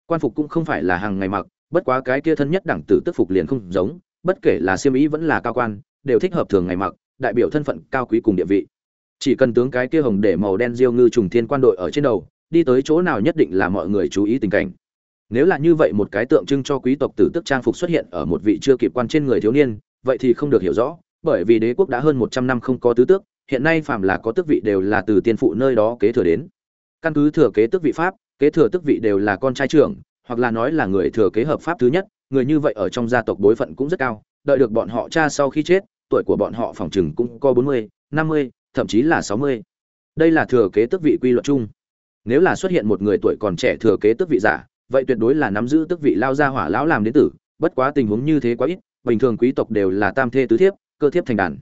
Speaker 1: Quan phục cũng không phải là hàng ngày mặc, bất quá cái kia thân nhất đẳng tử tức phục liền không giống, bất kể là siêm ý vẫn là cao quan, đều thích hợp thường ngày mặc, đại biểu thân phận cao quý cùng địa vị. Chỉ cần tướng cái kia hồng để màu đen diêu ngư trùng thiên quan đội ở trên đầu, đi tới chỗ nào nhất định là mọi người chú ý tình cảnh. Nếu là như vậy một cái tượng trưng cho quý tộc tử tức trang phục xuất hiện ở một vị chưa kịp quan trên người thiếu niên, vậy thì không được hiểu rõ, bởi vì đế quốc đã hơn một trăm năm không có tứ tước, hiện nay phàm là có tước vị đều là từ tiên phụ nơi đó kế thừa đến. Căn cứ thừa kế tước vị pháp kế thừa tước vị đều là con trai trưởng, hoặc là nói là người thừa kế hợp pháp thứ nhất, người như vậy ở trong gia tộc bối phận cũng rất cao, đợi được bọn họ cha sau khi chết, tuổi của bọn họ phòng chừng cũng có bốn mươi, năm mươi, thậm chí là sáu mươi. Đây là thừa kế tước vị quy luật chung. Nếu là xuất hiện một người tuổi còn trẻ thừa kế tước vị giả, vậy tuyệt đối là nắm giữ tước vị lao gia hỏa lão làm đến tử, bất quá tình huống như thế quá ít, bình thường quý tộc đều là tam thê tứ thiếp, cơ thiếp thành đàn.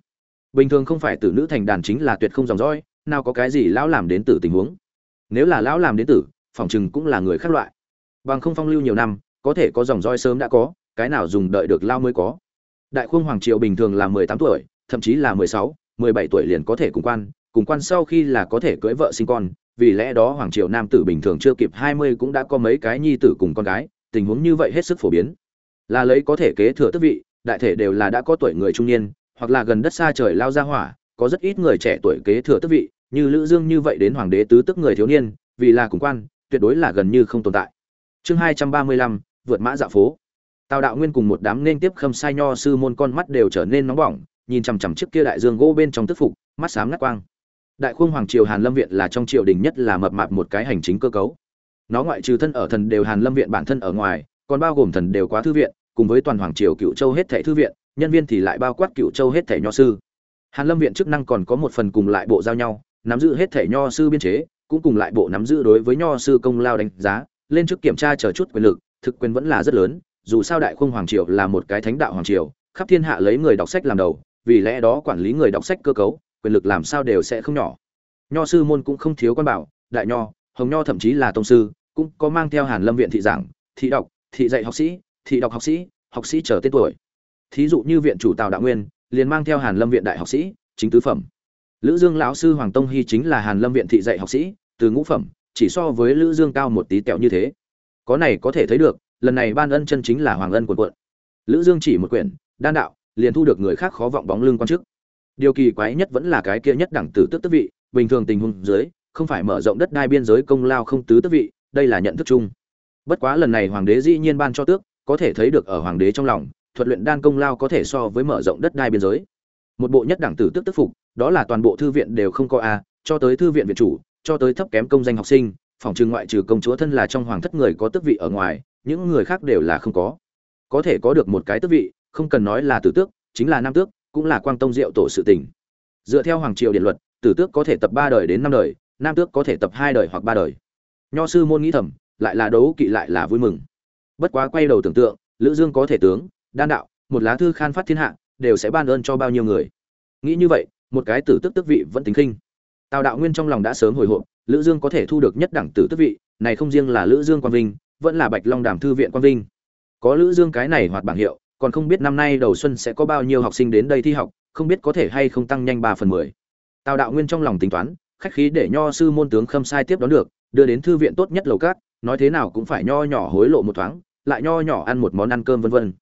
Speaker 1: Bình thường không phải tử nữ thành đàn chính là tuyệt không dòng dõi, nào có cái gì lão làm đến tử tình huống. Nếu là lão làm đến tử phỏng chừng cũng là người khác loại. Bằng không phong lưu nhiều năm, có thể có dòng roi sớm đã có, cái nào dùng đợi được lao mới có. Đại khuông hoàng triều bình thường là mười tám tuổi, thậm chí là mười sáu, mười bảy tuổi liền có thể cùng quan cùng quan sau khi là có thể cưới vợ sinh con, vì lẽ đó hoàng triều nam tử bình thường chưa kịp hai mươi cũng đã có mấy cái nhi tử cùng con gái, tình huống như vậy hết sức phổ biến. Là lấy có thể kế thừa tước vị, đại thể đều là đã có tuổi người trung niên, hoặc là gần đất xa trời lao ra hỏa, có rất ít người trẻ tuổi kế thừa tước vị, như lữ dương như vậy đến hoàng đế tứ tức người thiếu niên, vì là cùng quan tuyệt đối là gần như không tồn tại. Chương hai trăm ba mươi lăm, vượt mã dạ phố. Tào đạo nguyên cùng một đám nên tiếp khâm sai nho sư môn con mắt đều trở nên nóng bỏng, nhìn chằm chằm chiếc kia đại dương gỗ bên trong tức phục, mắt sáng ngắt quang. Đại khuông hoàng triều hàn lâm viện là trong triều đình nhất là mập mạp một cái hành chính cơ cấu. Nó ngoại trừ thân ở thần đều hàn lâm viện bản thân ở ngoài, còn bao gồm thần đều quá thư viện, cùng với toàn hoàng triều cựu châu hết thảy thư viện, nhân viên thì lại bao quát cựu châu hết thảy nho sư. Hàn lâm viện chức năng còn có một phần cùng lại bộ giao nhau, nắm giữ hết thảy nho sư biên chế cũng cùng lại bộ nắm giữ đối với nho sư công lao đánh giá, lên trước kiểm tra chờ chút quyền lực, thực quyền vẫn là rất lớn, dù sao đại khung hoàng triều là một cái thánh đạo hoàng triều, khắp thiên hạ lấy người đọc sách làm đầu, vì lẽ đó quản lý người đọc sách cơ cấu, quyền lực làm sao đều sẽ không nhỏ. Nho sư môn cũng không thiếu quan bảo, đại nho, hồng nho thậm chí là tông sư, cũng có mang theo hàn lâm viện thị giảng, thị đọc, thị dạy học sĩ, thị đọc học sĩ học sĩ trở tên tuổi. Thí dụ như viện chủ tào đạo nguyên, liền mang theo hàn lâm viện đại học sĩ, chính tứ phẩm lữ dương lão sư hoàng tông hy chính là hàn lâm viện thị dạy học sĩ, từ ngũ phẩm, chỉ so với lữ dương cao một tí tẹo như thế. Có này có thể thấy được, lần này ban ân chân chính là hoàng ân quần quận. Lữ dương chỉ một quyển, đan đạo, liền thu được người khác khó vọng bóng lưng quan chức. Điều kỳ quái nhất vẫn là cái kia nhất đẳng tử tức tức vị, bình thường tình huống dưới, không phải mở rộng đất đai biên giới công lao không tứ tức vị, đây là nhận thức chung. Bất quá lần này hoàng đế dĩ nhiên ban cho tước, có thể thấy được ở hoàng đế trong lòng, thuật luyện đan công lao có thể so với mở rộng đất đai biên giới một bộ nhất đẳng tử tức tức phục, đó là toàn bộ thư viện đều không có a, cho tới thư viện viện chủ, cho tới thấp kém công danh học sinh, phòng trừ ngoại trừ công chúa thân là trong hoàng thất người có tước vị ở ngoài, những người khác đều là không có. Có thể có được một cái tước vị, không cần nói là tử tước, chính là nam tước, cũng là quang tông diệu tổ sự tình. Dựa theo hoàng triều điện luật, tử tước có thể tập ba đời đến năm đời, nam tước có thể tập hai đời hoặc ba đời. Nho sư môn nghĩ thầm, lại là đấu kỵ lại là vui mừng. Bất quá quay đầu tưởng tượng, lữ dương có thể tướng, đan đạo, một lá thư khan phát thiên hạ đều sẽ ban ơn cho bao nhiêu người. Nghĩ như vậy, một cái tử tước tước vị vẫn tính khinh. Tào đạo nguyên trong lòng đã sớm hồi hộp, lữ dương có thể thu được nhất đẳng tử tước vị, này không riêng là lữ dương quang vinh, vẫn là bạch long đàm thư viện quang vinh. Có lữ dương cái này hoạt bảng hiệu, còn không biết năm nay đầu xuân sẽ có bao nhiêu học sinh đến đây thi học, không biết có thể hay không tăng nhanh ba phần mười. Tào đạo nguyên trong lòng tính toán, khách khí để nho sư môn tướng khâm sai tiếp đón được, đưa đến thư viện tốt nhất lầu cát, nói thế nào cũng phải nho nhỏ hối lộ một thoáng, lại nho nhỏ ăn một món ăn cơm vân vân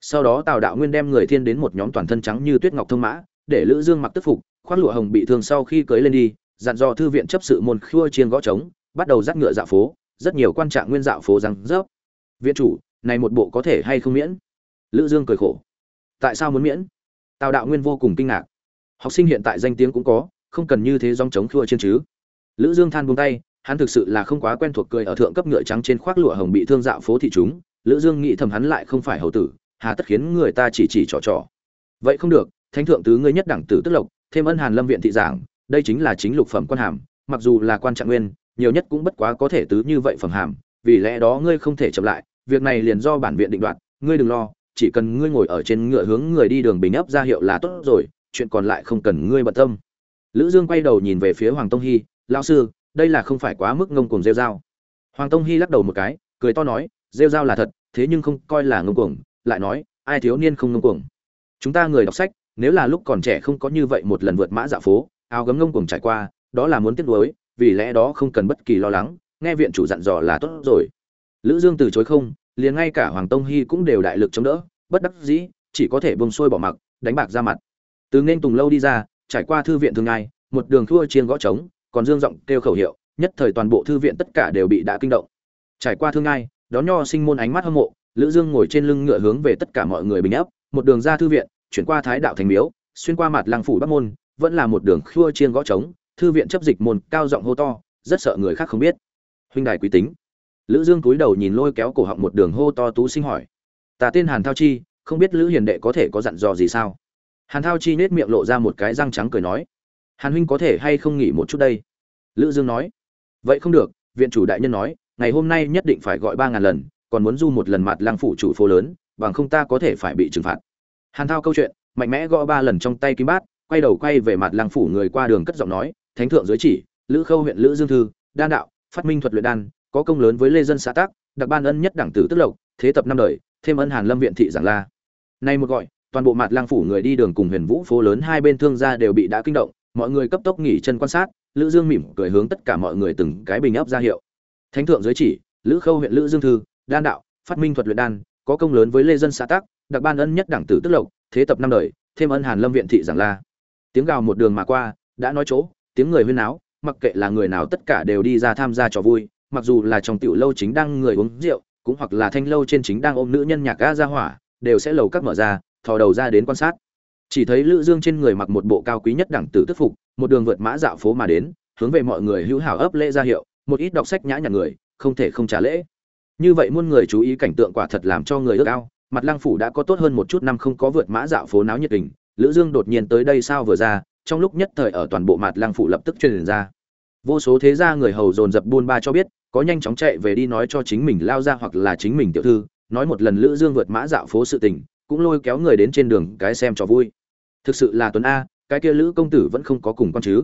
Speaker 1: sau đó tào đạo nguyên đem người thiên đến một nhóm toàn thân trắng như tuyết ngọc thông mã, để lữ dương mặc tức phục, khoác lụa hồng bị thương sau khi cưới lên đi, dặn dò thư viện chấp sự môn khua chiên gõ trống, bắt đầu dắt ngựa dạo phố, rất nhiều quan trạng nguyên dạo phố răng rớp. Viện chủ, này một bộ có thể hay không miễn? Lữ dương cười khổ. Tại sao muốn miễn? Tào đạo nguyên vô cùng kinh ngạc. Học sinh hiện tại danh tiếng cũng có, không cần như thế dòng trống khua chiên chứ. Lữ dương than buông tay, hắn thực sự là không quá quen thuộc cười ở thượng cấp ngựa trắng trên khoác lụa hồng bị thương dạo phố thị chúng. Lữ dương nghĩ thầm hắn lại không phải hầu tử hà tất khiến người ta chỉ chỉ trò trò. Vậy không được, thánh thượng tứ ngươi nhất đẳng tử tức lộc, thêm ân hàn lâm viện thị giảng, đây chính là chính lục phẩm quan hàm, mặc dù là quan trạng nguyên, nhiều nhất cũng bất quá có thể tứ như vậy phẩm hàm, vì lẽ đó ngươi không thể chậm lại, việc này liền do bản viện định đoạt, ngươi đừng lo, chỉ cần ngươi ngồi ở trên ngựa hướng người đi đường bình ấp ra hiệu là tốt rồi, chuyện còn lại không cần ngươi bận tâm. Lữ dương quay đầu nhìn về phía hoàng tông hy lão sư, đây là không phải quá mức ngông cuồng rêu dao hoàng tông hy lắc đầu một cái, cười to nói, rêu dao là thật, thế nhưng không coi là ngông cuồng lại nói, ai thiếu niên không ngông cuồng? Chúng ta người đọc sách, nếu là lúc còn trẻ không có như vậy một lần vượt mã dạ phố, áo gấm ngông cuồng trải qua, đó là muốn tiếc nuối, vì lẽ đó không cần bất kỳ lo lắng, nghe viện chủ dặn dò là tốt rồi. Lữ dương từ chối không, liền ngay cả hoàng tông hy cũng đều đại lực chống đỡ, bất đắc dĩ, chỉ có thể buông xuôi bỏ mặc, đánh bạc ra mặt. Từ nên tùng lâu đi ra, trải qua thư viện thường ngày, một đường thua chiên gõ trống, còn dương giọng kêu khẩu hiệu, nhất thời toàn bộ thư viện tất cả đều bị đã kinh động. Trải qua thương ngay, đón nho sinh môn ánh mắt hâm mộ lữ dương ngồi trên lưng ngựa hướng về tất cả mọi người bình ấp một đường ra thư viện, chuyển qua thái đạo thành miếu, xuyên qua mặt lăng phủ bắc môn, vẫn là một đường khua chiên gõ trống, thư viện chấp dịch môn cao giọng hô to, rất sợ người khác không biết. Huynh đài quý tính. Lữ dương cúi đầu nhìn lôi kéo cổ họng một đường hô to tú sinh hỏi, ta tên hàn thao chi, không biết lữ hiền đệ có thể có dặn dò gì sao? Hàn thao chi nhếch miệng lộ ra một cái răng trắng cười nói, hàn huynh có thể hay không nghỉ một chút đây? Lữ dương nói, vậy không được, viện chủ đại nhân nói, ngày hôm nay nhất định phải gọi ba ngàn lần còn muốn du một lần mặt lang phủ chủ phố lớn, bằng không ta có thể phải bị trừng phạt. Hàn thao câu chuyện, mạnh mẽ gõ ba lần trong tay kim bát, quay đầu quay về mặt lang phủ người qua đường cất giọng nói, thánh thượng dưới chỉ, lữ khâu huyện lữ dương thư, đan đạo, phát minh thuật luyện đan, có công lớn với lê dân xã tác đặc ban ân nhất đẳng tử tức lộc, thế tập năm đời, thêm ân hàn lâm viện thị giảng la. Nay một gọi, toàn bộ mặt lang phủ người đi đường cùng huyền vũ phố lớn hai bên thương gia đều bị đã kinh động, mọi người cấp tốc nghỉ chân quan sát, lữ dương mỉm cười hướng tất cả mọi người từng cái bình ấp ra hiệu. Thánh thượng dưới chỉ, lữ khâu huyện lữ dương thư đan đạo, phát minh thuật luyện đan, có công lớn với lê dân xã tác đặc ban ân nhất đẳng tử tức lộc, thế tập năm đời, thêm ân hàn lâm viện thị giảng la. Tiếng gào một đường mà qua, đã nói chỗ, tiếng người huyên náo, mặc kệ là người nào tất cả đều đi ra tham gia trò vui, mặc dù là trong tiểu lâu chính đang người uống rượu, cũng hoặc là thanh lâu trên chính đang ôm nữ nhân nhạc ga ra hỏa, đều sẽ lầu các mở ra, thò đầu ra đến quan sát. Chỉ thấy lữ dương trên người mặc một bộ cao quý nhất đẳng tử tức phục, một đường vượt mã dạo phố mà đến, hướng về mọi người hữu hảo ấp lễ ra hiệu, một ít đọc sách nhã nhặn người, không thể không trả lễ như vậy muôn người chú ý cảnh tượng quả thật làm cho người ước ao, mặt Lang phủ đã có tốt hơn một chút năm không có vượt mã dạo phố náo nhiệt tình, lữ dương đột nhiên tới đây sao vừa ra, trong lúc nhất thời ở toàn bộ mặt Lang phủ lập tức truyền ra. Vô số thế gia người hầu dồn dập buôn ba cho biết, có nhanh chóng chạy về đi nói cho chính mình lao ra hoặc là chính mình tiểu thư, nói một lần lữ dương vượt mã dạo phố sự tình, cũng lôi kéo người đến trên đường cái xem cho vui. Thực sự là tuấn a, cái kia lữ công tử vẫn không có cùng con chứ.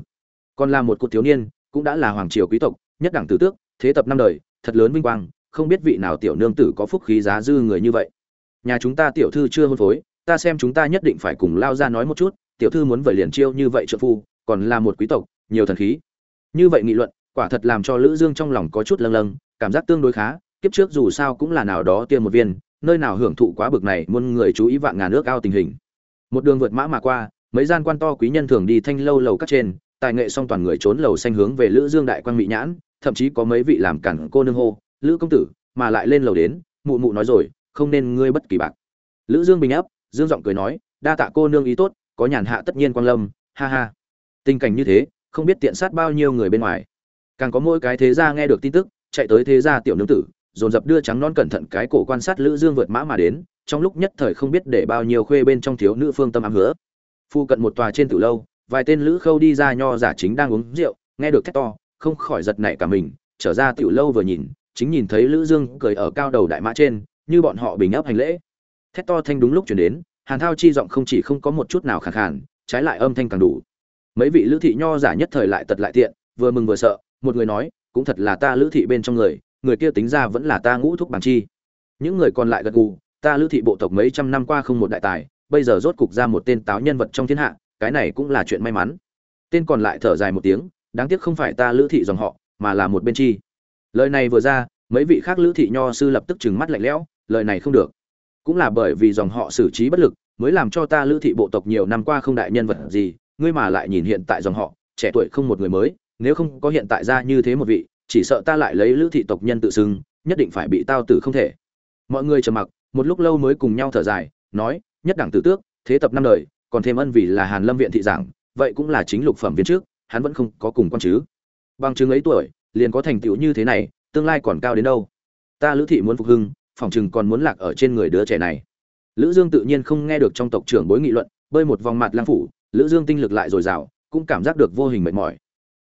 Speaker 1: Còn là một cụ thiếu niên, cũng đã là hoàng triều quý tộc, nhất đẳng tử tước, thế tập năm đời, thật lớn vinh quang không biết vị nào tiểu nương tử có phúc khí giá dư người như vậy. Nhà chúng ta tiểu thư chưa hôn phối, ta xem chúng ta nhất định phải cùng lao ra nói một chút, tiểu thư muốn vậy liền chiêu như vậy trợ phu, còn là một quý tộc, nhiều thần khí. Như vậy nghị luận, quả thật làm cho lữ dương trong lòng có chút lâng lâng, cảm giác tương đối khá, kiếp trước dù sao cũng là nào đó tiên một viên, nơi nào hưởng thụ quá bực này, muôn người chú ý vạn ngàn nước ao tình hình. Một đường vượt mã mà qua, mấy gian quan to quý nhân thường đi thanh lâu lầu các trên, tài nghệ song toàn người trốn lầu xanh hướng về lữ dương đại quan mỹ nhãn, thậm chí có mấy vị làm cản cô nương hô lữ công tử, mà lại lên lầu đến, mụ mụ nói rồi, không nên ngươi bất kỳ bạc. Lữ dương bình áp, dương giọng cười nói, đa tạ cô nương ý tốt, có nhàn hạ tất nhiên quan lâm, ha ha. Tình cảnh như thế, không biết tiện sát bao nhiêu người bên ngoài. Càng có mỗi cái thế gia nghe được tin tức, chạy tới thế gia tiểu nương tử, dồn dập đưa trắng non cẩn thận cái cổ quan sát lữ dương vượt mã mà đến, trong lúc nhất thời không biết để bao nhiêu khuê bên trong thiếu nữ phương tâm ám hứa. Phu cận một tòa trên tử lâu, vài tên lữ khâu đi ra nho giả chính đang uống rượu, nghe được thét to, không khỏi giật nảy cả mình, trở ra tiểu lâu vừa nhìn chính nhìn thấy lữ dương cười ở cao đầu đại mã trên, như bọn họ bình áp hành lễ. Thét to thanh đúng lúc chuyển đến, hàn thao chi giọng không chỉ không có một chút nào khàn khàn, trái lại âm thanh càng đủ. Mấy vị lữ thị nho giả nhất thời lại tật lại tiện, vừa mừng vừa sợ, một người nói, cũng thật là ta lữ thị bên trong người người kia tính ra vẫn là ta ngũ thúc bằng chi. Những người còn lại gật gù, ta lữ thị bộ tộc mấy trăm năm qua không một đại tài, bây giờ rốt cục ra một tên táo nhân vật trong thiên hạ, cái này cũng là chuyện may mắn. Tên còn lại thở dài một tiếng, đáng tiếc không phải ta lữ thị dòng họ, mà là một bên chi lời này vừa ra, mấy vị khác lữ thị nho sư lập tức trừng mắt lạnh lẽo, lời này không được. Cũng là bởi vì dòng họ xử trí bất lực, mới làm cho ta lữ thị bộ tộc nhiều năm qua không đại nhân vật gì, ngươi mà lại nhìn hiện tại dòng họ, trẻ tuổi không một người mới, nếu không có hiện tại ra như thế một vị, chỉ sợ ta lại lấy lữ thị tộc nhân tự xưng, nhất định phải bị tao tử không thể. Mọi người trầm mặc, một lúc lâu mới cùng nhau thở dài, nói, nhất đẳng tử tước, thế tập năm đời, còn thêm ân vì là hàn lâm viện thị giảng, vậy cũng là chính lục phẩm viên trước, hắn vẫn không có cùng con chứ. Bằng chứng ấy tuổi liền có thành tựu như thế này, tương lai còn cao đến đâu? Ta lữ thị muốn phục hưng, phòng chừng còn muốn lạc ở trên người đứa trẻ này. Lữ dương tự nhiên không nghe được trong tộc trưởng bối nghị luận, bơi một vòng mặt lang phủ, lữ dương tinh lực lại dồi dào, cũng cảm giác được vô hình mệt mỏi.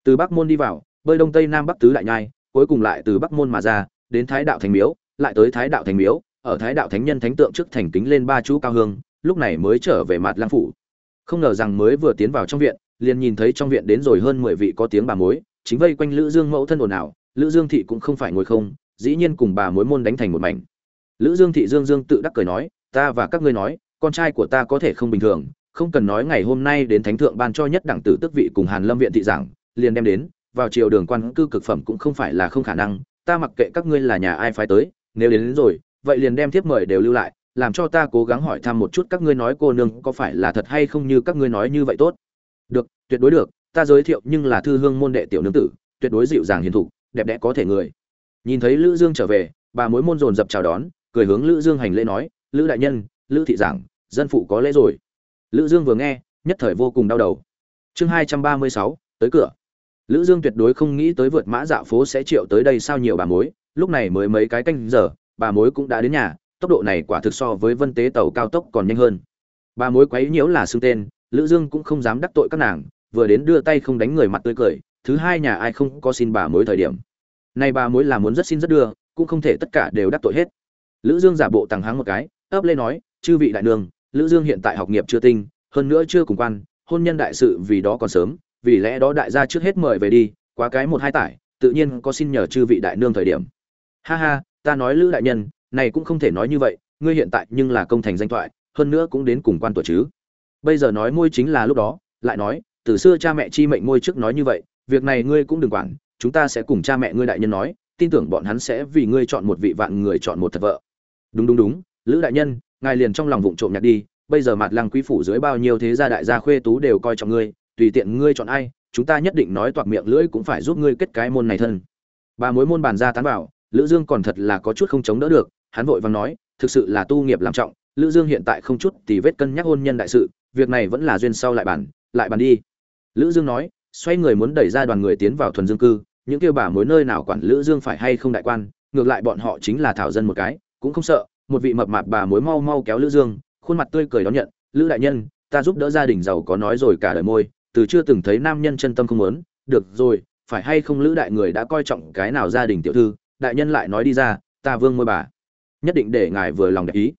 Speaker 1: Từ bắc môn đi vào, bơi đông tây nam bắc tứ đại nhai, cuối cùng lại từ bắc môn mà ra, đến thái đạo thành miếu, lại tới thái đạo thành miếu, ở thái đạo thánh nhân thánh tượng trước thành kính lên ba chú cao hương, lúc này mới trở về mặt lang phủ. Không ngờ rằng mới vừa tiến vào trong viện, liền nhìn thấy trong viện đến rồi hơn mười vị có tiếng bà mối chính vây quanh lữ dương mẫu thân ồn ào lữ dương thị cũng không phải ngồi không dĩ nhiên cùng bà mối môn đánh thành một mảnh. Lữ dương thị dương dương tự đắc cười nói ta và các ngươi nói con trai của ta có thể không bình thường không cần nói ngày hôm nay đến thánh thượng ban cho nhất đẳng tử tước vị cùng hàn lâm viện thị giảng liền đem đến vào triều đường quan cư cực phẩm cũng không phải là không khả năng ta mặc kệ các ngươi là nhà ai phái tới nếu đến, đến rồi vậy liền đem thiếp mời đều lưu lại làm cho ta cố gắng hỏi thăm một chút các ngươi nói cô nương có phải là thật hay không như các ngươi nói như vậy tốt. Được tuyệt đối được ta giới thiệu nhưng là thư hương môn đệ tiểu nương tử, tuyệt đối dịu dàng hiền thục, đẹp đẽ có thể người. Nhìn thấy lữ dương trở về, bà mối môn dồn dập chào đón, cười hướng lữ dương hành lễ nói, lữ đại nhân, lữ thị giảng, dân phụ có lễ rồi. Lữ dương vừa nghe, nhất thời vô cùng đau đầu. Chương hai trăm ba mươi sáu, tới cửa. Lữ dương tuyệt đối không nghĩ tới vượt mã dạo phố sẽ triệu tới đây sao nhiều bà mối, lúc này mới mấy cái canh giờ, bà mối cũng đã đến nhà, tốc độ này quả thực so với vân tế tàu cao tốc còn nhanh hơn. Bà mối quấy nhiễu là xưng tên, lữ dương cũng không dám đắc tội các nàng vừa đến đưa tay không đánh người mặt tươi cười, thứ hai nhà ai không có xin bà mối thời điểm. Nay bà mối là muốn rất xin rất đưa, cũng không thể tất cả đều đắc tội hết. Lữ dương giả bộ tàng háng một cái, ấp lên nói, chư vị đại nương, lữ dương hiện tại học nghiệp chưa tinh, hơn nữa chưa cùng quan, hôn nhân đại sự vì đó còn sớm, vì lẽ đó đại gia trước hết mời về đi, quá cái một hai tải, tự nhiên có xin nhờ chư vị đại nương thời điểm. Ha ha, ta nói lữ đại nhân, này cũng không thể nói như vậy, ngươi hiện tại nhưng là công thành danh thoại, hơn nữa cũng đến cùng quan tuổi chứ. Bây giờ nói môi chính là lúc đó, lại nói từ xưa cha mẹ chi mệnh ngôi trước nói như vậy, việc này ngươi cũng đừng quản, chúng ta sẽ cùng cha mẹ ngươi đại nhân nói, tin tưởng bọn hắn sẽ vì ngươi chọn một vị vạn người chọn một thật vợ. Đúng đúng đúng, lữ đại nhân, ngài liền trong lòng vụng trộm nhặt đi, bây giờ mặt lăng quý phủ dưới bao nhiêu thế gia đại gia khuê tú đều coi trọng ngươi, tùy tiện ngươi chọn ai, chúng ta nhất định nói toạc miệng lưỡi cũng phải giúp ngươi kết cái môn này thân. Bà mối môn bàn ra tán bảo lữ dương còn thật là có chút không chống đỡ được, hắn vội vàng nói, thực sự là tu nghiệp làm trọng, lữ dương hiện tại không chút thì vết cân nhắc hôn nhân đại sự, việc này vẫn là duyên sau lại bàn lại bàn đi lữ dương nói, xoay người muốn đẩy ra đoàn người tiến vào thuần dương cư, những kêu bà mối nơi nào quản lữ dương phải hay không đại quan, ngược lại bọn họ chính là thảo dân một cái, cũng không sợ, một vị mập mạp bà mối mau mau kéo lữ dương, khuôn mặt tươi cười đón nhận, lữ đại nhân, ta giúp đỡ gia đình giàu có nói rồi cả đời môi, từ chưa từng thấy nam nhân chân tâm không muốn, được rồi, phải hay không lữ đại người đã coi trọng cái nào gia đình tiểu thư, đại nhân lại nói đi ra, ta vương môi bà. Nhất định để ngài vừa lòng để ý.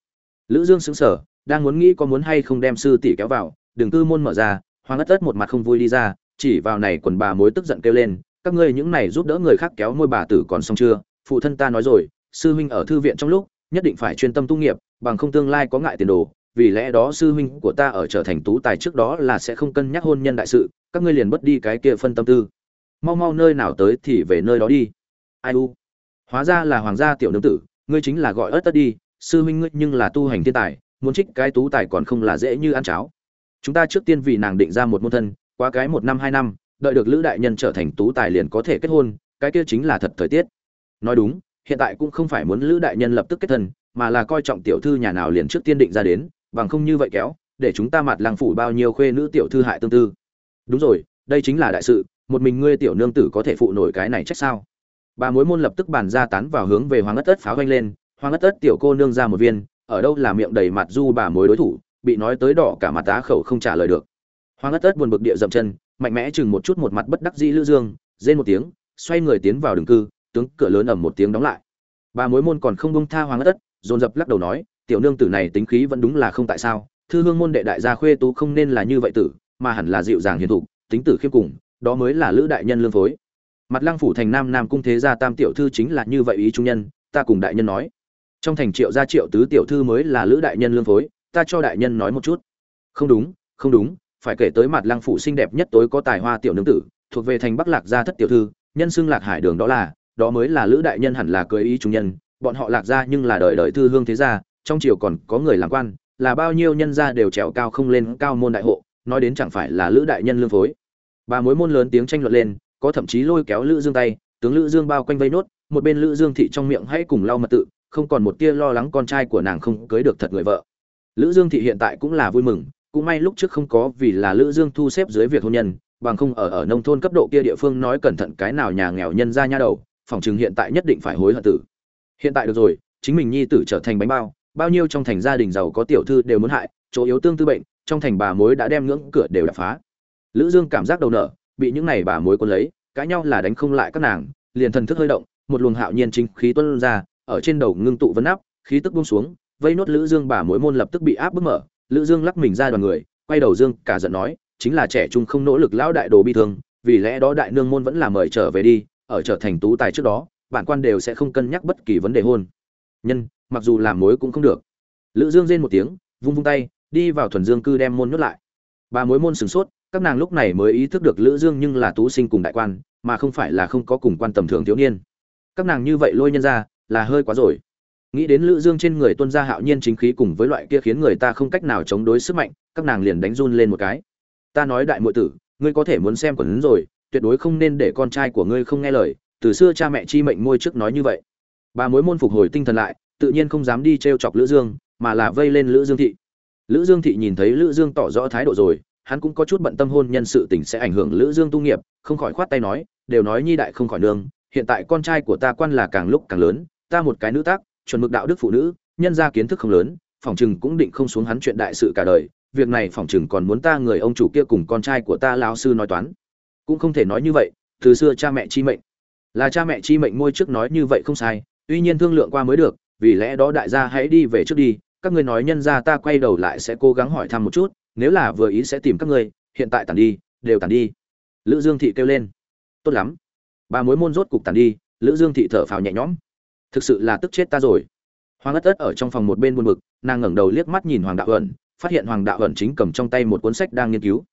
Speaker 1: Lữ dương sững sờ, đang muốn nghĩ có muốn hay không đem sư tỷ kéo vào, đường cư môn mở ra hoàng ất ất một mặt không vui đi ra, chỉ vào này quần bà mối tức giận kêu lên, các ngươi những này giúp đỡ người khác kéo môi bà tử còn xong chưa? Phụ thân ta nói rồi, sư huynh ở thư viện trong lúc, nhất định phải chuyên tâm tu nghiệp, bằng không tương lai có ngại tiền đồ, vì lẽ đó sư huynh của ta ở trở thành tú tài trước đó là sẽ không cân nhắc hôn nhân đại sự, các ngươi liền bất đi cái kia phân tâm tư. Mau mau nơi nào tới thì về nơi đó đi. Ai u? Hóa ra là hoàng gia tiểu nương tử, ngươi chính là gọi ớt tất đi, sư huynh ngươi nhưng là tu hành thiên tài, muốn trích cái tú tài còn không là dễ như ăn cháo chúng ta trước tiên vì nàng định ra một môn thân qua cái một năm, hai năm, đợi được lữ đại nhân trở thành tú tài liền có thể kết hôn, cái kia chính là thật thời tiết. Nói đúng, hiện tại cũng không phải muốn lữ đại nhân lập tức kết thân, mà là coi trọng tiểu thư nhà nào liền trước tiên định ra đến, bằng không như vậy kéo, để chúng ta mặt làng phủ bao nhiêu khuê nữ tiểu thư hại tương tư. Đúng rồi, đây chính là đại sự, một mình ngươi tiểu nương tử có thể phụ nổi cái này trách sao? Bà mối môn lập tức bàn ra tán vào hướng về hoàng ất ất pháo vanh lên, hoàng ất ất tiểu cô nương ra một viên, ở đâu là miệng đầy mặt du bà mối đối thủ bị nói tới đỏ cả mặt tá khẩu không trả lời được. Hoàng ất ất buồn bực địa dậm chân, mạnh mẽ chừng một chút một mặt bất đắc dĩ lữ dương, rên một tiếng, xoay người tiến vào đường cư, tướng cửa lớn ầm một tiếng đóng lại. Bà mối môn còn không bông tha hoàng ất ất dồn dập lắc đầu nói, tiểu nương tử này tính khí vẫn đúng là không tại sao, thư hương môn đệ đại gia khuê tú không nên là như vậy tử, mà hẳn là dịu dàng hiền thục, tính tử khiêm cùng, đó mới là lữ đại nhân lương phối. Mặt lăng phủ thành nam nam cung thế gia tam tiểu thư chính là như vậy ý trung nhân, ta cùng đại nhân nói. Trong thành triệu gia triệu tứ tiểu thư mới là lữ đại nhân lương phối ta cho đại nhân nói một chút. Không đúng không đúng, phải kể tới mặt lăng phủ xinh đẹp nhất tối có tài hoa tiểu nương tử, thuộc về thành bắc lạc gia thất tiểu thư, nhân xưng lạc hải đường đó là, đó mới là lữ đại nhân hẳn là cưới ý chúng nhân, bọn họ lạc gia nhưng là đời đời thư hương thế gia, trong triều còn có người làm quan, là bao nhiêu nhân gia đều trèo cao không lên cao môn đại hộ, nói đến chẳng phải là lữ đại nhân lương phối. Bà mối môn lớn tiếng tranh luận lên, có thậm chí lôi kéo lữ dương tay, tướng lữ dương bao quanh vây nốt, một bên lữ dương thị trong miệng hãy cùng lau mật tự, không còn một tia lo lắng con trai của nàng không cưới được thật người vợ lữ dương thị hiện tại cũng là vui mừng cũng may lúc trước không có vì là lữ dương thu xếp dưới việc hôn nhân bằng không ở ở nông thôn cấp độ kia địa phương nói cẩn thận cái nào nhà nghèo nhân ra nha đầu phòng chừng hiện tại nhất định phải hối hận tử. Hiện tại được rồi chính mình nhi tử trở thành bánh bao bao nhiêu trong thành gia đình giàu có tiểu thư đều muốn hại chỗ yếu tương tư bệnh trong thành bà mối đã đem ngưỡng cửa đều đập phá. Lữ dương cảm giác đầu nở, bị những này bà mối cuốn lấy cãi nhau là đánh không lại các nàng liền thần thức hơi động một luồng hạo nhiên chính khí tuôn ra ở trên đầu ngưng tụ vấn áp khí tức buông xuống vây nốt lữ dương bà mối môn lập tức bị áp bức mở. Lữ dương lắc mình ra đoàn người, quay đầu dương cả giận nói, chính là trẻ trung không nỗ lực lão đại đồ bi thương, vì lẽ đó đại nương môn vẫn là mời trở về đi, ở trở thành tú tài trước đó, bản quan đều sẽ không cân nhắc bất kỳ vấn đề hôn. Nhân, mặc dù làm mối cũng không được. Lữ dương rên một tiếng, vung vung tay, đi vào thuần dương cư đem môn nhốt lại. Bà mối môn sửng sốt, các nàng lúc này mới ý thức được lữ dương nhưng là tú sinh cùng đại quan, mà không phải là không có cùng quan tầm thường thiếu niên. Các nàng như vậy lôi nhân ra, là hơi quá rồi nghĩ đến lữ dương trên người tuân ra hạo nhiên chính khí cùng với loại kia khiến người ta không cách nào chống đối sức mạnh, các nàng liền đánh run lên một cái. Ta nói đại muội tử, ngươi có thể muốn xem quần rồi, tuyệt đối không nên để con trai của ngươi không nghe lời, từ xưa cha mẹ chi mệnh môi trước nói như vậy. Bà mối môn phục hồi tinh thần lại, tự nhiên không dám đi trêu chọc lữ dương, mà là vây lên lữ dương thị. Lữ dương thị nhìn thấy lữ dương tỏ rõ thái độ rồi, hắn cũng có chút bận tâm hôn nhân sự tình sẽ ảnh hưởng lữ dương tu nghiệp, không khỏi khoát tay nói, đều nói nhi đại không khỏi nương, hiện tại con trai của ta quan là càng lúc càng lớn, ta một cái nữ tác chuẩn mực đạo đức phụ nữ, nhân ra kiến thức không lớn phòng chừng cũng định không xuống hắn chuyện đại sự cả đời, việc này phòng chừng còn muốn ta người ông chủ kia cùng con trai của ta lão sư nói toán. Cũng không thể nói như vậy, từ xưa cha mẹ chi mệnh. Là cha mẹ chi mệnh môi trước nói như vậy không sai, tuy nhiên thương lượng qua mới được, vì lẽ đó đại gia hãy đi về trước đi, các ngươi nói nhân ra ta quay đầu lại sẽ cố gắng hỏi thăm một chút, nếu là vừa ý sẽ tìm các ngươi, hiện tại tàn đi, đều tàn đi. Lữ dương thị kêu lên. Tốt lắm. Ba mối môn rốt cục tàn đi, lữ dương thị thở phào nhẹ nhõm thực sự là tức chết ta rồi. Hoàng ất ất ở trong phòng một bên buồn bực, nàng ngẩng đầu liếc mắt nhìn hoàng đạo ẩn, phát hiện hoàng đạo ẩn chính cầm trong tay một cuốn sách đang nghiên cứu.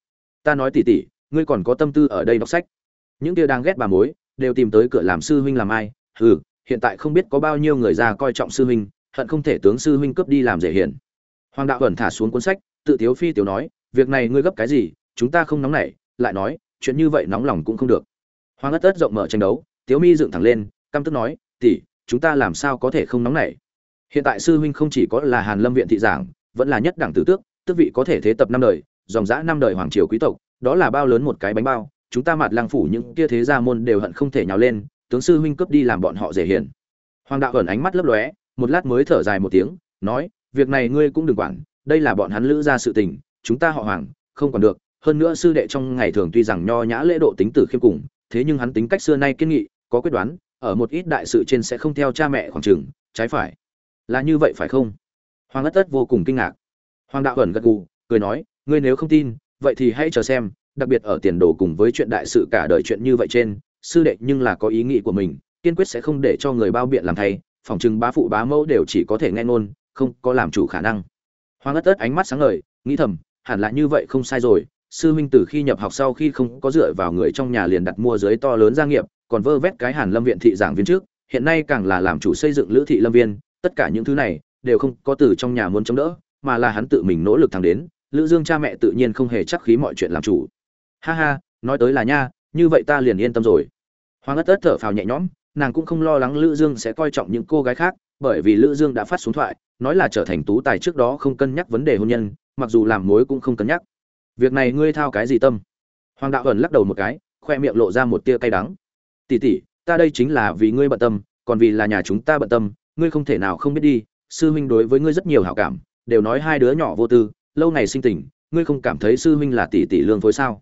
Speaker 1: Ta nói tỉ tỉ, ngươi còn có tâm tư ở đây đọc sách? Những kia đang ghét bà mối, đều tìm tới cửa làm sư huynh làm ai. Hừ, hiện tại không biết có bao nhiêu người ra coi trọng sư huynh, hận không thể tướng sư huynh cướp đi làm dễ hiển hoàng đạo ẩn thả xuống cuốn sách, tự tiếu phi tiểu nói, việc này ngươi gấp cái gì, chúng ta không nóng nảy. Lại nói, chuyện như vậy nóng lòng cũng không được. Hoàng ất ất rộng mở tranh đấu, tiếu mi dựng thẳng lên, căm tức nói tỷ chúng ta làm sao có thể không nóng nảy? Hiện tại sư huynh không chỉ có là hàn lâm viện thị giảng, vẫn là nhất đẳng tử tước tước vị có thể thế tập năm đời, dòng dã năm đời hoàng triều quý tộc, đó là bao lớn một cái bánh bao, chúng ta mặt lăng phủ những kia thế gia môn đều hận không thể nhào lên, tướng sư huynh cướp đi làm bọn họ dễ hiền. Hoàng đạo ẩn ánh mắt lấp lóe, một lát mới thở dài một tiếng, nói, việc này ngươi cũng đừng quản, đây là bọn hắn lữ ra sự tình, chúng ta họ hoàng, không còn được, hơn nữa sư đệ trong ngày thường tuy rằng nho nhã lễ độ tính tử khiêm cùng, thế nhưng hắn tính cách xưa nay kiên nghị, có quyết đoán ở một ít đại sự trên sẽ không theo cha mẹ khoảng trường trái phải. Là như vậy phải không? Hoàng ất ất vô cùng kinh ngạc. Hoàng đạo ẩn gật gù, cười nói, ngươi nếu không tin, vậy thì hãy chờ xem, đặc biệt ở tiền đồ cùng với chuyện đại sự cả đời chuyện như vậy trên, sư đệ nhưng là có ý nghĩ của mình, kiên quyết sẽ không để cho người bao biện làm thay, phòng chừng bá phụ bá mẫu đều chỉ có thể nghe ngôn, không có làm chủ khả năng. Hoàng ất ất ánh mắt sáng ngời, nghĩ thầm, hẳn là như vậy không sai rồi, sư huynh từ khi nhập học sau khi không có dựa vào người trong nhà liền đặt mua dưới to lớn gia nghiệp còn vơ vét cái hàn lâm viện thị giảng viên trước, hiện nay càng là làm chủ xây dựng lữ thị lâm viên, tất cả những thứ này đều không có từ trong nhà muốn chống đỡ, mà là hắn tự mình nỗ lực thăng đến, lữ dương cha mẹ tự nhiên không hề chắc khí mọi chuyện làm chủ. Ha ha, nói tới là nha, như vậy ta liền yên tâm rồi. Hoàng ngất tất thở phào nhẹ nhõm, nàng cũng không lo lắng lữ dương sẽ coi trọng những cô gái khác, bởi vì lữ dương đã phát xuống thoại, nói là trở thành tú tài trước đó không cân nhắc vấn đề hôn nhân, mặc dù làm mối cũng không cân nhắc. Việc này ngươi thao cái gì tâm? Hoàng đạo ẩn lắc đầu một cái, khoe miệng lộ ra một tia cay đắng tỷ tỷ ta đây chính là vì ngươi bận tâm còn vì là nhà chúng ta bận tâm ngươi không thể nào không biết đi sư huynh đối với ngươi rất nhiều hảo cảm đều nói hai đứa nhỏ vô tư lâu ngày sinh tình ngươi không cảm thấy sư huynh là tỷ tỷ lương phối sao?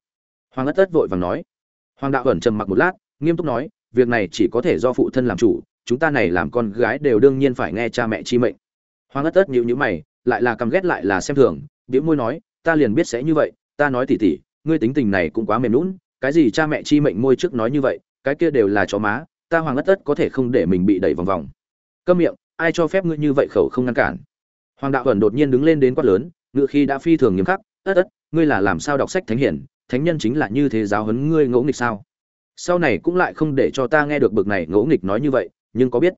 Speaker 1: Hoàng ất ất vội vàng nói. Hoàng đạo ẩn trầm mặc một lát nghiêm túc nói việc này chỉ có thể do phụ thân làm chủ chúng ta này làm con gái đều đương nhiên phải nghe cha mẹ chi mệnh. Hoàng ất ất nhịu nhữ mày lại là căm ghét lại là xem thường bĩu môi nói ta liền biết sẽ như vậy ta nói tỷ tỷ, ngươi tính tình này cũng quá mềm lún cái gì cha mẹ chi mệnh môi trước nói như vậy cái kia đều là chó má, ta hoàng ất ất có thể không để mình bị đẩy vòng vòng. Câm miệng, ai cho phép ngươi như vậy khẩu không ngăn cản? Hoàng đạo ẩn đột nhiên đứng lên đến quát lớn, ngựa khi đã phi thường nghiêm khắc ất ất ngươi là làm sao đọc sách thánh hiển, thánh nhân chính là như thế giáo huấn ngươi ngỗ nghịch sao? Sau này cũng lại không để cho ta nghe được bực này ngỗ nghịch nói như vậy, nhưng có biết.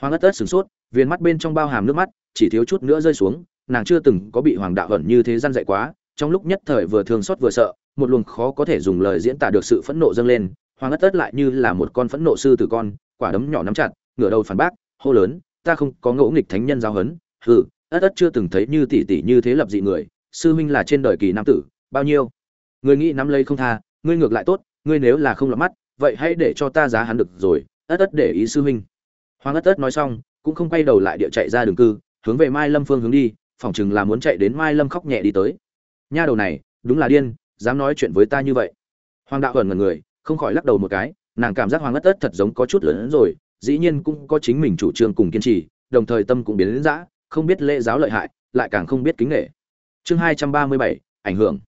Speaker 1: Hoàng ất ất sửng sốt viên mắt bên trong bao hàm nước mắt, chỉ thiếu chút nữa rơi xuống, nàng chưa từng có bị hoàng đạo ẩn như thế gian dạy quá, trong lúc nhất thời vừa thương xót vừa sợ, một luồng khó có thể dùng lời diễn tả được sự phẫn nộ dâng lên hoàng ất ất lại như là một con phẫn nộ sư tử con, quả đấm nhỏ nắm chặt, ngửa đầu phản bác, hô lớn, ta không có ngẫu nghịch thánh nhân giao huấn. Hừ, ất ất chưa từng thấy như tỷ tỷ như thế lập dị người, sư huynh là trên đời kỳ nam tử, bao nhiêu? Người nghĩ nắm lấy không tha, ngươi ngược lại tốt, ngươi nếu là không lọt mắt, vậy hãy để cho ta giá hắn được rồi, ất ất để ý sư huynh. Hoàng ất ất nói xong, cũng không quay đầu lại địa chạy ra đường cư, hướng về mai lâm phương hướng đi, phỏng chừng là muốn chạy đến mai lâm khóc nhẹ đi tới. Nha đầu này, đúng là điên, dám nói chuyện với ta như vậy. Hoàng đạo ẩn ngần người không khỏi lắc đầu một cái, nàng cảm giác hoàng ất ất thật giống có chút lớn hơn rồi, dĩ nhiên cũng có chính mình chủ trương cùng kiên trì, đồng thời tâm cũng biến đến dã, không biết lễ giáo lợi hại, lại càng không biết kính nghệ chương hai trăm ba mươi bảy, ảnh hưởng.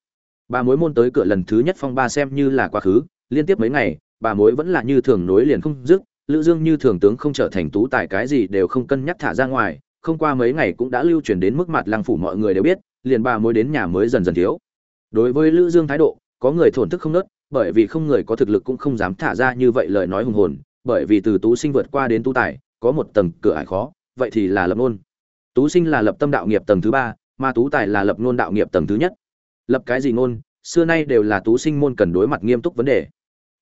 Speaker 1: Bà mối môn tới cửa lần thứ nhất phong ba xem như là quá khứ, liên tiếp mấy ngày, bà mối vẫn là như thường nối liền không dứt, lữ dương như thường tướng không trở thành tú tài cái gì đều không cân nhắc thả ra ngoài, không qua mấy ngày cũng đã lưu truyền đến mức mặt lăng phủ mọi người đều biết, liền bà mối đến nhà mới dần dần thiếu. Đối với lữ dương thái độ, có người thổn thức không nớt bởi vì không người có thực lực cũng không dám thả ra như vậy lời nói hùng hồn, bởi vì từ tú sinh vượt qua đến tú tài, có một tầng cửa ải khó, vậy thì là lập ngôn tú sinh là lập tâm đạo nghiệp tầng thứ ba, mà tú tài là lập ngôn đạo nghiệp tầng thứ nhất. Lập cái gì ngôn, xưa nay đều là tú sinh môn cần đối mặt nghiêm túc vấn đề.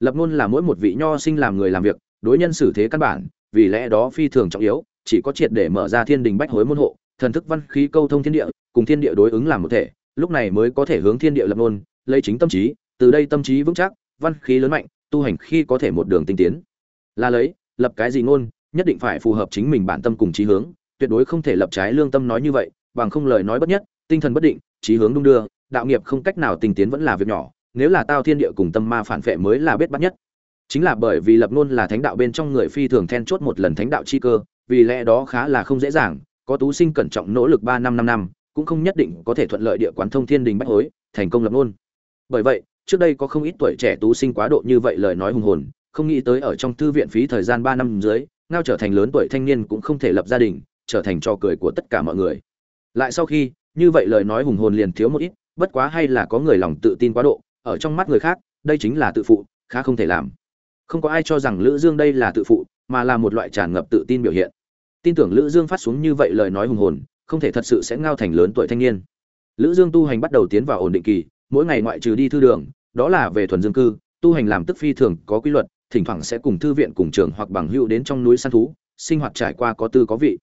Speaker 1: Lập ngôn là mỗi một vị nho sinh làm người làm việc, đối nhân xử thế căn bản, vì lẽ đó phi thường trọng yếu, chỉ có triệt để mở ra thiên đình bách hối môn hộ, thần thức văn khí câu thông thiên địa, cùng thiên địa đối ứng làm một thể, lúc này mới có thể hướng thiên địa lập ngôn, lấy chính tâm trí từ đây tâm trí vững chắc, văn khí lớn mạnh, tu hành khi có thể một đường tinh tiến. Là lấy, lập cái gì ngôn, nhất định phải phù hợp chính mình bản tâm cùng trí hướng, tuyệt đối không thể lập trái lương tâm nói như vậy, bằng không lời nói bất nhất, tinh thần bất định, trí hướng đung đưa, đạo nghiệp không cách nào tinh tiến vẫn là việc nhỏ, nếu là tao thiên địa cùng tâm ma phản phệ mới là biết bắt nhất. Chính là bởi vì lập ngôn là thánh đạo bên trong người phi thường then chốt một lần thánh đạo chi cơ, vì lẽ đó khá là không dễ dàng, có tú sinh cẩn trọng nỗ lực ba năm năm năm, cũng không nhất định có thể thuận lợi địa quán thông thiên đình bách hối, thành công lập ngôn. Bởi vậy trước đây có không ít tuổi trẻ tú sinh quá độ như vậy lời nói hùng hồn, không nghĩ tới ở trong thư viện phí thời gian ba năm dưới, ngao trở thành lớn tuổi thanh niên cũng không thể lập gia đình, trở thành trò cười của tất cả mọi người. Lại sau khi, như vậy lời nói hùng hồn liền thiếu một ít, bất quá hay là có người lòng tự tin quá độ, ở trong mắt người khác, đây chính là tự phụ, khá không thể làm. Không có ai cho rằng lữ dương đây là tự phụ, mà là một loại tràn ngập tự tin biểu hiện. Tin tưởng lữ dương phát xuống như vậy lời nói hùng hồn, không thể thật sự sẽ ngao thành lớn tuổi thanh niên. Lữ dương tu hành bắt đầu tiến vào ổn định kỳ, mỗi ngày ngoại trừ đi thư đường đó là về thuần dương cư, tu hành làm tức phi thường có quy luật, thỉnh thoảng sẽ cùng thư viện cùng trường hoặc bằng hữu đến trong núi săn thú, sinh hoạt trải qua có tư có vị.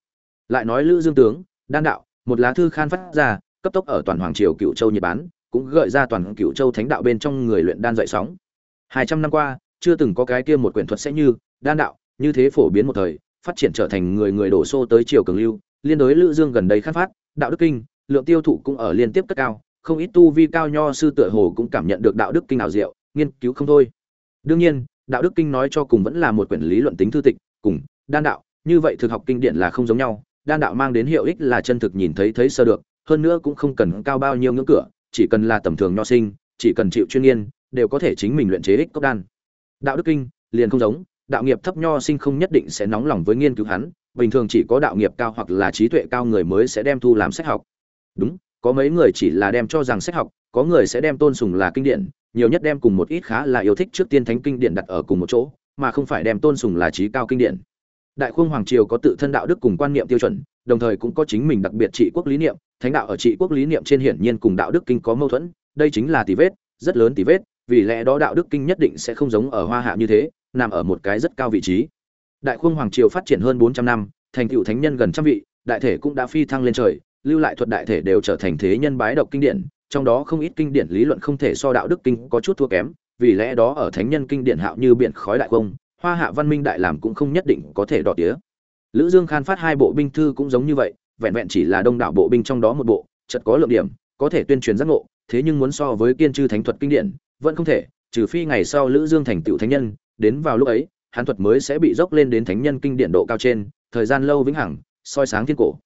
Speaker 1: Lại nói lữ dương tướng, đan đạo, một lá thư khan phát ra, cấp tốc ở toàn hoàng triều cựu châu nhật bán cũng gợi ra toàn cựu châu thánh đạo bên trong người luyện đan dậy sóng. Hai trăm năm qua, chưa từng có cái kia một quyển thuật sẽ như đan đạo, như thế phổ biến một thời, phát triển trở thành người người đổ xô tới triều cường lưu. Liên đối lữ dương gần đây khát phát, đạo đức kinh, lượng tiêu thụ cũng ở liên tiếp cất cao không ít tu vi cao nho sư tựa hồ cũng cảm nhận được đạo đức kinh ảo diệu, nghiên cứu không thôi. Đương nhiên, đạo đức kinh nói cho cùng vẫn là một quyển lý luận tính thư tịch, cùng, đan đạo, như vậy thực học kinh điển là không giống nhau. Đan đạo mang đến hiệu ích là chân thực nhìn thấy thấy sơ được, hơn nữa cũng không cần cao bao nhiêu ngưỡng cửa, chỉ cần là tầm thường nho sinh, chỉ cần chịu chuyên nghiên, đều có thể chính mình luyện chế ích cốc đan. Đạo đức kinh, liền không giống, đạo nghiệp thấp nho sinh không nhất định sẽ nóng lòng với nghiên cứu hắn, bình thường chỉ có đạo nghiệp cao hoặc là trí tuệ cao người mới sẽ đem thu làm sách học. Đúng có mấy người chỉ là đem cho rằng sách học, có người sẽ đem tôn sùng là kinh điển, nhiều nhất đem cùng một ít khá là yêu thích trước tiên thánh kinh điển đặt ở cùng một chỗ, mà không phải đem tôn sùng là trí cao kinh điển. Đại khung hoàng triều có tự thân đạo đức cùng quan niệm tiêu chuẩn, đồng thời cũng có chính mình đặc biệt trị quốc lý niệm, thánh đạo ở trị quốc lý niệm trên hiển nhiên cùng đạo đức kinh có mâu thuẫn, đây chính là tỷ vết, rất lớn tỷ vết, vì lẽ đó đạo đức kinh nhất định sẽ không giống ở hoa hạ như thế, nằm ở một cái rất cao vị trí. Đại khung hoàng triều phát triển hơn bốn trăm năm, thành tựu thánh nhân gần trăm vị, đại thể cũng đã phi thăng lên trời lưu lại thuật đại thể đều trở thành thế nhân bái độc kinh điển trong đó không ít kinh điển lý luận không thể so đạo đức kinh có chút thua kém vì lẽ đó ở thánh nhân kinh điển hạo như biển khói đại công, hoa hạ văn minh đại làm cũng không nhất định có thể đọ tía. Lữ dương khan phát hai bộ binh thư cũng giống như vậy vẹn vẹn chỉ là đông đảo bộ binh trong đó một bộ chợt có lượng điểm có thể tuyên truyền giác ngộ thế nhưng muốn so với kiên trư thánh thuật kinh điển vẫn không thể trừ phi ngày sau lữ dương thành tựu thánh nhân đến vào lúc ấy hán thuật mới sẽ bị dốc lên đến thánh nhân kinh điển độ cao trên thời gian lâu vĩnh hằng soi sáng thiên cổ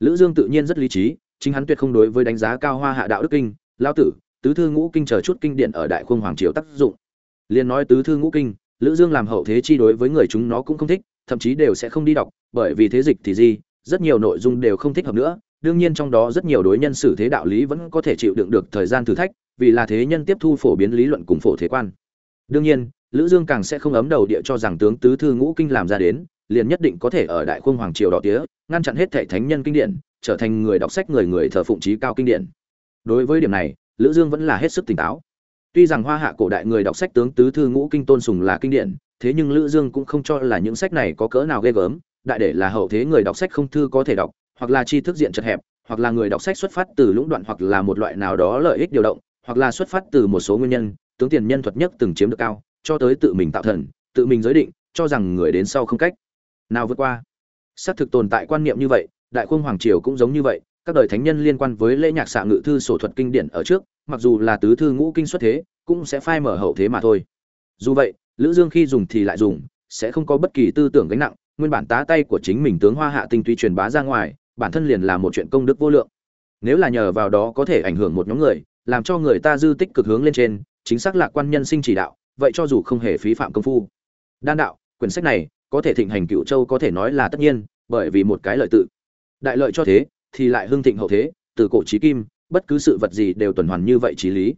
Speaker 1: lữ dương tự nhiên rất lý trí, chính hắn tuyệt không đối với đánh giá cao hoa hạ đạo đức kinh lao tử, tứ thư ngũ kinh chờ chút kinh điển ở đại khung hoàng triều tác dụng. Liền nói tứ thư ngũ kinh, lữ dương làm hậu thế chi đối với người chúng nó cũng không thích, thậm chí đều sẽ không đi đọc, bởi vì thế dịch thì gì, rất nhiều nội dung đều không thích hợp nữa. Đương nhiên trong đó rất nhiều đối nhân xử thế đạo lý vẫn có thể chịu đựng được thời gian thử thách, vì là thế nhân tiếp thu phổ biến lý luận cùng phổ thế quan. Đương nhiên, lữ dương càng sẽ không ấm đầu địa cho rằng tướng tứ thư ngũ kinh làm ra đến liền nhất định có thể ở đại khung hoàng triều đỏ tía, ngăn chặn hết thảy thánh nhân kinh điển, trở thành người đọc sách người người thờ phụng trí cao kinh điển. Đối với điểm này, lữ dương vẫn là hết sức tỉnh táo. Tuy rằng hoa hạ cổ đại người đọc sách tướng tứ thư ngũ kinh tôn sùng là kinh điển, thế nhưng lữ dương cũng không cho là những sách này có cỡ nào ghê gớm, đại để là hậu thế người đọc sách không thư có thể đọc, hoặc là tri thức diện chật hẹp, hoặc là người đọc sách xuất phát từ lũng đoạn hoặc là một loại nào đó lợi ích điều động, hoặc là xuất phát từ một số nguyên nhân, tướng tiền nhân thuật nhất từng chiếm được cao, cho tới tự mình tạo thần, tự mình giới định, cho rằng người đến sau không cách nào vượt qua. Xác thực tồn tại quan niệm như vậy, đại khung hoàng triều cũng giống như vậy, các đời thánh nhân liên quan với lễ nhạc xạ ngự thư sổ thuật kinh điển ở trước, mặc dù là tứ thư ngũ kinh xuất thế, cũng sẽ phai mở hậu thế mà thôi. Dù vậy, lữ dương khi dùng thì lại dùng, sẽ không có bất kỳ tư tưởng gánh nặng, nguyên bản tá tay của chính mình tướng hoa hạ tinh tuy truyền bá ra ngoài, bản thân liền là một chuyện công đức vô lượng. Nếu là nhờ vào đó có thể ảnh hưởng một nhóm người, làm cho người ta dư tích cực hướng lên trên, chính xác lạc quan nhân sinh chỉ đạo, vậy cho dù không hề phí phạm công phu. Đan đạo, quyển sách này có thể thịnh hành cựu châu có thể nói là tất nhiên, bởi vì một cái lợi tự. Đại lợi cho thế, thì lại hưng thịnh hậu thế, từ cổ chí kim, bất cứ sự vật gì đều tuần hoàn như vậy trí lý.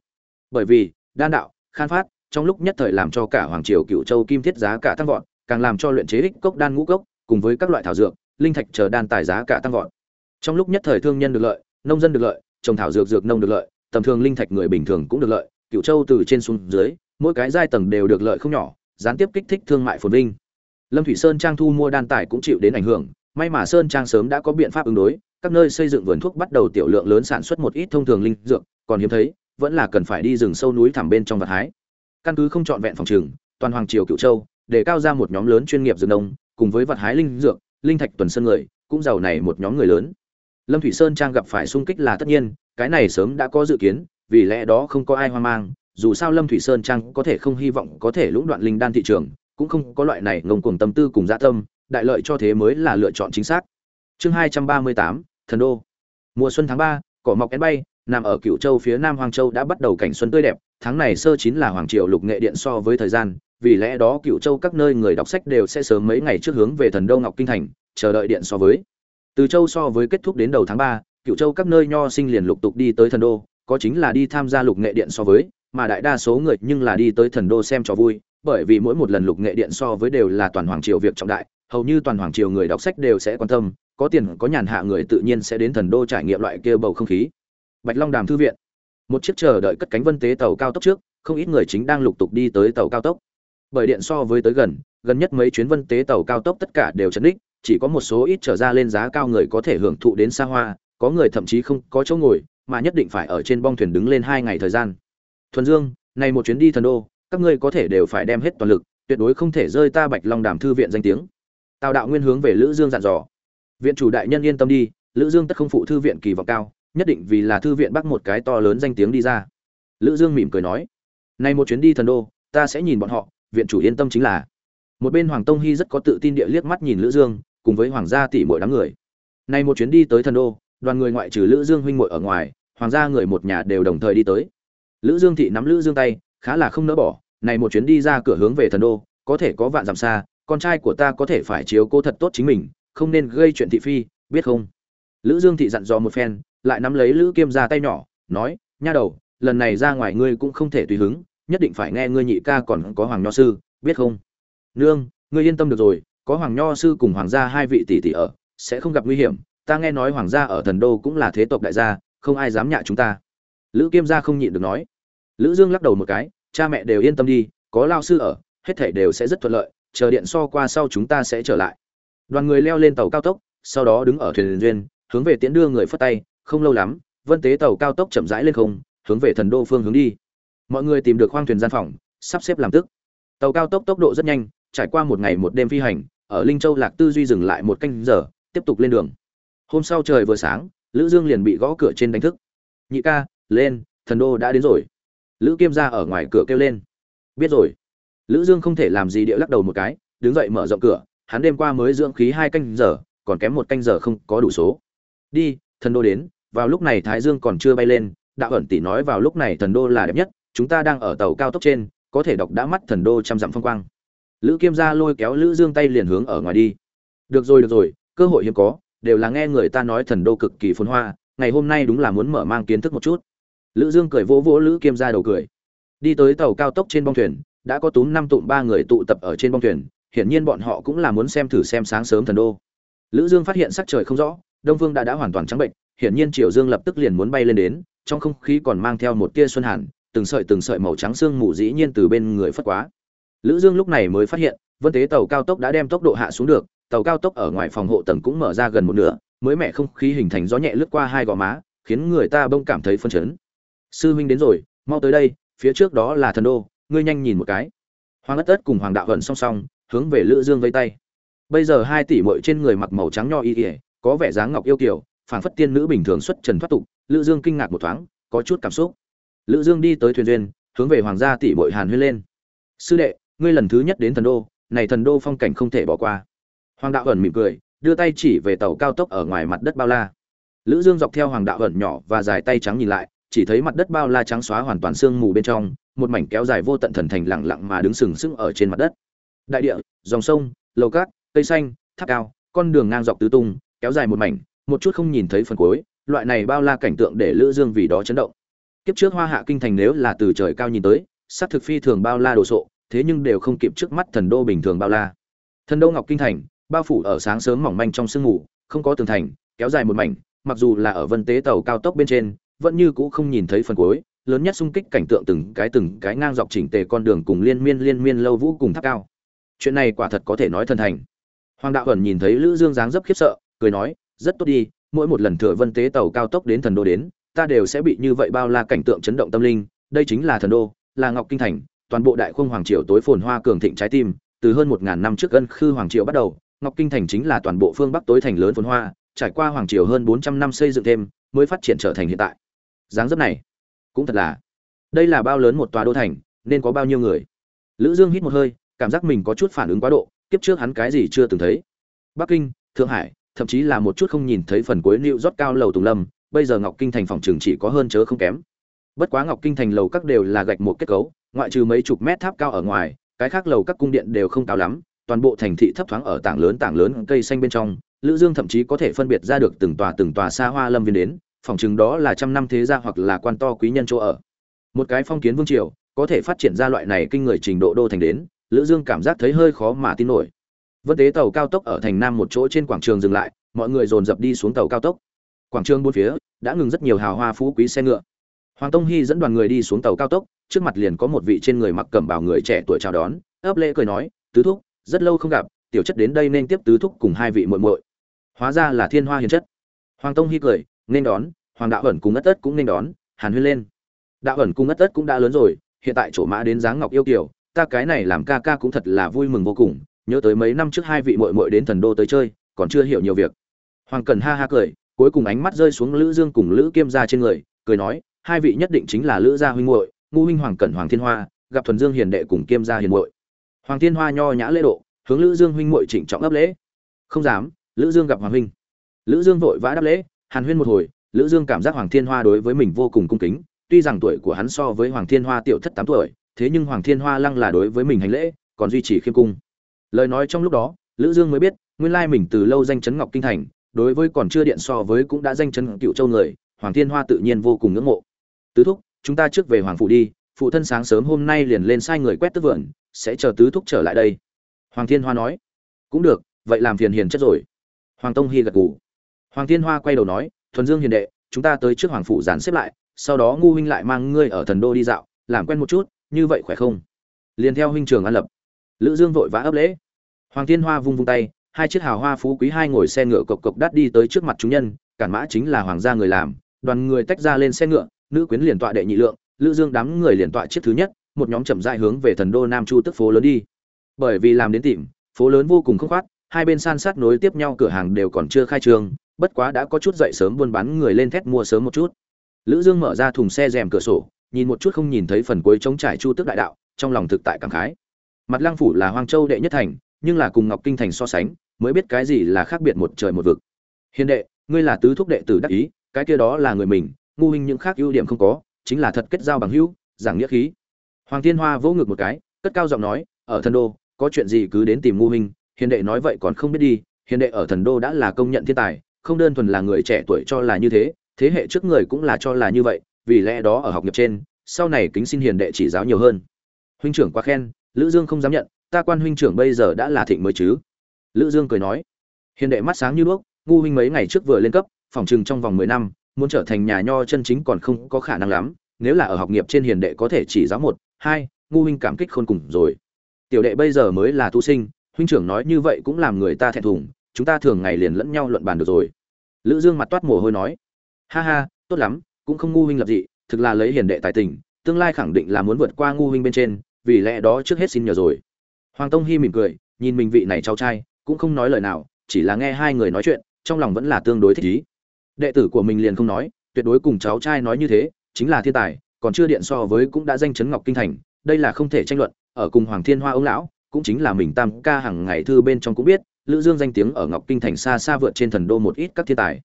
Speaker 1: Bởi vì, đan đạo, khan phát, trong lúc nhất thời làm cho cả hoàng triều cựu châu kim thiết giá cả tăng vọt, càng làm cho luyện chế ích cốc đan ngũ cốc, cùng với các loại thảo dược, linh thạch chờ đan tài giá cả tăng vọt. Trong lúc nhất thời thương nhân được lợi, nông dân được lợi, trồng thảo dược dược nông được lợi, tầm thường linh thạch người bình thường cũng được lợi, cựu châu từ trên xuống dưới, mỗi cái giai tầng đều được lợi không nhỏ, gián tiếp kích thích thương mại phồn vinh lâm thủy sơn trang thu mua đan tải cũng chịu đến ảnh hưởng, may mà sơn trang sớm đã có biện pháp ứng đối, các nơi xây dựng vườn thuốc bắt đầu tiểu lượng lớn sản xuất một ít thông thường linh dược, còn hiếm thấy, vẫn là cần phải đi rừng sâu núi thẳm bên trong vật hái. Căn cứ không chọn vẹn phòng trường, toàn hoàng triều cựu châu, để cao ra một nhóm lớn chuyên nghiệp rừng nông, cùng với vật hái linh dược, linh thạch tuần sơn người, cũng giàu này một nhóm người lớn. Lâm thủy sơn trang gặp phải xung kích là tất nhiên, cái này sớm đã có dự kiến, vì lẽ đó không có ai hoang mang, dù sao lâm thủy sơn trang có thể không hy vọng có thể lũng đoạn linh đan thị trường cũng không có loại này ngông cuồng tâm tư cùng dạ tâm, đại lợi cho thế mới là lựa chọn chính xác. Chương hai trăm ba mươi tám, thần đô. Mùa xuân tháng ba, cỏ mọc én bay, nằm ở cựu châu phía nam hoàng châu đã bắt đầu cảnh xuân tươi đẹp, tháng này sơ chín là hoàng triều lục nghệ điện so với thời gian, vì lẽ đó cựu châu các nơi người đọc sách đều sẽ sớm mấy ngày trước hướng về thần đô ngọc kinh thành, chờ đợi điện so với. Từ châu so với kết thúc đến đầu tháng ba cựu châu các nơi nho sinh liền lục tục đi tới thần đô, có chính là đi tham gia lục nghệ điện so với, mà đại đa số người nhưng là đi tới thần đô xem trò vui bởi vì mỗi một lần lục nghệ điện so với đều là toàn hoàng triều việc trọng đại, hầu như toàn hoàng triều người đọc sách đều sẽ quan tâm, có tiền, có nhàn hạ người tự nhiên sẽ đến thần đô trải nghiệm loại kia bầu không khí. Bạch long đàm thư viện. Một chiếc chờ đợi cất cánh vân tế tàu cao tốc trước, không ít người chính đang lục tục đi tới tàu cao tốc. Bởi điện so với tới gần gần nhất mấy chuyến vân tế tàu cao tốc tất cả đều chấn đích, chỉ có một số ít trở ra lên giá cao người có thể hưởng thụ đến xa hoa, có người thậm chí không có chỗ ngồi, mà nhất định phải ở trên bong thuyền đứng lên hai ngày thời gian. Thuần dương, này một chuyến đi thần đô các ngươi có thể đều phải đem hết toàn lực, tuyệt đối không thể rơi ta bạch long đàm thư viện danh tiếng. Tào đạo nguyên hướng về lữ dương dặn dò. Viện chủ đại nhân yên tâm đi, lữ dương tất không phụ thư viện kỳ vọng cao, nhất định vì là thư viện bắc một cái to lớn danh tiếng đi ra. Lữ dương mỉm cười nói, nay một chuyến đi thần đô, ta sẽ nhìn bọn họ, viện chủ yên tâm chính là. Một bên hoàng tông hy rất có tự tin địa liếc mắt nhìn lữ dương, cùng với hoàng gia tỷ muội đám người. Nay một chuyến đi tới thần đô, đoàn người ngoại trừ lữ dương huynh muội ở ngoài, hoàng gia người một nhà đều đồng thời đi tới. Lữ dương thị nắm lữ dương tay khá là không nỡ bỏ. Này một chuyến đi ra cửa hướng về thần đô, có thể có vạn dặm xa, con trai của ta có thể phải chiếu cố thật tốt chính mình, không nên gây chuyện thị phi, biết không? Lữ dương thị dặn dò một phen, lại nắm lấy lữ kiêm ra tay nhỏ, nói, nha đầu, lần này ra ngoài ngươi cũng không thể tùy hứng, nhất định phải nghe ngươi nhị ca còn có hoàng nho sư, biết không? Nương, ngươi yên tâm được rồi, có hoàng nho sư cùng hoàng gia hai vị tỷ tỷ ở, sẽ không gặp nguy hiểm, ta nghe nói hoàng gia ở thần đô cũng là thế tộc đại gia, không ai dám nhạ chúng ta. Lữ kiêm gia không nhịn được nói lữ dương lắc đầu một cái, cha mẹ đều yên tâm đi, có lao sư ở, hết thảy đều sẽ rất thuận lợi, chờ điện so qua sau chúng ta sẽ trở lại. Đoàn người leo lên tàu cao tốc, sau đó đứng ở thuyền duyên, hướng về tiễn đưa người phất tay, không lâu lắm, vân tế tàu cao tốc chậm rãi lên không, hướng về thần đô phương hướng đi. Mọi người tìm được khoang thuyền gian phòng, sắp xếp làm tức. Tàu cao tốc tốc độ rất nhanh, trải qua một ngày một đêm phi hành, ở linh châu lạc tư duy dừng lại một canh giờ, tiếp tục lên đường. Hôm sau trời vừa sáng, lữ dương liền bị gõ cửa trên đánh thức. Nhị ca, lên, thần đô đã đến rồi lữ kiêm ra ở ngoài cửa kêu lên. Biết rồi. Lữ dương không thể làm gì địa lắc đầu một cái, đứng dậy mở rộng cửa, hắn đêm qua mới dưỡng khí hai canh giờ, còn kém một canh giờ không có đủ số. Đi, thần đô đến, vào lúc này thái dương còn chưa bay lên, đạo ẩn tỷ nói vào lúc này thần đô là đẹp nhất, chúng ta đang ở tàu cao tốc trên, có thể đọc đã mắt thần đô trăm dặm phong quang. Lữ kiêm gia lôi kéo lữ dương tay liền hướng ở ngoài đi. Được rồi được rồi, cơ hội hiếm có, đều là nghe người ta nói thần đô cực kỳ phồn hoa, ngày hôm nay đúng là muốn mở mang kiến thức một chút lữ dương cười vỗ vỗ lữ kiêm ra đầu cười. Đi tới tàu cao tốc trên bong thuyền, đã có túm năm tụm ba người tụ tập ở trên bong thuyền, hiển nhiên bọn họ cũng là muốn xem thử xem sáng sớm thần đô. Lữ dương phát hiện sắc trời không rõ, đông Vương đã đã hoàn toàn trắng bệnh, hiển nhiên triều dương lập tức liền muốn bay lên đến, trong không khí còn mang theo một tia xuân hàn, từng sợi từng sợi màu trắng xương mù dĩ nhiên từ bên người phất quá. Lữ dương lúc này mới phát hiện, vân tế tàu cao tốc đã đem tốc độ hạ xuống được, tàu cao tốc ở ngoài phòng hộ tầng cũng mở ra gần một nửa, mới mẻ không khí hình thành gió nhẹ lướt qua hai gò má, khiến người ta bông cảm thấy phân chấn sư huynh đến rồi, mau tới đây, phía trước đó là thần đô, ngươi nhanh nhìn một cái. Hoàng ất ất cùng hoàng đạo hận song song, hướng về lữ dương vây tay. Bây giờ hai tỷ muội trên người mặc màu trắng nho y ỉa có vẻ dáng ngọc yêu kiều, phảng phất tiên nữ bình thường xuất trần thoát tục, lữ dương kinh ngạc một thoáng, có chút cảm xúc. Lữ dương đi tới thuyền duyên, hướng về hoàng gia tỷ muội hàn huyên lên. Sư đệ, ngươi lần thứ nhất đến thần đô, này thần đô phong cảnh không thể bỏ qua. Hoàng đạo ẩn mỉm cười, đưa tay chỉ về tàu cao tốc ở ngoài mặt đất bao la. Lữ dương dọc theo hoàng đạo ẩn nhỏ và dài tay trắng nhìn lại chỉ thấy mặt đất bao la trắng xóa hoàn toàn sương mù bên trong, một mảnh kéo dài vô tận thần thành lặng lặng mà đứng sừng sững ở trên mặt đất. Đại địa, dòng sông, lầu cát, cây xanh, tháp cao, con đường ngang dọc tứ tung, kéo dài một mảnh, một chút không nhìn thấy phần cuối, loại này bao la cảnh tượng để lữ dương vì đó chấn động. Kiếp trước hoa hạ kinh thành nếu là từ trời cao nhìn tới sắc thực phi thường bao la đồ sộ, thế nhưng đều không kịp trước mắt thần đô bình thường bao la. Thần đô ngọc kinh thành, bao phủ ở sáng sớm mỏng manh trong sương mù, không có tường thành, kéo dài một mảnh, mặc dù là ở vân tế tàu cao tốc bên trên vẫn như cũ không nhìn thấy phần cuối, lớn nhất xung kích cảnh tượng từng cái từng cái ngang dọc chỉnh tề con đường cùng liên miên liên miên lâu vũ cùng tháp cao. Chuyện này quả thật có thể nói thần thành hoàng đạo ẩn nhìn thấy lữ dương dáng dấp khiếp sợ, cười nói, rất tốt đi, mỗi một lần thừa vân tế tàu cao tốc đến thần đô đến, ta đều sẽ bị như vậy bao la cảnh tượng chấn động tâm linh, đây chính là thần đô, là ngọc kinh thành, toàn bộ đại khung hoàng triều tối phồn hoa cường thịnh trái tim, từ hơn một ngàn năm trước ân khư hoàng triều bắt đầu, ngọc kinh thành chính là toàn bộ phương bắc tối thành lớn phồn hoa, trải qua hoàng triều hơn bốn trăm năm xây dựng thêm, mới phát triển trở thành hiện tại dáng dấp này. Cũng thật là. Đây là bao lớn một tòa đô thành, nên có bao nhiêu người? Lữ dương hít một hơi, cảm giác mình có chút phản ứng quá độ, kiếp trước hắn cái gì chưa từng thấy. Bắc kinh, thượng hải, thậm chí là một chút không nhìn thấy phần cuối nịu rót cao lầu tùng lâm, bây giờ ngọc kinh thành phòng trường chỉ có hơn chớ không kém. Bất quá ngọc kinh thành lầu các đều là gạch một kết cấu, ngoại trừ mấy chục mét tháp cao ở ngoài, cái khác lầu các cung điện đều không cao lắm, toàn bộ thành thị thấp thoáng ở tảng lớn tảng lớn cây xanh bên trong, lữ dương thậm chí có thể phân biệt ra được từng tòa từng tòa xa hoa lâm viên đến phòng chừng đó là trăm năm thế gia hoặc là quan to quý nhân chỗ ở. Một cái phong kiến vương triều, có thể phát triển ra loại này kinh người trình độ đô thành đến, lữ dương cảm giác thấy hơi khó mà tin nổi. Vân tế tàu cao tốc ở thành nam một chỗ trên quảng trường dừng lại, mọi người dồn dập đi xuống tàu cao tốc. Quảng trường bốn phía đã ngừng rất nhiều hào hoa phú quý xe ngựa. Hoàng tông hy dẫn đoàn người đi xuống tàu cao tốc, trước mặt liền có một vị trên người mặc cẩm bào người trẻ tuổi chào đón, ấp lễ cười nói, tứ thúc, rất lâu không gặp, tiểu chất đến đây nên tiếp tứ thúc cùng hai vị muội muội. Hóa ra là thiên hoa hiền chất. Hoàng tông hy cười nên đón, hoàng đạo ẩn cùng ất ất cũng nên đón, hàn huyên lên. Đạo ẩn cùng ất ất cũng đã lớn rồi, hiện tại chỗ mã đến dáng ngọc yêu kiều, ta cái này làm ca ca cũng thật là vui mừng vô cùng, nhớ tới mấy năm trước hai vị muội muội đến thần đô tới chơi, còn chưa hiểu nhiều việc. Hoàng cần ha ha cười, cuối cùng ánh mắt rơi xuống lữ dương cùng lữ kiêm gia trên người, cười nói, hai vị nhất định chính là lữ gia huynh muội ngu huynh hoàng cẩn, hoàng thiên hoa, gặp thuần dương hiền đệ cùng kiêm gia hiền muội. Hoàng thiên hoa nho nhã lễ độ, hướng lữ dương huynh muội chỉnh trọng ấp lễ. Không dám, lữ dương gặp hoàng huynh. Lữ dương vội vã đáp lễ hàn huyên một hồi, lữ dương cảm giác hoàng thiên hoa đối với mình vô cùng cung kính, tuy rằng tuổi của hắn so với hoàng thiên hoa tiểu thất tám tuổi, thế nhưng hoàng thiên hoa lăng là đối với mình hành lễ, còn duy trì khiêm cung. Lời nói trong lúc đó, lữ dương mới biết, nguyên lai mình từ lâu danh chấn ngọc kinh thành, đối với còn chưa điện so với cũng đã danh chấn cựu châu người, hoàng thiên hoa tự nhiên vô cùng ngưỡng mộ. Tứ thúc, chúng ta trước về hoàng phủ đi, phụ thân sáng sớm hôm nay liền lên sai người quét tứ vườn, sẽ chờ tứ thúc trở lại đây. Hoàng thiên hoa nói, cũng được, vậy làm phiền hiền chất rồi. Hoàng tông hy gật gù hoàng thiên hoa quay đầu nói, thuần dương hiền đệ, chúng ta tới trước hoàng phủ dàn xếp lại, sau đó ngu huynh lại mang ngươi ở thần đô đi dạo, làm quen một chút, như vậy khỏe không? Liền theo huynh trường an lập. Lữ dương vội vã ấp lễ. Hoàng thiên hoa vung vung tay, hai chiếc hào hoa phú quý hai ngồi xe ngựa cộc cộc đắt đi tới trước mặt chúng nhân, cản mã chính là hoàng gia người làm, đoàn người tách ra lên xe ngựa, nữ quyến liền tọa đệ nhị lượng, lữ dương đám người liền tọa chiếc thứ nhất, một nhóm chậm rãi hướng về thần đô nam chu tức phố lớn đi. Bởi vì làm đến tìm, phố lớn vô cùng khốc khoát hai bên san sát nối tiếp nhau, cửa hàng đều còn chưa khai trương bất quá đã có chút dậy sớm buôn bán người lên thét mua sớm một chút. Lữ dương mở ra thùng xe rèm cửa sổ, nhìn một chút không nhìn thấy phần cuối trống trải chu tước đại đạo, trong lòng thực tại cảm khái. Mặt lăng phủ là hoang châu đệ nhất thành, nhưng là cùng ngọc kinh thành so sánh, mới biết cái gì là khác biệt một trời một vực. Hiền đệ, ngươi là tứ thúc đệ tử đắc ý, cái kia đó là người mình, ngu hình những khác ưu điểm không có, chính là thật kết giao bằng hữu, giảng nghĩa khí. Hoàng thiên hoa vỗ ngực một cái, cất cao giọng nói, ở thần đô, có chuyện gì cứ đến tìm ngu hình hiền đệ nói vậy còn không biết đi, hiền đệ ở thần đô đã là công nhận thiên tài không đơn thuần là người trẻ tuổi cho là như thế thế hệ trước người cũng là cho là như vậy, vì lẽ đó ở học nghiệp trên, sau này kính xin hiền đệ chỉ giáo nhiều hơn. Huynh trưởng quá khen, lữ dương không dám nhận, ta quan huynh trưởng bây giờ đã là thịnh mới chứ? Lữ dương cười nói. Hiền đệ mắt sáng như đuốc, ngu huynh mấy ngày trước vừa lên cấp, phòng trừng trong vòng 10 năm, muốn trở thành nhà nho chân chính còn không có khả năng lắm, nếu là ở học nghiệp trên hiền đệ có thể chỉ giáo một, hai, ngu huynh cảm kích khôn cùng rồi. Tiểu đệ bây giờ mới là tu sinh, huynh trưởng nói như vậy cũng làm người ta thẹn thùng, chúng ta thường ngày liền lẫn nhau luận bàn được rồi lữ dương mặt toát mồ hôi nói, ha ha, tốt lắm, cũng không ngu huynh lập dị, thực là lấy hiền đệ tài tình, tương lai khẳng định là muốn vượt qua ngu huynh bên trên, vì lẽ đó trước hết xin nhờ rồi. Hoàng tông hi mỉm cười, nhìn mình vị này cháu trai, cũng không nói lời nào, chỉ là nghe hai người nói chuyện, trong lòng vẫn là tương đối thích ý. Đệ tử của mình liền không nói, tuyệt đối cùng cháu trai nói như thế, chính là thiên tài, còn chưa điện so với cũng đã danh chấn ngọc kinh thành, đây là không thể tranh luận, ở cùng hoàng thiên hoa ông lão, cũng chính là mình tam ca hàng ngày thư bên trong cũng biết lữ dương danh tiếng ở ngọc kinh thành xa xa vượt trên thần đô một ít các thiên tài.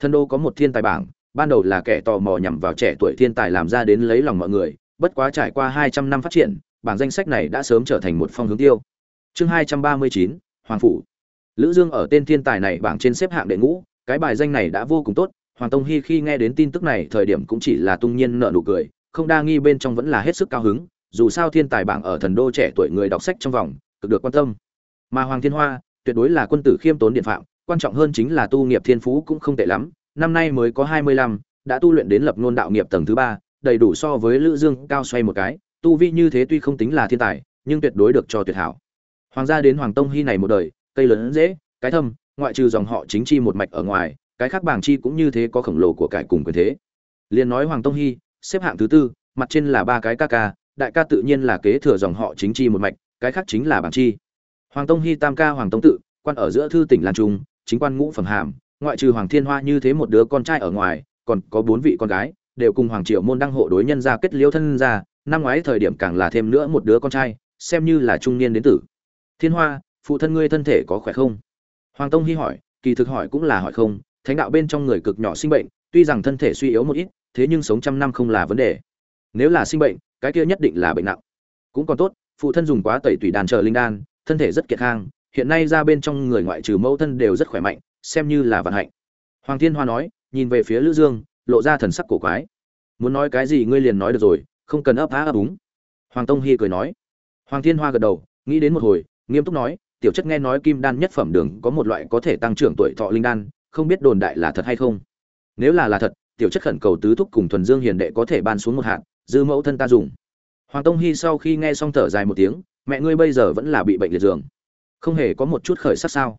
Speaker 1: Thần đô có một thiên tài bảng ban đầu là kẻ tò mò nhằm vào trẻ tuổi thiên tài làm ra đến lấy lòng mọi người bất quá trải qua 200 năm phát triển bảng danh sách này đã sớm trở thành một phong hướng tiêu. Chương 239, hoàng phủ. Lữ dương ở tên thiên tài này bảng trên xếp hạng đệ ngũ cái bài danh này đã vô cùng tốt hoàng tông hi khi nghe đến tin tức này thời điểm cũng chỉ là tung nhiên nở nụ cười không đa nghi bên trong vẫn là hết sức cao hứng dù sao thiên tài bảng ở thần đô trẻ tuổi người đọc sách trong vòng cực được quan tâm. Mà hoàng thiên hoa tuyệt đối là quân tử khiêm tốn điện phạm quan trọng hơn chính là tu nghiệp thiên phú cũng không tệ lắm năm nay mới có hai mươi lăm, đã tu luyện đến lập ngôn đạo nghiệp tầng thứ ba đầy đủ so với lữ dương cao xoay một cái tu vi như thế tuy không tính là thiên tài nhưng tuyệt đối được cho tuyệt hảo. Hoàng gia đến hoàng tông hy này một đời cây lớn dễ cái thâm ngoại trừ dòng họ chính chi một mạch ở ngoài cái khác bảng chi cũng như thế có khổng lồ của cải cùng quyền thế. Liền nói hoàng tông hy xếp hạng thứ tư mặt trên là ba cái ca ca đại ca tự nhiên là kế thừa dòng họ chính chi một mạch cái khác chính là bảng chi hoàng tông hy tam ca hoàng tông tự, quan ở giữa thư tỉnh lan trung, chính quan ngũ phẩm hàm, ngoại trừ hoàng thiên hoa như thế một đứa con trai ở ngoài, còn có bốn vị con gái, đều cùng hoàng triều môn đăng hộ đối nhân gia kết liễu thân gia, năm ngoái thời điểm càng là thêm nữa một đứa con trai, xem như là trung niên đến tử. Thiên hoa, phụ thân ngươi thân thể có khỏe không? Hoàng tông hy hỏi, kỳ thực hỏi cũng là hỏi không, thánh đạo bên trong người cực nhỏ sinh bệnh, tuy rằng thân thể suy yếu một ít, thế nhưng sống trăm năm không là vấn đề. Nếu là sinh bệnh, cái kia nhất định là bệnh nặng. Cũng còn tốt, phụ thân dùng quá tẩy tủy đàn chờ linh đan thân thể rất kiệt khang, hiện nay ra bên trong người ngoại trừ mẫu thân đều rất khỏe mạnh, xem như là vận hạnh. Hoàng thiên hoa nói, nhìn về phía lữ dương, lộ ra thần sắc cổ quái. Muốn nói cái gì ngươi liền nói được rồi, không cần ấp á ấp úng. Hoàng tông hy cười nói. Hoàng thiên hoa gật đầu, nghĩ đến một hồi, nghiêm túc nói, tiểu chất nghe nói kim đan nhất phẩm đường có một loại có thể tăng trưởng tuổi thọ linh đan, không biết đồn đại là thật hay không. Nếu là là thật, tiểu chất khẩn cầu tứ thúc cùng thuần dương hiền đệ có thể ban xuống một hạt, dư mẫu thân ta dùng. Hoàng tông hy sau khi nghe xong thở dài một tiếng mẹ ngươi bây giờ vẫn là bị bệnh liệt giường. Không hề có một chút khởi sắc sao?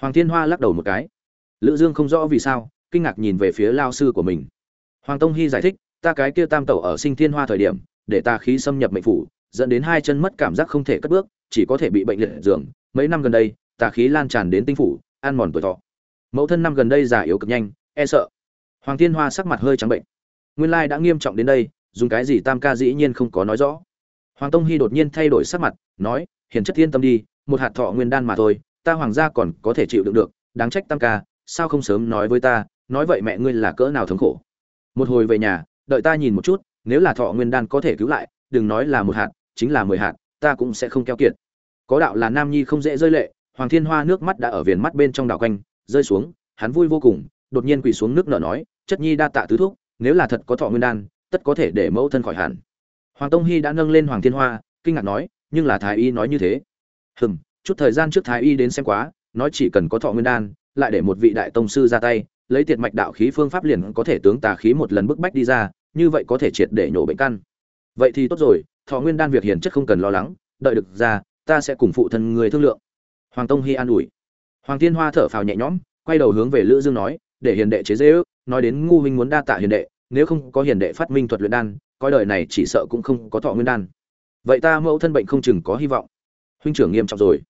Speaker 1: Hoàng thiên hoa lắc đầu một cái. Lữ dương không rõ vì sao, kinh ngạc nhìn về phía lao sư của mình. Hoàng tông hy giải thích, ta cái kia tam tẩu ở sinh thiên hoa thời điểm, để ta khí xâm nhập mệnh phủ, dẫn đến hai chân mất cảm giác không thể cất bước, chỉ có thể bị bệnh liệt giường. Mấy năm gần đây tà khí lan tràn đến tinh phủ, ăn mòn tuổi thọ. Mẫu thân năm gần đây già yếu cực nhanh e sợ. Hoàng thiên hoa sắc mặt hơi trắng bệnh. Nguyên lai đã nghiêm trọng đến đây, dùng cái gì tam ca dĩ nhiên không có nói rõ hoàng tông Hi đột nhiên thay đổi sắc mặt, nói, hiền chất thiên tâm đi, một hạt thọ nguyên đan mà thôi, ta hoàng gia còn có thể chịu đựng được, đáng trách tam ca, sao không sớm nói với ta, nói vậy mẹ ngươi là cỡ nào thống khổ? Một hồi về nhà, đợi ta nhìn một chút, nếu là thọ nguyên đan có thể cứu lại, đừng nói là một hạt, chính là mười hạt, ta cũng sẽ không keo kiệt. Có đạo là nam nhi không dễ rơi lệ, hoàng thiên hoa nước mắt đã ở viền mắt bên trong đảo quanh, rơi xuống, hắn vui vô cùng, đột nhiên quỳ xuống nước nở nói, chất nhi đa tạ tứ thúc, nếu là thật có thọ nguyên đan, tất có thể để mẫu thân khỏi hẳn hoàng tông hy đã nâng lên hoàng thiên hoa, kinh ngạc nói, nhưng là thái y nói như thế. Hừm, chút thời gian trước thái y đến xem quá, nói chỉ cần có thọ nguyên đan, lại để một vị đại tông sư ra tay, lấy tiệt mạch đạo khí phương pháp liền có thể tướng tà khí một lần bức bách đi ra, như vậy có thể triệt để nhổ bệnh căn. Vậy thì tốt rồi, thọ nguyên đan việc hiển chất không cần lo lắng, đợi được ra, ta sẽ cùng phụ thân người thương lượng. Hoàng tông hy an ủi. Hoàng thiên hoa thở phào nhẹ nhõm, quay đầu hướng về lữ dương nói, để hiền đệ chế dễ ước nói đến ngu huynh muốn đa tạ hiền đệ, nếu không có hiền đệ phát minh thuật luyện đan coi đời này chỉ sợ cũng không có thọ nguyên đan. Vậy ta mẫu thân bệnh không chừng có hy vọng. Huynh trưởng nghiêm trọng rồi.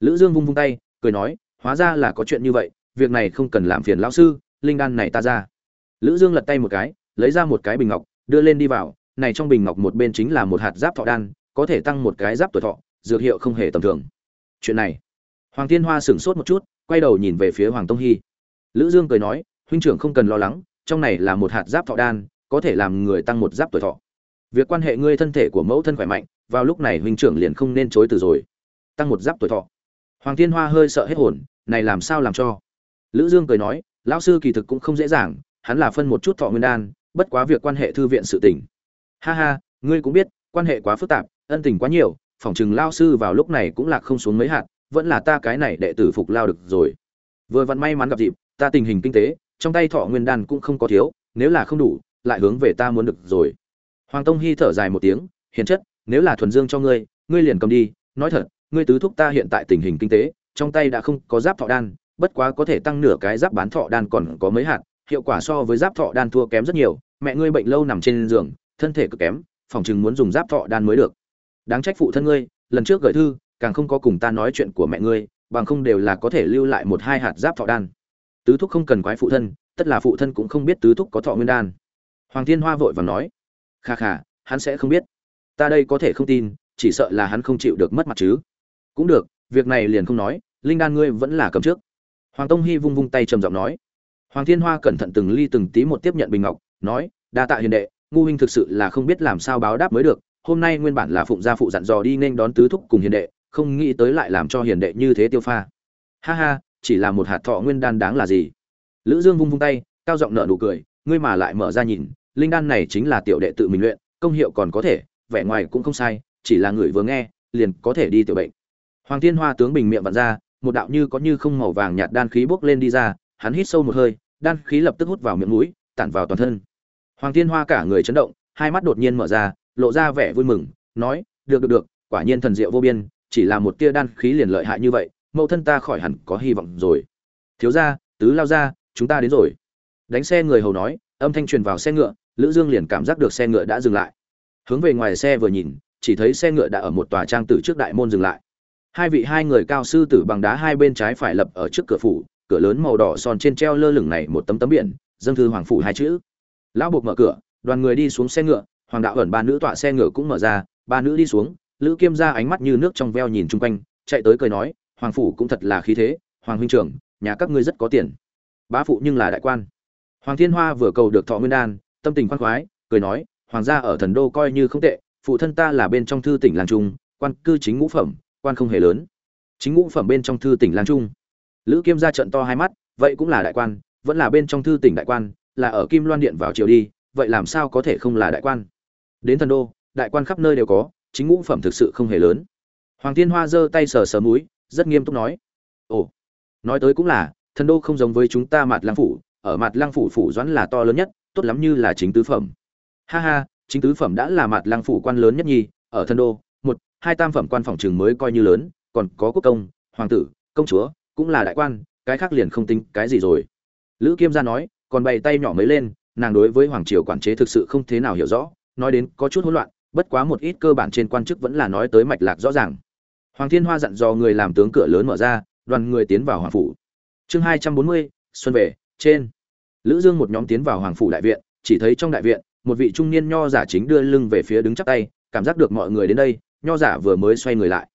Speaker 1: Lữ dương vung vung tay, cười nói, hóa ra là có chuyện như vậy, việc này không cần làm phiền lão sư, linh đan này ta ra. Lữ dương lật tay một cái, lấy ra một cái bình ngọc, đưa lên đi vào, này trong bình ngọc một bên chính là một hạt giáp thọ đan, có thể tăng một cái giáp tuổi thọ, dược hiệu không hề tầm thường. Chuyện này, hoàng thiên hoa sửng sốt một chút, quay đầu nhìn về phía hoàng tông hy. Lữ dương cười nói, huynh trưởng không cần lo lắng, trong này là một hạt giáp thọ đan có thể làm người tăng một giáp tuổi thọ. Việc quan hệ ngươi thân thể của mẫu thân khỏe mạnh, vào lúc này huynh trưởng liền không nên chối từ rồi. Tăng một giáp tuổi thọ. Hoàng thiên hoa hơi sợ hết hồn, này làm sao làm cho? Lữ dương cười nói, lão sư kỳ thực cũng không dễ dàng, hắn là phân một chút thọ nguyên đan, bất quá việc quan hệ thư viện sự tình. Ha ha, ngươi cũng biết, quan hệ quá phức tạp, ân tình quá nhiều, phỏng chừng lao sư vào lúc này cũng lạc không xuống mấy hạt, vẫn là ta cái này đệ tử phục lao được rồi. Vừa vặn may mắn gặp dịp, ta tình hình kinh tế, trong tay thọ nguyên đan cũng không có thiếu, nếu là không đủ lại hướng về ta muốn được rồi. Hoàng tông hy thở dài một tiếng, hiền chất, nếu là thuần dương cho ngươi ngươi liền cầm đi. Nói thật, ngươi tứ thúc ta hiện tại tình hình kinh tế, trong tay đã không có giáp thọ đan, bất quá có thể tăng nửa cái giáp bán thọ đan còn có mấy hạt, hiệu quả so với giáp thọ đan thua kém rất nhiều. Mẹ ngươi bệnh lâu nằm trên giường, thân thể cực kém, phòng chừng muốn dùng giáp thọ đan mới được. Đáng trách phụ thân ngươi, lần trước gửi thư, càng không có cùng ta nói chuyện của mẹ ngươi, bằng không đều là có thể lưu lại một hai hạt giáp thọ đan. Tứ thúc không cần quái phụ thân, tất là phụ thân cũng không biết tứ thúc có thọ nguyên đan hoàng thiên hoa vội vàng nói, kha kha, hắn sẽ không biết. Ta đây có thể không tin, chỉ sợ là hắn không chịu được mất mặt chứ. Cũng được, việc này liền không nói, linh đan ngươi vẫn là cầm trước. Hoàng tông hy vung vung tay trầm giọng nói. Hoàng thiên hoa cẩn thận từng ly từng tí một tiếp nhận bình ngọc, nói, đa tạ hiền đệ, ngu huynh thực sự là không biết làm sao báo đáp mới được. Hôm nay nguyên bản là phụng gia phụ dặn dò đi nên đón tứ thúc cùng hiền đệ, không nghĩ tới lại làm cho hiền đệ như thế tiêu pha. Ha ha, chỉ là một hạt thọ nguyên đan đáng là gì? Lữ dương vung vung tay, cao giọng nở nụ cười, ngươi mà lại mở ra nhìn linh đan này chính là tiểu đệ tự mình luyện, công hiệu còn có thể, vẻ ngoài cũng không sai, chỉ là người vừa nghe, liền có thể đi tiểu bệnh. Hoàng thiên hoa tướng bình miệng vặn ra, một đạo như có như không màu vàng nhạt đan khí bốc lên đi ra, hắn hít sâu một hơi, đan khí lập tức hút vào miệng mũi, tản vào toàn thân. Hoàng thiên hoa cả người chấn động, hai mắt đột nhiên mở ra, lộ ra vẻ vui mừng, nói, được được được, quả nhiên thần diệu vô biên, chỉ là một tia đan khí liền lợi hại như vậy, mẫu thân ta khỏi hẳn có hy vọng rồi. Thiếu gia, tứ lao ra chúng ta đến rồi. Đánh xe người hầu nói, âm thanh truyền vào xe ngựa lữ dương liền cảm giác được xe ngựa đã dừng lại. Hướng về ngoài xe vừa nhìn, chỉ thấy xe ngựa đã ở một tòa trang tử trước đại môn dừng lại. Hai vị hai người cao sư tử bằng đá hai bên trái phải lập ở trước cửa phủ, cửa lớn màu đỏ son trên treo lơ lửng này một tấm tấm biển, dâng thư hoàng phủ hai chữ. Lão buộc mở cửa, đoàn người đi xuống xe ngựa, hoàng đạo ẩn ba nữ tọa xe ngựa cũng mở ra, ba nữ đi xuống, lữ kiêm ra ánh mắt như nước trong veo nhìn chung quanh, chạy tới cười nói, hoàng phủ cũng thật là khí thế, hoàng huynh trưởng, nhà các ngươi rất có tiền. Bá phụ nhưng là đại quan. Hoàng thiên hoa vừa cầu được thọ nguyên đan tâm tình khoan khoái, cười nói, hoàng gia ở thần đô coi như không tệ, phụ thân ta là bên trong thư tỉnh làng trung, quan cư chính ngũ phẩm, quan không hề lớn. Chính ngũ phẩm bên trong thư tỉnh làng trung. Lữ kiêm ra trận to hai mắt, vậy cũng là đại quan, vẫn là bên trong thư tỉnh đại quan, là ở kim loan điện vào triều đi, vậy làm sao có thể không là đại quan? Đến thần đô, đại quan khắp nơi đều có, chính ngũ phẩm thực sự không hề lớn. Hoàng thiên hoa giơ tay sờ sờ mũi, rất nghiêm túc nói, ồ, nói tới cũng là, thần đô không giống với chúng ta mạt lang phủ, ở mạt lang phủ phủ doãn là to lớn nhất tốt lắm như là chính tứ phẩm. Ha ha, chính tứ phẩm đã là mặt lang phủ quan lớn nhất nhi ở thân đô, một, hai tam phẩm quan phòng trường mới coi như lớn, còn có quốc công, hoàng tử, công chúa, cũng là đại quan, cái khác liền không tính cái gì rồi. Lữ kiêm gia nói, còn bày tay nhỏ mới lên, nàng đối với hoàng triều quản chế thực sự không thế nào hiểu rõ, nói đến có chút hỗn loạn, bất quá một ít cơ bản trên quan chức vẫn là nói tới mạch lạc rõ ràng. Hoàng thiên hoa dặn dò người làm tướng cửa lớn mở ra, đoàn người tiến vào hoàng phủ. Chương hai trăm bốn mươi, xuân về, trên lữ dương một nhóm tiến vào hoàng phủ đại viện chỉ thấy trong đại viện một vị trung niên nho giả chính đưa lưng về phía đứng chắp tay cảm giác được mọi người đến đây nho giả vừa mới xoay người lại.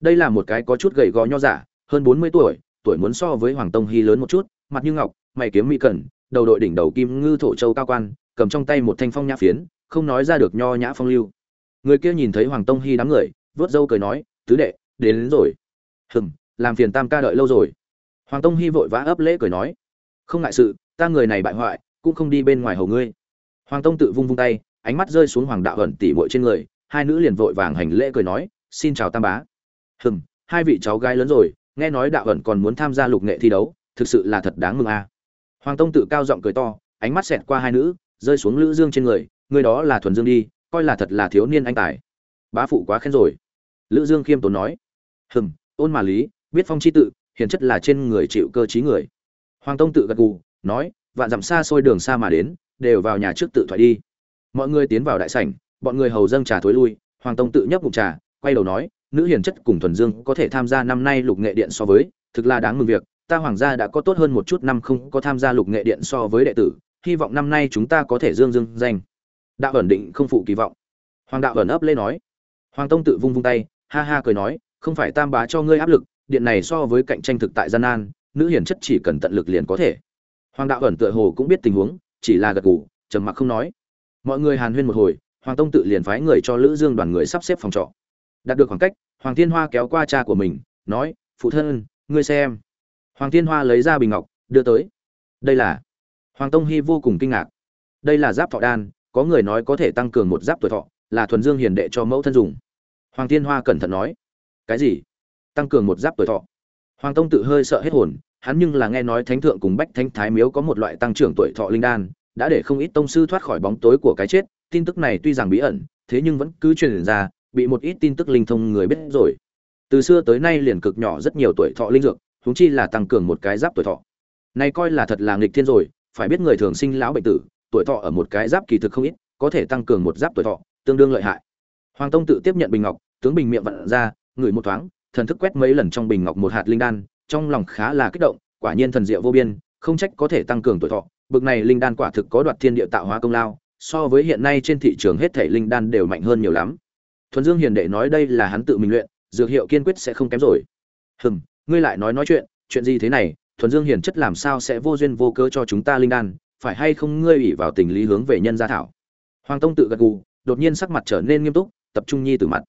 Speaker 1: Đây là một cái có chút gầy gò nho giả hơn bốn mươi tuổi tuổi muốn so với hoàng tông hy lớn một chút mặt như ngọc mày kiếm mỹ cẩn đầu đội đỉnh đầu kim ngư thổ châu cao quan cầm trong tay một thanh phong nhã phiến không nói ra được nho nhã phong lưu. Người kia nhìn thấy hoàng tông hy đám người vớt dâu cười nói tứ đệ đến, đến rồi. Hừm làm phiền tam ca đợi lâu rồi. Hoàng tông hy vội vã ấp lễ cười nói không ngại sự ta người này bại hoại, cũng không đi bên ngoài hầu ngươi. Hoàng tông tự vung vung tay, ánh mắt rơi xuống hoàng đạo ẩn tỉ muội trên người, hai nữ liền vội vàng hành lễ cười nói, xin chào tam bá. Hừm, hai vị cháu gái lớn rồi, nghe nói đạo ẩn còn muốn tham gia lục nghệ thi đấu, thực sự là thật đáng mừng a. Hoàng tông tự cao giọng cười to, ánh mắt xẹt qua hai nữ, rơi xuống lữ dương trên người người đó là thuần dương đi, coi là thật là thiếu niên anh tài. Bá phụ quá khen rồi. Lữ dương khiêm tốn nói. Hừm, ôn mà lý, biết phong chi tự, hiển chất là trên người chịu cơ trí người. Hoàng tông tự gật gù nói, vạn dặm xa xôi đường xa mà đến, đều vào nhà trước tự thoại đi. Mọi người tiến vào đại sảnh, bọn người hầu dâng trà thối lui, hoàng tông tự nhấp ngụm trà, quay đầu nói, nữ hiền chất cùng thuần dương có thể tham gia năm nay lục nghệ điện so với, thực là đáng mừng việc, ta hoàng gia đã có tốt hơn một chút năm không có tham gia lục nghệ điện so với đệ tử, hy vọng năm nay chúng ta có thể dương dương danh. Đạo ẩn định không phụ kỳ vọng. Hoàng đạo ẩn ấp lên nói. Hoàng tông tự vung vung tay, ha ha cười nói, không phải tam bá cho ngươi áp lực, điện này so với cạnh tranh thực tại gian nan, nữ hiển chất chỉ cần tận lực liền có thể hoàng đạo ẩn tựa hồ cũng biết tình huống, chỉ là gật gù, trầm mặc không nói. Mọi người hàn huyên một hồi, hoàng tông tự liền phái người cho lữ dương đoàn người sắp xếp phòng trọ. Đạt được khoảng cách, hoàng thiên hoa kéo qua cha của mình, nói, phụ thân, ngươi xem. Hoàng thiên hoa lấy ra bình ngọc, đưa tới. Đây là. Hoàng tông hy vô cùng kinh ngạc. Đây là giáp thọ đan, có người nói có thể tăng cường một giáp tuổi thọ, là thuần dương hiền đệ cho mẫu thân dùng. Hoàng thiên hoa cẩn thận nói. Cái gì? Tăng cường một giáp tuổi thọ? Hoàng tông tự hơi sợ hết hồn hắn nhưng là nghe nói thánh thượng cùng bách thánh thái miếu có một loại tăng trưởng tuổi thọ linh đan, đã để không ít tông sư thoát khỏi bóng tối của cái chết, tin tức này tuy rằng bí ẩn, thế nhưng vẫn cứ truyền ra, bị một ít tin tức linh thông người biết rồi. Từ xưa tới nay liền cực nhỏ rất nhiều tuổi thọ linh dược, huống chi là tăng cường một cái giáp tuổi thọ. Này coi là thật là nghịch thiên rồi, phải biết người thường sinh lão bệnh tử, tuổi thọ ở một cái giáp kỳ thực không ít, có thể tăng cường một giáp tuổi thọ, tương đương lợi hại. Hoàng tông tự tiếp nhận bình ngọc, tướng bình miệng vặn ra, ngửi một thoáng, thần thức quét mấy lần trong bình ngọc một hạt linh đan trong lòng khá là kích động, quả nhiên thần diệu vô biên, không trách có thể tăng cường tuổi thọ. Bực này linh đan quả thực có đoạt thiên địa tạo hóa công lao, so với hiện nay trên thị trường hết thảy linh đan đều mạnh hơn nhiều lắm. Thuần dương hiền đệ nói đây là hắn tự mình luyện, dược hiệu kiên quyết sẽ không kém rồi. Hừm, ngươi lại nói nói chuyện chuyện gì thế này? Thuần dương hiền chất làm sao sẽ vô duyên vô cớ cho chúng ta linh đan, phải hay không ngươi ủy vào tình lý hướng về nhân gia thảo? Hoàng tông tự gật gù, đột nhiên sắc mặt trở nên nghiêm túc, tập trung nhi từ mặt.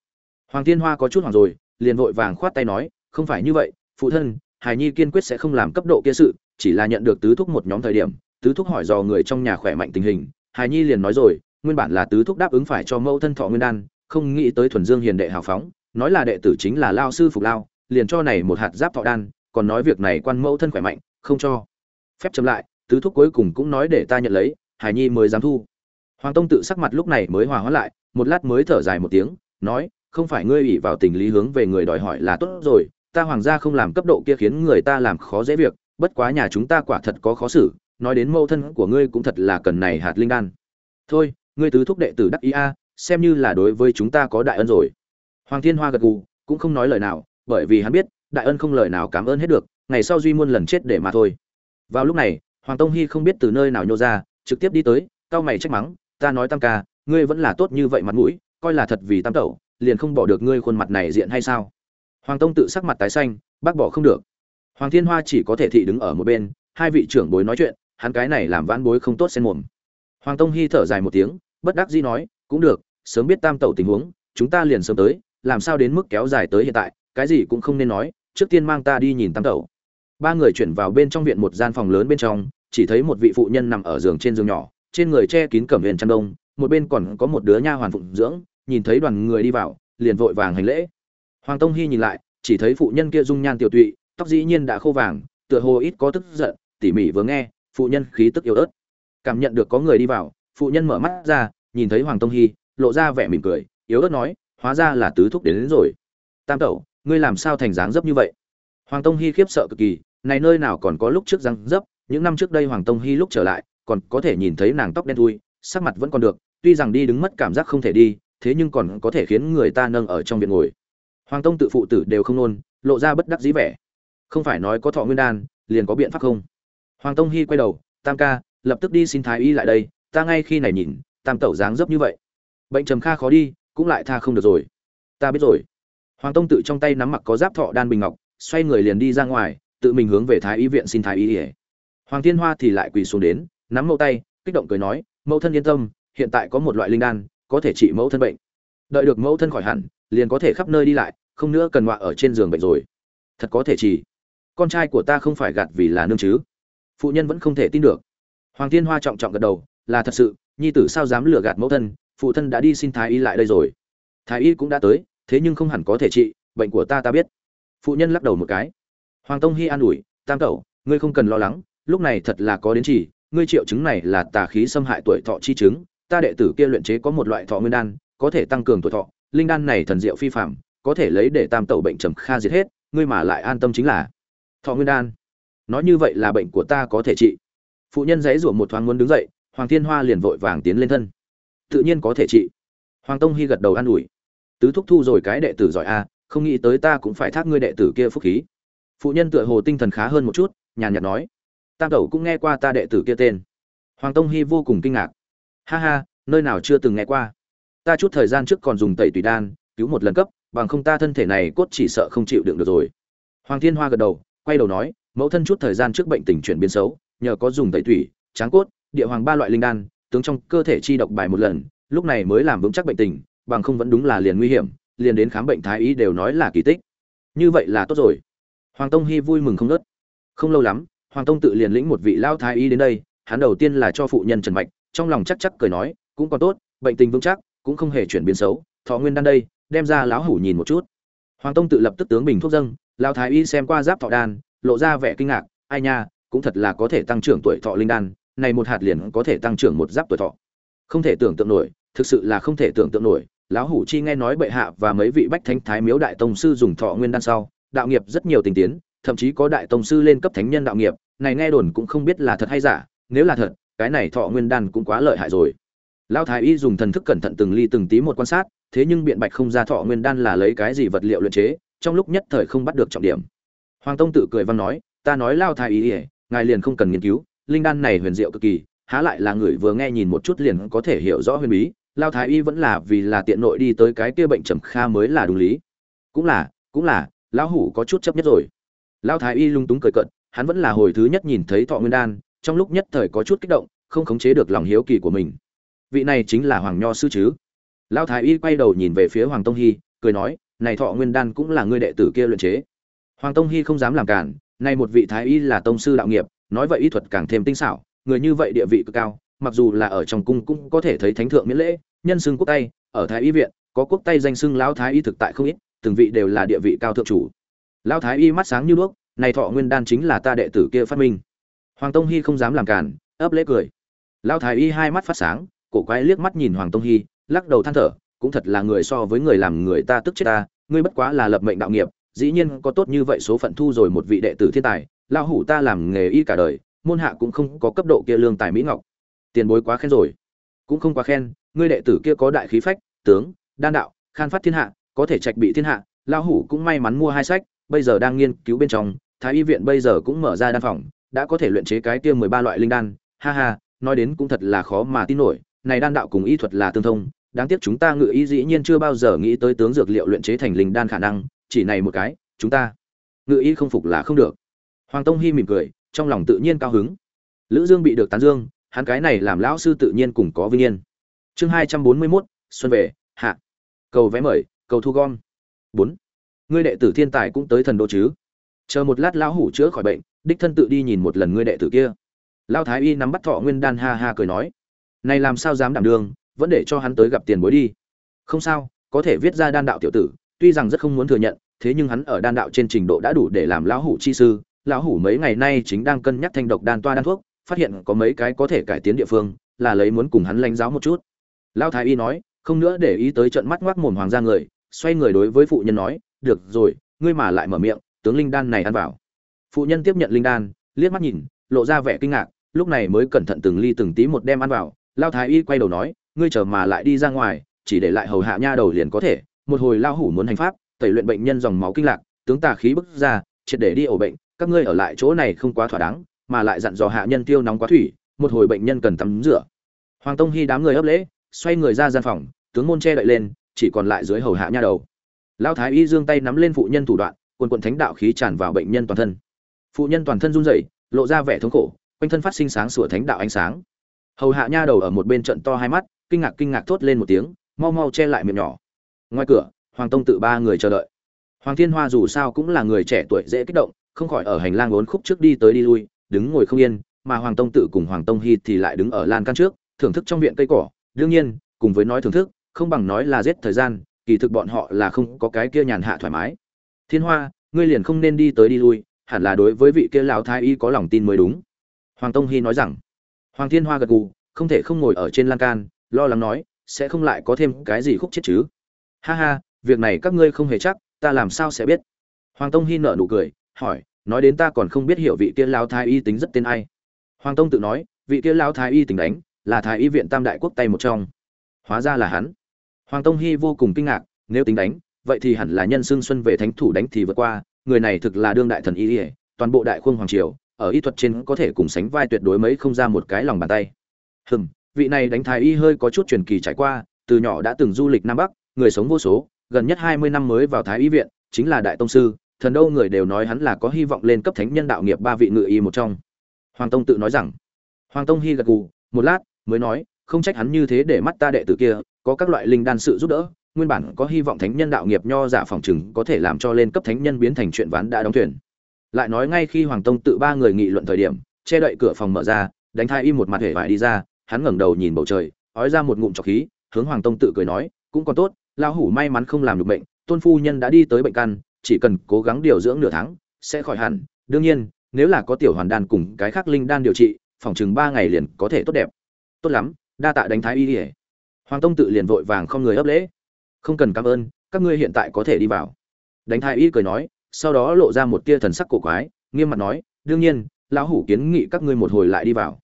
Speaker 1: Hoàng thiên hoa có chút hoảng rồi, liền vội vàng khoát tay nói, không phải như vậy phụ thân hải nhi kiên quyết sẽ không làm cấp độ kia sự, chỉ là nhận được tứ thúc một nhóm thời điểm, tứ thúc hỏi dò người trong nhà khỏe mạnh tình hình hải nhi liền nói rồi, nguyên bản là tứ thúc đáp ứng phải cho mẫu thân thọ nguyên đan, không nghĩ tới thuần dương hiền đệ hào phóng, nói là đệ tử chính là lao sư phục lao, liền cho này một hạt giáp thọ đan, còn nói việc này quan mẫu thân khỏe mạnh, không cho. Phép chậm lại, tứ thúc cuối cùng cũng nói để ta nhận lấy hải nhi mới dám thu. Hoàng tông tự sắc mặt lúc này mới hòa hóa lại, một lát mới thở dài một tiếng, nói, không phải ngươi ủy vào tình lý hướng về người đòi hỏi là tốt rồi ta hoàng gia không làm cấp độ kia khiến người ta làm khó dễ việc, bất quá nhà chúng ta quả thật có khó xử, nói đến mâu thân của ngươi cũng thật là cần này hạt linh đan. Thôi, ngươi tứ thúc đệ tử đắc ý a, xem như là đối với chúng ta có đại ân rồi. Hoàng thiên hoa gật gù, cũng không nói lời nào, bởi vì hắn biết, đại ân không lời nào cảm ơn hết được, ngày sau duy muôn lần chết để mà thôi. Vào lúc này, hoàng tông hy không biết từ nơi nào nhô ra, trực tiếp đi tới cao mày trách mắng, ta nói tam ca, ngươi vẫn là tốt như vậy mặt mũi, coi là thật vì tam tẩu, liền không bỏ được ngươi khuôn mặt này diện hay sao? Hoàng tông tự sắc mặt tái xanh, bác bỏ không được. Hoàng thiên hoa chỉ có thể thị đứng ở một bên, hai vị trưởng bối nói chuyện, hắn cái này làm vãn bối không tốt xen mồm. Hoàng tông hy thở dài một tiếng, bất đắc dĩ nói, cũng được, sớm biết tam tẩu tình huống, chúng ta liền sớm tới, làm sao đến mức kéo dài tới hiện tại, cái gì cũng không nên nói, trước tiên mang ta đi nhìn tam tẩu. Ba người chuyển vào bên trong viện một gian phòng lớn bên trong, chỉ thấy một vị phụ nhân nằm ở giường trên giường nhỏ, trên người che kín cẩm huyền chăn đông, một bên còn có một đứa nha hoàn phụng dưỡng, nhìn thấy đoàn người đi vào, liền vội vàng hành lễ hoàng tông hy nhìn lại chỉ thấy phụ nhân kia dung nhan tiểu tụy tóc dĩ nhiên đã khô vàng tựa hồ ít có tức giận tỉ mỉ vừa nghe phụ nhân khí tức yếu ớt. Cảm nhận được có người đi vào phụ nhân mở mắt ra nhìn thấy hoàng tông hy lộ ra vẻ mỉm cười yếu ớt nói hóa ra là tứ thúc đến, đến rồi. Tam tẩu ngươi làm sao thành dáng dấp như vậy? Hoàng tông hy khiếp sợ cực kỳ này nơi nào còn có lúc trước dáng dấp những năm trước đây hoàng tông hy lúc trở lại còn có thể nhìn thấy nàng tóc đen thui sắc mặt vẫn còn được tuy rằng đi đứng mất cảm giác không thể đi thế nhưng còn có thể khiến người ta nâng ở trong viện ngồi hoàng tông tự phụ tử đều không nôn, lộ ra bất đắc dĩ vẻ. Không phải nói có thọ nguyên đan, liền có biện pháp không? Hoàng tông hy quay đầu, tam ca, lập tức đi xin thái y lại đây, ta ngay khi này nhìn, tam tẩu dáng dấp như vậy. Bệnh trầm kha khó đi, cũng lại tha không được rồi. Ta biết rồi. Hoàng tông tự trong tay nắm mặc có giáp thọ đan bình ngọc, xoay người liền đi ra ngoài, tự mình hướng về thái y viện xin thái y ỉa hoàng thiên hoa thì lại quỳ xuống đến, nắm mẫu tay, kích động cười nói, mẫu thân yên tâm, hiện tại có một loại linh đan, có thể trị mẫu thân bệnh. Đợi được mẫu thân khỏi hẳn, liền có thể khắp nơi đi lại không nữa cần ngoạ ở trên giường bệnh rồi. Thật có thể chỉ. Con trai của ta không phải gạt vì là nương chứ. Phụ nhân vẫn không thể tin được. Hoàng thiên hoa trọng trọng gật đầu, là thật sự, nhi tử sao dám lừa gạt mẫu thân, phụ thân đã đi xin thái y lại đây rồi. Thái y cũng đã tới, thế nhưng không hẳn có thể trị, bệnh của ta ta biết. Phụ nhân lắc đầu một cái. Hoàng tông hy an ủi, tam cậu, ngươi không cần lo lắng, lúc này thật là có đến chỉ, ngươi triệu chứng này là tà khí xâm hại tuổi thọ chi chứng, ta đệ tử kia luyện chế có một loại thọ nguyên đan, có thể tăng cường tuổi thọ, linh đan này thần diệu phi phạm có thể lấy để tam tẩu bệnh trầm kha diệt hết, ngươi mà lại an tâm chính là thọ nguyên đan. Nói như vậy là bệnh của ta có thể trị. Phụ nhân dãy rủa một thoáng muốn đứng dậy, hoàng thiên hoa liền vội vàng tiến lên thân. Tự nhiên có thể trị. Hoàng tông hy gật đầu an ủi. Tứ thúc thu rồi cái đệ tử giỏi a, không nghĩ tới ta cũng phải thác ngươi đệ tử kia phúc khí. Phụ nhân tựa hồ tinh thần khá hơn một chút, nhàn nhạt nói. Tam tẩu cũng nghe qua ta đệ tử kia tên. Hoàng tông hy vô cùng kinh ngạc. Ha ha, nơi nào chưa từng nghe qua. Ta chút thời gian trước còn dùng tẩy tùy đan, cứu một lần cấp bằng không ta thân thể này cốt chỉ sợ không chịu đựng được rồi. Hoàng thiên hoa gật đầu, quay đầu nói, mẫu thân chút thời gian trước bệnh tình chuyển biến xấu, nhờ có dùng tẩy thủy tráng cốt, địa hoàng ba loại linh đan, tướng trong cơ thể chi độc bài một lần, lúc này mới làm vững chắc bệnh tình, bằng không vẫn đúng là liền nguy hiểm, liền đến khám bệnh thái y đều nói là kỳ tích. Như vậy là tốt rồi. Hoàng tông hy vui mừng không ngớt. Không lâu lắm, hoàng tông tự liền lĩnh một vị lao thái y đến đây, hắn đầu tiên là cho phụ nhân trần mạch, trong lòng chắc chắc cười nói, cũng còn tốt, bệnh tình vững chắc, cũng không hề chuyển biến xấu, thọ nguyên đan đây đem ra lão hủ nhìn một chút. Hoàng tông tự lập tức tướng bình thuốc dâng lao thái y xem qua giáp thọ đan, lộ ra vẻ kinh ngạc, ai nha, cũng thật là có thể tăng trưởng tuổi thọ linh đan, này một hạt liền có thể tăng trưởng một giáp tuổi thọ. Không thể tưởng tượng nổi, thực sự là không thể tưởng tượng nổi, lão hủ chi nghe nói bệ hạ và mấy vị bách thánh thái miếu đại tông sư dùng thọ nguyên đan sau, đạo nghiệp rất nhiều tình tiến, thậm chí có đại tông sư lên cấp thánh nhân đạo nghiệp, này nghe đồn cũng không biết là thật hay giả, nếu là thật, cái này thọ nguyên đan cũng quá lợi hại rồi. Lão thái y dùng thần thức cẩn thận từng ly từng tí một quan sát thế nhưng biện bạch không ra thọ nguyên đan là lấy cái gì vật liệu luyện chế, trong lúc nhất thời không bắt được trọng điểm. Hoàng tông tự cười văn nói, ta nói lao thái y ngài liền không cần nghiên cứu, linh đan này huyền diệu cực kỳ, há lại là người vừa nghe nhìn một chút liền có thể hiểu rõ huyền bí, lao thái y vẫn là vì là tiện nội đi tới cái kia bệnh trầm kha mới là đúng lý. Cũng là cũng là, lão hủ có chút chấp nhất rồi. Lao thái y lung túng cười cận hắn vẫn là hồi thứ nhất nhìn thấy thọ nguyên đan, trong lúc nhất thời có chút kích động, không khống chế được lòng hiếu kỳ của mình. Vị này chính là hoàng nho sư chứ? Lao thái y quay đầu nhìn về phía hoàng tông hy, cười nói, này thọ nguyên đan cũng là ngươi đệ tử kia luyện chế. Hoàng tông hy không dám làm cản này một vị thái y là tông sư đạo nghiệp, nói vậy y thuật càng thêm tinh xảo, người như vậy địa vị cực cao, mặc dù là ở trong cung cũng có thể thấy thánh thượng miễn lễ, nhân xưng quốc tay, ở thái y viện, có quốc tay danh xưng lão thái y thực tại không ít, từng vị đều là địa vị cao thượng chủ. Lão thái y mắt sáng như đuốc, này thọ nguyên đan chính là ta đệ tử kia phát minh. Hoàng tông hy không dám làm cản, ấp lễ cười. Lão thái y hai mắt phát sáng, cổ quái liếc mắt nhìn hoàng tông hy lắc đầu than thở, cũng thật là người so với người làm người ta tức chết ta, ngươi bất quá là lập mệnh đạo nghiệp, dĩ nhiên có tốt như vậy số phận thu rồi một vị đệ tử thiên tài, lão hủ ta làm nghề y cả đời, môn hạ cũng không có cấp độ kia lương tài mỹ ngọc. Tiền bối quá khen rồi. Cũng không quá khen, ngươi đệ tử kia có đại khí phách, tướng, đan đạo, khan phát thiên hạ, có thể trạch bị thiên hạ, lão hủ cũng may mắn mua hai sách, bây giờ đang nghiên cứu bên trong, thái y viện bây giờ cũng mở ra đan phòng, đã có thể luyện chế cái kia mười ba loại linh đan, ha ha, nói đến cũng thật là khó mà tin nổi này đan đạo cùng y thuật là tương thông đáng tiếc chúng ta ngự y dĩ nhiên chưa bao giờ nghĩ tới tướng dược liệu luyện chế thành linh đan khả năng chỉ này một cái chúng ta ngự y không phục là không được. Hoàng tông hy mỉm cười trong lòng tự nhiên cao hứng. Lữ dương bị được tán dương hắn cái này làm lão sư tự nhiên cùng có vinh yên. Chương hai trăm bốn mươi 241, xuân về hạ. Cầu vé mời cầu thu gom. Bốn. Ngươi đệ tử thiên tài cũng tới thần đô chứ? Chờ một lát lão hủ chữa khỏi bệnh đích thân tự đi nhìn một lần ngươi đệ tử kia. Lão thái y nắm bắt thọ nguyên đan ha ha cười nói này làm sao dám đảm đương vẫn để cho hắn tới gặp tiền bối đi. Không sao, có thể viết ra đan đạo tiểu tử, tuy rằng rất không muốn thừa nhận, thế nhưng hắn ở đan đạo trên trình độ đã đủ để làm lão hủ chi sư. Lão hủ mấy ngày nay chính đang cân nhắc thanh độc đan toa đan thuốc, phát hiện có mấy cái có thể cải tiến địa phương, là lấy muốn cùng hắn lãnh giáo một chút. Lão thái y nói, không nữa để ý tới trận mắt ngoác mồm hoàng gia người, xoay người đối với phụ nhân nói, được rồi, ngươi mà lại mở miệng, tướng linh đan này ăn vào. Phụ nhân tiếp nhận linh đan, liếc mắt nhìn, lộ ra vẻ kinh ngạc, lúc này mới cẩn thận từng ly từng tí một đem ăn vào lao thái y quay đầu nói, ngươi chờ mà lại đi ra ngoài, chỉ để lại hầu hạ nha đầu liền có thể. Một hồi lao hủ muốn hành pháp, tẩy luyện bệnh nhân dòng máu kinh lạc, tướng tà khí bức ra, triệt để đi ổ bệnh. Các ngươi ở lại chỗ này không quá thỏa đáng, mà lại dặn dò hạ nhân tiêu nóng quá thủy, một hồi bệnh nhân cần tắm rửa. Hoàng tông hy đám người ấp lễ, xoay người ra gian phòng, tướng môn che đậy lên, chỉ còn lại dưới hầu hạ nha đầu. Lao thái y giương tay nắm lên phụ nhân thủ đoạn, quần quần thánh đạo khí tràn vào bệnh nhân toàn thân. Phụ nhân toàn thân run rẩy, lộ ra vẻ thống khổ, quanh thân phát sinh sáng sủa thánh đạo ánh sáng hầu hạ nha đầu ở một bên trận to hai mắt, kinh ngạc kinh ngạc thốt lên một tiếng, mau mau che lại miệng nhỏ. Ngoài cửa, hoàng tông tự ba người chờ đợi. Hoàng thiên hoa dù sao cũng là người trẻ tuổi dễ kích động, không khỏi ở hành lang bốn khúc trước đi tới đi lui, đứng ngồi không yên, mà hoàng tông tự cùng hoàng tông hy thì lại đứng ở lan can trước, thưởng thức trong viện cây cỏ. Đương nhiên, cùng với nói thưởng thức, không bằng nói là giết thời gian, kỳ thực bọn họ là không có cái kia nhàn hạ thoải mái. Thiên hoa, ngươi liền không nên đi tới đi lui, hẳn là đối với vị kia lão thái y có lòng tin mới đúng. Hoàng tông hy nói rằng hoàng thiên hoa gật gù, không thể không ngồi ở trên lan can, lo lắng nói, sẽ không lại có thêm cái gì khúc chết chứ. Ha ha, việc này các ngươi không hề chắc, ta làm sao sẽ biết? Hoàng tông Hi nở nụ cười, hỏi, nói đến ta còn không biết hiểu vị kia lão thái y tính rất tên ai. Hoàng tông tự nói, vị kia lão thái y tính đánh, là thái y viện tam đại quốc tay một trong. Hóa ra là hắn. Hoàng tông Hi vô cùng kinh ngạc, nếu tính đánh, vậy thì hẳn là nhân xương xuân về thánh thủ đánh thì vượt qua, người này thực là đương đại thần y toàn bộ đại khung hoàng triều ở y thuật trên có thể cùng sánh vai tuyệt đối mấy không ra một cái lòng bàn tay. Hừm, vị này đánh thái y hơi có chút truyền kỳ trải qua, từ nhỏ đã từng du lịch nam bắc, người sống vô số, gần nhất hai mươi năm mới vào thái y viện, chính là đại tông sư, thần đâu người đều nói hắn là có hy vọng lên cấp thánh nhân đạo nghiệp ba vị ngự y một trong. Hoàng tông tự nói rằng, hoàng tông hy gật gù, một lát, mới nói, không trách hắn như thế để mắt ta đệ tử kia, có các loại linh đan sự giúp đỡ, nguyên bản có hy vọng thánh nhân đạo nghiệp nho giả phòng chừng có thể làm cho lên cấp thánh nhân biến thành chuyện ván đã đóng thuyền lại nói ngay khi hoàng tông tự ba người nghị luận thời điểm, che đậy cửa phòng mở ra, đánh thai y một mặt hề vải đi ra, hắn ngẩng đầu nhìn bầu trời, ói ra một ngụm trọc khí, hướng hoàng tông tự cười nói, cũng còn tốt, lão hủ may mắn không làm được bệnh, tôn phu nhân đã đi tới bệnh căn, chỉ cần cố gắng điều dưỡng nửa tháng, sẽ khỏi hẳn. Đương nhiên, nếu là có tiểu hoàn đan cùng cái khác linh đan điều trị, phòng chừng ba ngày liền có thể tốt đẹp. Tốt lắm, đa tạ đánh thái y ỉa hoàng tông tự liền vội vàng không người ấp lễ. Không cần cảm ơn, các ngươi hiện tại có thể đi vào. Đánh thái y cười nói sau đó lộ ra một tia thần sắc cổ quái, nghiêm mặt nói, đương nhiên, lão hủ kiến nghị các ngươi một hồi lại đi vào.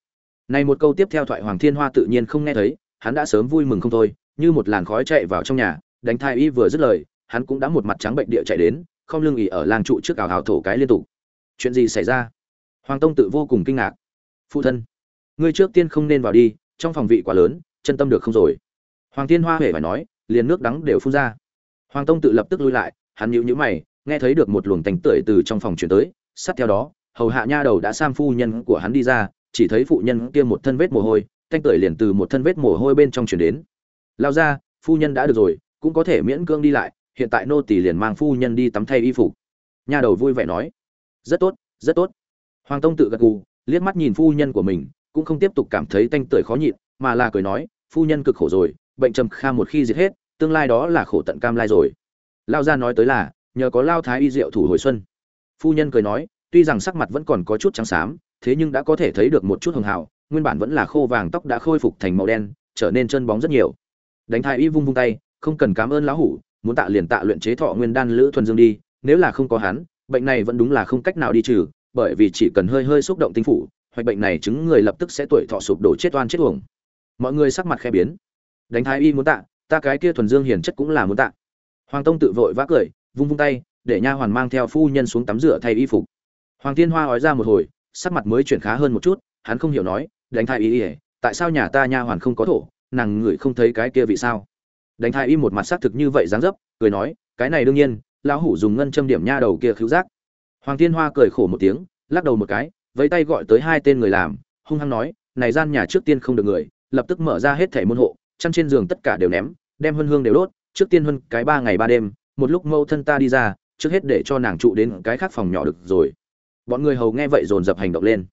Speaker 1: Này một câu tiếp theo thoại hoàng thiên hoa tự nhiên không nghe thấy, hắn đã sớm vui mừng không thôi, như một làn khói chạy vào trong nhà, đánh thái y vừa dứt lời, hắn cũng đã một mặt trắng bệnh địa chạy đến, không lưng ỉ ở làng trụ trước ảo hào thổ cái liên tục. Chuyện gì xảy ra? Hoàng tông tự vô cùng kinh ngạc. Phụ thân, ngươi trước tiên không nên vào đi, trong phòng vị quá lớn, chân tâm được không rồi? Hoàng thiên hoa hề phải nói, liền nước đắng đều phun ra. Hoàng tông tự lập tức lui lại, hắn nhíu nhíu mày nghe thấy được một luồng tành tưởi từ trong phòng chuyển tới, sát theo đó, hầu hạ nha đầu đã sam phu nhân của hắn đi ra, chỉ thấy phụ nhân kia một thân vết mồ hôi thanh tưởi liền từ một thân vết mồ hôi bên trong chuyển đến. Lao ra, phu nhân đã được rồi, cũng có thể miễn cưỡng đi lại, hiện tại nô tỳ liền mang phu nhân đi tắm thay y phục. Nha đầu vui vẻ nói. Rất tốt rất tốt. Hoàng tông tự gật gù, liếc mắt nhìn phu nhân của mình, cũng không tiếp tục cảm thấy tanh tưởi khó nhịn, mà là cười nói, phu nhân cực khổ rồi, bệnh trầm kha một khi diệt hết, tương lai đó là khổ tận cam lai rồi. Lao gia nói tới là nhờ có lao thái y diệu thủ hồi xuân. Phu nhân cười nói, tuy rằng sắc mặt vẫn còn có chút trắng xám, thế nhưng đã có thể thấy được một chút hường hào, nguyên bản vẫn là khô vàng tóc đã khôi phục thành màu đen, trở nên chân bóng rất nhiều. Đánh thái y vung vung tay, không cần cảm ơn lão hủ, muốn tạ liền tạ luyện chế thọ nguyên đan lữ thuần dương đi, nếu là không có hắn, bệnh này vẫn đúng là không cách nào đi trừ, bởi vì chỉ cần hơi hơi xúc động tinh phủ hoặc bệnh này chứng người lập tức sẽ tuổi thọ sụp đổ chết oan chết uổng. Mọi người sắc mặt khẽ biến. Đánh thái y muốn tạ, ta cái kia thuần dương hiền chất cũng là muốn tạ. Hoàng tông tự vội vã cười vung vung tay, để nha hoàn mang theo phu nhân xuống tắm rửa thay y phục. Hoàng thiên hoa ói ra một hồi, sắc mặt mới chuyển khá hơn một chút, hắn không hiểu nói, đánh thái y ỉa tại sao nhà ta nha hoàn không có thổ, nàng ngửi không thấy cái kia vì sao? Đánh thái y một mặt xác thực như vậy dáng dấp, cười nói, cái này đương nhiên, lão hủ dùng ngân châm điểm nha đầu kia cứu giác. Hoàng thiên hoa cười khổ một tiếng, lắc đầu một cái, vẫy tay gọi tới hai tên người làm, hung hăng nói, này gian nhà trước tiên không được người, lập tức mở ra hết thảy môn hộ, chăn trên giường tất cả đều ném, đem hương hương đều đốt, trước tiên hơn cái ba ngày ba đêm một lúc mâu thân ta đi ra, trước hết để cho nàng trụ đến cái khác phòng nhỏ được rồi. Bọn người hầu nghe vậy dồn dập hành động lên.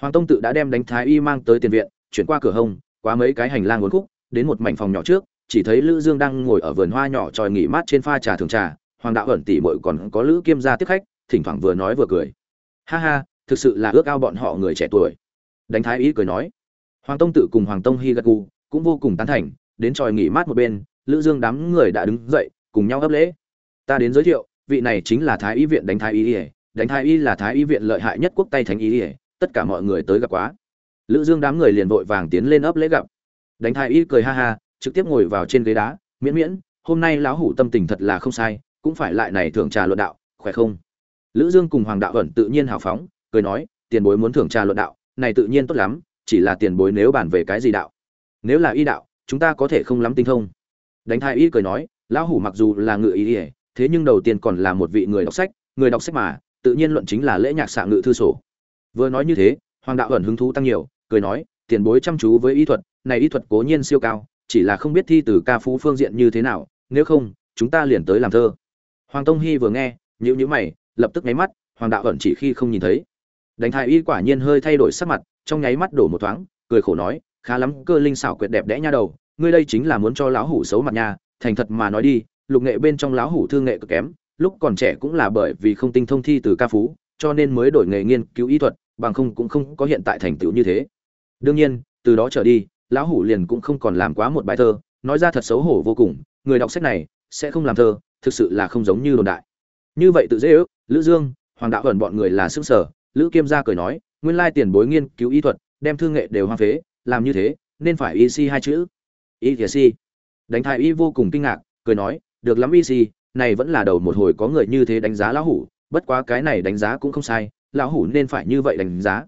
Speaker 1: Hoàng tông tự đã đem đánh thái y mang tới tiền viện, chuyển qua cửa hông qua mấy cái hành lang uốn khúc, đến một mảnh phòng nhỏ trước, chỉ thấy lữ dương đang ngồi ở vườn hoa nhỏ tròi nghỉ mát trên pha trà thường trà, hoàng đạo ẩn tỉ muội còn có lữ kiêm gia tiếp khách, thỉnh thoảng vừa nói vừa cười. Ha ha, thực sự là ước ao bọn họ người trẻ tuổi. Đánh thái y cười nói. Hoàng tông tự cùng hoàng tông hy gật gù cũng vô cùng tán thành, đến tròi nghỉ mát một bên, lữ dương đám người đã đứng dậy, cùng nhau ấp lễ ta đến giới thiệu, vị này chính là thái y viện đánh thái y ỉa đánh thái y là thái y viện lợi hại nhất quốc tay thánh y ỉa tất cả mọi người tới gặp quá. Lữ dương đám người liền vội vàng tiến lên ấp lễ gặp. Đánh thái y cười ha ha, trực tiếp ngồi vào trên ghế đá, miễn miễn, hôm nay lão hủ tâm tình thật là không sai, cũng phải lại này thưởng trà luận đạo, khỏe không? Lữ dương cùng hoàng đạo ẩn tự nhiên hào phóng, cười nói, tiền bối muốn thưởng trà luận đạo, này tự nhiên tốt lắm, chỉ là tiền bối nếu bàn về cái gì đạo? Nếu là y đạo, chúng ta có thể không lắm tinh thông. Đánh thái y cười nói, lão hủ mặc dù là ngự y ỉa thế nhưng đầu tiên còn là một vị người đọc sách, người đọc sách mà, tự nhiên luận chính là lễ nhạc xạ ngự thư sổ. Vừa nói như thế, hoàng đạo ẩn hứng thú tăng nhiều, cười nói, tiền bối chăm chú với y thuật, này y thuật cố nhiên siêu cao, chỉ là không biết thi từ ca phú phương diện như thế nào, nếu không, chúng ta liền tới làm thơ. Hoàng tông hy vừa nghe nhữ nhữ mày, lập tức nháy mắt, hoàng đạo ẩn chỉ khi không nhìn thấy. Đánh thái y quả nhiên hơi thay đổi sắc mặt, trong nháy mắt đổ một thoáng, cười khổ nói, khá lắm, cơ linh xảo quyệt đẹp đẽ nha đầu, ngươi đây chính là muốn cho lão hủ xấu mặt nhà thành thật mà nói đi lục nghệ bên trong lão hủ thương nghệ cực kém, lúc còn trẻ cũng là bởi vì không tinh thông thi từ ca phú, cho nên mới đổi nghề nghiên cứu y thuật, bằng không cũng không có hiện tại thành tựu như thế. Đương nhiên, từ đó trở đi, lão hủ liền cũng không còn làm quá một bài thơ, nói ra thật xấu hổ vô cùng, người đọc sách này sẽ không làm thơ, thực sự là không giống như đồn đại. Như vậy tự dễ ước, lữ dương, hoàng đạo ẩn bọn người là xương sở lữ kiêm gia cười nói, nguyên lai tiền bối nghiên cứu y thuật, đem thương nghệ đều hoang phế, làm như thế, nên phải y si hai chữ. Y thìa si. Đánh thái y vô cùng kinh ngạc, cười nói được lắm EC, này vẫn là đầu một hồi có người như thế đánh giá lão hủ bất quá cái này đánh giá cũng không sai lão hủ nên phải như vậy đánh giá.